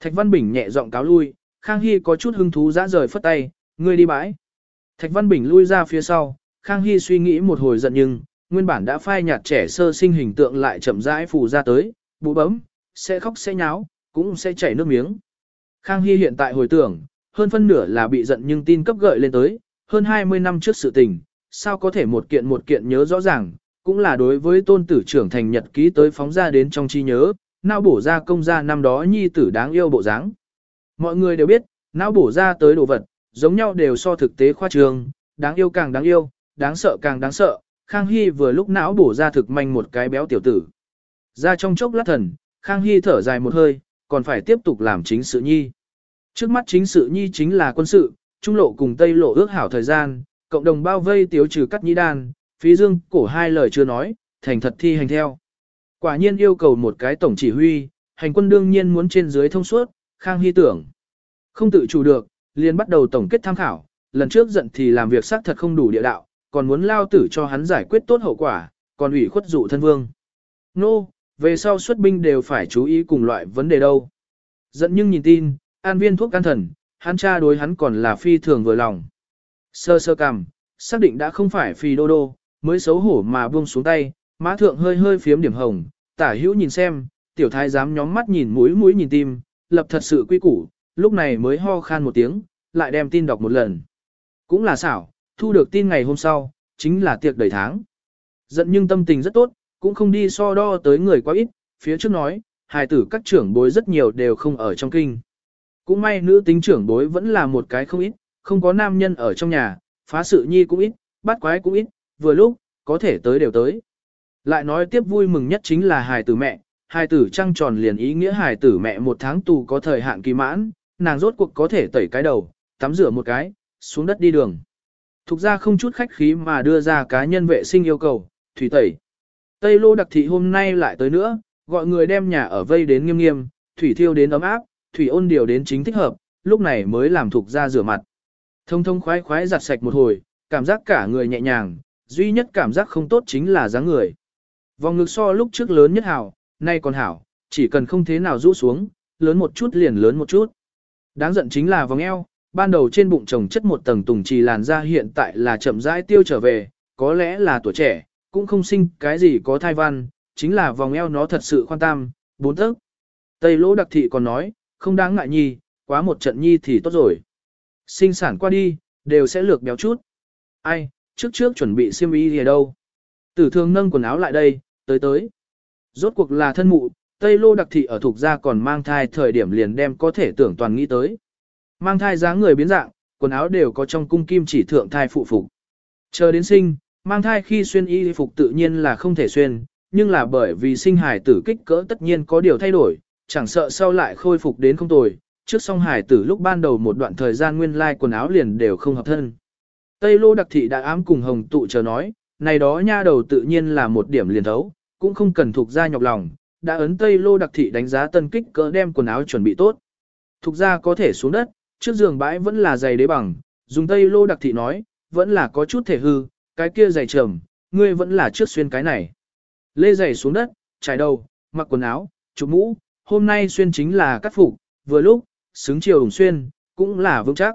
Thạch Văn Bình nhẹ giọng cáo lui, Khang Hy có chút hứng thú dã rời phất tay, ngươi đi bãi. Thạch Văn Bình lui ra phía sau, Khang Hy suy nghĩ một hồi giận nhưng, nguyên bản đã phai nhạt trẻ sơ sinh hình tượng lại chậm rãi phù ra tới, bụ bấm, sẽ khóc sẽ nháo, cũng sẽ chảy nước miếng. Khang Hy hiện tại hồi tưởng, hơn phân nửa là bị giận nhưng tin cấp gợi lên tới, hơn 20 năm trước sự tình, sao có thể một kiện một kiện nhớ rõ ràng, cũng là đối với tôn tử trưởng thành nhật ký tới phóng ra đến trong trí nhớ, não bổ ra công gia năm đó nhi tử đáng yêu bộ dáng. Mọi người đều biết, não bổ ra tới đồ vật, giống nhau đều so thực tế khoa trường, đáng yêu càng đáng yêu, đáng sợ càng đáng sợ, Khang Hy vừa lúc não bổ ra thực manh một cái béo tiểu tử. Ra trong chốc lát thần, Khang Hy thở dài một hơi, còn phải tiếp tục làm chính sự nhi. Trước mắt chính sự nhi chính là quân sự, Trung lộ cùng Tây lộ ước hảo thời gian, cộng đồng bao vây tiếu trừ cắt nhĩ đan, phí dương cổ hai lời chưa nói, thành thật thi hành theo. Quả nhiên yêu cầu một cái tổng chỉ huy, hành quân đương nhiên muốn trên dưới thông suốt, Khang Hy tưởng. Không tự chủ được, liền bắt đầu tổng kết tham khảo, lần trước giận thì làm việc xác thật không đủ địa đạo, còn muốn lao tử cho hắn giải quyết tốt hậu quả, còn ủy khuất dụ thân vương. Nô, no, về sau xuất binh đều phải chú ý cùng loại vấn đề đâu. Giận nhưng nhìn tin, an viên thuốc can thần, hắn cha đối hắn còn là phi thường vừa lòng. Sơ sơ cằm, xác định đã không phải phi đô đô, mới xấu hổ mà buông xuống tay, má thượng hơi hơi phiếm điểm hồng, tả hữu nhìn xem, tiểu thái dám nhóm mắt nhìn mũi mũi nhìn tim, lập thật sự quy củ, lúc này mới ho khan một tiếng, lại đem tin đọc một lần. Cũng là xảo, thu được tin ngày hôm sau, chính là tiệc đầy tháng. Giận nhưng tâm tình rất tốt, cũng không đi so đo tới người quá ít, phía trước nói, hài tử các trưởng bối rất nhiều đều không ở trong kinh. Cũng may nữ tính trưởng bối vẫn là một cái không ít, không có nam nhân ở trong nhà, phá sự nhi cũng ít, bắt quái cũng ít, vừa lúc, có thể tới đều tới. Lại nói tiếp vui mừng nhất chính là hài tử mẹ, hài tử trăng tròn liền ý nghĩa hài tử mẹ một tháng tù có thời hạn kỳ mãn, nàng rốt cuộc có thể tẩy cái đầu, tắm rửa một cái, xuống đất đi đường. Thục ra không chút khách khí mà đưa ra cá nhân vệ sinh yêu cầu, thủy tẩy. Tây lô đặc thị hôm nay lại tới nữa, gọi người đem nhà ở vây đến nghiêm nghiêm, thủy thiêu đến ấm áp, thủy ôn điều đến chính thích hợp, lúc này mới làm thục ra rửa mặt. Thông thông khoái khoái giặt sạch một hồi, cảm giác cả người nhẹ nhàng, duy nhất cảm giác không tốt chính là dáng người. Vòng ngực so lúc trước lớn nhất hảo, nay còn hảo, chỉ cần không thế nào rũ xuống, lớn một chút liền lớn một chút. Đáng giận chính là vòng eo, ban đầu trên bụng chồng chất một tầng tùng trì làn da hiện tại là chậm rãi tiêu trở về, có lẽ là tuổi trẻ, cũng không sinh cái gì có thai văn, chính là vòng eo nó thật sự khoan tam, bốn tấc. Tây lỗ đặc thị còn nói, không đáng ngại nhi, quá một trận nhi thì tốt rồi. Sinh sản qua đi, đều sẽ lược béo chút. Ai, trước trước chuẩn bị xiêm y gì đâu. Tử thương nâng quần áo lại đây, tới tới. Rốt cuộc là thân mụ, Tây lô đặc thị ở thuộc gia còn mang thai thời điểm liền đem có thể tưởng toàn nghĩ tới. Mang thai dáng người biến dạng, quần áo đều có trong cung kim chỉ thượng thai phụ phục. Chờ đến sinh, mang thai khi xuyên y phục tự nhiên là không thể xuyên, nhưng là bởi vì sinh hải tử kích cỡ tất nhiên có điều thay đổi, chẳng sợ sau lại khôi phục đến không tồi, trước song hải tử lúc ban đầu một đoạn thời gian nguyên lai quần áo liền đều không hợp thân. Tây lô đặc thị đã ám cùng hồng tụ chờ nói, này đó nha đầu tự nhiên là một điểm liền thấu, cũng không cần thuộc ra nhọc lòng, đã ấn Tây lô đặc thị đánh giá tân kích cỡ đem quần áo chuẩn bị tốt. Thuộc ra có thể xuống đất, trước giường bãi vẫn là giày đế bằng, dùng Tây lô đặc thị nói, vẫn là có chút thể hư, cái kia giày trầm, ngươi vẫn là trước xuyên cái này. Lê giày xuống đất, trải đầu, mặc quần áo, chụp mũ, hôm nay xuyên chính là cắt phục, vừa lúc, xứng chiều ủng xuyên, cũng là vững chắc.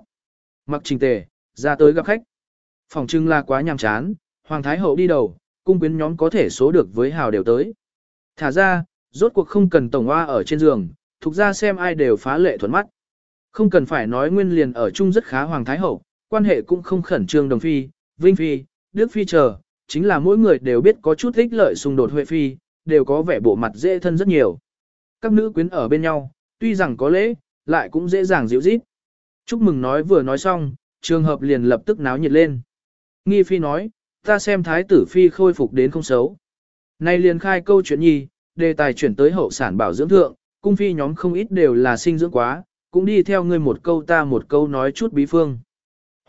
Mặc trình tề, ra tới gặp khách. Phòng trưng là quá nhàm chán, Hoàng Thái Hậu đi đầu, cung quyến nhóm có thể số được với hào đều tới. Thả ra, rốt cuộc không cần tổng hoa ở trên giường, thuộc ra xem ai đều phá lệ thuận mắt. Không cần phải nói nguyên liền ở chung rất khá Hoàng Thái Hậu, quan hệ cũng không khẩn trương đồng phi, vinh phi, đức phi chờ, chính là mỗi người đều biết có chút ích lợi xung đột huệ phi, đều có vẻ bộ mặt dễ thân rất nhiều. Các nữ quyến ở bên nhau, tuy rằng có lễ, lại cũng dễ dàng dịu dít. Chúc mừng nói vừa nói xong, trường hợp liền lập tức náo nhiệt lên. Nghi phi nói, ta xem thái tử phi khôi phục đến không xấu. Nay liền khai câu chuyện nhi, đề tài chuyển tới hậu sản bảo dưỡng thượng, cung phi nhóm không ít đều là sinh dưỡng quá, cũng đi theo ngươi một câu ta một câu nói chút bí phương.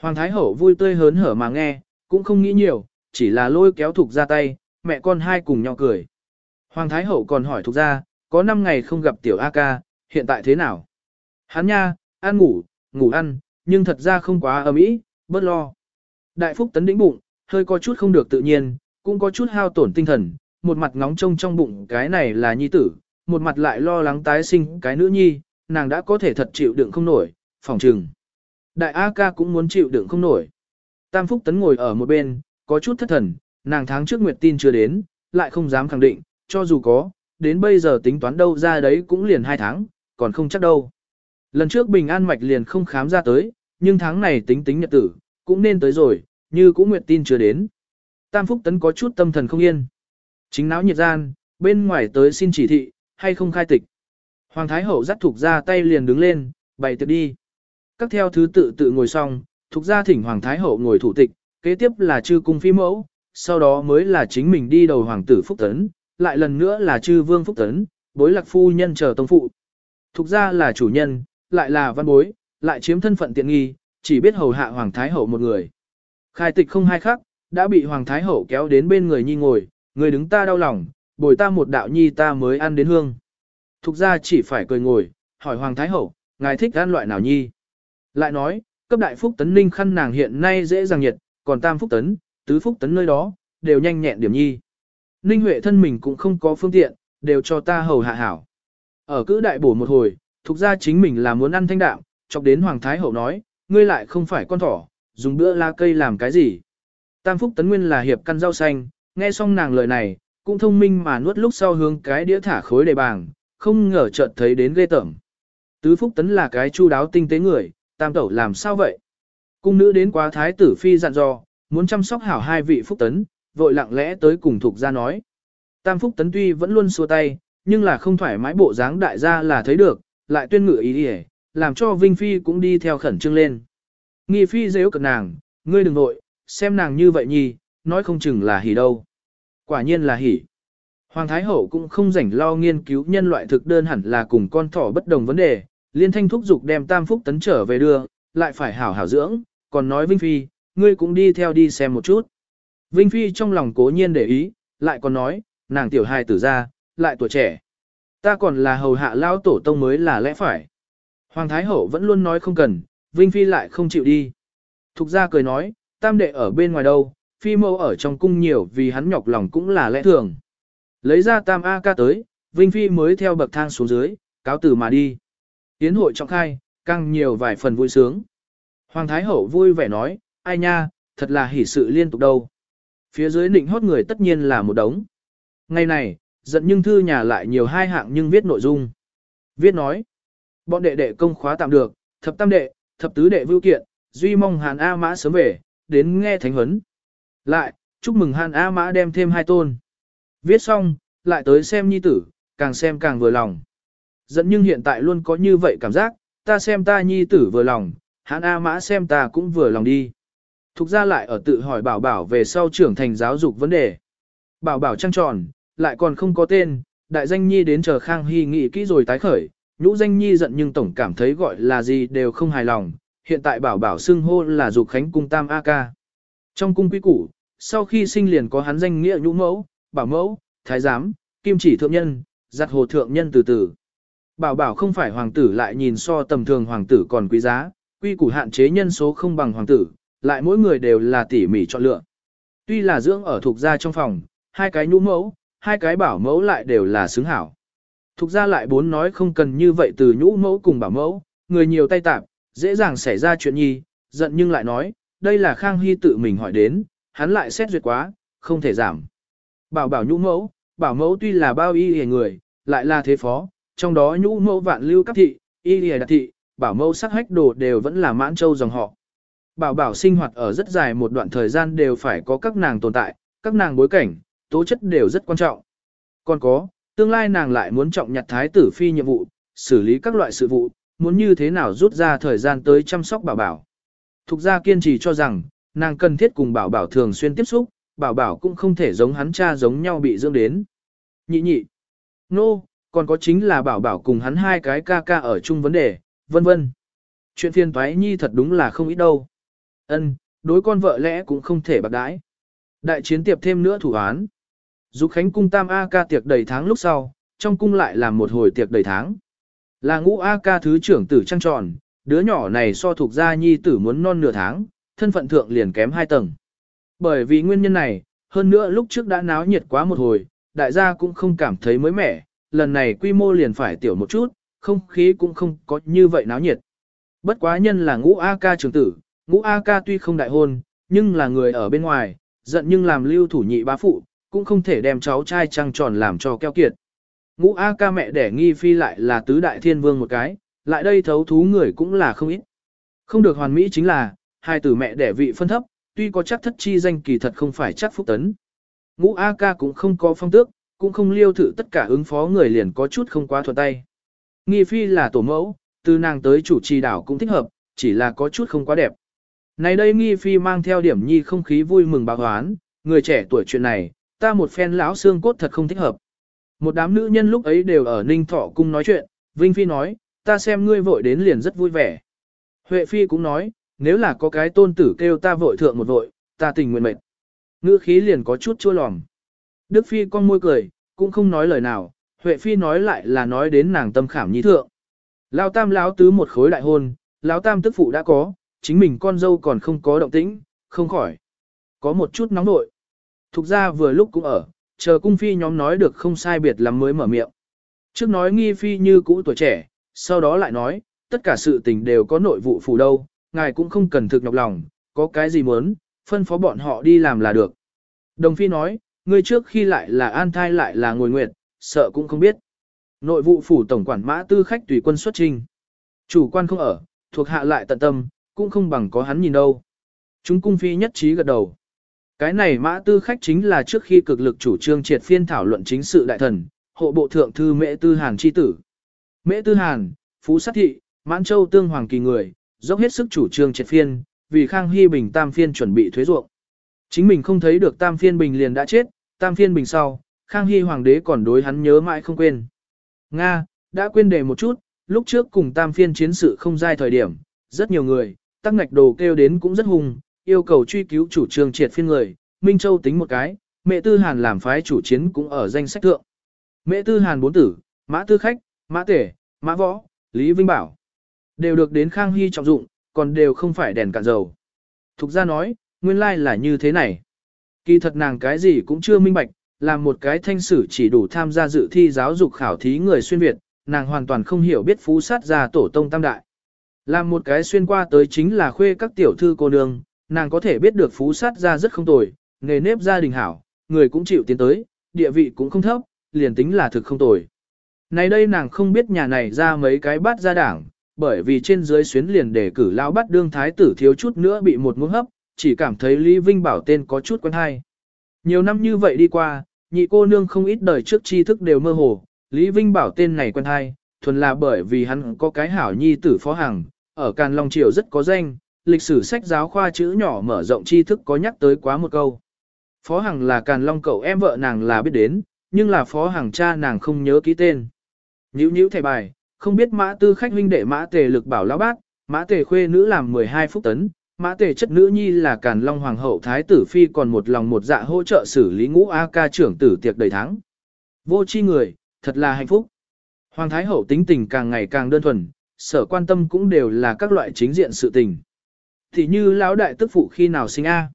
Hoàng thái hậu vui tươi hớn hở mà nghe, cũng không nghĩ nhiều, chỉ là lôi kéo thục ra tay, mẹ con hai cùng nhau cười. Hoàng thái hậu còn hỏi thục ra, có 5 ngày không gặp tiểu A ca, hiện tại thế nào? Hắn nha, ăn ngủ, ngủ ăn, nhưng thật ra không quá ấm ý, bớt lo. Đại phúc tấn đĩnh bụng, hơi có chút không được tự nhiên, cũng có chút hao tổn tinh thần, một mặt ngóng trông trong bụng cái này là nhi tử, một mặt lại lo lắng tái sinh cái nữ nhi, nàng đã có thể thật chịu đựng không nổi, phòng trừng. Đại A ca cũng muốn chịu đựng không nổi. Tam Phúc Tấn ngồi ở một bên, có chút thất thần, nàng tháng trước Nguyệt tin chưa đến, lại không dám khẳng định, cho dù có, đến bây giờ tính toán đâu ra đấy cũng liền hai tháng, còn không chắc đâu. Lần trước Bình An Mạch liền không khám ra tới, nhưng tháng này tính tính nhật tử, cũng nên tới rồi, như cũng Nguyệt tin chưa đến. Tam Phúc Tấn có chút tâm thần không yên. Chính náo nhiệt gian, bên ngoài tới xin chỉ thị, hay không khai tịch. Hoàng Thái Hậu dắt thục ra tay liền đứng lên, bày tiệc đi. Các theo thứ tự tự ngồi xong, thục ra thỉnh Hoàng Thái Hậu ngồi thủ tịch, kế tiếp là chư cung phi mẫu, sau đó mới là chính mình đi đầu Hoàng tử Phúc Tấn, lại lần nữa là chư vương Phúc Tấn, bối lạc phu nhân chờ tông phụ. Thục ra là chủ nhân, lại là văn bối, lại chiếm thân phận tiện nghi, chỉ biết hầu hạ Hoàng Thái Hậu một người. Khai tịch không hai khắc, đã bị Hoàng Thái Hậu kéo đến bên người nhi ngồi, người đứng ta đau lòng, bồi ta một đạo nhi ta mới ăn đến hương. Thục ra chỉ phải cười ngồi, hỏi Hoàng Thái Hậu, ngài thích ăn loại nào nhi? Lại nói, cấp đại phúc tấn ninh khăn nàng hiện nay dễ dàng nhiệt, còn tam phúc tấn, tứ phúc tấn nơi đó, đều nhanh nhẹn điểm nhi. Ninh Huệ thân mình cũng không có phương tiện, đều cho ta hầu hạ hảo. Ở cữ đại bổ một hồi, thuộc ra chính mình là muốn ăn thanh đạm, chọc đến Hoàng Thái Hậu nói, ngươi lại không phải con thỏ, dùng bữa la cây làm cái gì. Tam Phúc Tấn Nguyên là hiệp căn rau xanh, nghe xong nàng lời này, cũng thông minh mà nuốt lúc sau hướng cái đĩa thả khối đầy bàng, không ngờ chợt thấy đến ghê tởm. Tứ Phúc Tấn là cái chu đáo tinh tế người, tam tẩu làm sao vậy? Cung nữ đến quá thái tử phi dặn dò, muốn chăm sóc hảo hai vị Phúc Tấn, vội lặng lẽ tới cùng thuộc ra nói. Tam Phúc Tấn tuy vẫn luôn xua tay, nhưng là không thoải mái bộ dáng đại gia là thấy được, lại tuyên ngự ý đi làm cho Vinh Phi cũng đi theo khẩn trương lên. Nghi Phi dễ cực nàng, ngươi đừng nội, xem nàng như vậy nhì, nói không chừng là hỉ đâu. Quả nhiên là hỉ. Hoàng Thái Hậu cũng không rảnh lo nghiên cứu nhân loại thực đơn hẳn là cùng con thỏ bất đồng vấn đề, liên thanh thúc dục đem tam phúc tấn trở về đưa, lại phải hảo hảo dưỡng, còn nói Vinh Phi, ngươi cũng đi theo đi xem một chút. Vinh Phi trong lòng cố nhiên để ý, lại còn nói, nàng tiểu hài tử ra, lại tuổi trẻ. Ta còn là hầu hạ lao tổ tông mới là lẽ phải. Hoàng Thái Hậu vẫn luôn nói không cần, Vinh Phi lại không chịu đi. Thục ra cười nói, tam đệ ở bên ngoài đâu, Phi mâu ở trong cung nhiều vì hắn nhọc lòng cũng là lẽ thường. Lấy ra tam A ca tới, Vinh Phi mới theo bậc thang xuống dưới, cáo từ mà đi. Tiến hội trọng khai, càng nhiều vài phần vui sướng. Hoàng Thái Hậu vui vẻ nói, ai nha, thật là hỷ sự liên tục đâu. Phía dưới nịnh hót người tất nhiên là một đống. Ngày này, giận nhưng thư nhà lại nhiều hai hạng nhưng viết nội dung. Viết nói, bọn đệ đệ công khóa tạm được, thập tam đệ, thập tứ đệ vưu kiện, duy mong Hàn A Mã sớm về, đến nghe thánh huấn. Lại, chúc mừng Hàn A Mã đem thêm hai tôn. Viết xong, lại tới xem nhi tử, càng xem càng vừa lòng. Dẫn nhưng hiện tại luôn có như vậy cảm giác, ta xem ta nhi tử vừa lòng, Hàn A Mã xem ta cũng vừa lòng đi. Thục ra lại ở tự hỏi bảo bảo về sau trưởng thành giáo dục vấn đề. Bảo bảo trăng tròn, lại còn không có tên, đại danh nhi đến chờ Khang Hy nghĩ kỹ rồi tái khởi, nhũ danh nhi giận nhưng tổng cảm thấy gọi là gì đều không hài lòng, hiện tại bảo bảo xưng hô là dục khánh cung tam A ca. Trong cung quý củ, sau khi sinh liền có hắn danh nghĩa nhũ mẫu, bảo mẫu, thái giám, kim chỉ thượng nhân, giặt hồ thượng nhân từ từ. Bảo bảo không phải hoàng tử lại nhìn so tầm thường hoàng tử còn quý giá, quy củ hạn chế nhân số không bằng hoàng tử, lại mỗi người đều là tỉ mỉ chọn lựa. Tuy là dưỡng ở thuộc gia trong phòng, hai cái nhũ mẫu, hai cái bảo mẫu lại đều là xứng hảo. Thục gia lại bốn nói không cần như vậy từ nhũ mẫu cùng bảo mẫu, người nhiều tay tạp, dễ dàng xảy ra chuyện nhi, giận nhưng lại nói, đây là Khang Hy tự mình hỏi đến, hắn lại xét duyệt quá, không thể giảm. Bảo bảo nhũ mẫu, bảo mẫu tuy là bao y hề người, lại là thế phó, trong đó nhũ mẫu vạn lưu các thị, y hề đặc thị, bảo mẫu sắc hách đồ đều vẫn là mãn châu dòng họ. Bảo bảo sinh hoạt ở rất dài một đoạn thời gian đều phải có các nàng tồn tại, các nàng bối cảnh, tố chất đều rất quan trọng. Còn có, tương lai nàng lại muốn trọng nhặt thái tử phi nhiệm vụ, xử lý các loại sự vụ, muốn như thế nào rút ra thời gian tới chăm sóc bảo bảo. Thục gia kiên trì cho rằng, nàng cần thiết cùng bảo bảo thường xuyên tiếp xúc, bảo bảo cũng không thể giống hắn cha giống nhau bị dưỡng đến. Nhị nhị. Nô, no, còn có chính là bảo bảo cùng hắn hai cái ca ca ở chung vấn đề, vân vân. Chuyện phiền toái nhi thật đúng là không ít đâu. Ân, đối con vợ lẽ cũng không thể bạc đãi. Đại chiến tiệp thêm nữa thủ án. Dục Khánh cung tam A ca tiệc đầy tháng lúc sau, trong cung lại làm một hồi tiệc đầy tháng. Là ngũ A ca thứ trưởng tử trăng tròn, đứa nhỏ này so thuộc gia nhi tử muốn non nửa tháng, thân phận thượng liền kém hai tầng. Bởi vì nguyên nhân này, hơn nữa lúc trước đã náo nhiệt quá một hồi, đại gia cũng không cảm thấy mới mẻ, lần này quy mô liền phải tiểu một chút, không khí cũng không có như vậy náo nhiệt. Bất quá nhân là ngũ A ca trưởng tử, ngũ A ca tuy không đại hôn, nhưng là người ở bên ngoài, giận nhưng làm lưu thủ nhị bá phụ, cũng không thể đem cháu trai trăng tròn làm cho keo kiệt. Ngũ A ca mẹ đẻ nghi phi lại là tứ đại thiên vương một cái, lại đây thấu thú người cũng là không ít. Không được hoàn mỹ chính là, hai tử mẹ đẻ vị phân thấp, tuy có chắc thất chi danh kỳ thật không phải chắc phúc tấn. Ngũ A ca cũng không có phong tước, cũng không liêu thử tất cả ứng phó người liền có chút không quá thuận tay. Nghi phi là tổ mẫu, từ nàng tới chủ trì đảo cũng thích hợp, chỉ là có chút không quá đẹp. Này đây nghi phi mang theo điểm nhi không khí vui mừng báo hoán, người trẻ tuổi chuyện này, ta một phen lão xương cốt thật không thích hợp. Một đám nữ nhân lúc ấy đều ở Ninh Thọ cung nói chuyện, Vinh Phi nói, ta xem ngươi vội đến liền rất vui vẻ. Huệ Phi cũng nói, nếu là có cái tôn tử kêu ta vội thượng một vội, ta tình nguyện mệt. Ngữ khí liền có chút chua lòm. Đức Phi con môi cười, cũng không nói lời nào, Huệ Phi nói lại là nói đến nàng tâm khảm nhi thượng. Lão tam lão tứ một khối đại hôn, lão tam tức phụ đã có, chính mình con dâu còn không có động tĩnh, không khỏi. Có một chút nóng nội. Thục ra vừa lúc cũng ở, chờ cung phi nhóm nói được không sai biệt lắm mới mở miệng. Trước nói nghi phi như cũ tuổi trẻ, sau đó lại nói, tất cả sự tình đều có nội vụ phủ đâu, ngài cũng không cần thực nhọc lòng, có cái gì muốn, phân phó bọn họ đi làm là được. Đồng phi nói, ngươi trước khi lại là an thai lại là ngồi nguyệt, sợ cũng không biết. Nội vụ phủ tổng quản mã tư khách tùy quân xuất trình. Chủ quan không ở, thuộc hạ lại tận tâm, cũng không bằng có hắn nhìn đâu. Chúng cung phi nhất trí gật đầu. Cái này mã tư khách chính là trước khi cực lực chủ trương triệt phiên thảo luận chính sự đại thần, hộ bộ thượng thư mễ tư hàn chi tử. Mễ tư hàn, phú sát thị, mãn châu tương hoàng kỳ người, dốc hết sức chủ trương triệt phiên, vì khang hy bình tam phiên chuẩn bị thuế ruộng. Chính mình không thấy được tam phiên bình liền đã chết, tam phiên bình sau, khang hy hoàng đế còn đối hắn nhớ mãi không quên. Nga, đã quên đề một chút, lúc trước cùng tam phiên chiến sự không dai thời điểm, rất nhiều người, tắc ngạch đồ kêu đến cũng rất hùng, yêu cầu truy cứu chủ trương triệt phiên người, Minh Châu tính một cái, mẹ tư hàn làm phái chủ chiến cũng ở danh sách thượng. Mẹ tư hàn bốn tử, mã tư khách, mã tể, mã võ, Lý Vinh Bảo, đều được đến Khang Hy trọng dụng, còn đều không phải đèn cạn dầu. Thục ra nói, nguyên lai là như thế này. Kỳ thật nàng cái gì cũng chưa minh bạch, làm một cái thanh sử chỉ đủ tham gia dự thi giáo dục khảo thí người xuyên Việt, nàng hoàn toàn không hiểu biết phú sát gia tổ tông tam đại. Làm một cái xuyên qua tới chính là khuê các tiểu thư cô nương, nàng có thể biết được phú sát gia rất không tồi, nghề nếp gia đình hảo, người cũng chịu tiến tới, địa vị cũng không thấp, liền tính là thực không tồi. Này đây nàng không biết nhà này ra mấy cái bát gia đảng, bởi vì trên dưới xuyến liền để cử lão bắt đương thái tử thiếu chút nữa bị một muỗng hấp, chỉ cảm thấy Lý Vinh Bảo tên có chút quen hay. Nhiều năm như vậy đi qua, nhị cô nương không ít đời trước tri thức đều mơ hồ, Lý Vinh Bảo tên này quen hay, thuần là bởi vì hắn có cái hảo nhi tử phó hàng, ở Càn Long Triều rất có danh, lịch sử sách giáo khoa chữ nhỏ mở rộng tri thức có nhắc tới quá một câu. Phó Hằng là Càn Long cậu em vợ nàng là biết đến, nhưng là Phó Hằng cha nàng không nhớ ký tên. Nhữ nhữ thẻ bài, không biết mã tư khách huynh đệ mã tề lực bảo lão bát mã tề khuê nữ làm 12 phút tấn, mã tề chất nữ nhi là Càn Long Hoàng hậu Thái tử Phi còn một lòng một dạ hỗ trợ xử lý ngũ A ca trưởng tử tiệc đầy tháng. Vô chi người, thật là hạnh phúc. Hoàng Thái hậu tính tình càng ngày càng đơn thuần, sở quan tâm cũng đều là các loại chính diện sự tình. Thì như lão đại tức phụ khi nào sinh A.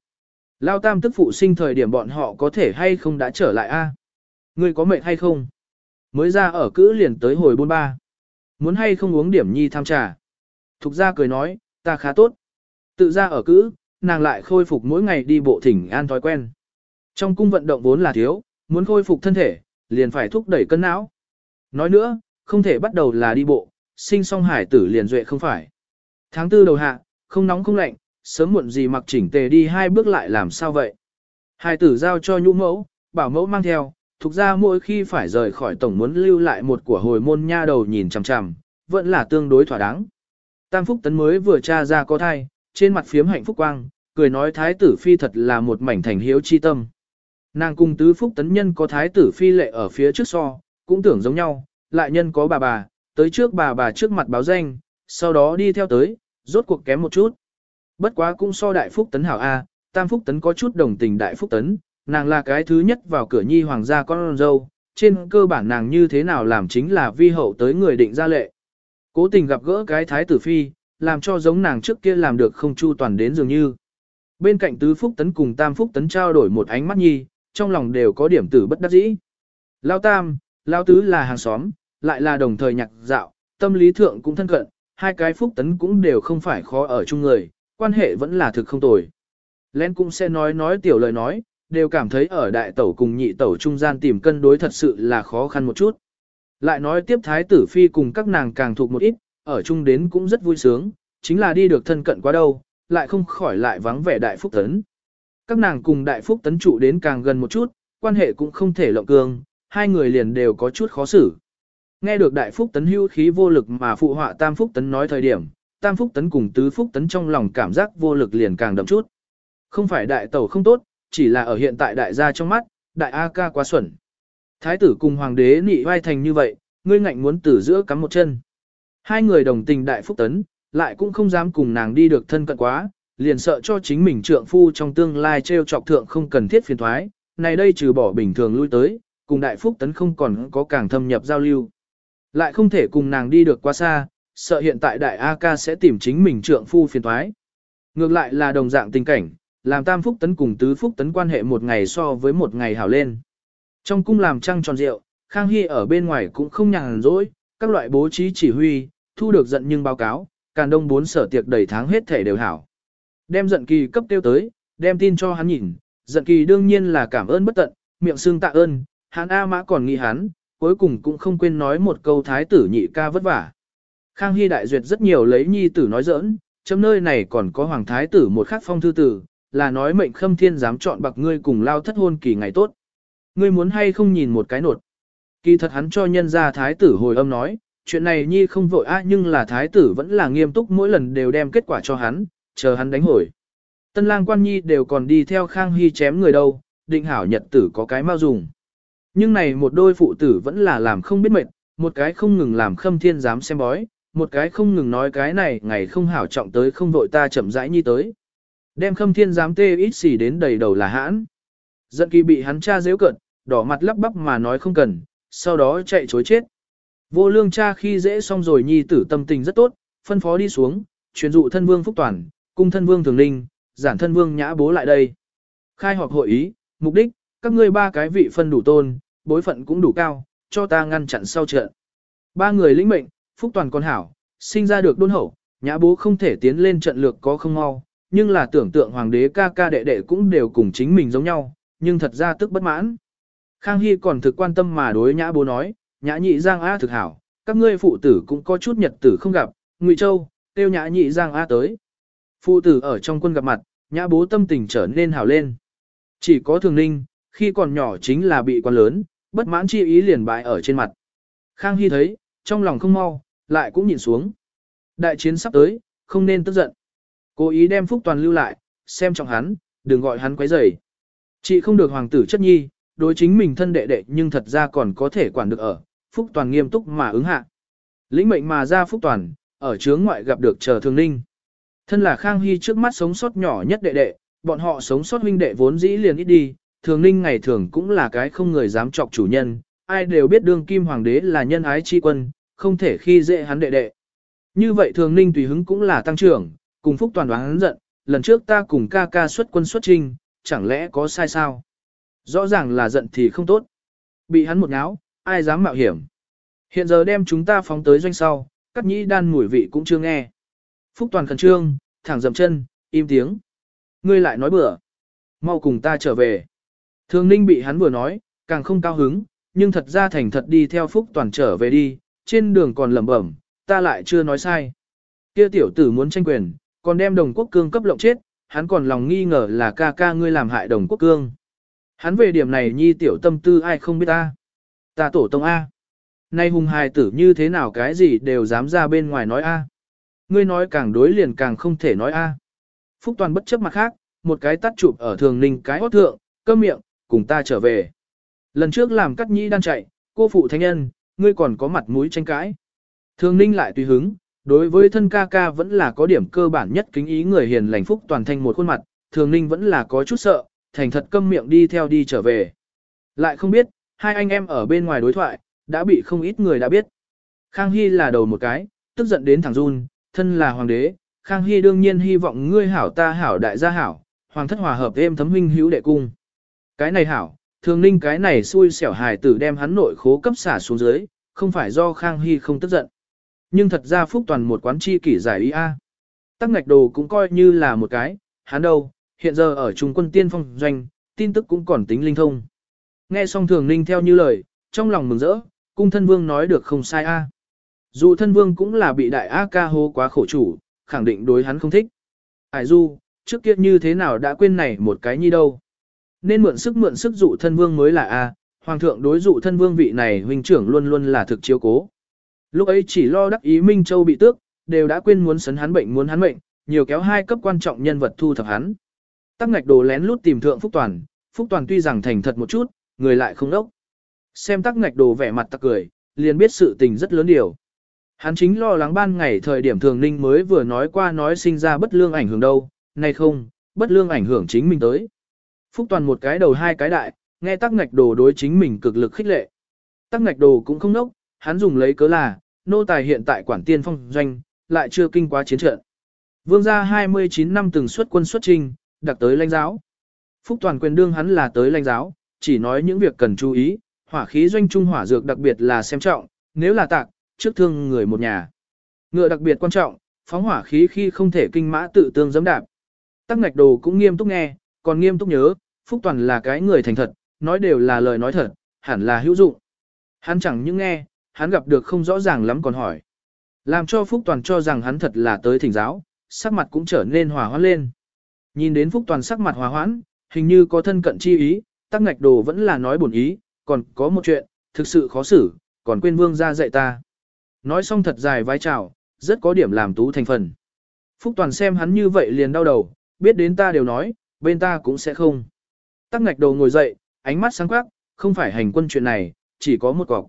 Lao tam tức phụ sinh thời điểm bọn họ có thể hay không đã trở lại A. Người có mệnh hay không? Mới ra ở cữ liền tới hồi bôn ba. Muốn hay không uống điểm nhi tham trà. Thục ra cười nói, ta khá tốt. Tự ra ở cữ, nàng lại khôi phục mỗi ngày đi bộ thỉnh an thói quen. Trong cung vận động vốn là thiếu, muốn khôi phục thân thể, liền phải thúc đẩy cân não. Nói nữa, không thể bắt đầu là đi bộ, sinh song hải tử liền duệ không phải. Tháng tư đầu hạ, không nóng không lạnh, sớm muộn gì mặc chỉnh tề đi hai bước lại làm sao vậy. Hải tử giao cho nhũ mẫu, bảo mẫu mang theo, thuộc ra mỗi khi phải rời khỏi tổng muốn lưu lại một của hồi môn nha đầu nhìn chằm chằm, vẫn là tương đối thỏa đáng. Tam Phúc Tấn mới vừa tra ra có thai, trên mặt phiếm hạnh phúc quang, cười nói thái tử phi thật là một mảnh thành hiếu chi tâm. Nàng cùng tứ Phúc Tấn nhân có thái tử phi lệ ở phía trước so, cũng tưởng giống nhau, lại nhân có bà bà, tới trước bà bà trước mặt báo danh, sau đó đi theo tới, rốt cuộc kém một chút. Bất quá cũng so đại Phúc Tấn hảo A, Tam Phúc Tấn có chút đồng tình đại Phúc Tấn, nàng là cái thứ nhất vào cửa nhi hoàng gia con dâu, trên cơ bản nàng như thế nào làm chính là vi hậu tới người định ra lệ. Cố tình gặp gỡ cái thái tử phi, làm cho giống nàng trước kia làm được không chu toàn đến dường như. Bên cạnh tứ phúc tấn cùng tam phúc tấn trao đổi một ánh mắt nhi, trong lòng đều có điểm tử bất đắc dĩ. Lao tam, lao tứ là hàng xóm, lại là đồng thời nhạc dạo, tâm lý thượng cũng thân cận, hai cái phúc tấn cũng đều không phải khó ở chung người, quan hệ vẫn là thực không tồi. Len cũng sẽ nói nói tiểu lời nói, đều cảm thấy ở đại tẩu cùng nhị tẩu trung gian tìm cân đối thật sự là khó khăn một chút. Lại nói tiếp thái tử phi cùng các nàng càng thuộc một ít, ở chung đến cũng rất vui sướng, chính là đi được thân cận quá đâu, lại không khỏi lại vắng vẻ đại phúc tấn. Các nàng cùng đại phúc tấn trụ đến càng gần một chút, quan hệ cũng không thể lộng cường, hai người liền đều có chút khó xử. Nghe được đại phúc tấn hưu khí vô lực mà phụ họa tam phúc tấn nói thời điểm, tam phúc tấn cùng tứ phúc tấn trong lòng cảm giác vô lực liền càng đậm chút. Không phải đại tẩu không tốt, chỉ là ở hiện tại đại gia trong mắt, đại A ca quá xuẩn. Thái tử cùng hoàng đế nị vai thành như vậy, ngươi ngạnh muốn từ giữa cắm một chân. Hai người đồng tình đại phúc tấn, lại cũng không dám cùng nàng đi được thân cận quá, liền sợ cho chính mình trượng phu trong tương lai treo chọc thượng không cần thiết phiền thoái, này đây trừ bỏ bình thường lui tới, cùng đại phúc tấn không còn có càng thâm nhập giao lưu. Lại không thể cùng nàng đi được quá xa, sợ hiện tại đại A ca sẽ tìm chính mình trượng phu phiền thoái. Ngược lại là đồng dạng tình cảnh, làm tam phúc tấn cùng tứ phúc tấn quan hệ một ngày so với một ngày hảo lên. Trong cung làm trăng tròn rượu, Khang Hy ở bên ngoài cũng không nhàn rỗi, các loại bố trí chỉ huy, thu được giận nhưng báo cáo, càn đông bốn sở tiệc đầy tháng hết thể đều hảo. Đem giận kỳ cấp tiêu tới, đem tin cho hắn nhìn, giận kỳ đương nhiên là cảm ơn bất tận, miệng xương tạ ơn, hắn A mã còn nghĩ hắn, cuối cùng cũng không quên nói một câu thái tử nhị ca vất vả. Khang Hy đại duyệt rất nhiều lấy nhi tử nói giỡn, chấm nơi này còn có hoàng thái tử một khắc phong thư tử, là nói mệnh khâm thiên dám chọn bạc ngươi cùng lao thất hôn kỳ ngày tốt. Ngươi muốn hay không nhìn một cái nột. Kỳ thật hắn cho nhân ra thái tử hồi âm nói, chuyện này nhi không vội á nhưng là thái tử vẫn là nghiêm túc mỗi lần đều đem kết quả cho hắn, chờ hắn đánh hồi. Tân lang quan nhi đều còn đi theo Khang Hy chém người đâu, định hảo nhật tử có cái mau dùng. Nhưng này một đôi phụ tử vẫn là làm không biết mệt, một cái không ngừng làm khâm thiên dám xem bói, một cái không ngừng nói cái này ngày không hảo trọng tới không vội ta chậm rãi nhi tới. Đem khâm thiên giám tê ít xỉ đến đầy đầu là hãn. Giận kỳ bị hắn cha dễ cận, đỏ mặt lắp bắp mà nói không cần, sau đó chạy chối chết. Vô lương cha khi dễ xong rồi nhi tử tâm tình rất tốt, phân phó đi xuống, truyền dụ thân vương Phúc Toàn, cung thân vương Thường linh, giản thân vương nhã bố lại đây. Khai họp hội ý, mục đích, các ngươi ba cái vị phân đủ tôn, bối phận cũng đủ cao, cho ta ngăn chặn sau trận. Ba người lĩnh mệnh, Phúc Toàn con hảo, sinh ra được đôn hậu, nhã bố không thể tiến lên trận lược có không mau, nhưng là tưởng tượng hoàng đế ca ca đệ đệ cũng đều cùng chính mình giống nhau, nhưng thật ra tức bất mãn. Khang Hy còn thực quan tâm mà đối nhã bố nói, nhã nhị giang A thực hảo, các ngươi phụ tử cũng có chút nhật tử không gặp, Ngụy Châu, tiêu nhã nhị giang A tới. Phụ tử ở trong quân gặp mặt, nhã bố tâm tình trở nên hảo lên. Chỉ có thường ninh, khi còn nhỏ chính là bị quan lớn, bất mãn chi ý liền bại ở trên mặt. Khang Hy thấy, trong lòng không mau, lại cũng nhìn xuống. Đại chiến sắp tới, không nên tức giận. Cố ý đem Phúc Toàn lưu lại, xem trọng hắn, đừng gọi hắn quấy rầy. Chị không được hoàng tử chất nhi, đối chính mình thân đệ đệ nhưng thật ra còn có thể quản được ở, Phúc Toàn nghiêm túc mà ứng hạ. Lĩnh mệnh mà ra Phúc Toàn, ở chướng ngoại gặp được chờ thương ninh. Thân là Khang Hy trước mắt sống sót nhỏ nhất đệ đệ, bọn họ sống sót huynh đệ vốn dĩ liền ít đi, thường ninh ngày thường cũng là cái không người dám chọc chủ nhân, ai đều biết đương kim hoàng đế là nhân ái chi quân, không thể khi dễ hắn đệ đệ. Như vậy thường ninh tùy hứng cũng là tăng trưởng, cùng Phúc Toàn đoán hắn giận, lần trước ta cùng ca ca xuất quân xuất trinh, chẳng lẽ có sai sao? Rõ ràng là giận thì không tốt. Bị hắn một ngáo, ai dám mạo hiểm. Hiện giờ đem chúng ta phóng tới doanh sau, cắt nhĩ đan mùi vị cũng chưa nghe. Phúc Toàn khẩn trương, thẳng dậm chân, im tiếng. Ngươi lại nói bừa. Mau cùng ta trở về. Thường ninh bị hắn vừa nói, càng không cao hứng, nhưng thật ra thành thật đi theo Phúc Toàn trở về đi, trên đường còn lẩm bẩm, ta lại chưa nói sai. Kia tiểu tử muốn tranh quyền, còn đem đồng quốc cương cấp lộng chết, hắn còn lòng nghi ngờ là ca ca ngươi làm hại đồng quốc cương. Hắn về điểm này nhi tiểu tâm tư ai không biết ta. Ta tổ tông A. Nay hùng hài tử như thế nào cái gì đều dám ra bên ngoài nói A. Ngươi nói càng đối liền càng không thể nói A. Phúc Toàn bất chấp mặt khác, một cái tắt chụp ở thường ninh cái hót thượng, cơm miệng, cùng ta trở về. Lần trước làm cắt nhĩ đang chạy, cô phụ thánh nhân, ngươi còn có mặt mũi tranh cãi. Thường ninh lại tùy hứng, đối với thân ca ca vẫn là có điểm cơ bản nhất kính ý người hiền lành phúc toàn thanh một khuôn mặt, thường ninh vẫn là có chút sợ, thành thật câm miệng đi theo đi trở về. Lại không biết, hai anh em ở bên ngoài đối thoại, đã bị không ít người đã biết. Khang Hy là đầu một cái, tức giận đến thằng run, thân là hoàng đế, Khang Hy đương nhiên hy vọng ngươi hảo ta hảo đại gia hảo, hoàng thất hòa hợp êm thấm huynh hữu đệ cung. Cái này hảo, thường ninh cái này xui xẻo hài tử đem hắn nội khố cấp xả xuống dưới, không phải do Khang Hy không tức giận. Nhưng thật ra Phúc Toàn một quán chi kỷ giải ý a. Tắc ngạch đồ cũng coi như là một cái, hắn đâu, hiện giờ ở trung quân tiên phong doanh, tin tức cũng còn tính linh thông. Nghe xong thường ninh theo như lời, trong lòng mừng rỡ, cung thân vương nói được không sai a. Dù thân vương cũng là bị đại A ca hô quá khổ chủ, khẳng định đối hắn không thích. Ải du, trước kia như thế nào đã quên này một cái nhi đâu. Nên mượn sức mượn sức dụ thân vương mới là A, hoàng thượng đối dụ thân vương vị này huynh trưởng luôn luôn là thực chiếu cố. Lúc ấy chỉ lo đắc ý Minh Châu bị tước, đều đã quên muốn sấn hắn bệnh muốn hắn mệnh, nhiều kéo hai cấp quan trọng nhân vật thu thập hắn. Tắc ngạch đồ lén lút tìm thượng Phúc Toàn, Phúc Toàn tuy rằng thành thật một chút, người lại không đốc. Xem tắc ngạch đồ vẻ mặt tắc cười, liền biết sự tình rất lớn điều. Hắn chính lo lắng ban ngày thời điểm thường ninh mới vừa nói qua nói sinh ra bất lương ảnh hưởng đâu, nay không, bất lương ảnh hưởng chính mình tới. Phúc Toàn một cái đầu hai cái đại, nghe tắc ngạch đồ đối chính mình cực lực khích lệ. Tắc ngạch đồ cũng không nốc, hắn dùng lấy cớ là, nô tài hiện tại quản tiên phong doanh, lại chưa kinh quá chiến trận. Vương gia 29 năm từng xuất quân xuất trình, đặc tới lãnh giáo. Phúc toàn quyền đương hắn là tới lãnh giáo, chỉ nói những việc cần chú ý, hỏa khí doanh trung hỏa dược đặc biệt là xem trọng, nếu là tạc, trước thương người một nhà. Ngựa đặc biệt quan trọng, phóng hỏa khí khi không thể kinh mã tự tương giẫm đạp. Tắc ngạch đồ cũng nghiêm túc nghe, còn nghiêm túc nhớ, Phúc Toàn là cái người thành thật, nói đều là lời nói thật, hẳn là hữu dụng. Hắn chẳng những nghe, hắn gặp được không rõ ràng lắm còn hỏi. Làm cho Phúc Toàn cho rằng hắn thật là tới thỉnh giáo, sắc mặt cũng trở nên hòa hoãn lên. Nhìn đến Phúc Toàn sắc mặt hòa hoãn, hình như có thân cận chi ý, tắc ngạch đồ vẫn là nói buồn ý, còn có một chuyện, thực sự khó xử, còn quên vương ra dạy ta. Nói xong thật dài vai trào, rất có điểm làm tú thành phần. Phúc Toàn xem hắn như vậy liền đau đầu, biết đến ta đều nói, bên ta cũng sẽ không. Tắc ngạch đồ ngồi dậy, ánh mắt sáng quắc, không phải hành quân chuyện này, chỉ có một cọc.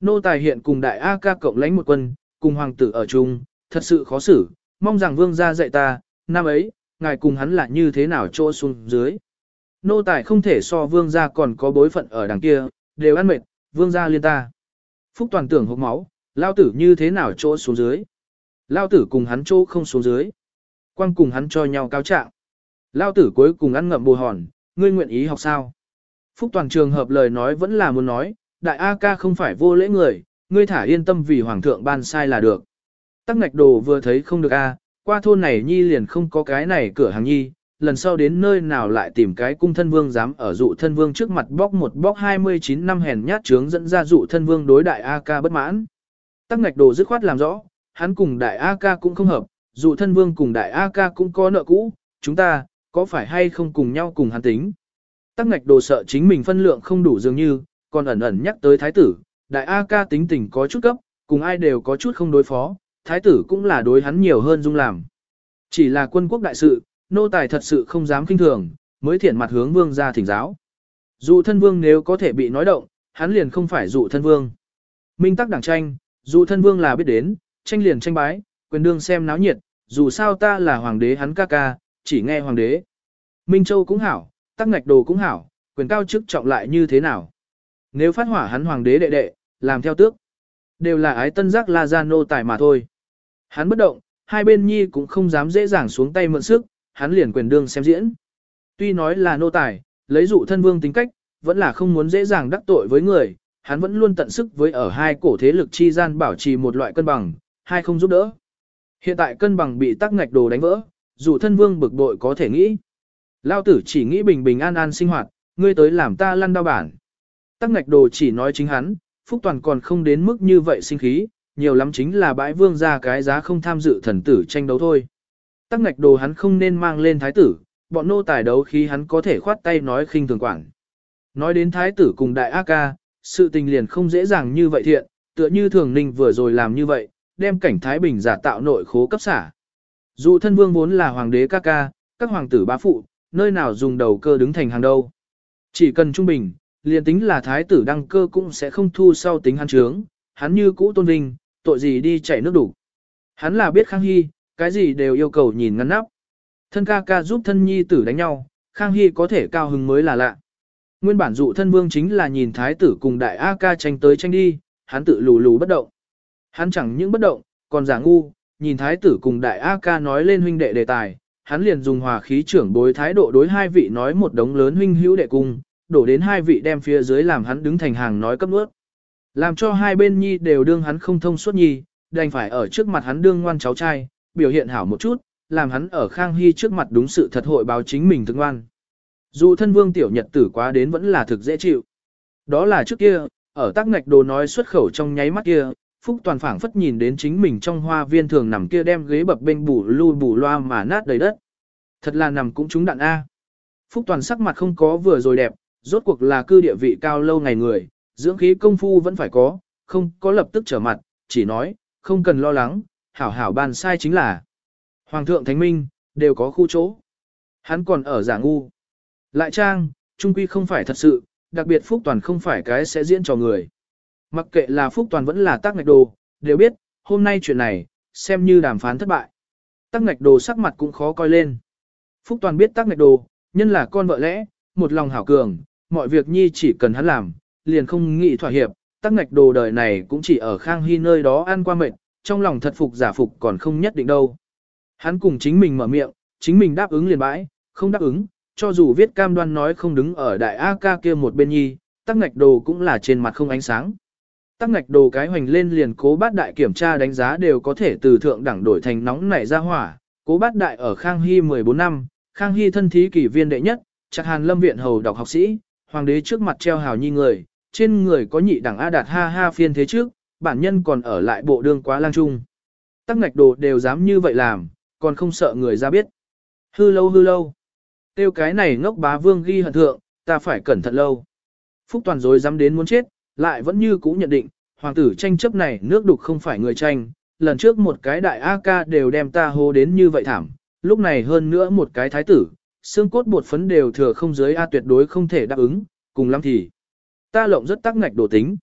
Nô tài hiện cùng đại A ca cộng lãnh một quân, cùng hoàng tử ở chung, thật sự khó xử, mong rằng vương gia dạy ta, năm ấy, ngài cùng hắn là như thế nào chỗ xuống dưới. Nô tài không thể so vương gia còn có bối phận ở đằng kia, đều ăn mệt, vương gia liên ta. Phúc toàn tưởng hốc máu, lao tử như thế nào chỗ xuống dưới. Lao tử cùng hắn chỗ không xuống dưới. Quang cùng hắn cho nhau cao trạng. Lao tử cuối cùng ăn ngậm bồ hòn, ngươi nguyện ý học sao? Phúc toàn trường hợp lời nói vẫn là muốn nói, đại A ca không phải vô lễ người, ngươi thả yên tâm vì hoàng thượng ban sai là được. Tắc ngạch đồ vừa thấy không được A, qua thôn này nhi liền không có cái này cửa hàng nhi, lần sau đến nơi nào lại tìm cái cung thân vương dám ở dụ thân vương trước mặt bóc một bóc 29 năm hèn nhát trướng dẫn ra dụ thân vương đối đại A ca bất mãn. Tắc ngạch đồ dứt khoát làm rõ, hắn cùng đại A ca cũng không hợp, dụ thân vương cùng đại A ca cũng có nợ cũ, chúng ta, có phải hay không cùng nhau cùng hắn tính. Tắc ngạch đồ sợ chính mình phân lượng không đủ dường như, còn ẩn ẩn nhắc tới thái tử, đại A ca tính tình có chút cấp, cùng ai đều có chút không đối phó, thái tử cũng là đối hắn nhiều hơn dung làm. Chỉ là quân quốc đại sự, nô tài thật sự không dám kinh thường, mới thiện mặt hướng vương ra thỉnh giáo. Dụ thân vương nếu có thể bị nói động, hắn liền không phải dụ thân vương. Minh tắc đảng tranh, dụ thân vương là biết đến, tranh liền tranh bái, quyền đương xem náo nhiệt, dù sao ta là hoàng đế hắn ca ca, chỉ nghe hoàng đế. Minh Châu cũng hảo, tắc ngạch đồ cũng hảo, quyền cao chức trọng lại như thế nào. Nếu phát hỏa hắn hoàng đế đệ đệ, làm theo tước, đều là ái tân giác la gia nô tài mà thôi. Hắn bất động, hai bên nhi cũng không dám dễ dàng xuống tay mượn sức, hắn liền quyền đương xem diễn. Tuy nói là nô tài, lấy dụ thân vương tính cách, vẫn là không muốn dễ dàng đắc tội với người, hắn vẫn luôn tận sức với ở hai cổ thế lực chi gian bảo trì một loại cân bằng, hai không giúp đỡ. Hiện tại cân bằng bị tắc ngạch đồ đánh vỡ, dù thân vương bực bội có thể nghĩ. Lao tử chỉ nghĩ bình bình an an sinh hoạt, ngươi tới làm ta lăn đau bản. Tắc ngạch đồ chỉ nói chính hắn, Phúc Toàn còn không đến mức như vậy sinh khí, nhiều lắm chính là bãi vương ra cái giá không tham dự thần tử tranh đấu thôi. Tắc ngạch đồ hắn không nên mang lên thái tử, bọn nô tài đấu khi hắn có thể khoát tay nói khinh thường quảng. Nói đến thái tử cùng đại ác ca, sự tình liền không dễ dàng như vậy thiện, tựa như thường ninh vừa rồi làm như vậy, đem cảnh Thái Bình giả tạo nội khố cấp xả. Dù thân vương vốn là hoàng đế ca ca, các hoàng tử bá phụ, nơi nào dùng đầu cơ đứng thành hàng đâu. Chỉ cần trung bình, liền tính là thái tử đăng cơ cũng sẽ không thu sau tính hắn trướng, hắn như cũ tôn vinh, tội gì đi chảy nước đủ. Hắn là biết Khang Hy, cái gì đều yêu cầu nhìn ngăn nắp. Thân ca ca giúp thân nhi tử đánh nhau, Khang Hy có thể cao hứng mới là lạ. Nguyên bản dụ thân vương chính là nhìn thái tử cùng đại A ca tranh tới tranh đi, hắn tự lù lù bất động. Hắn chẳng những bất động, còn giả ngu, nhìn thái tử cùng đại A ca nói lên huynh đệ đề tài, hắn liền dùng hòa khí trưởng bối thái độ đối hai vị nói một đống lớn huynh hữu đệ cung, đổ đến hai vị đem phía dưới làm hắn đứng thành hàng nói cấp nuốt. Làm cho hai bên nhi đều đương hắn không thông suốt nhi, đành phải ở trước mặt hắn đương ngoan cháu trai, biểu hiện hảo một chút, làm hắn ở Khang Hy trước mặt đúng sự thật hội báo chính mình thương ngoan. Dù thân vương tiểu nhật tử quá đến vẫn là thực dễ chịu. Đó là trước kia, ở tác ngạch đồ nói xuất khẩu trong nháy mắt kia, Phúc Toàn phảng phất nhìn đến chính mình trong hoa viên thường nằm kia đem ghế bập bênh bù lui bù loa mà nát đầy đất. Thật là nằm cũng trúng đạn A. Phúc Toàn sắc mặt không có vừa rồi đẹp, rốt cuộc là cư địa vị cao lâu ngày người, dưỡng khí công phu vẫn phải có, không có lập tức trở mặt, chỉ nói, không cần lo lắng, hảo hảo bàn sai chính là. Hoàng thượng Thánh Minh, đều có khu chỗ. Hắn còn ở giả ngu. Lại trang, trung quy không phải thật sự, đặc biệt Phúc Toàn không phải cái sẽ diễn trò người. Mặc kệ là Phúc Toàn vẫn là tác ngạch đồ, đều biết, hôm nay chuyện này, xem như đàm phán thất bại. Tác ngạch đồ sắc mặt cũng khó coi lên. Phúc Toàn biết tác ngạch đồ, nhân là con vợ lẽ, một lòng hảo cường, mọi việc nhi chỉ cần hắn làm, liền không nghĩ thỏa hiệp, tắc ngạch đồ đời này cũng chỉ ở Khang Hy nơi đó ăn qua mệt, trong lòng thật phục giả phục còn không nhất định đâu. Hắn cùng chính mình mở miệng, chính mình đáp ứng liền bãi, không đáp ứng, cho dù viết cam đoan nói không đứng ở đại A ca kia một bên nhi, tắc ngạch đồ cũng là trên mặt không ánh sáng. Tắc ngạch đồ cái hoành lên liền cố bát đại kiểm tra đánh giá đều có thể từ thượng đẳng đổi thành nóng nảy ra hỏa, cố bát đại ở Khang Hy 14 năm, Khang Hy thân thí kỷ viên đệ nhất, chặt hàn lâm viện hầu đọc học sĩ, hoàng đế trước mặt treo hào nhi người, trên người có nhị đẳng A đạt ha ha phiên thế trước, bản nhân còn ở lại bộ đương quá lang trung. Tắc ngạch đồ đều dám như vậy làm, còn không sợ người ra biết. Hư lâu hư lâu. Tiêu cái này ngốc bá vương ghi hận thượng, ta phải cẩn thận lâu. Phúc toàn rồi dám đến muốn chết, lại vẫn như cũ nhận định, hoàng tử tranh chấp này nước đục không phải người tranh, lần trước một cái đại A ca đều đem ta hô đến như vậy thảm, lúc này hơn nữa một cái thái tử, xương cốt bột phấn đều thừa không dưới A tuyệt đối không thể đáp ứng, cùng lắm thì. Ta lộng rất tắc ngạch đồ tính.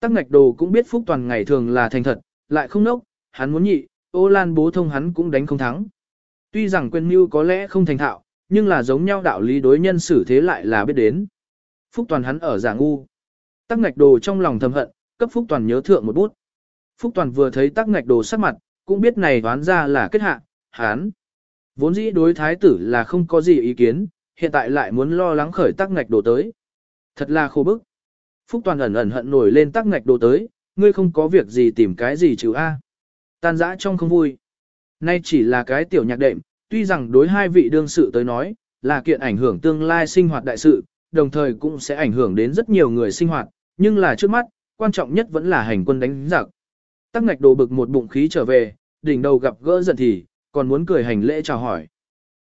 Tắc ngạch đồ cũng biết Phúc Toàn ngày thường là thành thật, lại không nốc, hắn muốn nhị, ô lan bố thông hắn cũng đánh không thắng. Tuy rằng quên mưu có lẽ không thành thạo, nhưng là giống nhau đạo lý đối nhân xử thế lại là biết đến. Phúc Toàn hắn ở giả ngu. Tắc ngạch đồ trong lòng thầm hận, cấp Phúc Toàn nhớ thượng một bút. Phúc Toàn vừa thấy tắc ngạch đồ sắc mặt, cũng biết này đoán ra là kết hạ, hắn. Vốn dĩ đối thái tử là không có gì ý kiến, hiện tại lại muốn lo lắng khởi tắc ngạch đổ tới. Thật là khô bức. Phúc Toàn ẩn ẩn hận nổi lên tắc ngạch đổ tới, ngươi không có việc gì tìm cái gì chứ A. Tan dã trong không vui. Nay chỉ là cái tiểu nhạc đệm, tuy rằng đối hai vị đương sự tới nói, là kiện ảnh hưởng tương lai sinh hoạt đại sự, đồng thời cũng sẽ ảnh hưởng đến rất nhiều người sinh hoạt, nhưng là trước mắt, quan trọng nhất vẫn là hành quân đánh giặc. Tắc ngạch đồ bực một bụng khí trở về, đỉnh đầu gặp gỡ giận thì, còn muốn cười hành lễ chào hỏi.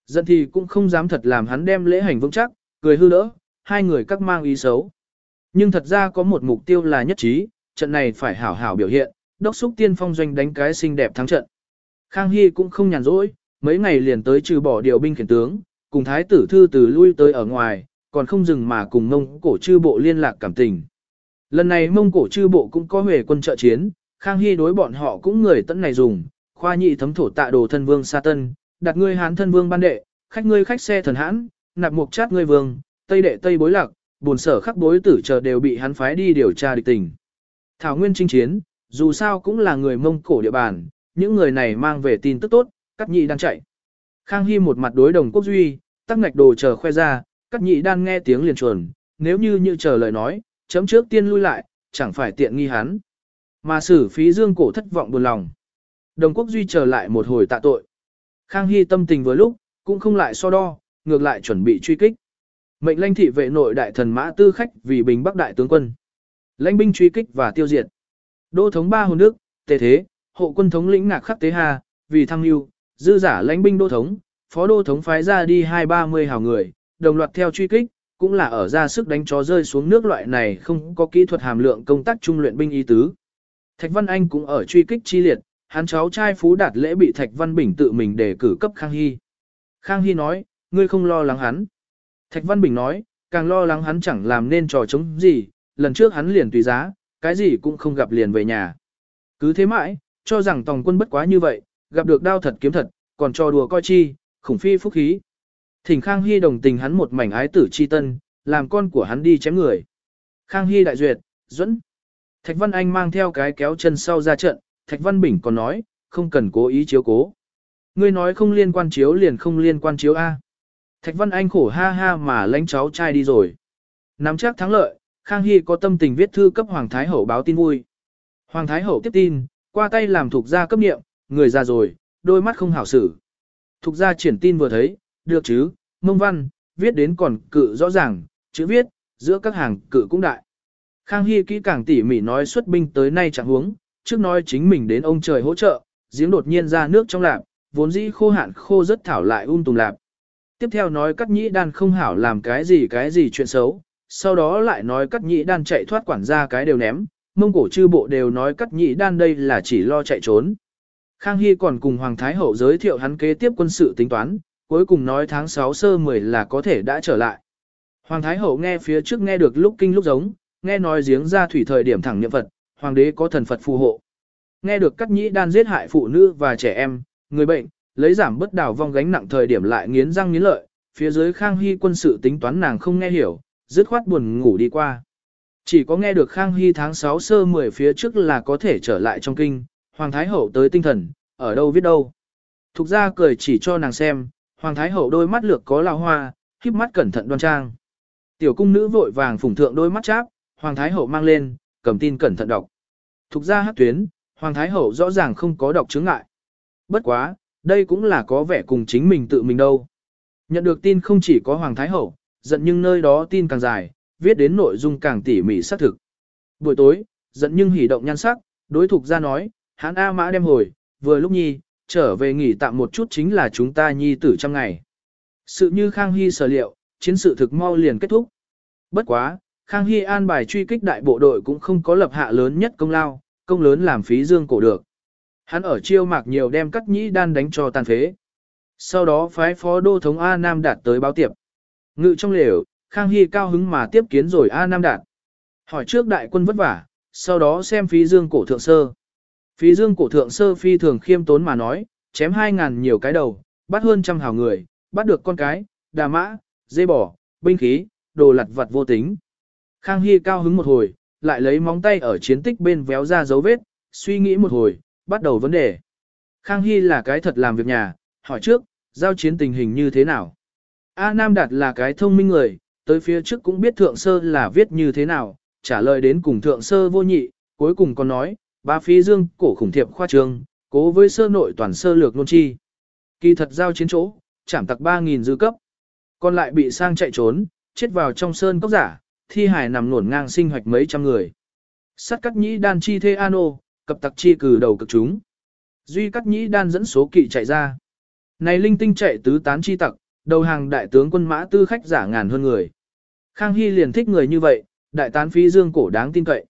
Giận thì cũng không dám thật làm hắn đem lễ hành vững chắc, cười hư đỡ, hai người các mang ý xấu. Nhưng thật ra có một mục tiêu là nhất trí, trận này phải hảo hảo biểu hiện, đốc xúc tiên phong doanh đánh cái xinh đẹp thắng trận. Khang Hy cũng không nhàn rỗi, mấy ngày liền tới trừ bỏ điều binh khiển tướng, cùng thái tử thư từ lui tới ở ngoài, còn không dừng mà cùng mông cổ chư bộ liên lạc cảm tình. Lần này mông cổ chư bộ cũng có huề quân trợ chiến, Khang Hy đối bọn họ cũng người tận này dùng, khoa nhị thấm thổ tạ đồ thân vương sa tân, đặt ngươi hán thân vương ban đệ, khách ngươi khách xe thần hãn, nạp mục chát ngươi vương, tây đệ tây bối lạc, buồn sở khắc bối tử chờ đều bị hắn phái đi điều tra địch tình. Thảo Nguyên chinh chiến, dù sao cũng là người mông cổ địa bàn, những người này mang về tin tức tốt, Cát nhị đang chạy. Khang Hy một mặt đối đồng quốc duy, tắc ngạch đồ chờ khoe ra, Cát nhị đang nghe tiếng liền chuồn, nếu như như chờ lời nói, chấm trước tiên lui lại, chẳng phải tiện nghi hắn. Mà xử phí dương cổ thất vọng buồn lòng. Đồng quốc duy trở lại một hồi tạ tội. Khang Hy tâm tình vừa lúc, cũng không lại so đo, ngược lại chuẩn bị truy kích. Mệnh lãnh thị vệ nội đại thần mã tư khách vì bình bắc đại tướng quân. Lãnh binh truy kích và tiêu diệt. Đô thống ba hồn nước, tề thế, hộ quân thống lĩnh ngạc khắc tế hà, vì thăng lưu, dư giả lãnh binh đô thống, phó đô thống phái ra đi hai ba mươi hào người, đồng loạt theo truy kích, cũng là ở ra sức đánh chó rơi xuống nước loại này không có kỹ thuật hàm lượng công tác trung luyện binh y tứ. Thạch Văn Anh cũng ở truy kích chi liệt, hắn cháu trai Phú Đạt lễ bị Thạch Văn Bình tự mình đề cử cấp Khang Hy. Khang Hy nói, ngươi không lo lắng hắn. Thạch Văn Bình nói, càng lo lắng hắn chẳng làm nên trò chống gì, lần trước hắn liền tùy giá, cái gì cũng không gặp liền về nhà. Cứ thế mãi, cho rằng tòng quân bất quá như vậy, gặp được đao thật kiếm thật, còn trò đùa coi chi, khủng phi phúc khí. Thỉnh Khang Hy đồng tình hắn một mảnh ái tử chi tân, làm con của hắn đi chém người. Khang Hy đại duyệt, dẫn. Thạch Văn Anh mang theo cái kéo chân sau ra trận, Thạch Văn Bình còn nói, không cần cố ý chiếu cố. Ngươi nói không liên quan chiếu liền không liên quan chiếu A. Thạch Văn Anh khổ ha ha mà lánh cháu trai đi rồi. Nắm chắc thắng lợi, Khang Hy có tâm tình viết thư cấp Hoàng Thái Hậu báo tin vui. Hoàng Thái Hậu tiếp tin, qua tay làm thuộc gia cấp nghiệm, người già rồi, đôi mắt không hảo xử. Thục gia triển tin vừa thấy, được chứ, mông văn, viết đến còn cự rõ ràng, chữ viết, giữa các hàng cự cũng đại. Khang Hy kỹ càng tỉ mỉ nói xuất binh tới nay chẳng huống, trước nói chính mình đến ông trời hỗ trợ, giếng đột nhiên ra nước trong lạp, vốn dĩ khô hạn khô rất thảo lại um tùm lạp. Tiếp theo nói cắt nhĩ đan không hảo làm cái gì cái gì chuyện xấu, sau đó lại nói cắt nhĩ đan chạy thoát quản gia cái đều ném, mông cổ chư bộ đều nói cắt nhĩ đan đây là chỉ lo chạy trốn. Khang Hy còn cùng Hoàng Thái Hậu giới thiệu hắn kế tiếp quân sự tính toán, cuối cùng nói tháng 6 sơ 10 là có thể đã trở lại. Hoàng Thái Hậu nghe phía trước nghe được lúc kinh lúc giống, nghe nói giếng ra thủy thời điểm thẳng niệm Phật, Hoàng đế có thần Phật phù hộ. Nghe được các nhĩ đan giết hại phụ nữ và trẻ em, người bệnh, lấy giảm bất đảo vong gánh nặng thời điểm lại nghiến răng nghiến lợi, phía dưới Khang Hy quân sự tính toán nàng không nghe hiểu, dứt khoát buồn ngủ đi qua. Chỉ có nghe được Khang Hy tháng 6 sơ 10 phía trước là có thể trở lại trong kinh, Hoàng Thái Hậu tới tinh thần, ở đâu viết đâu. Thục ra cười chỉ cho nàng xem, Hoàng Thái Hậu đôi mắt lược có lao hoa, híp mắt cẩn thận đoan trang. Tiểu cung nữ vội vàng phủng thượng đôi mắt cháp, Hoàng Thái Hậu mang lên, cầm tin cẩn thận đọc. Thục ra hát tuyến, Hoàng Thái Hậu rõ ràng không có đọc chứng ngại. Bất quá, đây cũng là có vẻ cùng chính mình tự mình đâu. Nhận được tin không chỉ có Hoàng Thái Hậu, giận nhưng nơi đó tin càng dài, viết đến nội dung càng tỉ mỉ xác thực. Buổi tối, giận nhưng hỉ động nhan sắc, đối thục ra nói, hán A Mã đem hồi, vừa lúc nhi, trở về nghỉ tạm một chút chính là chúng ta nhi tử trăm ngày. Sự như Khang Hy sở liệu, chiến sự thực mau liền kết thúc. Bất quá, Khang Hy an bài truy kích đại bộ đội cũng không có lập hạ lớn nhất công lao, công lớn làm phí dương cổ được. Hắn ở chiêu mạc nhiều đem cắt nhĩ đan đánh cho tàn phế. Sau đó phái phó đô thống A Nam Đạt tới báo tiệp. Ngự trong lều, Khang Hy cao hứng mà tiếp kiến rồi A Nam Đạt. Hỏi trước đại quân vất vả, sau đó xem phí dương cổ thượng sơ. Phí dương cổ thượng sơ phi thường khiêm tốn mà nói, chém hai ngàn nhiều cái đầu, bắt hơn trăm hào người, bắt được con cái, đà mã, dây bò, binh khí, đồ lặt vặt vô tính. Khang Hy cao hứng một hồi, lại lấy móng tay ở chiến tích bên véo ra dấu vết, suy nghĩ một hồi, bắt đầu vấn đề. Khang Hy là cái thật làm việc nhà, hỏi trước, giao chiến tình hình như thế nào? A Nam Đạt là cái thông minh người, tới phía trước cũng biết thượng sơ là viết như thế nào, trả lời đến cùng thượng sơ vô nhị, cuối cùng còn nói, ba phi dương cổ khủng thiệp khoa trương, cố với sơ nội toàn sơ lược nôn chi. Kỳ thật giao chiến chỗ, chảm tặc 3.000 dư cấp. Còn lại bị sang chạy trốn, chết vào trong sơn cốc giả, thi hải nằm nổn ngang sinh hoạch mấy trăm người. Sắt cắt nhĩ đan chi thê ano, cập tặc chi cử đầu cực chúng. Duy cắt nhĩ đan dẫn số kỵ chạy ra. Này linh tinh chạy tứ tán chi tặc, đầu hàng đại tướng quân mã tư khách giả ngàn hơn người. Khang Hy liền thích người như vậy, đại tán phí dương cổ đáng tin cậy.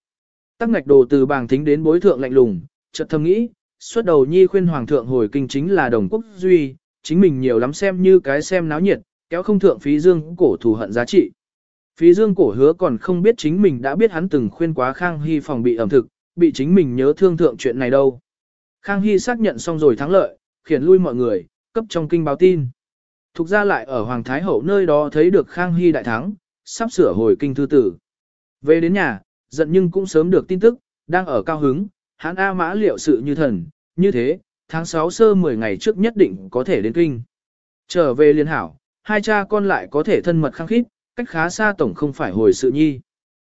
Tắc ngạch đồ từ bàng thính đến bối thượng lạnh lùng, chợt thầm nghĩ, suốt đầu nhi khuyên hoàng thượng hồi kinh chính là đồng quốc duy, chính mình nhiều lắm xem như cái xem náo nhiệt, kéo không thượng phí dương cổ thù hận giá trị. Phí dương cổ hứa còn không biết chính mình đã biết hắn từng khuyên quá Khang Hy phòng bị ẩm thực, bị chính mình nhớ thương thượng chuyện này đâu. Khang Hy xác nhận xong rồi thắng lợi, khiển lui mọi người, cấp trong kinh báo tin. Thục ra lại ở Hoàng Thái Hậu nơi đó thấy được Khang Hy đại thắng, sắp sửa hồi kinh thư tử. Về đến nhà, giận nhưng cũng sớm được tin tức, đang ở cao hứng, hắn A mã liệu sự như thần, như thế, tháng 6 sơ 10 ngày trước nhất định có thể đến kinh. Trở về liên hảo, hai cha con lại có thể thân mật khăng khít, cách khá xa tổng không phải hồi sự nhi.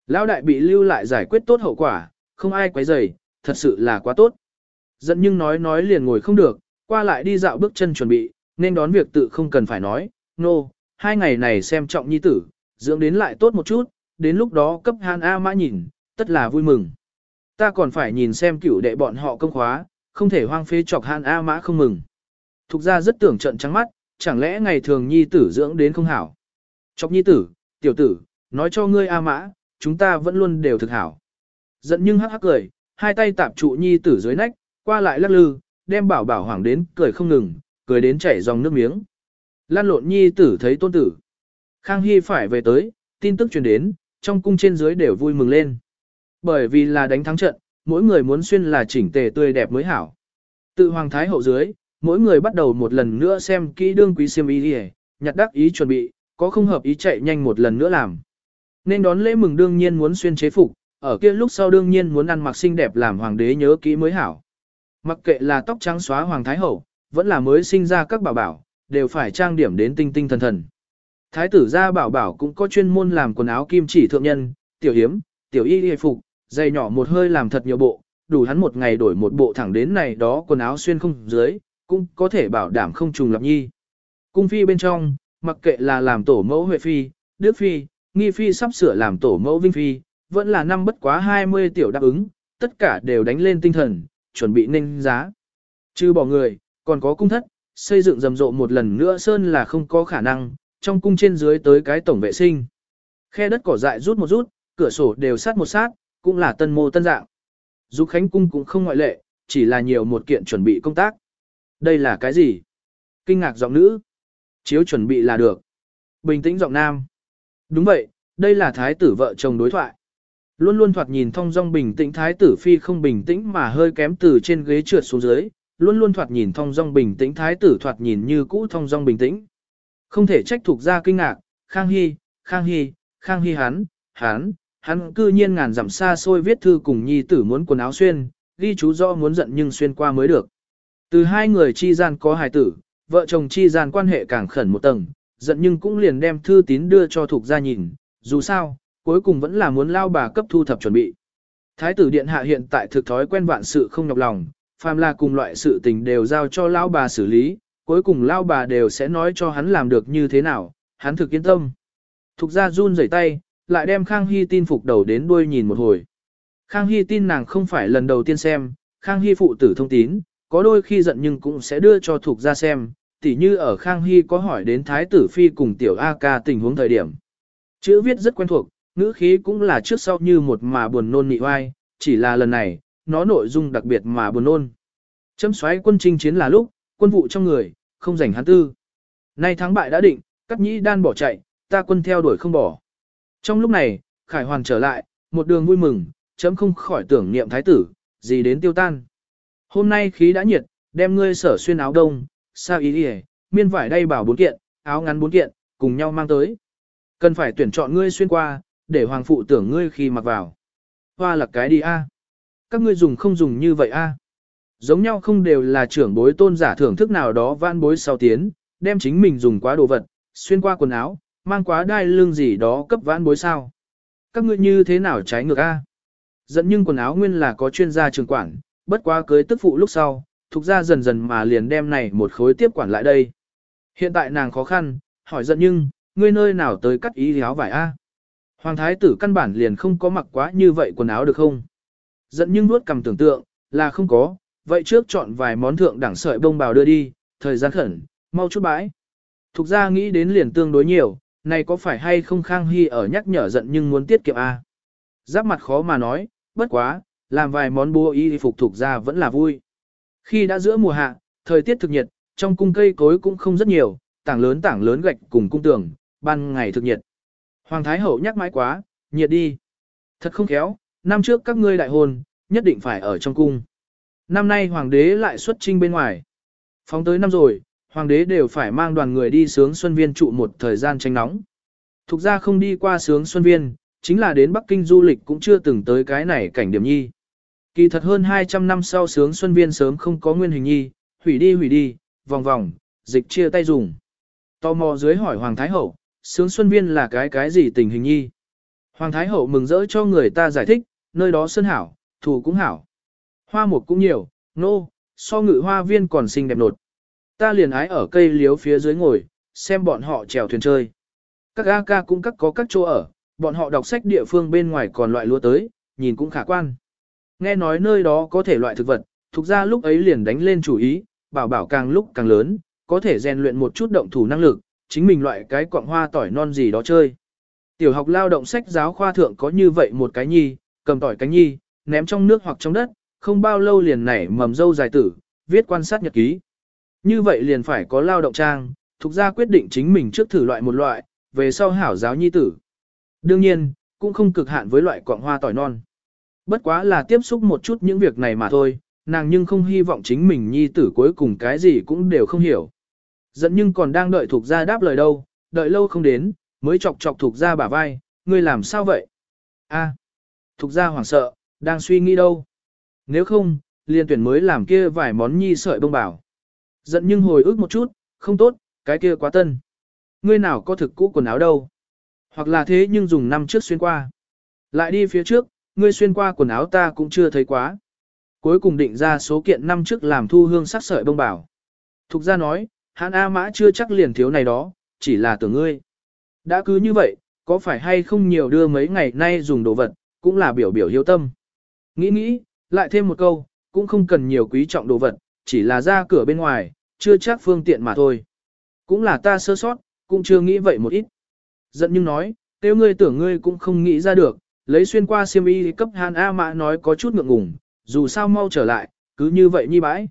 Lão đại bị lưu lại giải quyết tốt hậu quả, không ai quấy rầy, thật sự là quá tốt. Giận nhưng nói nói liền ngồi không được, qua lại đi dạo bước chân chuẩn bị, nên đón việc tự không cần phải nói, nô, no, hai ngày này xem trọng nhi tử, dưỡng đến lại tốt một chút, đến lúc đó cấp Han A Mã nhìn, tất là vui mừng. Ta còn phải nhìn xem cửu đệ bọn họ công khóa, không thể hoang phế chọc Han A Mã không mừng. Thục ra rất tưởng trận trắng mắt, chẳng lẽ ngày thường nhi tử dưỡng đến không hảo. Chọc nhi tử, tiểu tử, nói cho ngươi A Mã, chúng ta vẫn luôn đều thực hảo. Giận nhưng hắc hắc cười, hai tay tạp trụ nhi tử dưới nách, qua lại lắc lư, đem bảo bảo hoảng đến, cười không ngừng, cười đến chảy dòng nước miếng. Lan lộn nhi tử thấy tôn tử. Khang Hy phải về tới, tin tức truyền đến, trong cung trên dưới đều vui mừng lên. Bởi vì là đánh thắng trận, mỗi người muốn xuyên là chỉnh tề tươi đẹp mới hảo. Tự hoàng thái hậu dưới, mỗi người bắt đầu một lần nữa xem kỹ đương quý siêm ý đi nhặt đắc ý chuẩn bị, có không hợp ý chạy nhanh một lần nữa làm. Nên đón lễ mừng đương nhiên muốn xuyên chế phục, ở kia lúc sau đương nhiên muốn ăn mặc xinh đẹp làm hoàng đế nhớ kỹ mới hảo. Mặc kệ là tóc trắng xóa hoàng thái hậu, vẫn là mới sinh ra các bảo bảo, đều phải trang điểm đến tinh tinh thần thần. Thái tử gia bảo bảo cũng có chuyên môn làm quần áo kim chỉ thượng nhân, tiểu hiếm, tiểu y y phục, dày nhỏ một hơi làm thật nhiều bộ, đủ hắn một ngày đổi một bộ thẳng đến này đó quần áo xuyên không dưới, cũng có thể bảo đảm không trùng lập nhi. Cung phi bên trong, mặc kệ là làm tổ mẫu Huệ phi, Đức phi, Nghi phi sắp sửa làm tổ mẫu Vinh phi, vẫn là năm bất quá 20 tiểu đáp ứng, tất cả đều đánh lên tinh thần, chuẩn bị ninh giá. Chứ bỏ người, còn có cung thất, xây dựng rầm rộ một lần nữa sơn là không có khả năng, trong cung trên dưới tới cái tổng vệ sinh. Khe đất cỏ dại rút một rút, cửa sổ đều sát một sát, cũng là tân mô tân dạng. Dục Khánh cung cũng không ngoại lệ, chỉ là nhiều một kiện chuẩn bị công tác. Đây là cái gì? Kinh ngạc giọng nữ. Chiếu chuẩn bị là được. Bình tĩnh giọng nam. Đúng vậy, đây là thái tử vợ chồng đối thoại. Luôn luôn thoạt nhìn thong dong bình tĩnh thái tử phi không bình tĩnh mà hơi kém từ trên ghế trượt xuống dưới, luôn luôn thoạt nhìn thong dong bình tĩnh thái tử thoạt nhìn như cũ thong dong bình tĩnh. Không thể trách thuộc ra kinh ngạc, Khang Hy, Khang Hy, Khang Hy hắn, hắn, hắn cư nhiên ngàn dặm xa xôi viết thư cùng nhi tử muốn quần áo xuyên, ghi chú rõ muốn giận nhưng xuyên qua mới được. Từ hai người chi gian có hài tử, vợ chồng chi gian quan hệ càng khẩn một tầng, giận nhưng cũng liền đem thư tín đưa cho thuộc gia nhìn, dù sao, cuối cùng vẫn là muốn lao bà cấp thu thập chuẩn bị. Thái tử điện hạ hiện tại thực thói quen vạn sự không nhọc lòng, phàm là cùng loại sự tình đều giao cho lao bà xử lý, Cuối cùng lao bà đều sẽ nói cho hắn làm được như thế nào, hắn thực yên tâm. Thục ra run rẩy tay, lại đem Khang Hy tin phục đầu đến đuôi nhìn một hồi. Khang Hy tin nàng không phải lần đầu tiên xem, Khang Hy phụ tử thông tín, có đôi khi giận nhưng cũng sẽ đưa cho thuộc ra xem, tỉ như ở Khang Hy có hỏi đến Thái tử Phi cùng tiểu A ca tình huống thời điểm. Chữ viết rất quen thuộc, ngữ khí cũng là trước sau như một mà buồn nôn nị oai, chỉ là lần này, nó nội dung đặc biệt mà buồn nôn. Chấm xoáy quân chinh chiến là lúc, quân vụ trong người, không rảnh hắn tư. Nay thắng bại đã định, cắt nhĩ đan bỏ chạy, ta quân theo đuổi không bỏ. Trong lúc này, Khải Hoàn trở lại, một đường vui mừng, chấm không khỏi tưởng niệm thái tử, gì đến tiêu tan. Hôm nay khí đã nhiệt, đem ngươi sở xuyên áo đông, sao ý đi miên vải đay bảo bốn kiện, áo ngắn bốn kiện, cùng nhau mang tới. Cần phải tuyển chọn ngươi xuyên qua, để hoàng phụ tưởng ngươi khi mặc vào. Hoa là cái đi a? Các ngươi dùng không dùng như vậy a? Giống nhau không đều là trưởng bối tôn giả thưởng thức nào đó van bối sau tiến, đem chính mình dùng quá đồ vật, xuyên qua quần áo, mang quá đai lưng gì đó cấp vãn bối sao. Các ngươi như thế nào trái ngược a? Dẫn nhưng quần áo nguyên là có chuyên gia trường quản, bất quá cưới tức phụ lúc sau, thuộc ra dần dần mà liền đem này một khối tiếp quản lại đây. Hiện tại nàng khó khăn, hỏi giận nhưng, ngươi nơi nào tới cắt ý áo vải a? Hoàng thái tử căn bản liền không có mặc quá như vậy quần áo được không? Giận nhưng nuốt cầm tưởng tượng, là không có, vậy trước chọn vài món thượng đẳng sợi bông bào đưa đi, thời gian khẩn, mau chút bãi. Thục ra nghĩ đến liền tương đối nhiều, này có phải hay không Khang Hy ở nhắc nhở giận nhưng muốn tiết kiệm a? Giáp mặt khó mà nói, bất quá, làm vài món bố y phục thuộc ra vẫn là vui. Khi đã giữa mùa hạ, thời tiết thực nhiệt, trong cung cây cối cũng không rất nhiều, tảng lớn tảng lớn gạch cùng cung tường, ban ngày thực nhiệt. Hoàng Thái Hậu nhắc mãi quá, nhiệt đi. Thật không khéo, năm trước các ngươi đại hôn, nhất định phải ở trong cung. Năm nay Hoàng đế lại xuất trinh bên ngoài. Phóng tới năm rồi, Hoàng đế đều phải mang đoàn người đi sướng Xuân Viên trụ một thời gian tranh nóng. Thục ra không đi qua sướng Xuân Viên, chính là đến Bắc Kinh du lịch cũng chưa từng tới cái này cảnh điểm nhi. Kỳ thật hơn 200 năm sau sướng Xuân Viên sớm không có nguyên hình nhi, hủy đi hủy đi, vòng vòng, dịch chia tay dùng. Tò mò dưới hỏi Hoàng Thái Hậu, sướng Xuân Viên là cái cái gì tình hình nhi? Hoàng Thái Hậu mừng rỡ cho người ta giải thích, nơi đó sơn hảo, thù cũng hảo. Hoa mục cũng nhiều, nô, no, so ngự hoa viên còn xinh đẹp nột. Ta liền ái ở cây liếu phía dưới ngồi, xem bọn họ chèo thuyền chơi. Các A ca cũng các có các chỗ ở, bọn họ đọc sách địa phương bên ngoài còn loại lúa tới, nhìn cũng khả quan. Nghe nói nơi đó có thể loại thực vật, thuộc ra lúc ấy liền đánh lên chủ ý, bảo bảo càng lúc càng lớn, có thể rèn luyện một chút động thủ năng lực, chính mình loại cái quạng hoa tỏi non gì đó chơi. Tiểu học lao động sách giáo khoa thượng có như vậy một cái nhi, cầm tỏi cánh nhi, ném trong nước hoặc trong đất, không bao lâu liền nảy mầm dâu dài tử, viết quan sát nhật ký. Như vậy liền phải có lao động trang, thuộc ra quyết định chính mình trước thử loại một loại, về sau hảo giáo nhi tử. Đương nhiên, cũng không cực hạn với loại quạng hoa tỏi non. Bất quá là tiếp xúc một chút những việc này mà thôi, nàng nhưng không hy vọng chính mình nhi tử cuối cùng cái gì cũng đều không hiểu. Dẫn nhưng còn đang đợi thuộc gia đáp lời đâu, đợi lâu không đến, mới chọc chọc thuộc gia bả vai, ngươi làm sao vậy? A, à, thuộc gia hoảng sợ, đang suy nghĩ đâu? Nếu không, liên tuyển mới làm kia vài món nhi sợi bông bảo. Giận nhưng hồi ức một chút, không tốt, cái kia quá tân. Ngươi nào có thực cũ quần áo đâu? Hoặc là thế nhưng dùng năm trước xuyên qua. Lại đi phía trước, ngươi xuyên qua quần áo ta cũng chưa thấy quá. Cuối cùng định ra số kiện năm trước làm thu hương sắc sợi bông bảo. Thục ra nói, hãn A mã chưa chắc liền thiếu này đó, chỉ là tưởng ngươi. Đã cứ như vậy, có phải hay không nhiều đưa mấy ngày nay dùng đồ vật, cũng là biểu biểu hiếu tâm. Nghĩ nghĩ, lại thêm một câu, cũng không cần nhiều quý trọng đồ vật, chỉ là ra cửa bên ngoài, chưa chắc phương tiện mà thôi. Cũng là ta sơ sót, cũng chưa nghĩ vậy một ít. Giận nhưng nói, tiêu ngươi tưởng ngươi cũng không nghĩ ra được, lấy xuyên qua siêm y cấp hàn A mã nói có chút ngượng ngùng, dù sao mau trở lại, cứ như vậy nhi bãi.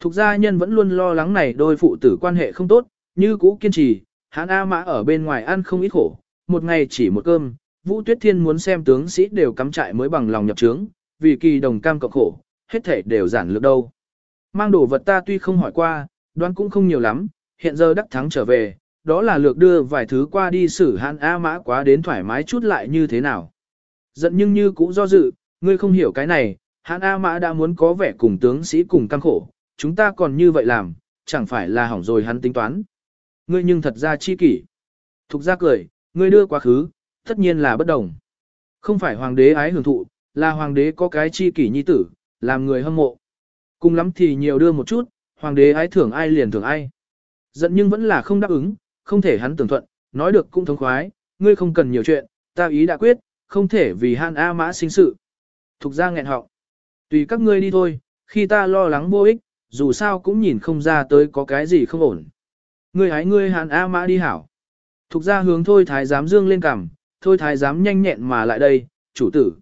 Thục gia nhân vẫn luôn lo lắng này đôi phụ tử quan hệ không tốt, như cũ kiên trì, hàn A mã ở bên ngoài ăn không ít khổ, một ngày chỉ một cơm, Vũ Tuyết Thiên muốn xem tướng sĩ đều cắm trại mới bằng lòng nhập trướng, vì kỳ đồng cam cộng khổ, hết thể đều giản lược đâu. Mang đồ vật ta tuy không hỏi qua, đoán cũng không nhiều lắm, hiện giờ đắc thắng trở về, đó là lược đưa vài thứ qua đi xử hàn A mã quá đến thoải mái chút lại như thế nào. Giận nhưng như cũ do dự, ngươi không hiểu cái này, hãn A mã đã muốn có vẻ cùng tướng sĩ cùng căng khổ, chúng ta còn như vậy làm, chẳng phải là hỏng rồi hắn tính toán. Ngươi nhưng thật ra chi kỷ. Thục ra cười, ngươi đưa quá khứ, tất nhiên là bất đồng. Không phải hoàng đế ái hưởng thụ, là hoàng đế có cái chi kỷ nhi tử, làm người hâm mộ. Cùng lắm thì nhiều đưa một chút, hoàng đế ái thưởng ai liền thưởng ai. Giận nhưng vẫn là không đáp ứng, không thể hắn tưởng thuận, nói được cũng thống khoái, ngươi không cần nhiều chuyện, ta ý đã quyết, không thể vì Han A Mã sinh sự. Thục ra nghẹn họng. Tùy các ngươi đi thôi, khi ta lo lắng vô ích, dù sao cũng nhìn không ra tới có cái gì không ổn. Ngươi hái ngươi Han A Mã đi hảo. Thục ra hướng thôi thái giám dương lên cằm, thôi thái giám nhanh nhẹn mà lại đây, chủ tử.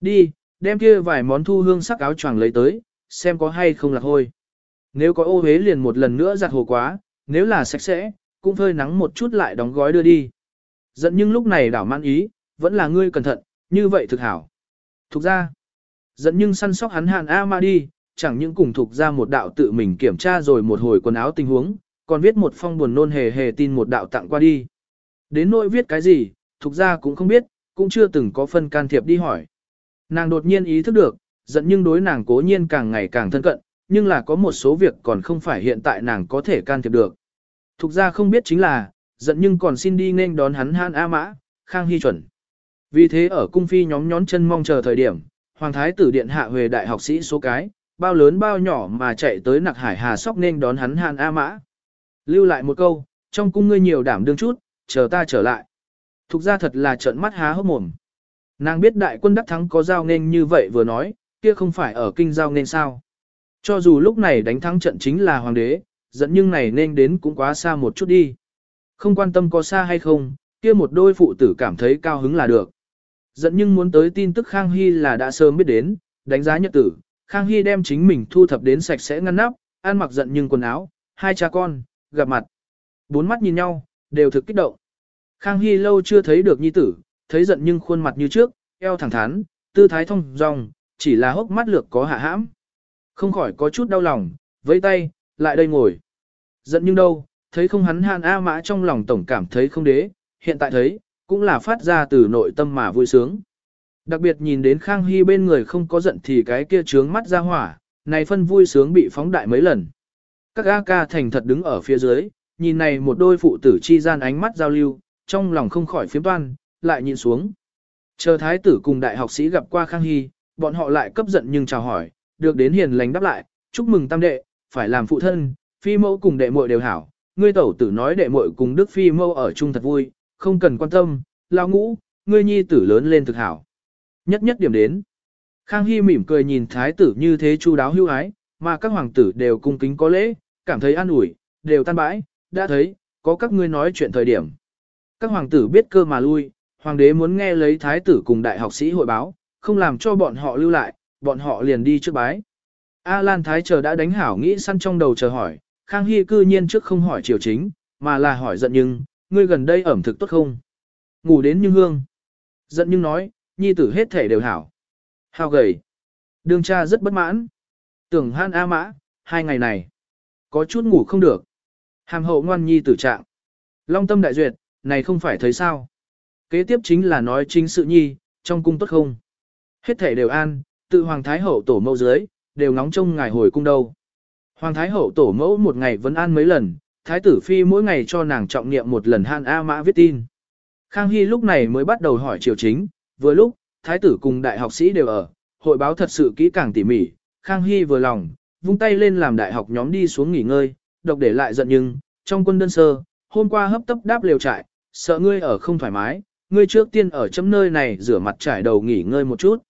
Đi, đem kia vài món thu hương sắc áo choàng lấy tới, xem có hay không là hôi. Nếu có ô hế liền một lần nữa giặt hồ quá, nếu là sạch sẽ, cũng phơi nắng một chút lại đóng gói đưa đi. Giận nhưng lúc này đảo man ý, vẫn là ngươi cẩn thận, như vậy thực hảo. Thục ra, giận nhưng săn sóc hắn hàn A ma đi, chẳng những cùng thục ra một đạo tự mình kiểm tra rồi một hồi quần áo tình huống, còn viết một phong buồn nôn hề hề tin một đạo tặng qua đi. Đến nỗi viết cái gì, thục ra cũng không biết, cũng chưa từng có phân can thiệp đi hỏi. Nàng đột nhiên ý thức được, giận nhưng đối nàng cố nhiên càng ngày càng thân cận, nhưng là có một số việc còn không phải hiện tại nàng có thể can thiệp được. Thục ra không biết chính là, giận nhưng còn xin đi nên đón hắn Han A Mã, Khang Hy chuẩn. Vì thế ở cung phi nhóm nhón chân mong chờ thời điểm, Hoàng Thái tử Điện hạ về đại học sĩ số cái, bao lớn bao nhỏ mà chạy tới nặc hải hà sóc nên đón hắn hàn A Mã. Lưu lại một câu, trong cung ngươi nhiều đảm đương chút, chờ ta trở lại. Thục ra thật là trợn mắt há hốc mồm. Nàng biết đại quân đắc thắng có giao nên như vậy vừa nói, kia không phải ở kinh giao nên sao. Cho dù lúc này đánh thắng trận chính là hoàng đế, dẫn nhưng này nên đến cũng quá xa một chút đi. Không quan tâm có xa hay không, kia một đôi phụ tử cảm thấy cao hứng là được. Dẫn nhưng muốn tới tin tức Khang Hy là đã sớm biết đến, đánh giá nhật tử, Khang Hy đem chính mình thu thập đến sạch sẽ ngăn nắp, ăn mặc giận nhưng quần áo, hai cha con, gặp mặt. Bốn mắt nhìn nhau, đều thực kích động. Khang Hy lâu chưa thấy được nhi tử, thấy giận nhưng khuôn mặt như trước, eo thẳng thắn, tư thái thông dong, chỉ là hốc mắt lược có hạ hãm. Không khỏi có chút đau lòng, vẫy tay, lại đây ngồi. Giận nhưng đâu, thấy không hắn hàn A mã trong lòng tổng cảm thấy không đế, hiện tại thấy, cũng là phát ra từ nội tâm mà vui sướng. Đặc biệt nhìn đến Khang Hy bên người không có giận thì cái kia trướng mắt ra hỏa, này phân vui sướng bị phóng đại mấy lần. Các A ca thành thật đứng ở phía dưới, nhìn này một đôi phụ tử chi gian ánh mắt giao lưu, trong lòng không khỏi phiếm toan, lại nhìn xuống. Chờ thái tử cùng đại học sĩ gặp qua Khang Hy, bọn họ lại cấp giận nhưng chào hỏi, được đến hiền lành đáp lại, chúc mừng tam đệ, phải làm phụ thân, phi mẫu cùng đệ muội đều hảo. Ngươi tẩu tử nói đệ muội cùng đức phi mẫu ở chung thật vui, không cần quan tâm, lao ngũ, ngươi nhi tử lớn lên thực hảo. Nhất nhất điểm đến. Khang Hy mỉm cười nhìn thái tử như thế chu đáo hưu ái, mà các hoàng tử đều cung kính có lễ, cảm thấy an ủi, đều tan bãi, đã thấy, có các ngươi nói chuyện thời điểm. Các hoàng tử biết cơ mà lui, hoàng đế muốn nghe lấy thái tử cùng đại học sĩ hội báo, không làm cho bọn họ lưu lại, bọn họ liền đi trước bái. A Lan Thái chờ đã đánh hảo nghĩ săn trong đầu chờ hỏi, Khang Hy cư nhiên trước không hỏi triều chính, mà là hỏi giận nhưng, ngươi gần đây ẩm thực tốt không? Ngủ đến như hương. Giận nhưng nói, nhi tử hết thể đều hảo. Hao gầy. Đường cha rất bất mãn. Tưởng han A mã, hai ngày này. Có chút ngủ không được. Hàm hậu ngoan nhi tử trạng. Long tâm đại duyệt, này không phải thấy sao. Kế tiếp chính là nói chính sự nhi, trong cung tốt không. Hết thể đều an, tự Hoàng Thái Hậu tổ mẫu dưới, đều ngóng trông ngài hồi cung đâu. Hoàng Thái Hậu tổ mẫu một ngày vẫn an mấy lần, Thái tử Phi mỗi ngày cho nàng trọng niệm một lần Han A Mã viết tin. Khang Hy lúc này mới bắt đầu hỏi triều chính, vừa lúc, Thái tử cùng đại học sĩ đều ở, hội báo thật sự kỹ càng tỉ mỉ, Khang Hy vừa lòng, vung tay lên làm đại học nhóm đi xuống nghỉ ngơi, độc để lại giận nhưng, trong quân đơn sơ, hôm qua hấp tấp đáp liều trại, sợ ngươi ở không thoải mái, ngươi trước tiên ở chấm nơi này rửa mặt trải đầu nghỉ ngơi một chút.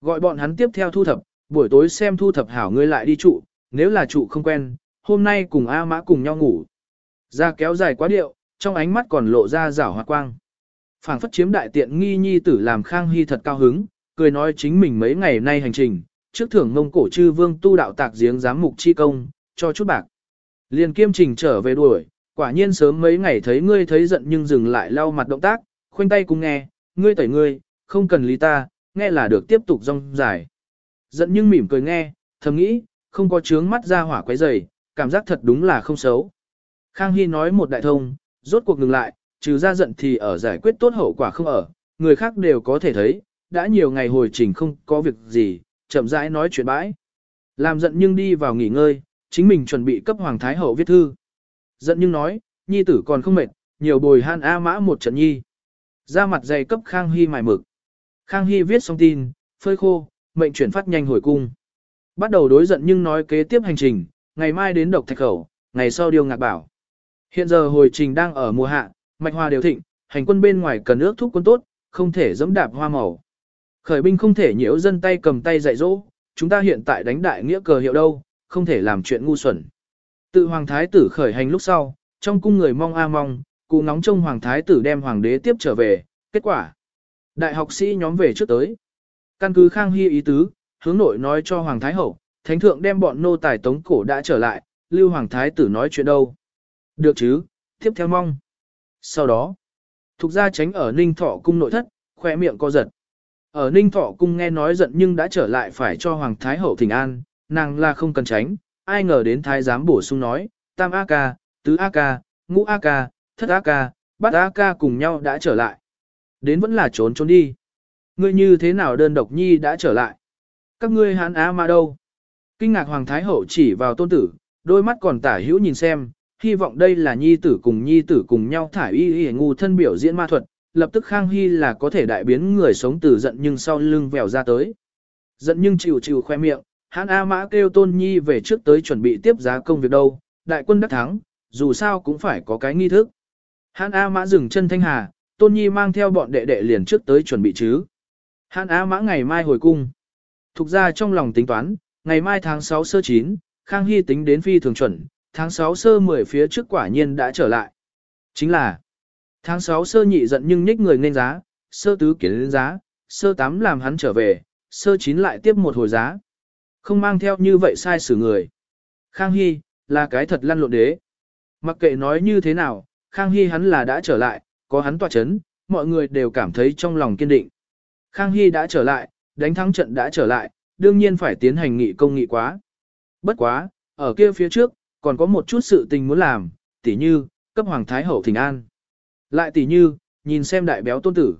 Gọi bọn hắn tiếp theo thu thập, buổi tối xem thu thập hảo ngươi lại đi trụ, nếu là trụ không quen, hôm nay cùng A Mã cùng nhau ngủ. Ra kéo dài quá điệu, trong ánh mắt còn lộ ra rảo hoa quang. phảng phất chiếm đại tiện nghi nhi tử làm Khang Hy thật cao hứng, cười nói chính mình mấy ngày nay hành trình, trước thưởng ngông cổ chư vương tu đạo tạc giếng giám mục chi công, cho chút bạc. Liền kiêm trình trở về đuổi, quả nhiên sớm mấy ngày thấy ngươi thấy giận nhưng dừng lại lau mặt động tác, khoanh tay cùng nghe, ngươi tẩy ngươi, không cần lý ta, nghe là được tiếp tục rong dài. Giận nhưng mỉm cười nghe, thầm nghĩ, không có trướng mắt ra hỏa quấy dày, cảm giác thật đúng là không xấu. Khang Hy nói một đại thông, rốt cuộc ngừng lại, trừ ra giận thì ở giải quyết tốt hậu quả không ở, người khác đều có thể thấy, đã nhiều ngày hồi trình không có việc gì, chậm rãi nói chuyện bãi. Làm giận nhưng đi vào nghỉ ngơi, chính mình chuẩn bị cấp Hoàng Thái Hậu viết thư. Giận nhưng nói, nhi tử còn không mệt, nhiều bồi han A mã một trận nhi. Ra mặt dày cấp Khang Hy mài mực. Khang Hy viết xong tin, phơi khô, mệnh chuyển phát nhanh hồi cung. Bắt đầu đối giận nhưng nói kế tiếp hành trình, ngày mai đến độc thạch khẩu, ngày sau điều ngạc bảo. Hiện giờ hồi trình đang ở mùa hạ, mạch hoa đều thịnh, hành quân bên ngoài cần ước thúc quân tốt, không thể dẫm đạp hoa màu. Khởi binh không thể nhiễu dân tay cầm tay dạy dỗ, chúng ta hiện tại đánh đại nghĩa cờ hiệu đâu, không thể làm chuyện ngu xuẩn. Tự hoàng thái tử khởi hành lúc sau, trong cung người mong a mong, cụ nóng trông hoàng thái tử đem hoàng đế tiếp trở về, kết quả. Đại học sĩ nhóm về trước tới. Căn cứ Khang Hy ý tứ, hướng nội nói cho hoàng thái hậu, thánh thượng đem bọn nô tài tống cổ đã trở lại, lưu hoàng thái tử nói chuyện đâu. Được chứ, tiếp theo mong. Sau đó, thuộc gia tránh ở ninh thọ cung nội thất, khoe miệng co giật. Ở ninh thọ cung nghe nói giận nhưng đã trở lại phải cho hoàng thái hậu thỉnh an, nàng là không cần tránh, ai ngờ đến thái giám bổ sung nói, tam a ca, tứ a ca, ngũ a ca, thất a ca, bát a ca cùng nhau đã trở lại. Đến vẫn là trốn trốn đi. Ngươi như thế nào đơn độc nhi đã trở lại? Các ngươi hán á mà đâu? Kinh ngạc hoàng thái hậu chỉ vào tôn tử, đôi mắt còn tả hữu nhìn xem, hy vọng đây là nhi tử cùng nhi tử cùng nhau thải y y ngu thân biểu diễn ma thuật, lập tức Khang Hy là có thể đại biến người sống từ giận nhưng sau lưng vèo ra tới. Giận nhưng chịu chịu khoe miệng, hãn A Mã kêu Tôn Nhi về trước tới chuẩn bị tiếp giá công việc đâu, đại quân đắc thắng, dù sao cũng phải có cái nghi thức. Hãn A Mã dừng chân thanh hà, Tôn Nhi mang theo bọn đệ đệ liền trước tới chuẩn bị chứ. Hãn A Mã ngày mai hồi cung. Thục ra trong lòng tính toán, ngày mai tháng 6 sơ 9, Khang Hy tính đến phi thường chuẩn, tháng 6 sơ 10 phía trước quả nhiên đã trở lại. Chính là, tháng 6 sơ nhị giận nhưng nhích người nên giá, sơ tứ kiến lên giá, sơ 8 làm hắn trở về, sơ 9 lại tiếp một hồi giá. Không mang theo như vậy sai xử người. Khang Hy, là cái thật lăn lộn đế. Mặc kệ nói như thế nào, Khang Hy hắn là đã trở lại, có hắn tỏa chấn, mọi người đều cảm thấy trong lòng kiên định. Khang Hy đã trở lại, đánh thắng trận đã trở lại, đương nhiên phải tiến hành nghị công nghị quá. Bất quá, ở kia phía trước, còn có một chút sự tình muốn làm, tỉ như, cấp hoàng thái hậu thỉnh an. Lại tỉ như, nhìn xem đại béo tôn tử.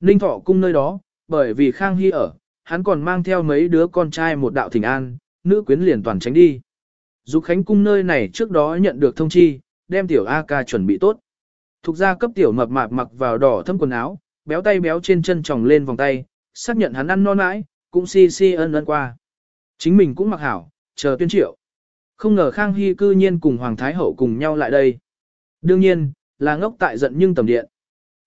Ninh thọ cung nơi đó, bởi vì Khang Hy ở, hắn còn mang theo mấy đứa con trai một đạo thỉnh an, nữ quyến liền toàn tránh đi. Dục Khánh cung nơi này trước đó nhận được thông chi, đem tiểu A ca chuẩn bị tốt. Thục ra cấp tiểu mập mạp mặc vào đỏ thâm quần áo, béo tay béo trên chân tròng lên vòng tay, xác nhận hắn ăn non mãi, cũng si si ân ân qua. Chính mình cũng mặc hảo, chờ tuyên triệu. Không ngờ Khang Hy cư nhiên cùng Hoàng Thái Hậu cùng nhau lại đây. Đương nhiên, là ngốc tại giận nhưng tầm điện.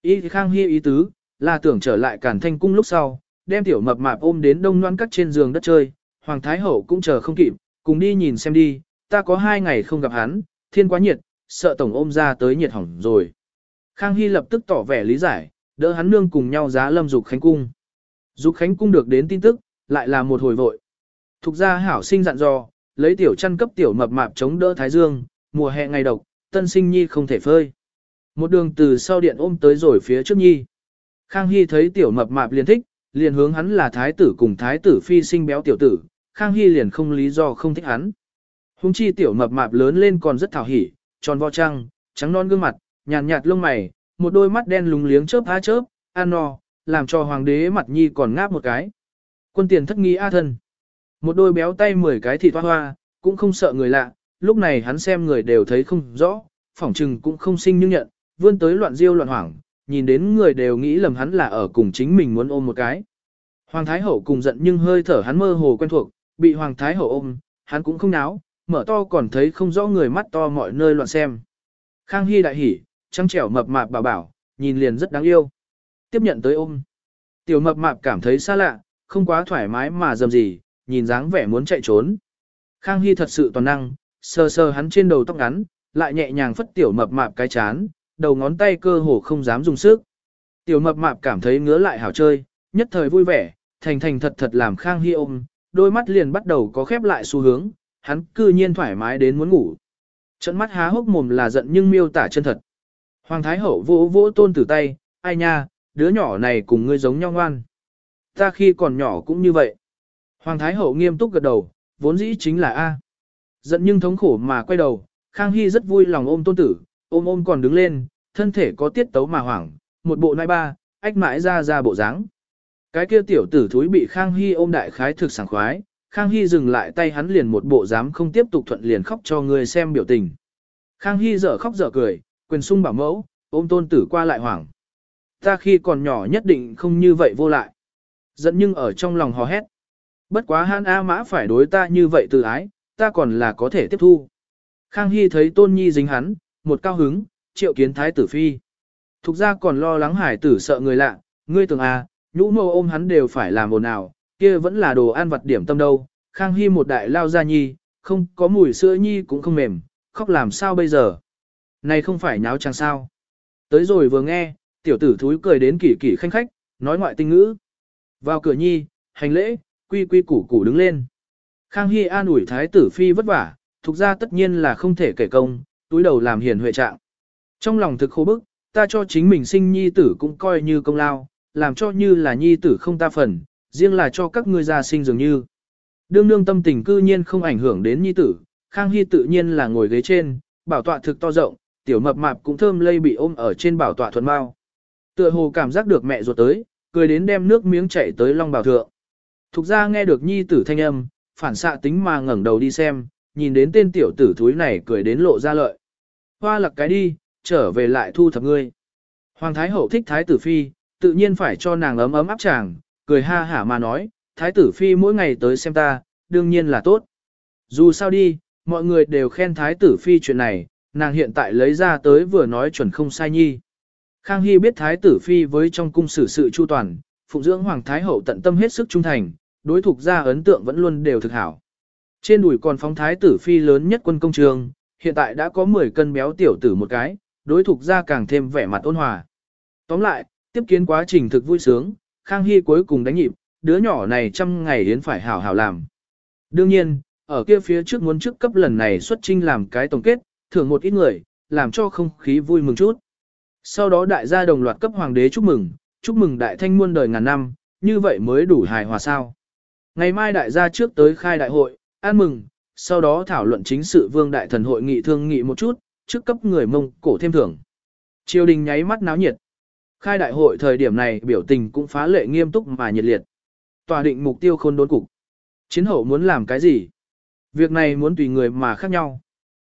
Ý Khang Hy ý tứ, là tưởng trở lại cản thanh cung lúc sau, đem tiểu mập mạp ôm đến đông noan cắt trên giường đất chơi, Hoàng Thái Hậu cũng chờ không kịp, cùng đi nhìn xem đi, ta có hai ngày không gặp hắn, thiên quá nhiệt, sợ tổng ôm ra tới nhiệt hỏng rồi. Khang Hy lập tức tỏ vẻ lý giải, đỡ hắn nương cùng nhau giá lâm dục khánh cung. Dục khánh cung được đến tin tức, lại là một hồi vội. Thục gia hảo sinh dặn dò, lấy tiểu chăn cấp tiểu mập mạp chống đỡ thái dương, mùa hè ngày độc, tân sinh nhi không thể phơi. Một đường từ sau điện ôm tới rồi phía trước nhi. Khang Hy thấy tiểu mập mạp liền thích, liền hướng hắn là thái tử cùng thái tử phi sinh béo tiểu tử, Khang Hy liền không lý do không thích hắn. Hùng chi tiểu mập mạp lớn lên còn rất thảo hỉ, tròn vo trăng, trắng non gương mặt, nhàn nhạt, nhạt lông mày, một đôi mắt đen lúng liếng chớp há chớp, ăn no, làm cho hoàng đế mặt nhi còn ngáp một cái. Quân tiền thất nghi a thân. Một đôi béo tay mười cái thịt hoa hoa, cũng không sợ người lạ, lúc này hắn xem người đều thấy không rõ, phỏng trừng cũng không sinh nhưng nhận, vươn tới loạn diêu loạn hoảng, nhìn đến người đều nghĩ lầm hắn là ở cùng chính mình muốn ôm một cái. Hoàng Thái Hậu cùng giận nhưng hơi thở hắn mơ hồ quen thuộc, bị Hoàng Thái Hậu ôm, hắn cũng không náo, mở to còn thấy không rõ người mắt to mọi nơi loạn xem. Khang Hy đại hỉ, trăng trẻo mập mạp bảo bảo, nhìn liền rất đáng yêu. Tiếp nhận tới ôm. Tiểu mập mạp cảm thấy xa lạ, không quá thoải mái mà dầm gì, nhìn dáng vẻ muốn chạy trốn. Khang Hy thật sự toàn năng, sờ sờ hắn trên đầu tóc ngắn, lại nhẹ nhàng phất tiểu mập mạp cái chán, đầu ngón tay cơ hồ không dám dùng sức. Tiểu mập mạp cảm thấy ngứa lại hảo chơi, nhất thời vui vẻ, thành thành thật thật làm Khang Hy ôm, đôi mắt liền bắt đầu có khép lại xu hướng, hắn cư nhiên thoải mái đến muốn ngủ. Trận mắt há hốc mồm là giận nhưng miêu tả chân thật. Hoàng Thái Hậu vỗ vỗ tôn tử tay, ai nha, đứa nhỏ này cùng ngươi giống nhau ngoan. Ta khi còn nhỏ cũng như vậy. Hoàng Thái Hậu nghiêm túc gật đầu, vốn dĩ chính là A. Giận nhưng thống khổ mà quay đầu, Khang Hy rất vui lòng ôm tôn tử, ôm ôm còn đứng lên, thân thể có tiết tấu mà hoảng, một bộ nai ba, ách mãi ra ra bộ dáng. Cái kia tiểu tử thúi bị Khang Hy ôm đại khái thực sảng khoái, Khang Hy dừng lại tay hắn liền một bộ dám không tiếp tục thuận liền khóc cho người xem biểu tình. Khang Hy dở khóc dở cười, quyền sung bảo mẫu, ôm tôn tử qua lại hoảng. Ta khi còn nhỏ nhất định không như vậy vô lại. Giận nhưng ở trong lòng hò hét. Bất quá hắn A mã phải đối ta như vậy từ ái, ta còn là có thể tiếp thu. Khang Hy thấy tôn nhi dính hắn, một cao hứng, triệu kiến thái tử phi. Thục ra còn lo lắng hải tử sợ người lạ, ngươi tưởng à, nhũ mô ôm hắn đều phải làm ồn ào, kia vẫn là đồ ăn vặt điểm tâm đâu. Khang Hy một đại lao ra nhi, không có mùi sữa nhi cũng không mềm, khóc làm sao bây giờ. Này không phải nháo chàng sao. Tới rồi vừa nghe, tiểu tử thúi cười đến kỳ kỳ khanh khách, nói ngoại tinh ngữ. Vào cửa nhi, hành lễ, quy quy củ củ đứng lên. Khang Hy an ủi thái tử phi vất vả, thuộc ra tất nhiên là không thể kể công, túi đầu làm hiền huệ trạng. Trong lòng thực khổ bức, ta cho chính mình sinh nhi tử cũng coi như công lao, làm cho như là nhi tử không ta phần, riêng là cho các ngươi gia sinh dường như. Đương đương tâm tình cư nhiên không ảnh hưởng đến nhi tử, Khang Hy tự nhiên là ngồi ghế trên, bảo tọa thực to rộng, tiểu mập mạp cũng thơm lây bị ôm ở trên bảo tọa thuần bao. Tựa hồ cảm giác được mẹ ruột tới, cười đến đem nước miếng chảy tới long bào thượng. Thục ra nghe được nhi tử thanh âm, phản xạ tính mà ngẩng đầu đi xem, nhìn đến tên tiểu tử thúi này cười đến lộ ra lợi. Hoa lặc cái đi, trở về lại thu thập ngươi. Hoàng Thái Hậu thích Thái tử Phi, tự nhiên phải cho nàng ấm ấm áp chàng, cười ha hả mà nói, Thái tử Phi mỗi ngày tới xem ta, đương nhiên là tốt. Dù sao đi, mọi người đều khen Thái tử Phi chuyện này, nàng hiện tại lấy ra tới vừa nói chuẩn không sai nhi. Khang Hy biết Thái tử Phi với trong cung xử sự chu toàn, phụng dưỡng Hoàng Thái Hậu tận tâm hết sức trung thành, đối thuộc ra ấn tượng vẫn luôn đều thực hảo. Trên đùi còn phóng Thái tử Phi lớn nhất quân công trường, hiện tại đã có 10 cân béo tiểu tử một cái, đối thuộc ra càng thêm vẻ mặt ôn hòa. Tóm lại, tiếp kiến quá trình thực vui sướng, Khang Hy cuối cùng đánh nhịp, đứa nhỏ này trăm ngày đến phải hảo hảo làm. Đương nhiên, ở kia phía trước muốn trước cấp lần này xuất trinh làm cái tổng kết, thưởng một ít người, làm cho không khí vui mừng chút. Sau đó đại gia đồng loạt cấp hoàng đế chúc mừng, chúc mừng đại thanh muôn đời ngàn năm, như vậy mới đủ hài hòa sao. Ngày mai đại gia trước tới khai đại hội, ăn mừng, sau đó thảo luận chính sự vương đại thần hội nghị thương nghị một chút, trước cấp người mông cổ thêm thưởng. Triều đình nháy mắt náo nhiệt. Khai đại hội thời điểm này biểu tình cũng phá lệ nghiêm túc mà nhiệt liệt. Tòa định mục tiêu khôn đốn cục. Chiến hậu muốn làm cái gì? Việc này muốn tùy người mà khác nhau.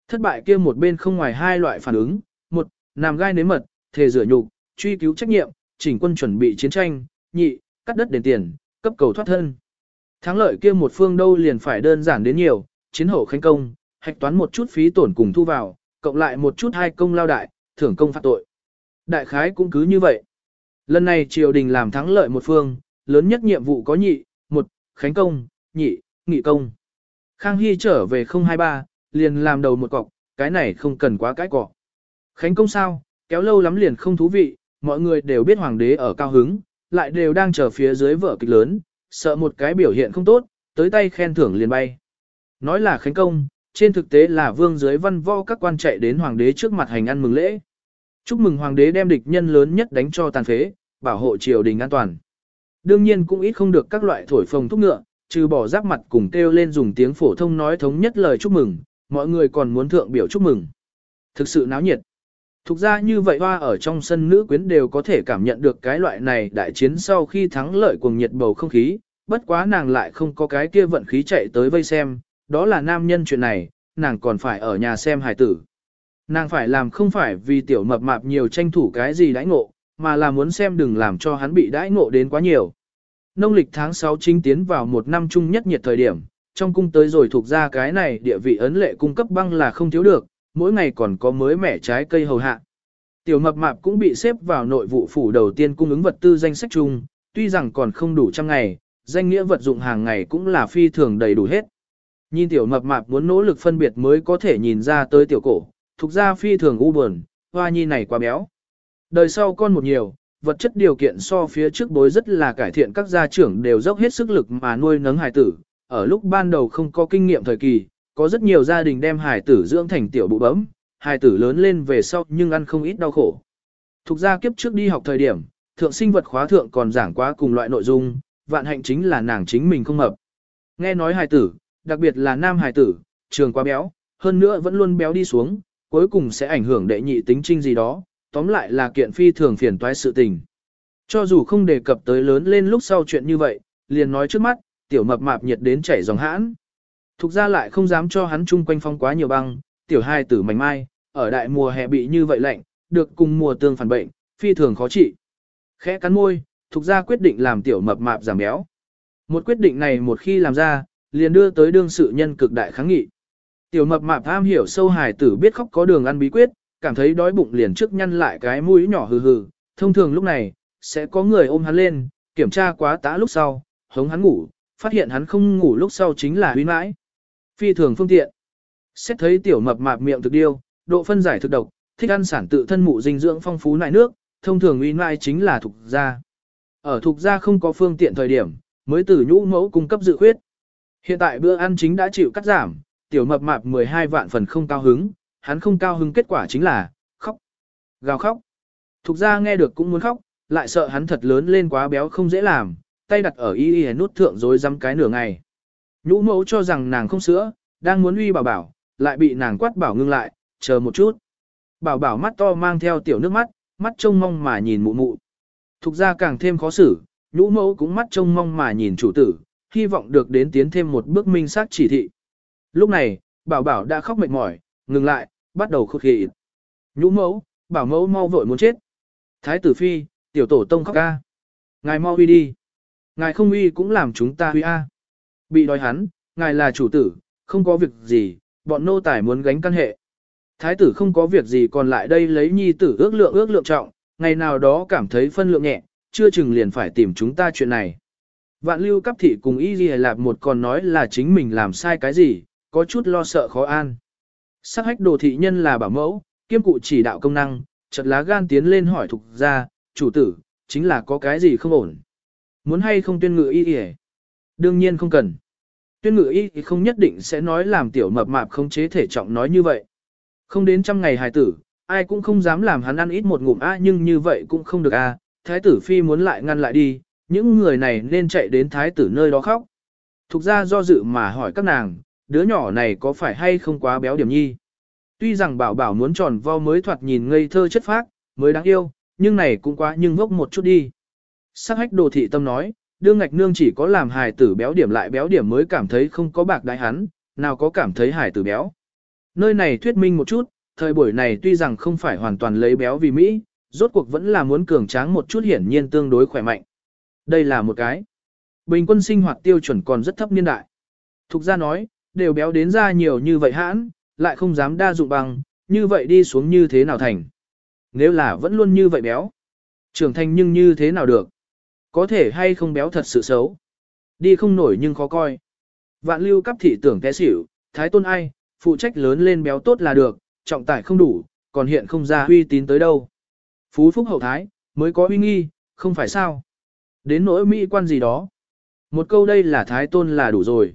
Thất bại kia một bên không ngoài hai loại phản ứng. Một, làm gai nếm mật, thề rửa nhục, truy cứu trách nhiệm, chỉnh quân chuẩn bị chiến tranh. Nhị, cắt đất đền tiền, cấp cầu thoát thân. Thắng lợi kia một phương đâu liền phải đơn giản đến nhiều, chiến hậu khánh công, hạch toán một chút phí tổn cùng thu vào, cộng lại một chút hai công lao đại, thưởng công phạt tội. Đại khái cũng cứ như vậy. Lần này triều đình làm thắng lợi một phương, lớn nhất nhiệm vụ có nhị, một, khánh công, nhị, nghị công. Khang Hy trở về 023, liền làm đầu một cọc, cái này không cần quá cái cọ. Khánh công sao, kéo lâu lắm liền không thú vị, mọi người đều biết hoàng đế ở cao hứng, lại đều đang chờ phía dưới vở kịch lớn, sợ một cái biểu hiện không tốt, tới tay khen thưởng liền bay. Nói là khánh công, trên thực tế là vương dưới văn võ các quan chạy đến hoàng đế trước mặt hành ăn mừng lễ. Chúc mừng hoàng đế đem địch nhân lớn nhất đánh cho tàn phế, bảo hộ triều đình an toàn. Đương nhiên cũng ít không được các loại thổi phồng thúc ngựa, trừ bỏ giáp mặt cùng kêu lên dùng tiếng phổ thông nói thống nhất lời chúc mừng, mọi người còn muốn thượng biểu chúc mừng. Thực sự náo nhiệt. Thực ra như vậy hoa ở trong sân nữ quyến đều có thể cảm nhận được cái loại này đại chiến sau khi thắng lợi cuồng nhiệt bầu không khí, bất quá nàng lại không có cái kia vận khí chạy tới vây xem, đó là nam nhân chuyện này, nàng còn phải ở nhà xem hài tử. Nàng phải làm không phải vì tiểu mập mạp nhiều tranh thủ cái gì đãi ngộ, mà là muốn xem đừng làm cho hắn bị đãi ngộ đến quá nhiều. Nông lịch tháng 6 chính tiến vào một năm chung nhất nhiệt thời điểm, trong cung tới rồi thuộc ra cái này địa vị ấn lệ cung cấp băng là không thiếu được, mỗi ngày còn có mới mẻ trái cây hầu hạ. Tiểu mập mạp cũng bị xếp vào nội vụ phủ đầu tiên cung ứng vật tư danh sách chung, tuy rằng còn không đủ trăm ngày, danh nghĩa vật dụng hàng ngày cũng là phi thường đầy đủ hết. Nhìn tiểu mập mạp muốn nỗ lực phân biệt mới có thể nhìn ra tới tiểu cổ, thuộc ra phi thường u buồn, hoa nhi này quá béo. Đời sau con một nhiều, vật chất điều kiện so phía trước bối rất là cải thiện các gia trưởng đều dốc hết sức lực mà nuôi nấng hài tử. Ở lúc ban đầu không có kinh nghiệm thời kỳ, có rất nhiều gia đình đem hài tử dưỡng thành tiểu bụ bấm, hài tử lớn lên về sau nhưng ăn không ít đau khổ. Thuộc ra kiếp trước đi học thời điểm, thượng sinh vật khóa thượng còn giảng quá cùng loại nội dung, vạn hạnh chính là nàng chính mình không hợp. Nghe nói hài tử, đặc biệt là nam hài tử, trường quá béo, hơn nữa vẫn luôn béo đi xuống, cuối cùng sẽ ảnh hưởng đệ nhị tính trinh gì đó, tóm lại là kiện phi thường phiền toái sự tình. Cho dù không đề cập tới lớn lên lúc sau chuyện như vậy, liền nói trước mắt, tiểu mập mạp nhiệt đến chảy dòng hãn. Thục ra lại không dám cho hắn chung quanh phong quá nhiều băng, tiểu hai tử mảnh mai, ở đại mùa hè bị như vậy lạnh, được cùng mùa tương phản bệnh, phi thường khó trị. Khẽ cắn môi, thục ra quyết định làm tiểu mập mạp giảm béo. Một quyết định này một khi làm ra, liền đưa tới đương sự nhân cực đại kháng nghị. Tiểu mập mạp tham hiểu sâu hài tử biết khóc có đường ăn bí quyết, cảm thấy đói bụng liền trước nhăn lại cái mũi nhỏ hừ hừ, thông thường lúc này, sẽ có người ôm hắn lên, kiểm tra quá tá lúc sau, hống hắn ngủ, phát hiện hắn không ngủ lúc sau chính là huy mãi. Phi thường phương tiện. Xét thấy tiểu mập mạp miệng thực điêu, độ phân giải thực độc, thích ăn sản tự thân mụ dinh dưỡng phong phú nại nước, thông thường uy mai chính là thuộc gia. Ở thuộc gia không có phương tiện thời điểm, mới từ nhũ mẫu cung cấp dự khuyết. Hiện tại bữa ăn chính đã chịu cắt giảm, tiểu mập mạp 12 vạn phần không cao hứng, hắn không cao hứng kết quả chính là, khóc. Gào khóc. Thục gia nghe được cũng muốn khóc, lại sợ hắn thật lớn lên quá béo không dễ làm, tay đặt ở y y nút thượng rồi dăm cái nửa ngày. Nhũ mẫu cho rằng nàng không sữa, đang muốn uy bảo bảo, lại bị nàng quát bảo ngưng lại, chờ một chút. Bảo bảo mắt to mang theo tiểu nước mắt, mắt trông mong mà nhìn mụ mụ. Thục ra càng thêm khó xử, nhũ mẫu cũng mắt trông mong mà nhìn chủ tử, hy vọng được đến tiến thêm một bước minh xác chỉ thị. Lúc này, bảo bảo đã khóc mệt mỏi, ngừng lại, bắt đầu khóc khỉ. Nhũ mẫu, bảo mẫu mau vội muốn chết. Thái tử phi, tiểu tổ tông khóc ca. Ngài mau uy đi. Ngài không uy cũng làm chúng ta uy a. Bị đòi hắn, ngài là chủ tử, không có việc gì, bọn nô tài muốn gánh căn hệ. Thái tử không có việc gì còn lại đây lấy nhi tử ước lượng ước lượng trọng, ngày nào đó cảm thấy phân lượng nhẹ, chưa chừng liền phải tìm chúng ta chuyện này. Vạn lưu cấp thị cùng y ghi lạp một còn nói là chính mình làm sai cái gì, có chút lo sợ khó an. Sắc hách đồ thị nhân là bảo mẫu, kiêm cụ chỉ đạo công năng, chợt lá gan tiến lên hỏi thục ra, chủ tử, chính là có cái gì không ổn. Muốn hay không tuyên ngự y ghi Đương nhiên không cần. Tuyên ngự y thì không nhất định sẽ nói làm tiểu mập mạp không chế thể trọng nói như vậy. Không đến trăm ngày hài tử, ai cũng không dám làm hắn ăn ít một ngụm a nhưng như vậy cũng không được a. Thái tử phi muốn lại ngăn lại đi, những người này nên chạy đến thái tử nơi đó khóc. Thục ra do dự mà hỏi các nàng, đứa nhỏ này có phải hay không quá béo điểm nhi. Tuy rằng bảo bảo muốn tròn vo mới thoạt nhìn ngây thơ chất phác, mới đáng yêu, nhưng này cũng quá nhưng vốc một chút đi. Sắc hách đồ thị tâm nói, đương ngạch nương chỉ có làm hài tử béo điểm lại béo điểm mới cảm thấy không có bạc đại hắn, nào có cảm thấy hài tử béo. Nơi này thuyết minh một chút, thời buổi này tuy rằng không phải hoàn toàn lấy béo vì Mỹ, rốt cuộc vẫn là muốn cường tráng một chút hiển nhiên tương đối khỏe mạnh. Đây là một cái. Bình quân sinh hoạt tiêu chuẩn còn rất thấp niên đại. Thục ra nói, đều béo đến ra nhiều như vậy hãn, lại không dám đa dụng bằng, như vậy đi xuống như thế nào thành. Nếu là vẫn luôn như vậy béo, trưởng thành nhưng như thế nào được. Có thể hay không béo thật sự xấu. Đi không nổi nhưng khó coi. Vạn lưu cấp thị tưởng té xỉu, thái tôn ai, phụ trách lớn lên béo tốt là được, trọng tải không đủ, còn hiện không ra uy tín tới đâu. Phú phúc hậu thái, mới có uy nghi, không phải sao. Đến nỗi mỹ quan gì đó. Một câu đây là thái tôn là đủ rồi.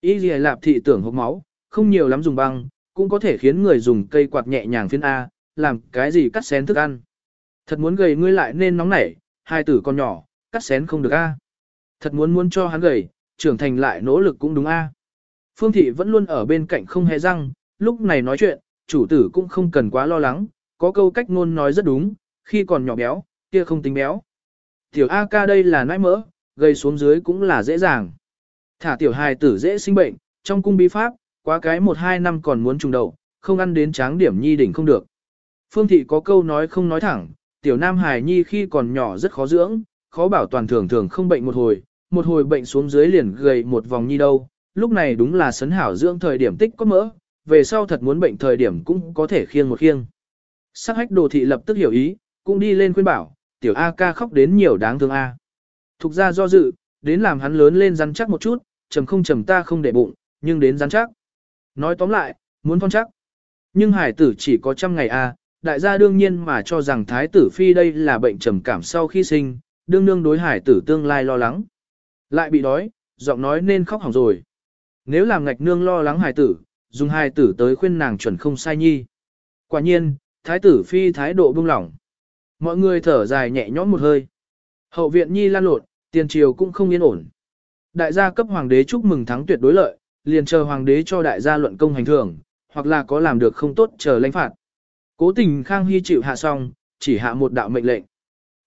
ý gì lạp thị tưởng hốc máu, không nhiều lắm dùng băng, cũng có thể khiến người dùng cây quạt nhẹ nhàng phiên A, làm cái gì cắt xén thức ăn. Thật muốn gầy ngươi lại nên nóng nảy, hai tử con nhỏ, cắt xén không được A. Thật muốn muốn cho hắn gầy, trưởng thành lại nỗ lực cũng đúng A. Phương thị vẫn luôn ở bên cạnh không hề răng, lúc này nói chuyện, chủ tử cũng không cần quá lo lắng, có câu cách ngôn nói rất đúng, khi còn nhỏ béo, kia không tính béo. Tiểu A ca đây là nãi mỡ, gây xuống dưới cũng là dễ dàng. Thả tiểu hài tử dễ sinh bệnh, trong cung bí pháp, quá cái một hai năm còn muốn trùng đầu, không ăn đến tráng điểm nhi đỉnh không được. Phương thị có câu nói không nói thẳng, tiểu nam hài nhi khi còn nhỏ rất khó dưỡng, khó bảo toàn thường thường không bệnh một hồi, một hồi bệnh xuống dưới liền gầy một vòng nhi đâu, lúc này đúng là sấn hảo dưỡng thời điểm tích có mỡ, về sau thật muốn bệnh thời điểm cũng có thể khiêng một khiêng. Sắc hách đồ thị lập tức hiểu ý, cũng đi lên khuyên bảo, tiểu A ca khóc đến nhiều đáng thương A. Thục ra do dự, đến làm hắn lớn lên rắn chắc một chút, trầm không trầm ta không để bụng, nhưng đến rắn chắc. Nói tóm lại, muốn phong chắc. Nhưng hải tử chỉ có trăm ngày A, đại gia đương nhiên mà cho rằng thái tử phi đây là bệnh trầm cảm sau khi sinh, đương nương đối hải tử tương lai lo lắng. Lại bị đói, giọng nói nên khóc hỏng rồi. Nếu làm ngạch nương lo lắng hải tử, dùng hải tử tới khuyên nàng chuẩn không sai nhi. Quả nhiên, thái tử phi thái độ buông lỏng. Mọi người thở dài nhẹ nhõm một hơi. Hậu viện nhi lan lộn, tiền triều cũng không yên ổn. Đại gia cấp hoàng đế chúc mừng thắng tuyệt đối lợi, liền chờ hoàng đế cho đại gia luận công hành thưởng, hoặc là có làm được không tốt chờ lãnh phạt. Cố tình Khang Hy chịu hạ xong, chỉ hạ một đạo mệnh lệnh.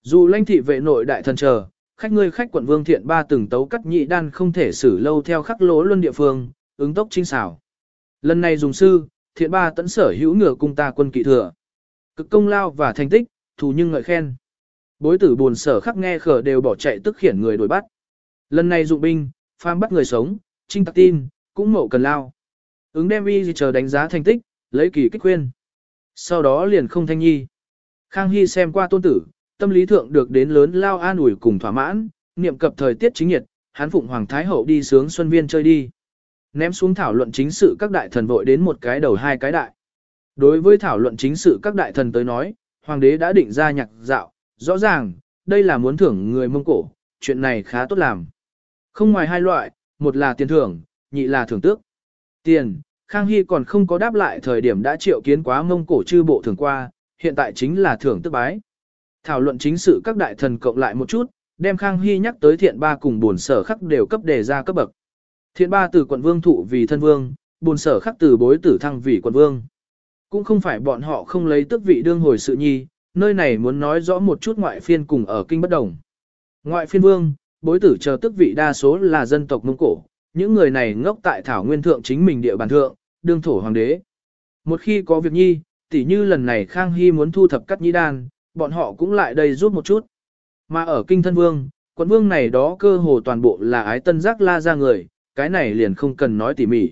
Dù lãnh thị vệ nội đại thần chờ, khách ngươi khách quận vương thiện ba từng tấu cắt nhị đan không thể xử lâu theo khắc lỗ luân địa phương, ứng tốc trinh xảo. Lần này dùng sư, thiện ba tấn sở hữu ngửa cung ta quân kỵ thừa. Cực công lao và thành tích, thù nhưng ngợi khen. Bối tử buồn sở khắc nghe khở đều bỏ chạy tức khiển người đuổi bắt. Lần này dụng binh, pham bắt người sống, trinh tạc tin, cũng mậu cần lao. Ứng đem y chờ đánh giá thành tích, lấy kỳ kích khuyên. Sau đó liền không thanh nhi. Khang Hy xem qua tôn tử, tâm lý thượng được đến lớn lao an ủi cùng thỏa mãn, niệm cập thời tiết chính nhiệt, hắn phụng hoàng thái hậu đi sướng xuân viên chơi đi. Ném xuống thảo luận chính sự các đại thần vội đến một cái đầu hai cái đại. Đối với thảo luận chính sự các đại thần tới nói, hoàng đế đã định ra nhạc dạo, rõ ràng, đây là muốn thưởng người Mông Cổ, chuyện này khá tốt làm. Không ngoài hai loại, một là tiền thưởng, nhị là thưởng tước. Tiền, Khang Hy còn không có đáp lại thời điểm đã triệu kiến quá Mông Cổ chư bộ thưởng qua, hiện tại chính là thưởng tước bái. Thảo luận chính sự các đại thần cộng lại một chút, đem Khang Hy nhắc tới thiện ba cùng buồn sở khắc đều cấp đề ra cấp bậc. Thiện ba từ quận vương thụ vì thân vương, buồn sở khắc từ bối tử thăng vì quận vương. Cũng không phải bọn họ không lấy tước vị đương hồi sự nhi, nơi này muốn nói rõ một chút ngoại phiên cùng ở kinh bất đồng. Ngoại phiên vương, bối tử chờ tước vị đa số là dân tộc Mông Cổ, những người này ngốc tại thảo nguyên thượng chính mình địa bàn thượng, đương thổ hoàng đế. Một khi có việc nhi, tỉ như lần này Khang Hy muốn thu thập cắt nhĩ đan, bọn họ cũng lại đây giúp một chút. Mà ở kinh thân vương, quận vương này đó cơ hồ toàn bộ là ái tân giác la ra người, cái này liền không cần nói tỉ mỉ.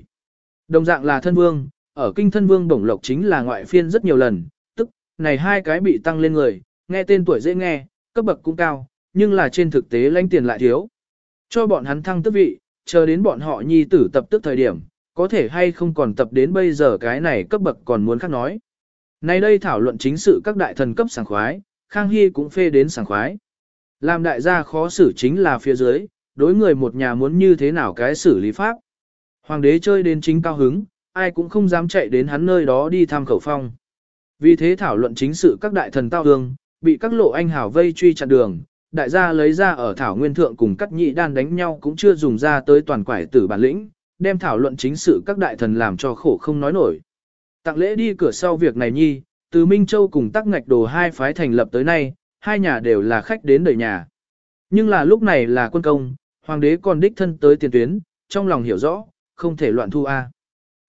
Đồng dạng là thân vương, ở kinh thân vương bổng lộc chính là ngoại phiên rất nhiều lần, tức, này hai cái bị tăng lên người, nghe tên tuổi dễ nghe, cấp bậc cũng cao, nhưng là trên thực tế lãnh tiền lại thiếu. Cho bọn hắn thăng tước vị, chờ đến bọn họ nhi tử tập tức thời điểm, có thể hay không còn tập đến bây giờ cái này cấp bậc còn muốn khác nói. Nay đây thảo luận chính sự các đại thần cấp sảng khoái, Khang Hy cũng phê đến sảng khoái. Làm đại gia khó xử chính là phía dưới, đối người một nhà muốn như thế nào cái xử lý pháp. Hoàng đế chơi đến chính cao hứng, ai cũng không dám chạy đến hắn nơi đó đi tham khẩu phong. Vì thế thảo luận chính sự các đại thần tao hương, bị các lộ anh hào vây truy chặn đường, đại gia lấy ra ở thảo nguyên thượng cùng cắt nhị đan đánh nhau cũng chưa dùng ra tới toàn quải tử bản lĩnh, đem thảo luận chính sự các đại thần làm cho khổ không nói nổi. Tặng lễ đi cửa sau việc này nhi, từ Minh Châu cùng tắc ngạch đồ hai phái thành lập tới nay, hai nhà đều là khách đến đời nhà. Nhưng là lúc này là quân công, hoàng đế còn đích thân tới tiền tuyến, trong lòng hiểu rõ, không thể loạn thu A.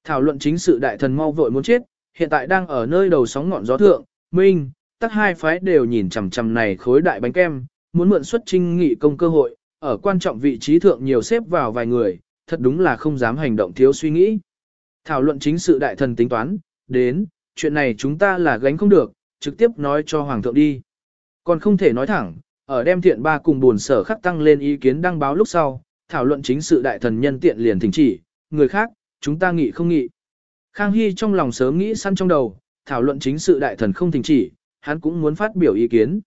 Thảo luận chính sự đại thần mau vội muốn chết, hiện tại đang ở nơi đầu sóng ngọn gió thượng, Minh, tắc hai phái đều nhìn chằm chằm này khối đại bánh kem, muốn mượn xuất trinh nghị công cơ hội, ở quan trọng vị trí thượng nhiều xếp vào vài người, thật đúng là không dám hành động thiếu suy nghĩ. Thảo luận chính sự đại thần tính toán, đến, chuyện này chúng ta là gánh không được, trực tiếp nói cho Hoàng thượng đi. Còn không thể nói thẳng, ở đem thiện ba cùng buồn sở khắc tăng lên ý kiến đăng báo lúc sau, thảo luận chính sự đại thần nhân tiện liền thỉnh chỉ, người khác, chúng ta nghị không nghị. Khang Hy trong lòng sớm nghĩ săn trong đầu, thảo luận chính sự đại thần không thỉnh chỉ, hắn cũng muốn phát biểu ý kiến.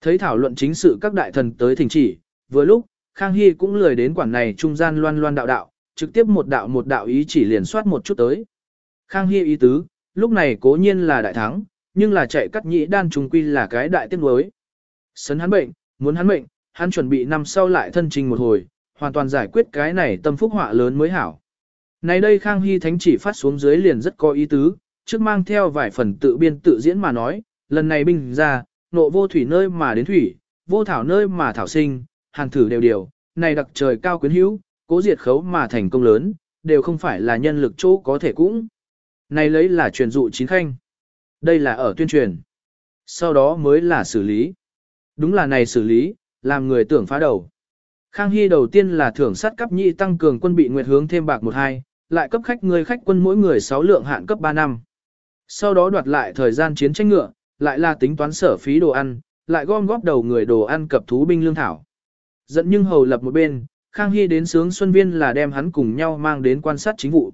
Thấy thảo luận chính sự các đại thần tới thỉnh chỉ, vừa lúc, Khang Hy cũng lười đến quản này trung gian loan loan đạo đạo, trực tiếp một đạo một đạo ý chỉ liền soát một chút tới. Khang Hy ý tứ, lúc này cố nhiên là đại thắng, nhưng là chạy cắt nhĩ đan trùng quy là cái đại tiết đối. Sấn hắn bệnh, muốn hắn bệnh, hắn chuẩn bị năm sau lại thân trình một hồi, hoàn toàn giải quyết cái này tâm phúc họa lớn mới hảo. Này đây Khang Hy Thánh chỉ phát xuống dưới liền rất có ý tứ, trước mang theo vài phần tự biên tự diễn mà nói, lần này binh ra, nộ vô thủy nơi mà đến thủy, vô thảo nơi mà thảo sinh, hàn thử đều điều, này đặc trời cao quyến hữu, cố diệt khấu mà thành công lớn, đều không phải là nhân lực chỗ có thể cũng. Này lấy là truyền dụ chín khanh. Đây là ở tuyên truyền. Sau đó mới là xử lý. Đúng là này xử lý, làm người tưởng phá đầu. Khang Hy đầu tiên là thưởng sát cấp nhị tăng cường quân bị nguyệt hướng thêm bạc một hai, lại cấp khách người khách quân mỗi người 6 lượng hạn cấp 3 năm. Sau đó đoạt lại thời gian chiến tranh ngựa, lại là tính toán sở phí đồ ăn, lại gom góp đầu người đồ ăn cập thú binh lương thảo. Dẫn nhưng hầu lập một bên, Khang Hy đến sướng Xuân Viên là đem hắn cùng nhau mang đến quan sát chính vụ.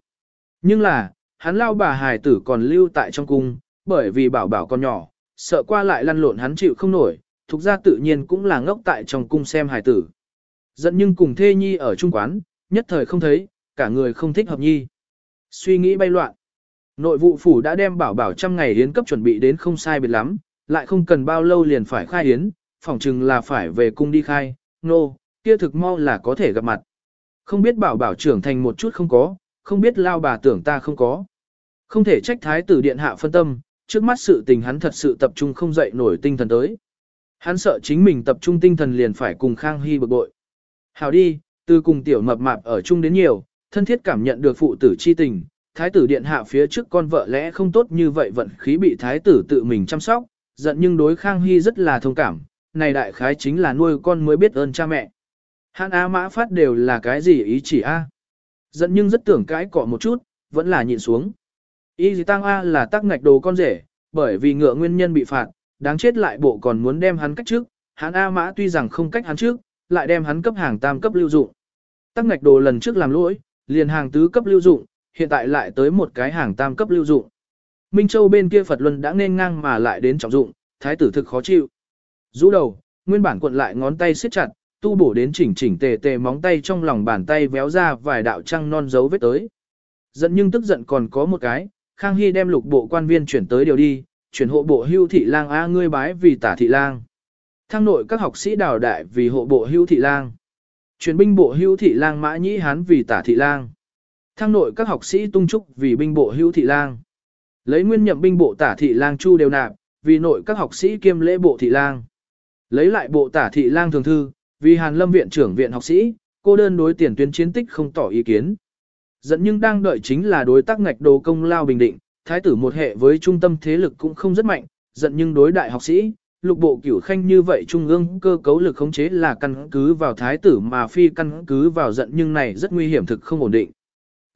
Nhưng là, hắn lao bà hài tử còn lưu tại trong cung, bởi vì bảo bảo con nhỏ, sợ qua lại lăn lộn hắn chịu không nổi, thuộc ra tự nhiên cũng là ngốc tại trong cung xem hài tử. Dẫn nhưng cùng thê nhi ở trung quán, nhất thời không thấy, cả người không thích hợp nhi. Suy nghĩ bay loạn. Nội vụ phủ đã đem bảo bảo trăm ngày hiến cấp chuẩn bị đến không sai biệt lắm, lại không cần bao lâu liền phải khai hiến, phỏng chừng là phải về cung đi khai, nô, no, kia thực mau là có thể gặp mặt. Không biết bảo bảo trưởng thành một chút không có, không biết lao bà tưởng ta không có. Không thể trách thái tử điện hạ phân tâm, trước mắt sự tình hắn thật sự tập trung không dậy nổi tinh thần tới. Hắn sợ chính mình tập trung tinh thần liền phải cùng Khang Hy bực bội. Hào đi, từ cùng tiểu mập mạp ở chung đến nhiều, thân thiết cảm nhận được phụ tử chi tình, thái tử điện hạ phía trước con vợ lẽ không tốt như vậy vận khí bị thái tử tự mình chăm sóc, giận nhưng đối Khang Hy rất là thông cảm, này đại khái chính là nuôi con mới biết ơn cha mẹ. Hàn A mã phát đều là cái gì ý chỉ A. Giận nhưng rất tưởng cãi cọ một chút, vẫn là nhịn xuống. Y gì tăng A là tắc ngạch đồ con rể, bởi vì ngựa nguyên nhân bị phạt, đáng chết lại bộ còn muốn đem hắn cách trước, hắn A Mã tuy rằng không cách hắn trước, lại đem hắn cấp hàng tam cấp lưu dụng. Tắc ngạch đồ lần trước làm lỗi, liền hàng tứ cấp lưu dụng, hiện tại lại tới một cái hàng tam cấp lưu dụng. Minh Châu bên kia Phật Luân đã nên ngang mà lại đến trọng dụng, thái tử thực khó chịu. Rũ đầu, nguyên bản cuộn lại ngón tay siết chặt, tu bổ đến chỉnh chỉnh tề tề móng tay trong lòng bàn tay véo ra vài đạo trăng non dấu vết tới. Giận nhưng tức giận còn có một cái, Khang Hy đem lục bộ quan viên chuyển tới điều đi, chuyển hộ bộ hưu thị lang a ngươi bái vì tả thị lang. Thăng nội các học sĩ đào đại vì hộ bộ hưu thị lang. Chuyển binh bộ hưu thị lang mã nhĩ hán vì tả thị lang. Thăng nội các học sĩ tung trúc vì binh bộ hưu thị lang. Lấy nguyên nhậm binh bộ tả thị lang chu đều nạp, vì nội các học sĩ kiêm lễ bộ thị lang. Lấy lại bộ tả thị lang thường thư, vì Hàn Lâm viện trưởng viện học sĩ, cô đơn đối tiền tuyến chiến tích không tỏ ý kiến. Dẫn nhưng đang đợi chính là đối tác ngạch đồ công lao bình định, thái tử một hệ với trung tâm thế lực cũng không rất mạnh, dẫn nhưng đối đại học sĩ, lục bộ cửu khanh như vậy trung ương cơ cấu lực khống chế là căn cứ vào thái tử mà phi căn cứ vào dẫn nhưng này rất nguy hiểm thực không ổn định.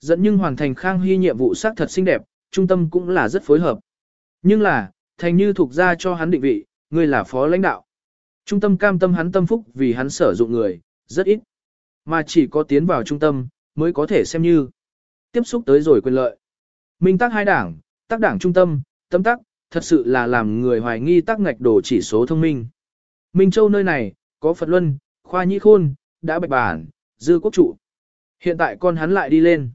Dẫn nhưng hoàn thành khang hy nhiệm vụ xác thật xinh đẹp, trung tâm cũng là rất phối hợp. Nhưng là, thành như thuộc ra cho hắn định vị, người là phó lãnh đạo. Trung tâm cam tâm hắn tâm phúc vì hắn sử dụng người, rất ít. Mà chỉ có tiến vào trung tâm, mới có thể xem như tiếp xúc tới rồi quyền lợi. Minh tác hai đảng, tác đảng trung tâm, tâm tác, thật sự là làm người hoài nghi tác ngạch đồ chỉ số thông minh. Minh Châu nơi này, có Phật Luân, Khoa Nhĩ Khôn, đã bạch bản, dư quốc trụ. Hiện tại con hắn lại đi lên.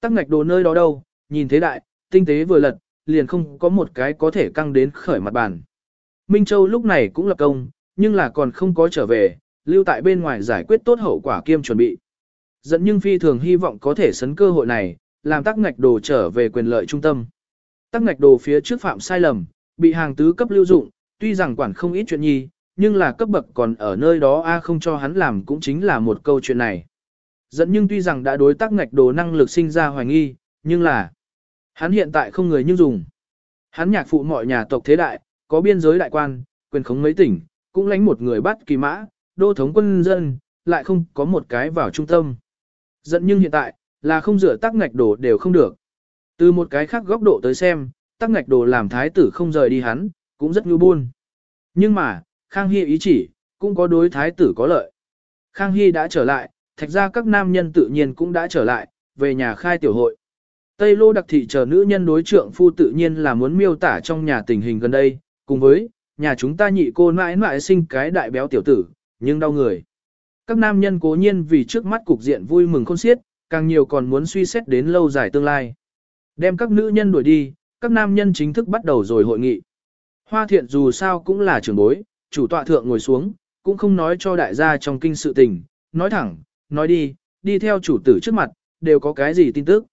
Tác ngạch đồ nơi đó đâu, nhìn thế đại, tinh tế vừa lật, liền không có một cái có thể căng đến khởi mặt bàn. Minh Châu lúc này cũng lập công, nhưng là còn không có trở về, lưu tại bên ngoài giải quyết tốt hậu quả kiêm chuẩn bị. Dẫn nhưng phi thường hy vọng có thể sấn cơ hội này, làm tắc ngạch đồ trở về quyền lợi trung tâm. Tắc ngạch đồ phía trước phạm sai lầm, bị hàng tứ cấp lưu dụng, tuy rằng quản không ít chuyện nhi, nhưng là cấp bậc còn ở nơi đó A không cho hắn làm cũng chính là một câu chuyện này. Dẫn nhưng tuy rằng đã đối tác ngạch đồ năng lực sinh ra hoài nghi, nhưng là hắn hiện tại không người nhưng dùng. Hắn nhạc phụ mọi nhà tộc thế đại, có biên giới đại quan, quyền khống mấy tỉnh, cũng lãnh một người bắt kỳ mã, đô thống quân dân, lại không có một cái vào trung tâm. Giận nhưng hiện tại, là không rửa tắc ngạch đồ đều không được. Từ một cái khác góc độ tới xem, tắc ngạch đồ làm thái tử không rời đi hắn, cũng rất nhu buôn. Nhưng mà, Khang Hy ý chỉ, cũng có đối thái tử có lợi. Khang Hy đã trở lại, thạch ra các nam nhân tự nhiên cũng đã trở lại, về nhà khai tiểu hội. Tây Lô đặc thị chờ nữ nhân đối trượng phu tự nhiên là muốn miêu tả trong nhà tình hình gần đây, cùng với, nhà chúng ta nhị cô mãi mãi sinh cái đại béo tiểu tử, nhưng đau người. Các nam nhân cố nhiên vì trước mắt cục diện vui mừng khôn xiết, càng nhiều còn muốn suy xét đến lâu dài tương lai. Đem các nữ nhân đuổi đi, các nam nhân chính thức bắt đầu rồi hội nghị. Hoa thiện dù sao cũng là trưởng bối, chủ tọa thượng ngồi xuống, cũng không nói cho đại gia trong kinh sự tình, nói thẳng, nói đi, đi theo chủ tử trước mặt, đều có cái gì tin tức.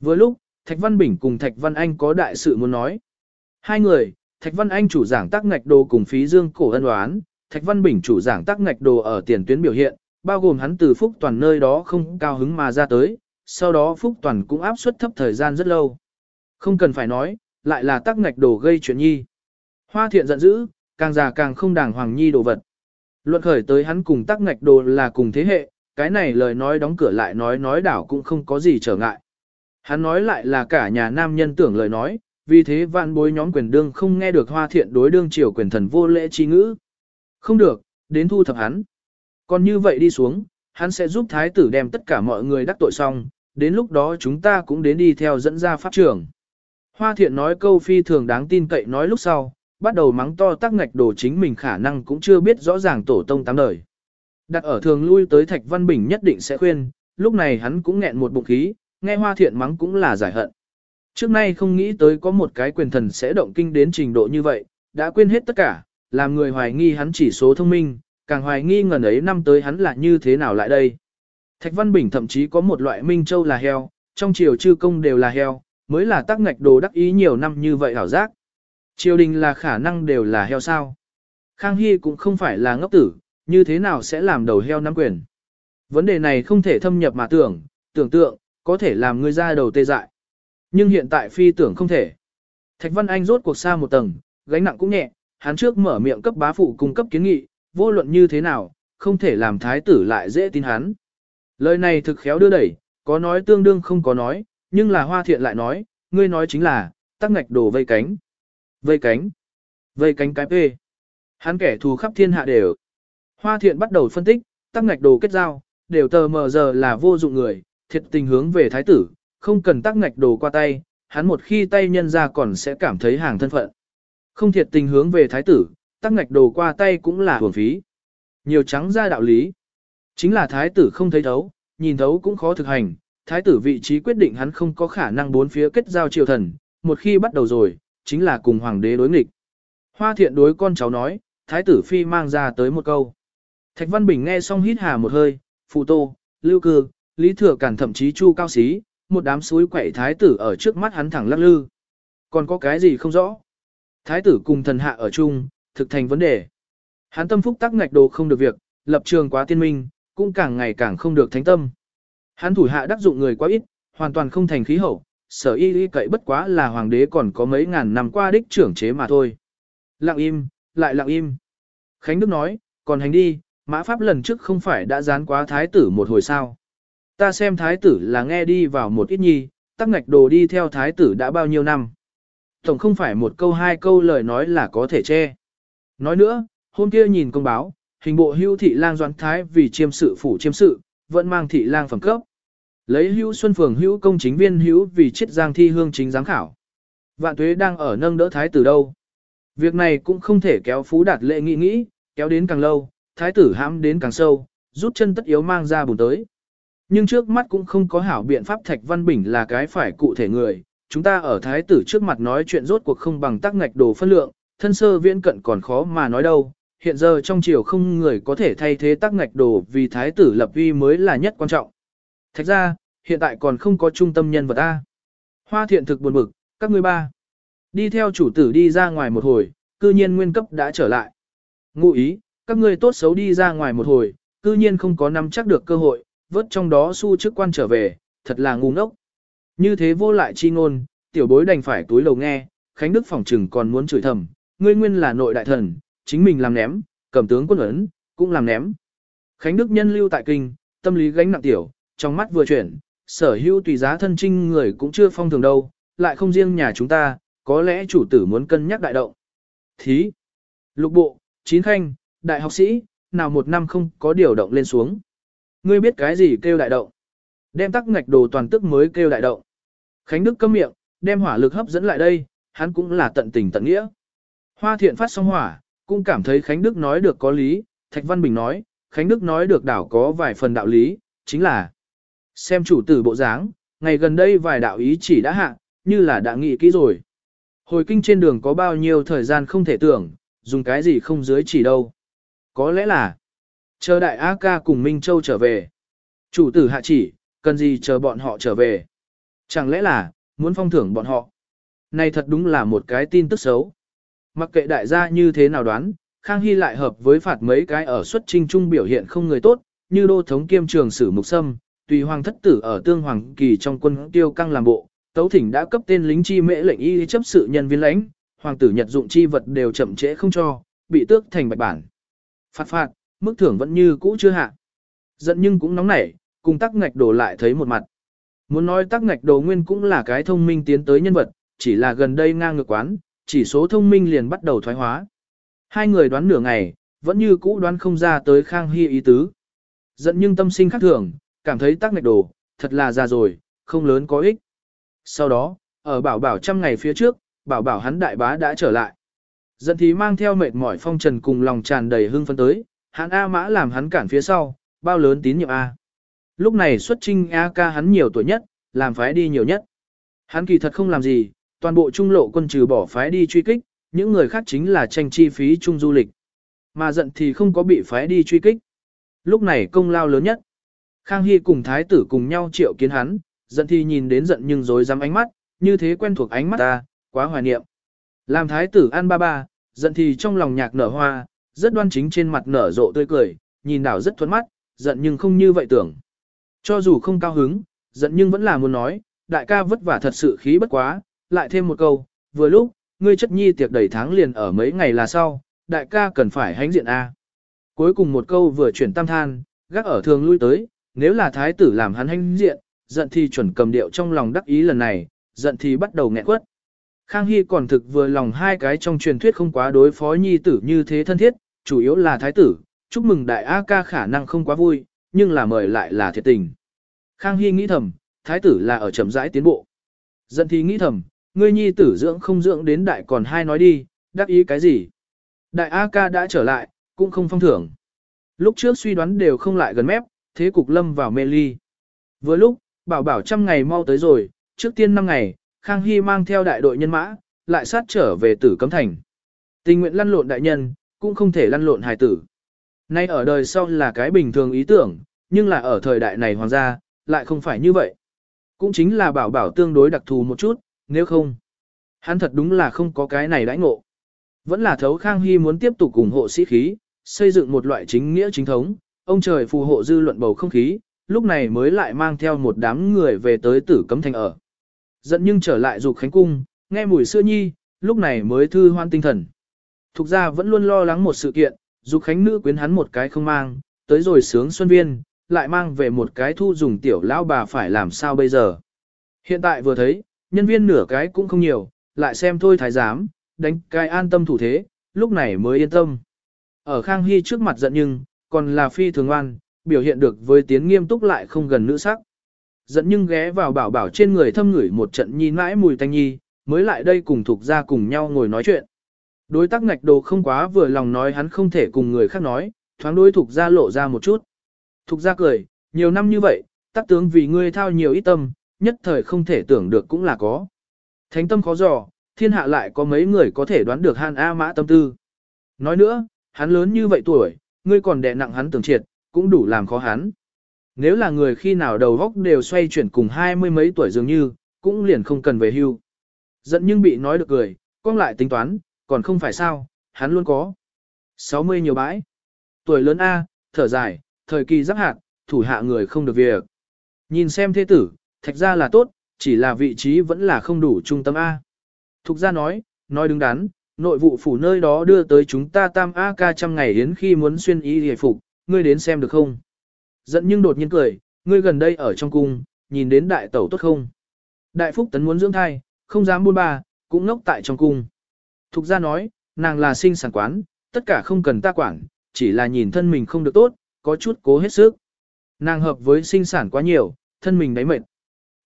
Vừa lúc, Thạch Văn Bình cùng Thạch Văn Anh có đại sự muốn nói. Hai người, Thạch Văn Anh chủ giảng tác ngạch đồ cùng phí dương cổ ân đoán, Thạch Văn Bình chủ giảng tác ngạch đồ ở tiền tuyến biểu hiện, bao gồm hắn từ Phúc Toàn nơi đó không cao hứng mà ra tới, sau đó Phúc Toàn cũng áp suất thấp thời gian rất lâu. Không cần phải nói, lại là tác ngạch đồ gây chuyện nhi. Hoa thiện giận dữ, càng già càng không đàng hoàng nhi đồ vật. Luận khởi tới hắn cùng tác ngạch đồ là cùng thế hệ, cái này lời nói đóng cửa lại nói nói đảo cũng không có gì trở ngại. Hắn nói lại là cả nhà nam nhân tưởng lời nói, vì thế vạn bối nhóm quyền đương không nghe được hoa thiện đối đương triều quyền thần vô lễ chi ngữ. Không được, đến thu thập hắn. Còn như vậy đi xuống, hắn sẽ giúp thái tử đem tất cả mọi người đắc tội xong, đến lúc đó chúng ta cũng đến đi theo dẫn ra pháp trường. Hoa thiện nói câu phi thường đáng tin cậy nói lúc sau, bắt đầu mắng to tác ngạch đồ chính mình khả năng cũng chưa biết rõ ràng tổ tông tám đời. Đặt ở thường lui tới Thạch Văn Bình nhất định sẽ khuyên, lúc này hắn cũng nghẹn một bụng khí, nghe hoa thiện mắng cũng là giải hận. Trước nay không nghĩ tới có một cái quyền thần sẽ động kinh đến trình độ như vậy, đã quên hết tất cả, làm người hoài nghi hắn chỉ số thông minh, càng hoài nghi ngần ấy năm tới hắn là như thế nào lại đây. Thạch Văn Bình thậm chí có một loại minh châu là heo, trong triều chư công đều là heo, mới là tác ngạch đồ đắc ý nhiều năm như vậy hảo giác. Triều đình là khả năng đều là heo sao. Khang Hy cũng không phải là ngốc tử, như thế nào sẽ làm đầu heo nắm quyền. Vấn đề này không thể thâm nhập mà tưởng, tưởng tượng, có thể làm người ra đầu tê dại. Nhưng hiện tại phi tưởng không thể. Thạch Văn Anh rốt cuộc xa một tầng, gánh nặng cũng nhẹ, hắn trước mở miệng cấp bá phụ cung cấp kiến nghị, vô luận như thế nào, không thể làm thái tử lại dễ tin hắn. Lời này thực khéo đưa đẩy, có nói tương đương không có nói, nhưng là hoa thiện lại nói, ngươi nói chính là, tắc ngạch đồ vây cánh. Vây cánh. Vây cánh cái phê. Hắn kẻ thù khắp thiên hạ đều. Hoa thiện bắt đầu phân tích, tắc ngạch đồ kết giao, đều tờ mờ giờ là vô dụng người, thiệt tình hướng về thái tử, không cần tắc ngạch đồ qua tay, hắn một khi tay nhân ra còn sẽ cảm thấy hàng thân phận. Không thiệt tình hướng về thái tử, tắc ngạch đồ qua tay cũng là hưởng phí. Nhiều trắng ra đạo lý. Chính là thái tử không thấy thấu, nhìn thấu cũng khó thực hành, thái tử vị trí quyết định hắn không có khả năng bốn phía kết giao triều thần, một khi bắt đầu rồi, chính là cùng hoàng đế đối nghịch. Hoa thiện đối con cháu nói, thái tử phi mang ra tới một câu. Thạch Văn Bình nghe xong hít hà một hơi, phụ tô, lưu cư, lý thừa cản thậm chí chu cao xí, một đám suối quậy thái tử ở trước mắt hắn thẳng lắc lư. Còn có cái gì không rõ? Thái tử cùng thần hạ ở chung, thực thành vấn đề. Hắn tâm phúc tắc ngạch đồ không được việc, lập trường quá tiên minh, cũng càng ngày càng không được thánh tâm. Hắn thủ hạ đắc dụng người quá ít, hoàn toàn không thành khí hậu, sở y y cậy bất quá là hoàng đế còn có mấy ngàn năm qua đích trưởng chế mà thôi. Lặng im, lại lặng im. Khánh Đức nói, còn hành đi, mã pháp lần trước không phải đã dán quá thái tử một hồi sao. Ta xem thái tử là nghe đi vào một ít nhi, tắc ngạch đồ đi theo thái tử đã bao nhiêu năm. Tổng không phải một câu hai câu lời nói là có thể che. Nói nữa, hôm kia nhìn công báo, hình bộ hưu thị lang doãn thái vì chiêm sự phủ chiêm sự, vẫn mang thị lang phẩm cấp. Lấy hưu xuân phường hưu công chính viên hưu vì chiết giang thi hương chính giám khảo. Vạn tuế đang ở nâng đỡ thái tử đâu. Việc này cũng không thể kéo phú đạt lệ nghĩ nghĩ, kéo đến càng lâu, thái tử hãm đến càng sâu, rút chân tất yếu mang ra bùn tới. Nhưng trước mắt cũng không có hảo biện pháp Thạch Văn Bình là cái phải cụ thể người, chúng ta ở thái tử trước mặt nói chuyện rốt cuộc không bằng tác ngạch đồ phân lượng, thân sơ viễn cận còn khó mà nói đâu, hiện giờ trong triều không người có thể thay thế tác ngạch đồ vì thái tử lập uy mới là nhất quan trọng. Thạch ra, hiện tại còn không có trung tâm nhân vật A. Hoa thiện thực buồn bực, các ngươi ba. Đi theo chủ tử đi ra ngoài một hồi, cư nhiên nguyên cấp đã trở lại. Ngụ ý, các ngươi tốt xấu đi ra ngoài một hồi, cư nhiên không có nắm chắc được cơ hội, vớt trong đó su chức quan trở về, thật là ngu ngốc. Như thế vô lại chi ngôn, tiểu bối đành phải túi lầu nghe, Khánh Đức phòng trừng còn muốn chửi thầm, ngươi nguyên là nội đại thần, chính mình làm ném, cầm tướng quân ấn, cũng làm ném. Khánh Đức nhân lưu tại kinh, tâm lý gánh nặng tiểu, trong mắt vừa chuyển, sở hữu tùy giá thân trinh người cũng chưa phong thường đâu, lại không riêng nhà chúng ta, có lẽ chủ tử muốn cân nhắc đại động. Thí, lục bộ, chín khanh, đại học sĩ, nào một năm không có điều động lên xuống. Ngươi biết cái gì kêu đại động? Đem tắc ngạch đồ toàn tức mới kêu đại động. Khánh Đức câm miệng, đem hỏa lực hấp dẫn lại đây, hắn cũng là tận tình tận nghĩa. Hoa thiện phát xong hỏa, cũng cảm thấy Khánh Đức nói được có lý, Thạch Văn Bình nói, Khánh Đức nói được đảo có vài phần đạo lý, chính là xem chủ tử bộ dáng, ngày gần đây vài đạo ý chỉ đã hạ, như là đã nghĩ kỹ rồi. Hồi kinh trên đường có bao nhiêu thời gian không thể tưởng, dùng cái gì không dưới chỉ đâu. Có lẽ là, chờ đại A ca cùng Minh Châu trở về. Chủ tử hạ chỉ, cần gì chờ bọn họ trở về. Chẳng lẽ là, muốn phong thưởng bọn họ. Này thật đúng là một cái tin tức xấu. Mặc kệ đại gia như thế nào đoán, Khang Hy lại hợp với phạt mấy cái ở xuất trinh trung biểu hiện không người tốt, như đô thống kiêm trường sử mục sâm, tùy hoàng thất tử ở tương hoàng kỳ trong quân tiêu căng làm bộ, tấu thỉnh đã cấp tên lính chi mễ lệnh y chấp sự nhân viên lãnh, hoàng tử nhật dụng chi vật đều chậm trễ không cho, bị tước thành bạch bản. Phạt phạt, mức thưởng vẫn như cũ chưa hạ. Giận nhưng cũng nóng nảy, cùng tắc ngạch đồ lại thấy một mặt. Muốn nói tắc ngạch đồ nguyên cũng là cái thông minh tiến tới nhân vật, chỉ là gần đây ngang ngược quán, chỉ số thông minh liền bắt đầu thoái hóa. Hai người đoán nửa ngày, vẫn như cũ đoán không ra tới Khang Hy ý tứ. Giận nhưng tâm sinh khác thường, cảm thấy tắc ngạch đồ, thật là già rồi, không lớn có ích. Sau đó, ở bảo bảo trăm ngày phía trước, bảo bảo hắn đại bá đã trở lại. Giận thì mang theo mệt mỏi phong trần cùng lòng tràn đầy hưng phấn tới, hắn A mã làm hắn cản phía sau, bao lớn tín nhiệm A. Lúc này xuất trinh A ca hắn nhiều tuổi nhất, làm phái đi nhiều nhất. Hắn kỳ thật không làm gì, toàn bộ trung lộ quân trừ bỏ phái đi truy kích, những người khác chính là tranh chi phí chung du lịch. Mà giận thì không có bị phái đi truy kích. Lúc này công lao lớn nhất. Khang Hy cùng thái tử cùng nhau triệu kiến hắn, giận thì nhìn đến giận nhưng dối dám ánh mắt, như thế quen thuộc ánh mắt ta, quá hoài niệm. Làm thái tử an ba ba, giận thì trong lòng nhạc nở hoa, rất đoan chính trên mặt nở rộ tươi cười, nhìn đảo rất thuẫn mắt, giận nhưng không như vậy tưởng. Cho dù không cao hứng, giận nhưng vẫn là muốn nói, đại ca vất vả thật sự khí bất quá, lại thêm một câu, vừa lúc, ngươi chất nhi tiệc đầy tháng liền ở mấy ngày là sau, đại ca cần phải hãnh diện A. Cuối cùng một câu vừa chuyển tam than, gác ở thường lui tới, nếu là thái tử làm hắn hãnh diện, giận thì chuẩn cầm điệu trong lòng đắc ý lần này, giận thì bắt đầu nghẹn quất. Khang Hy còn thực vừa lòng hai cái trong truyền thuyết không quá đối phó nhi tử như thế thân thiết, chủ yếu là thái tử, chúc mừng đại A ca khả năng không quá vui, nhưng là mời lại là thiệt tình. Khang Hy nghĩ thầm, thái tử là ở chậm rãi tiến bộ. Dẫn thì nghĩ thầm, ngươi nhi tử dưỡng không dưỡng đến đại còn hai nói đi, đắc ý cái gì. Đại A ca đã trở lại, cũng không phong thưởng. Lúc trước suy đoán đều không lại gần mép, thế cục lâm vào mê ly. Vừa lúc, bảo bảo trăm ngày mau tới rồi, trước tiên năm ngày, Khang Hy mang theo đại đội nhân mã, lại sát trở về tử cấm thành. Tình nguyện lăn lộn đại nhân, cũng không thể lăn lộn hài tử. Nay ở đời sau là cái bình thường ý tưởng, nhưng là ở thời đại này hoàng gia, lại không phải như vậy. Cũng chính là bảo bảo tương đối đặc thù một chút, nếu không. Hắn thật đúng là không có cái này đãi ngộ. Vẫn là thấu Khang Hy muốn tiếp tục ủng hộ sĩ khí, xây dựng một loại chính nghĩa chính thống, ông trời phù hộ dư luận bầu không khí, lúc này mới lại mang theo một đám người về tới tử cấm thành ở. giận nhưng trở lại dục khánh cung, nghe mùi xưa nhi, lúc này mới thư hoan tinh thần. Thục ra vẫn luôn lo lắng một sự kiện, dục khánh nữ quyến hắn một cái không mang, tới rồi sướng xuân viên, lại mang về một cái thu dùng tiểu lão bà phải làm sao bây giờ. Hiện tại vừa thấy, nhân viên nửa cái cũng không nhiều, lại xem thôi thái giám, đánh cái an tâm thủ thế, lúc này mới yên tâm. Ở Khang Hy trước mặt giận nhưng, còn là phi thường oan, biểu hiện được với tiếng nghiêm túc lại không gần nữ sắc. Giận nhưng ghé vào bảo bảo trên người thâm ngửi một trận nhi mãi mùi tanh nhi, mới lại đây cùng thuộc ra cùng nhau ngồi nói chuyện. Đối tác ngạch đồ không quá vừa lòng nói hắn không thể cùng người khác nói, thoáng đối thuộc ra lộ ra một chút. Thục ra cười, nhiều năm như vậy, tác tướng vì ngươi thao nhiều ít tâm, nhất thời không thể tưởng được cũng là có. Thánh tâm khó dò, thiên hạ lại có mấy người có thể đoán được Han A Mã tâm tư. Nói nữa, hắn lớn như vậy tuổi, ngươi còn đè nặng hắn tưởng triệt, cũng đủ làm khó hắn. Nếu là người khi nào đầu góc đều xoay chuyển cùng hai mươi mấy tuổi dường như, cũng liền không cần về hưu. Giận nhưng bị nói được cười, con lại tính toán, còn không phải sao, hắn luôn có. 60 nhiều bãi. Tuổi lớn A, thở dài, thời kỳ giáp hạt, thủ hạ người không được việc. Nhìn xem thế tử, thạch ra là tốt, chỉ là vị trí vẫn là không đủ trung tâm A. Thục ra nói, nói đứng đắn, nội vụ phủ nơi đó đưa tới chúng ta tam A ca trăm ngày đến khi muốn xuyên y hề phục, ngươi đến xem được không? Giận nhưng đột nhiên cười, ngươi gần đây ở trong cung, nhìn đến đại tẩu tốt không? Đại phúc tấn muốn dưỡng thai, không dám buôn ba, cũng ngốc tại trong cung. Thục ra nói, nàng là sinh sản quán, tất cả không cần ta quản, chỉ là nhìn thân mình không được tốt, có chút cố hết sức. Nàng hợp với sinh sản quá nhiều, thân mình đáy mệt.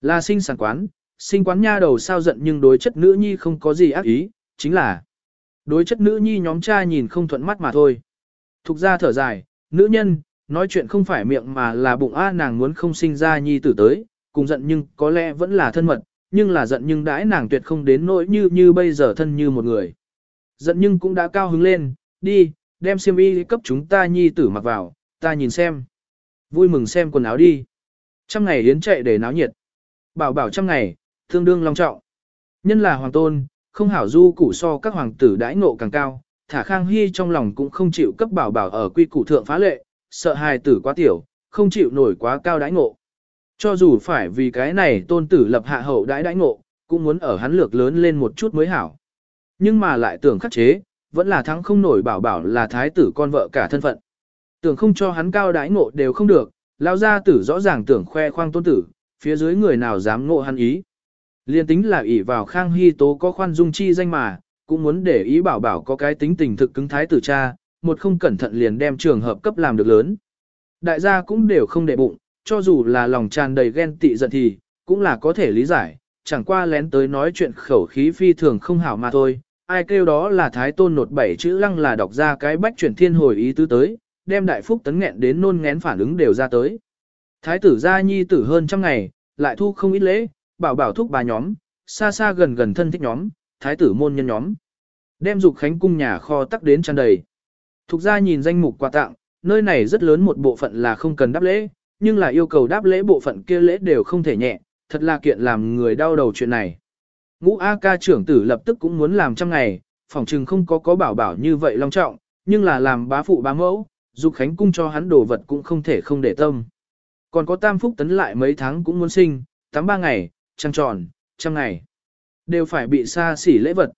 Là sinh sản quán, sinh quán nha đầu sao giận nhưng đối chất nữ nhi không có gì ác ý, chính là đối chất nữ nhi nhóm cha nhìn không thuận mắt mà thôi. Thục ra thở dài, nữ nhân, nói chuyện không phải miệng mà là bụng a nàng muốn không sinh ra nhi tử tới, cùng giận nhưng có lẽ vẫn là thân mật, nhưng là giận nhưng đãi nàng tuyệt không đến nỗi như như bây giờ thân như một người. Giận nhưng cũng đã cao hứng lên, đi, đem xiêm y cấp chúng ta nhi tử mặc vào, ta nhìn xem. Vui mừng xem quần áo đi. Trăm ngày yến chạy để náo nhiệt. Bảo bảo trăm ngày, tương đương long trọng. Nhân là hoàng tôn, không hảo du củ so các hoàng tử đãi ngộ càng cao, thả khang hy trong lòng cũng không chịu cấp bảo bảo ở quy củ thượng phá lệ, sợ hài tử quá tiểu, không chịu nổi quá cao đãi ngộ. Cho dù phải vì cái này tôn tử lập hạ hậu đãi đãi ngộ, cũng muốn ở hắn lược lớn lên một chút mới hảo. Nhưng mà lại tưởng khắc chế, vẫn là thắng không nổi bảo bảo là thái tử con vợ cả thân phận. Tưởng không cho hắn cao đãi ngộ đều không được, lao ra tử rõ ràng tưởng khoe khoang tôn tử, phía dưới người nào dám ngộ hắn ý. Liên tính là ỷ vào khang hy tố có khoan dung chi danh mà, cũng muốn để ý bảo bảo có cái tính tình thực cứng thái tử cha, một không cẩn thận liền đem trường hợp cấp làm được lớn. Đại gia cũng đều không để bụng, cho dù là lòng tràn đầy ghen tị giận thì, cũng là có thể lý giải, chẳng qua lén tới nói chuyện khẩu khí phi thường không hảo mà thôi. Ai kêu đó là thái tôn nột bảy chữ lăng là đọc ra cái bách chuyển thiên hồi ý tứ tới, đem đại phúc tấn nghẹn đến nôn ngén phản ứng đều ra tới. Thái tử gia nhi tử hơn trăm ngày, lại thu không ít lễ, bảo bảo thúc bà nhóm, xa xa gần gần thân thích nhóm, thái tử môn nhân nhóm. Đem dục khánh cung nhà kho tắc đến tràn đầy. Thục gia nhìn danh mục quà tặng, nơi này rất lớn một bộ phận là không cần đáp lễ, nhưng là yêu cầu đáp lễ bộ phận kia lễ đều không thể nhẹ, thật là kiện làm người đau đầu chuyện này. Ngũ A ca trưởng tử lập tức cũng muốn làm trăm ngày, phòng trừng không có có bảo bảo như vậy long trọng, nhưng là làm bá phụ bá mẫu, dục khánh cung cho hắn đồ vật cũng không thể không để tâm. Còn có tam phúc tấn lại mấy tháng cũng muốn sinh, tám ba ngày, trăng tròn, trăm ngày. Đều phải bị xa xỉ lễ vật.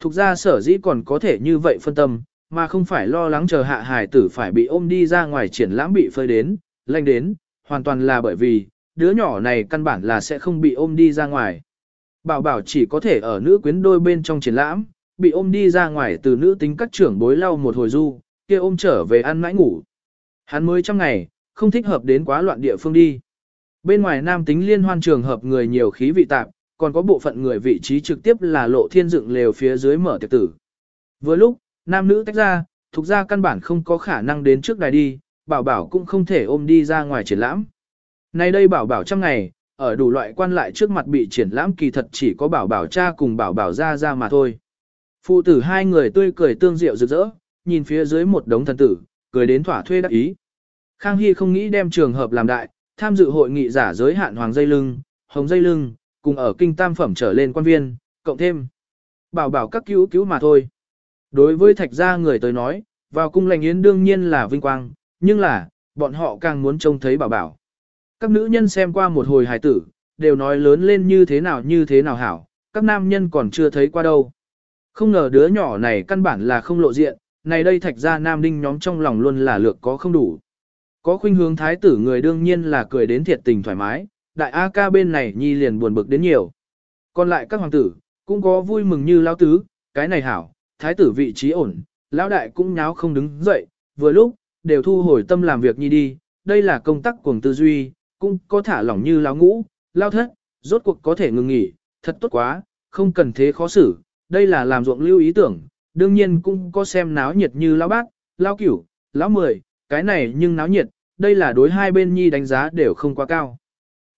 Thục ra sở dĩ còn có thể như vậy phân tâm, mà không phải lo lắng chờ hạ hài tử phải bị ôm đi ra ngoài triển lãm bị phơi đến, lanh đến, hoàn toàn là bởi vì, đứa nhỏ này căn bản là sẽ không bị ôm đi ra ngoài. Bảo bảo chỉ có thể ở nữ quyến đôi bên trong triển lãm, bị ôm đi ra ngoài từ nữ tính các trưởng bối lau một hồi du, kia ôm trở về ăn mãi ngủ. Hắn mới trăm ngày, không thích hợp đến quá loạn địa phương đi. Bên ngoài nam tính liên hoan trường hợp người nhiều khí vị tạp, còn có bộ phận người vị trí trực tiếp là lộ thiên dựng lều phía dưới mở tiệc tử. Vừa lúc, nam nữ tách ra, thuộc ra căn bản không có khả năng đến trước đài đi, bảo bảo cũng không thể ôm đi ra ngoài triển lãm. Nay đây bảo bảo trăm ngày, ở đủ loại quan lại trước mặt bị triển lãm kỳ thật chỉ có bảo bảo cha cùng bảo bảo ra ra mà thôi. Phụ tử hai người tươi cười tương diệu rực rỡ, nhìn phía dưới một đống thần tử, cười đến thỏa thuê đắc ý. Khang Hy không nghĩ đem trường hợp làm đại, tham dự hội nghị giả giới hạn hoàng dây lưng, hồng dây lưng, cùng ở kinh tam phẩm trở lên quan viên, cộng thêm. Bảo bảo các cứu cứu mà thôi. Đối với thạch gia người tới nói, vào cung lành yến đương nhiên là vinh quang, nhưng là, bọn họ càng muốn trông thấy bảo bảo. Các nữ nhân xem qua một hồi hài tử, đều nói lớn lên như thế nào như thế nào hảo, các nam nhân còn chưa thấy qua đâu. Không ngờ đứa nhỏ này căn bản là không lộ diện, này đây thạch ra nam đinh nhóm trong lòng luôn là lược có không đủ. Có khuynh hướng thái tử người đương nhiên là cười đến thiệt tình thoải mái, đại A ca bên này nhi liền buồn bực đến nhiều. Còn lại các hoàng tử, cũng có vui mừng như lao tứ, cái này hảo, thái tử vị trí ổn, lão đại cũng nháo không đứng dậy, vừa lúc, đều thu hồi tâm làm việc nhi đi, đây là công tác cuồng tư duy, cũng có thả lỏng như lao ngũ, lao thất, rốt cuộc có thể ngừng nghỉ, thật tốt quá, không cần thế khó xử, đây là làm ruộng lưu ý tưởng, đương nhiên cũng có xem náo nhiệt như lão bác, lao cửu, lão mười, cái này nhưng náo nhiệt, đây là đối hai bên nhi đánh giá đều không quá cao.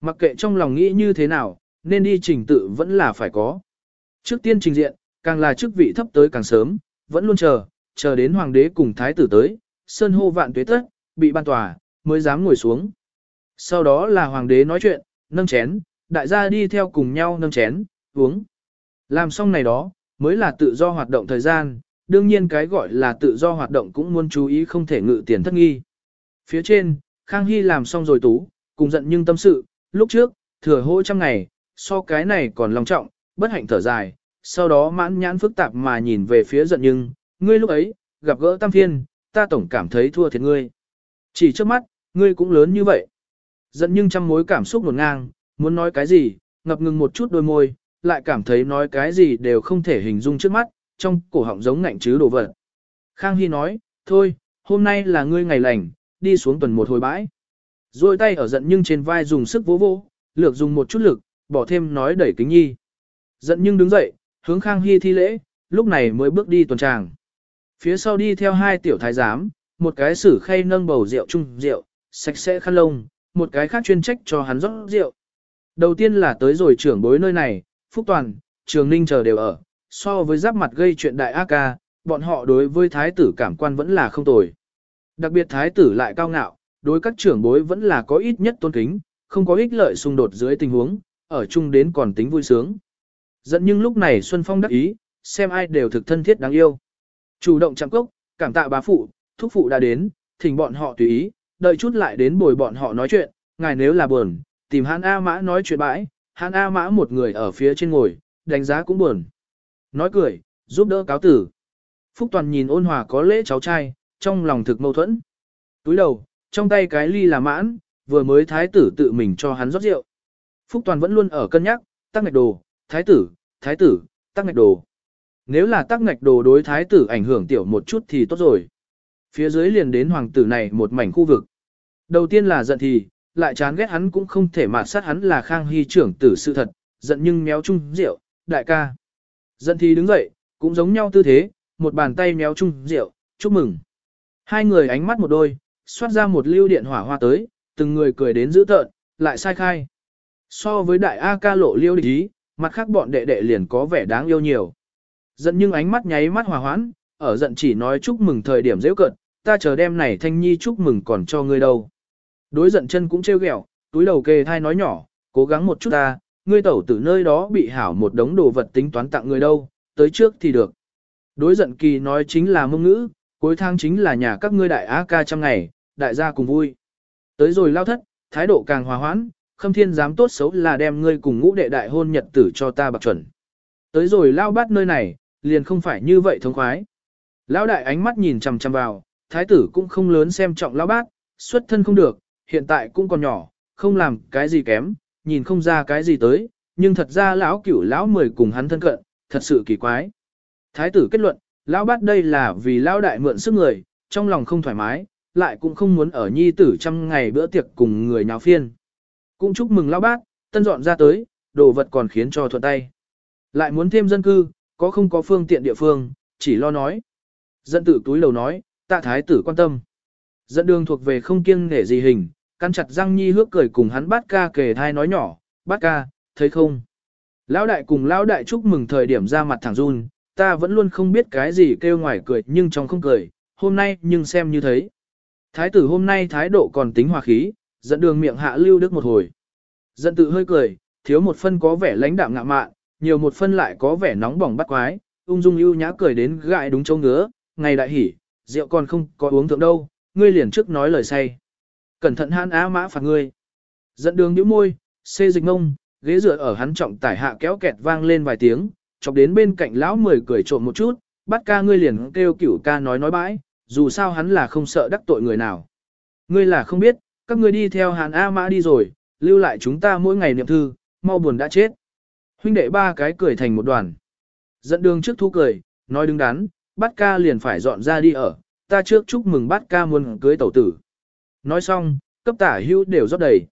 Mặc kệ trong lòng nghĩ như thế nào, nên đi trình tự vẫn là phải có. Trước tiên trình diện, càng là chức vị thấp tới càng sớm, vẫn luôn chờ, chờ đến hoàng đế cùng thái tử tới, sơn hô vạn tuế tất, bị ban tòa, mới dám ngồi xuống. Sau đó là hoàng đế nói chuyện, nâng chén, đại gia đi theo cùng nhau nâng chén, uống. Làm xong này đó, mới là tự do hoạt động thời gian, đương nhiên cái gọi là tự do hoạt động cũng muốn chú ý không thể ngự tiền thất nghi. Phía trên, Khang Hy làm xong rồi tú, cùng giận nhưng tâm sự, lúc trước, thừa hô trăm ngày, so cái này còn long trọng, bất hạnh thở dài, sau đó mãn nhãn phức tạp mà nhìn về phía giận nhưng, ngươi lúc ấy, gặp gỡ tam thiên ta tổng cảm thấy thua thiệt ngươi. Chỉ trước mắt, ngươi cũng lớn như vậy. Giận nhưng trăm mối cảm xúc nổn ngang, muốn nói cái gì, ngập ngừng một chút đôi môi, lại cảm thấy nói cái gì đều không thể hình dung trước mắt, trong cổ họng giống ngạnh chứ đồ vật. Khang Hy nói, thôi, hôm nay là ngươi ngày lành, đi xuống tuần một hồi bãi. Rồi tay ở giận nhưng trên vai dùng sức vỗ vỗ, lược dùng một chút lực, bỏ thêm nói đẩy kính nhi. Giận nhưng đứng dậy, hướng Khang Hy thi lễ, lúc này mới bước đi tuần tràng. Phía sau đi theo hai tiểu thái giám, một cái sử khay nâng bầu rượu chung rượu, sạch sẽ khăn lông, một cái khác chuyên trách cho hắn rót rượu. Đầu tiên là tới rồi trưởng bối nơi này, Phúc Toàn, Trường Ninh chờ đều ở, so với giáp mặt gây chuyện đại ác ca, bọn họ đối với thái tử cảm quan vẫn là không tồi. Đặc biệt thái tử lại cao ngạo, đối các trưởng bối vẫn là có ít nhất tôn kính, không có ích lợi xung đột dưới tình huống, ở chung đến còn tính vui sướng. Dẫn nhưng lúc này Xuân Phong đắc ý, xem ai đều thực thân thiết đáng yêu. Chủ động chạm cốc, cảm tạ bá phụ, thúc phụ đã đến, thỉnh bọn họ tùy ý, đợi chút lại đến bồi bọn họ nói chuyện, ngài nếu là buồn, tìm Hán A Mã nói chuyện bãi, Hán A Mã một người ở phía trên ngồi, đánh giá cũng buồn. Nói cười, giúp đỡ cáo tử. Phúc Toàn nhìn ôn hòa có lễ cháu trai, trong lòng thực mâu thuẫn. Túi đầu, trong tay cái ly là mãn, vừa mới thái tử tự mình cho hắn rót rượu. Phúc Toàn vẫn luôn ở cân nhắc, tắc ngạch đồ, thái tử, thái tử, tắc ngạch đồ. Nếu là tắc ngạch đồ đối thái tử ảnh hưởng tiểu một chút thì tốt rồi. Phía dưới liền đến hoàng tử này một mảnh khu vực. Đầu tiên là giận thì, lại chán ghét hắn cũng không thể mạt sát hắn là khang hy trưởng tử sự thật, giận nhưng méo chung rượu, đại ca. Giận thì đứng dậy, cũng giống nhau tư thế, một bàn tay méo chung rượu, chúc mừng. Hai người ánh mắt một đôi, xoát ra một lưu điện hỏa hoa tới, từng người cười đến dữ tợn, lại sai khai. So với đại A ca lộ liêu địch ý, mặt khác bọn đệ đệ liền có vẻ đáng yêu nhiều. Giận nhưng ánh mắt nháy mắt hòa hoãn, ở giận chỉ nói chúc mừng thời điểm dễ cận, ta chờ đêm này thanh nhi chúc mừng còn cho ngươi đâu. Đối giận chân cũng trêu ghẹo, túi đầu kề thai nói nhỏ, cố gắng một chút ta, ngươi tẩu từ nơi đó bị hảo một đống đồ vật tính toán tặng ngươi đâu, tới trước thì được. Đối giận kỳ nói chính là mông ngữ, cuối tháng chính là nhà các ngươi đại á ca trăm ngày, đại gia cùng vui. Tới rồi lao thất, thái độ càng hòa hoãn, khâm thiên dám tốt xấu là đem ngươi cùng ngũ đệ đại hôn nhật tử cho ta bạc chuẩn. Tới rồi lao bát nơi này, liền không phải như vậy thống khoái. Lão đại ánh mắt nhìn chằm chằm vào, thái tử cũng không lớn xem trọng lão bát, xuất thân không được, hiện tại cũng còn nhỏ, không làm cái gì kém, nhìn không ra cái gì tới, nhưng thật ra lão cửu lão mười cùng hắn thân cận, thật sự kỳ quái. Thái tử kết luận, lão bát đây là vì lão đại mượn sức người, trong lòng không thoải mái, lại cũng không muốn ở nhi tử trăm ngày bữa tiệc cùng người nào phiên. Cũng chúc mừng lão bát, tân dọn ra tới, đồ vật còn khiến cho thuận tay. Lại muốn thêm dân cư, có không có phương tiện địa phương, chỉ lo nói. Dẫn tử túi lầu nói, tạ thái tử quan tâm. Dẫn đường thuộc về không kiêng nể gì hình, căn chặt răng nhi hước cười cùng hắn bát ca kề thai nói nhỏ, bát ca, thấy không? Lão đại cùng lão đại chúc mừng thời điểm ra mặt thẳng run, ta vẫn luôn không biết cái gì kêu ngoài cười nhưng trong không cười, hôm nay nhưng xem như thấy. Thái tử hôm nay thái độ còn tính hòa khí, dẫn đường miệng hạ lưu đức một hồi. Dẫn tự hơi cười, thiếu một phân có vẻ lãnh đạm ngạ mạn, nhiều một phân lại có vẻ nóng bỏng bắt quái, ung dung ưu nhã cười đến gại đúng châu ngứa, ngày đại hỉ, rượu còn không có uống thượng đâu, ngươi liền trước nói lời say. Cẩn thận hãn á mã phạt ngươi. Dẫn đường nhíu môi, xê dịch ngông, ghế dựa ở hắn trọng tải hạ kéo kẹt vang lên vài tiếng, chọc đến bên cạnh lão mười cười trộm một chút, bắt ca ngươi liền kêu cửu ca nói nói bãi, dù sao hắn là không sợ đắc tội người nào. Ngươi là không biết, các ngươi đi theo hàn A mã đi rồi, lưu lại chúng ta mỗi ngày niệm thư, mau buồn đã chết. Huynh đệ ba cái cười thành một đoàn. Dẫn đường trước thu cười, nói đứng đắn, bát ca liền phải dọn ra đi ở, ta trước chúc mừng bát ca muốn cưới tẩu tử. Nói xong, cấp tả hưu đều rót đầy.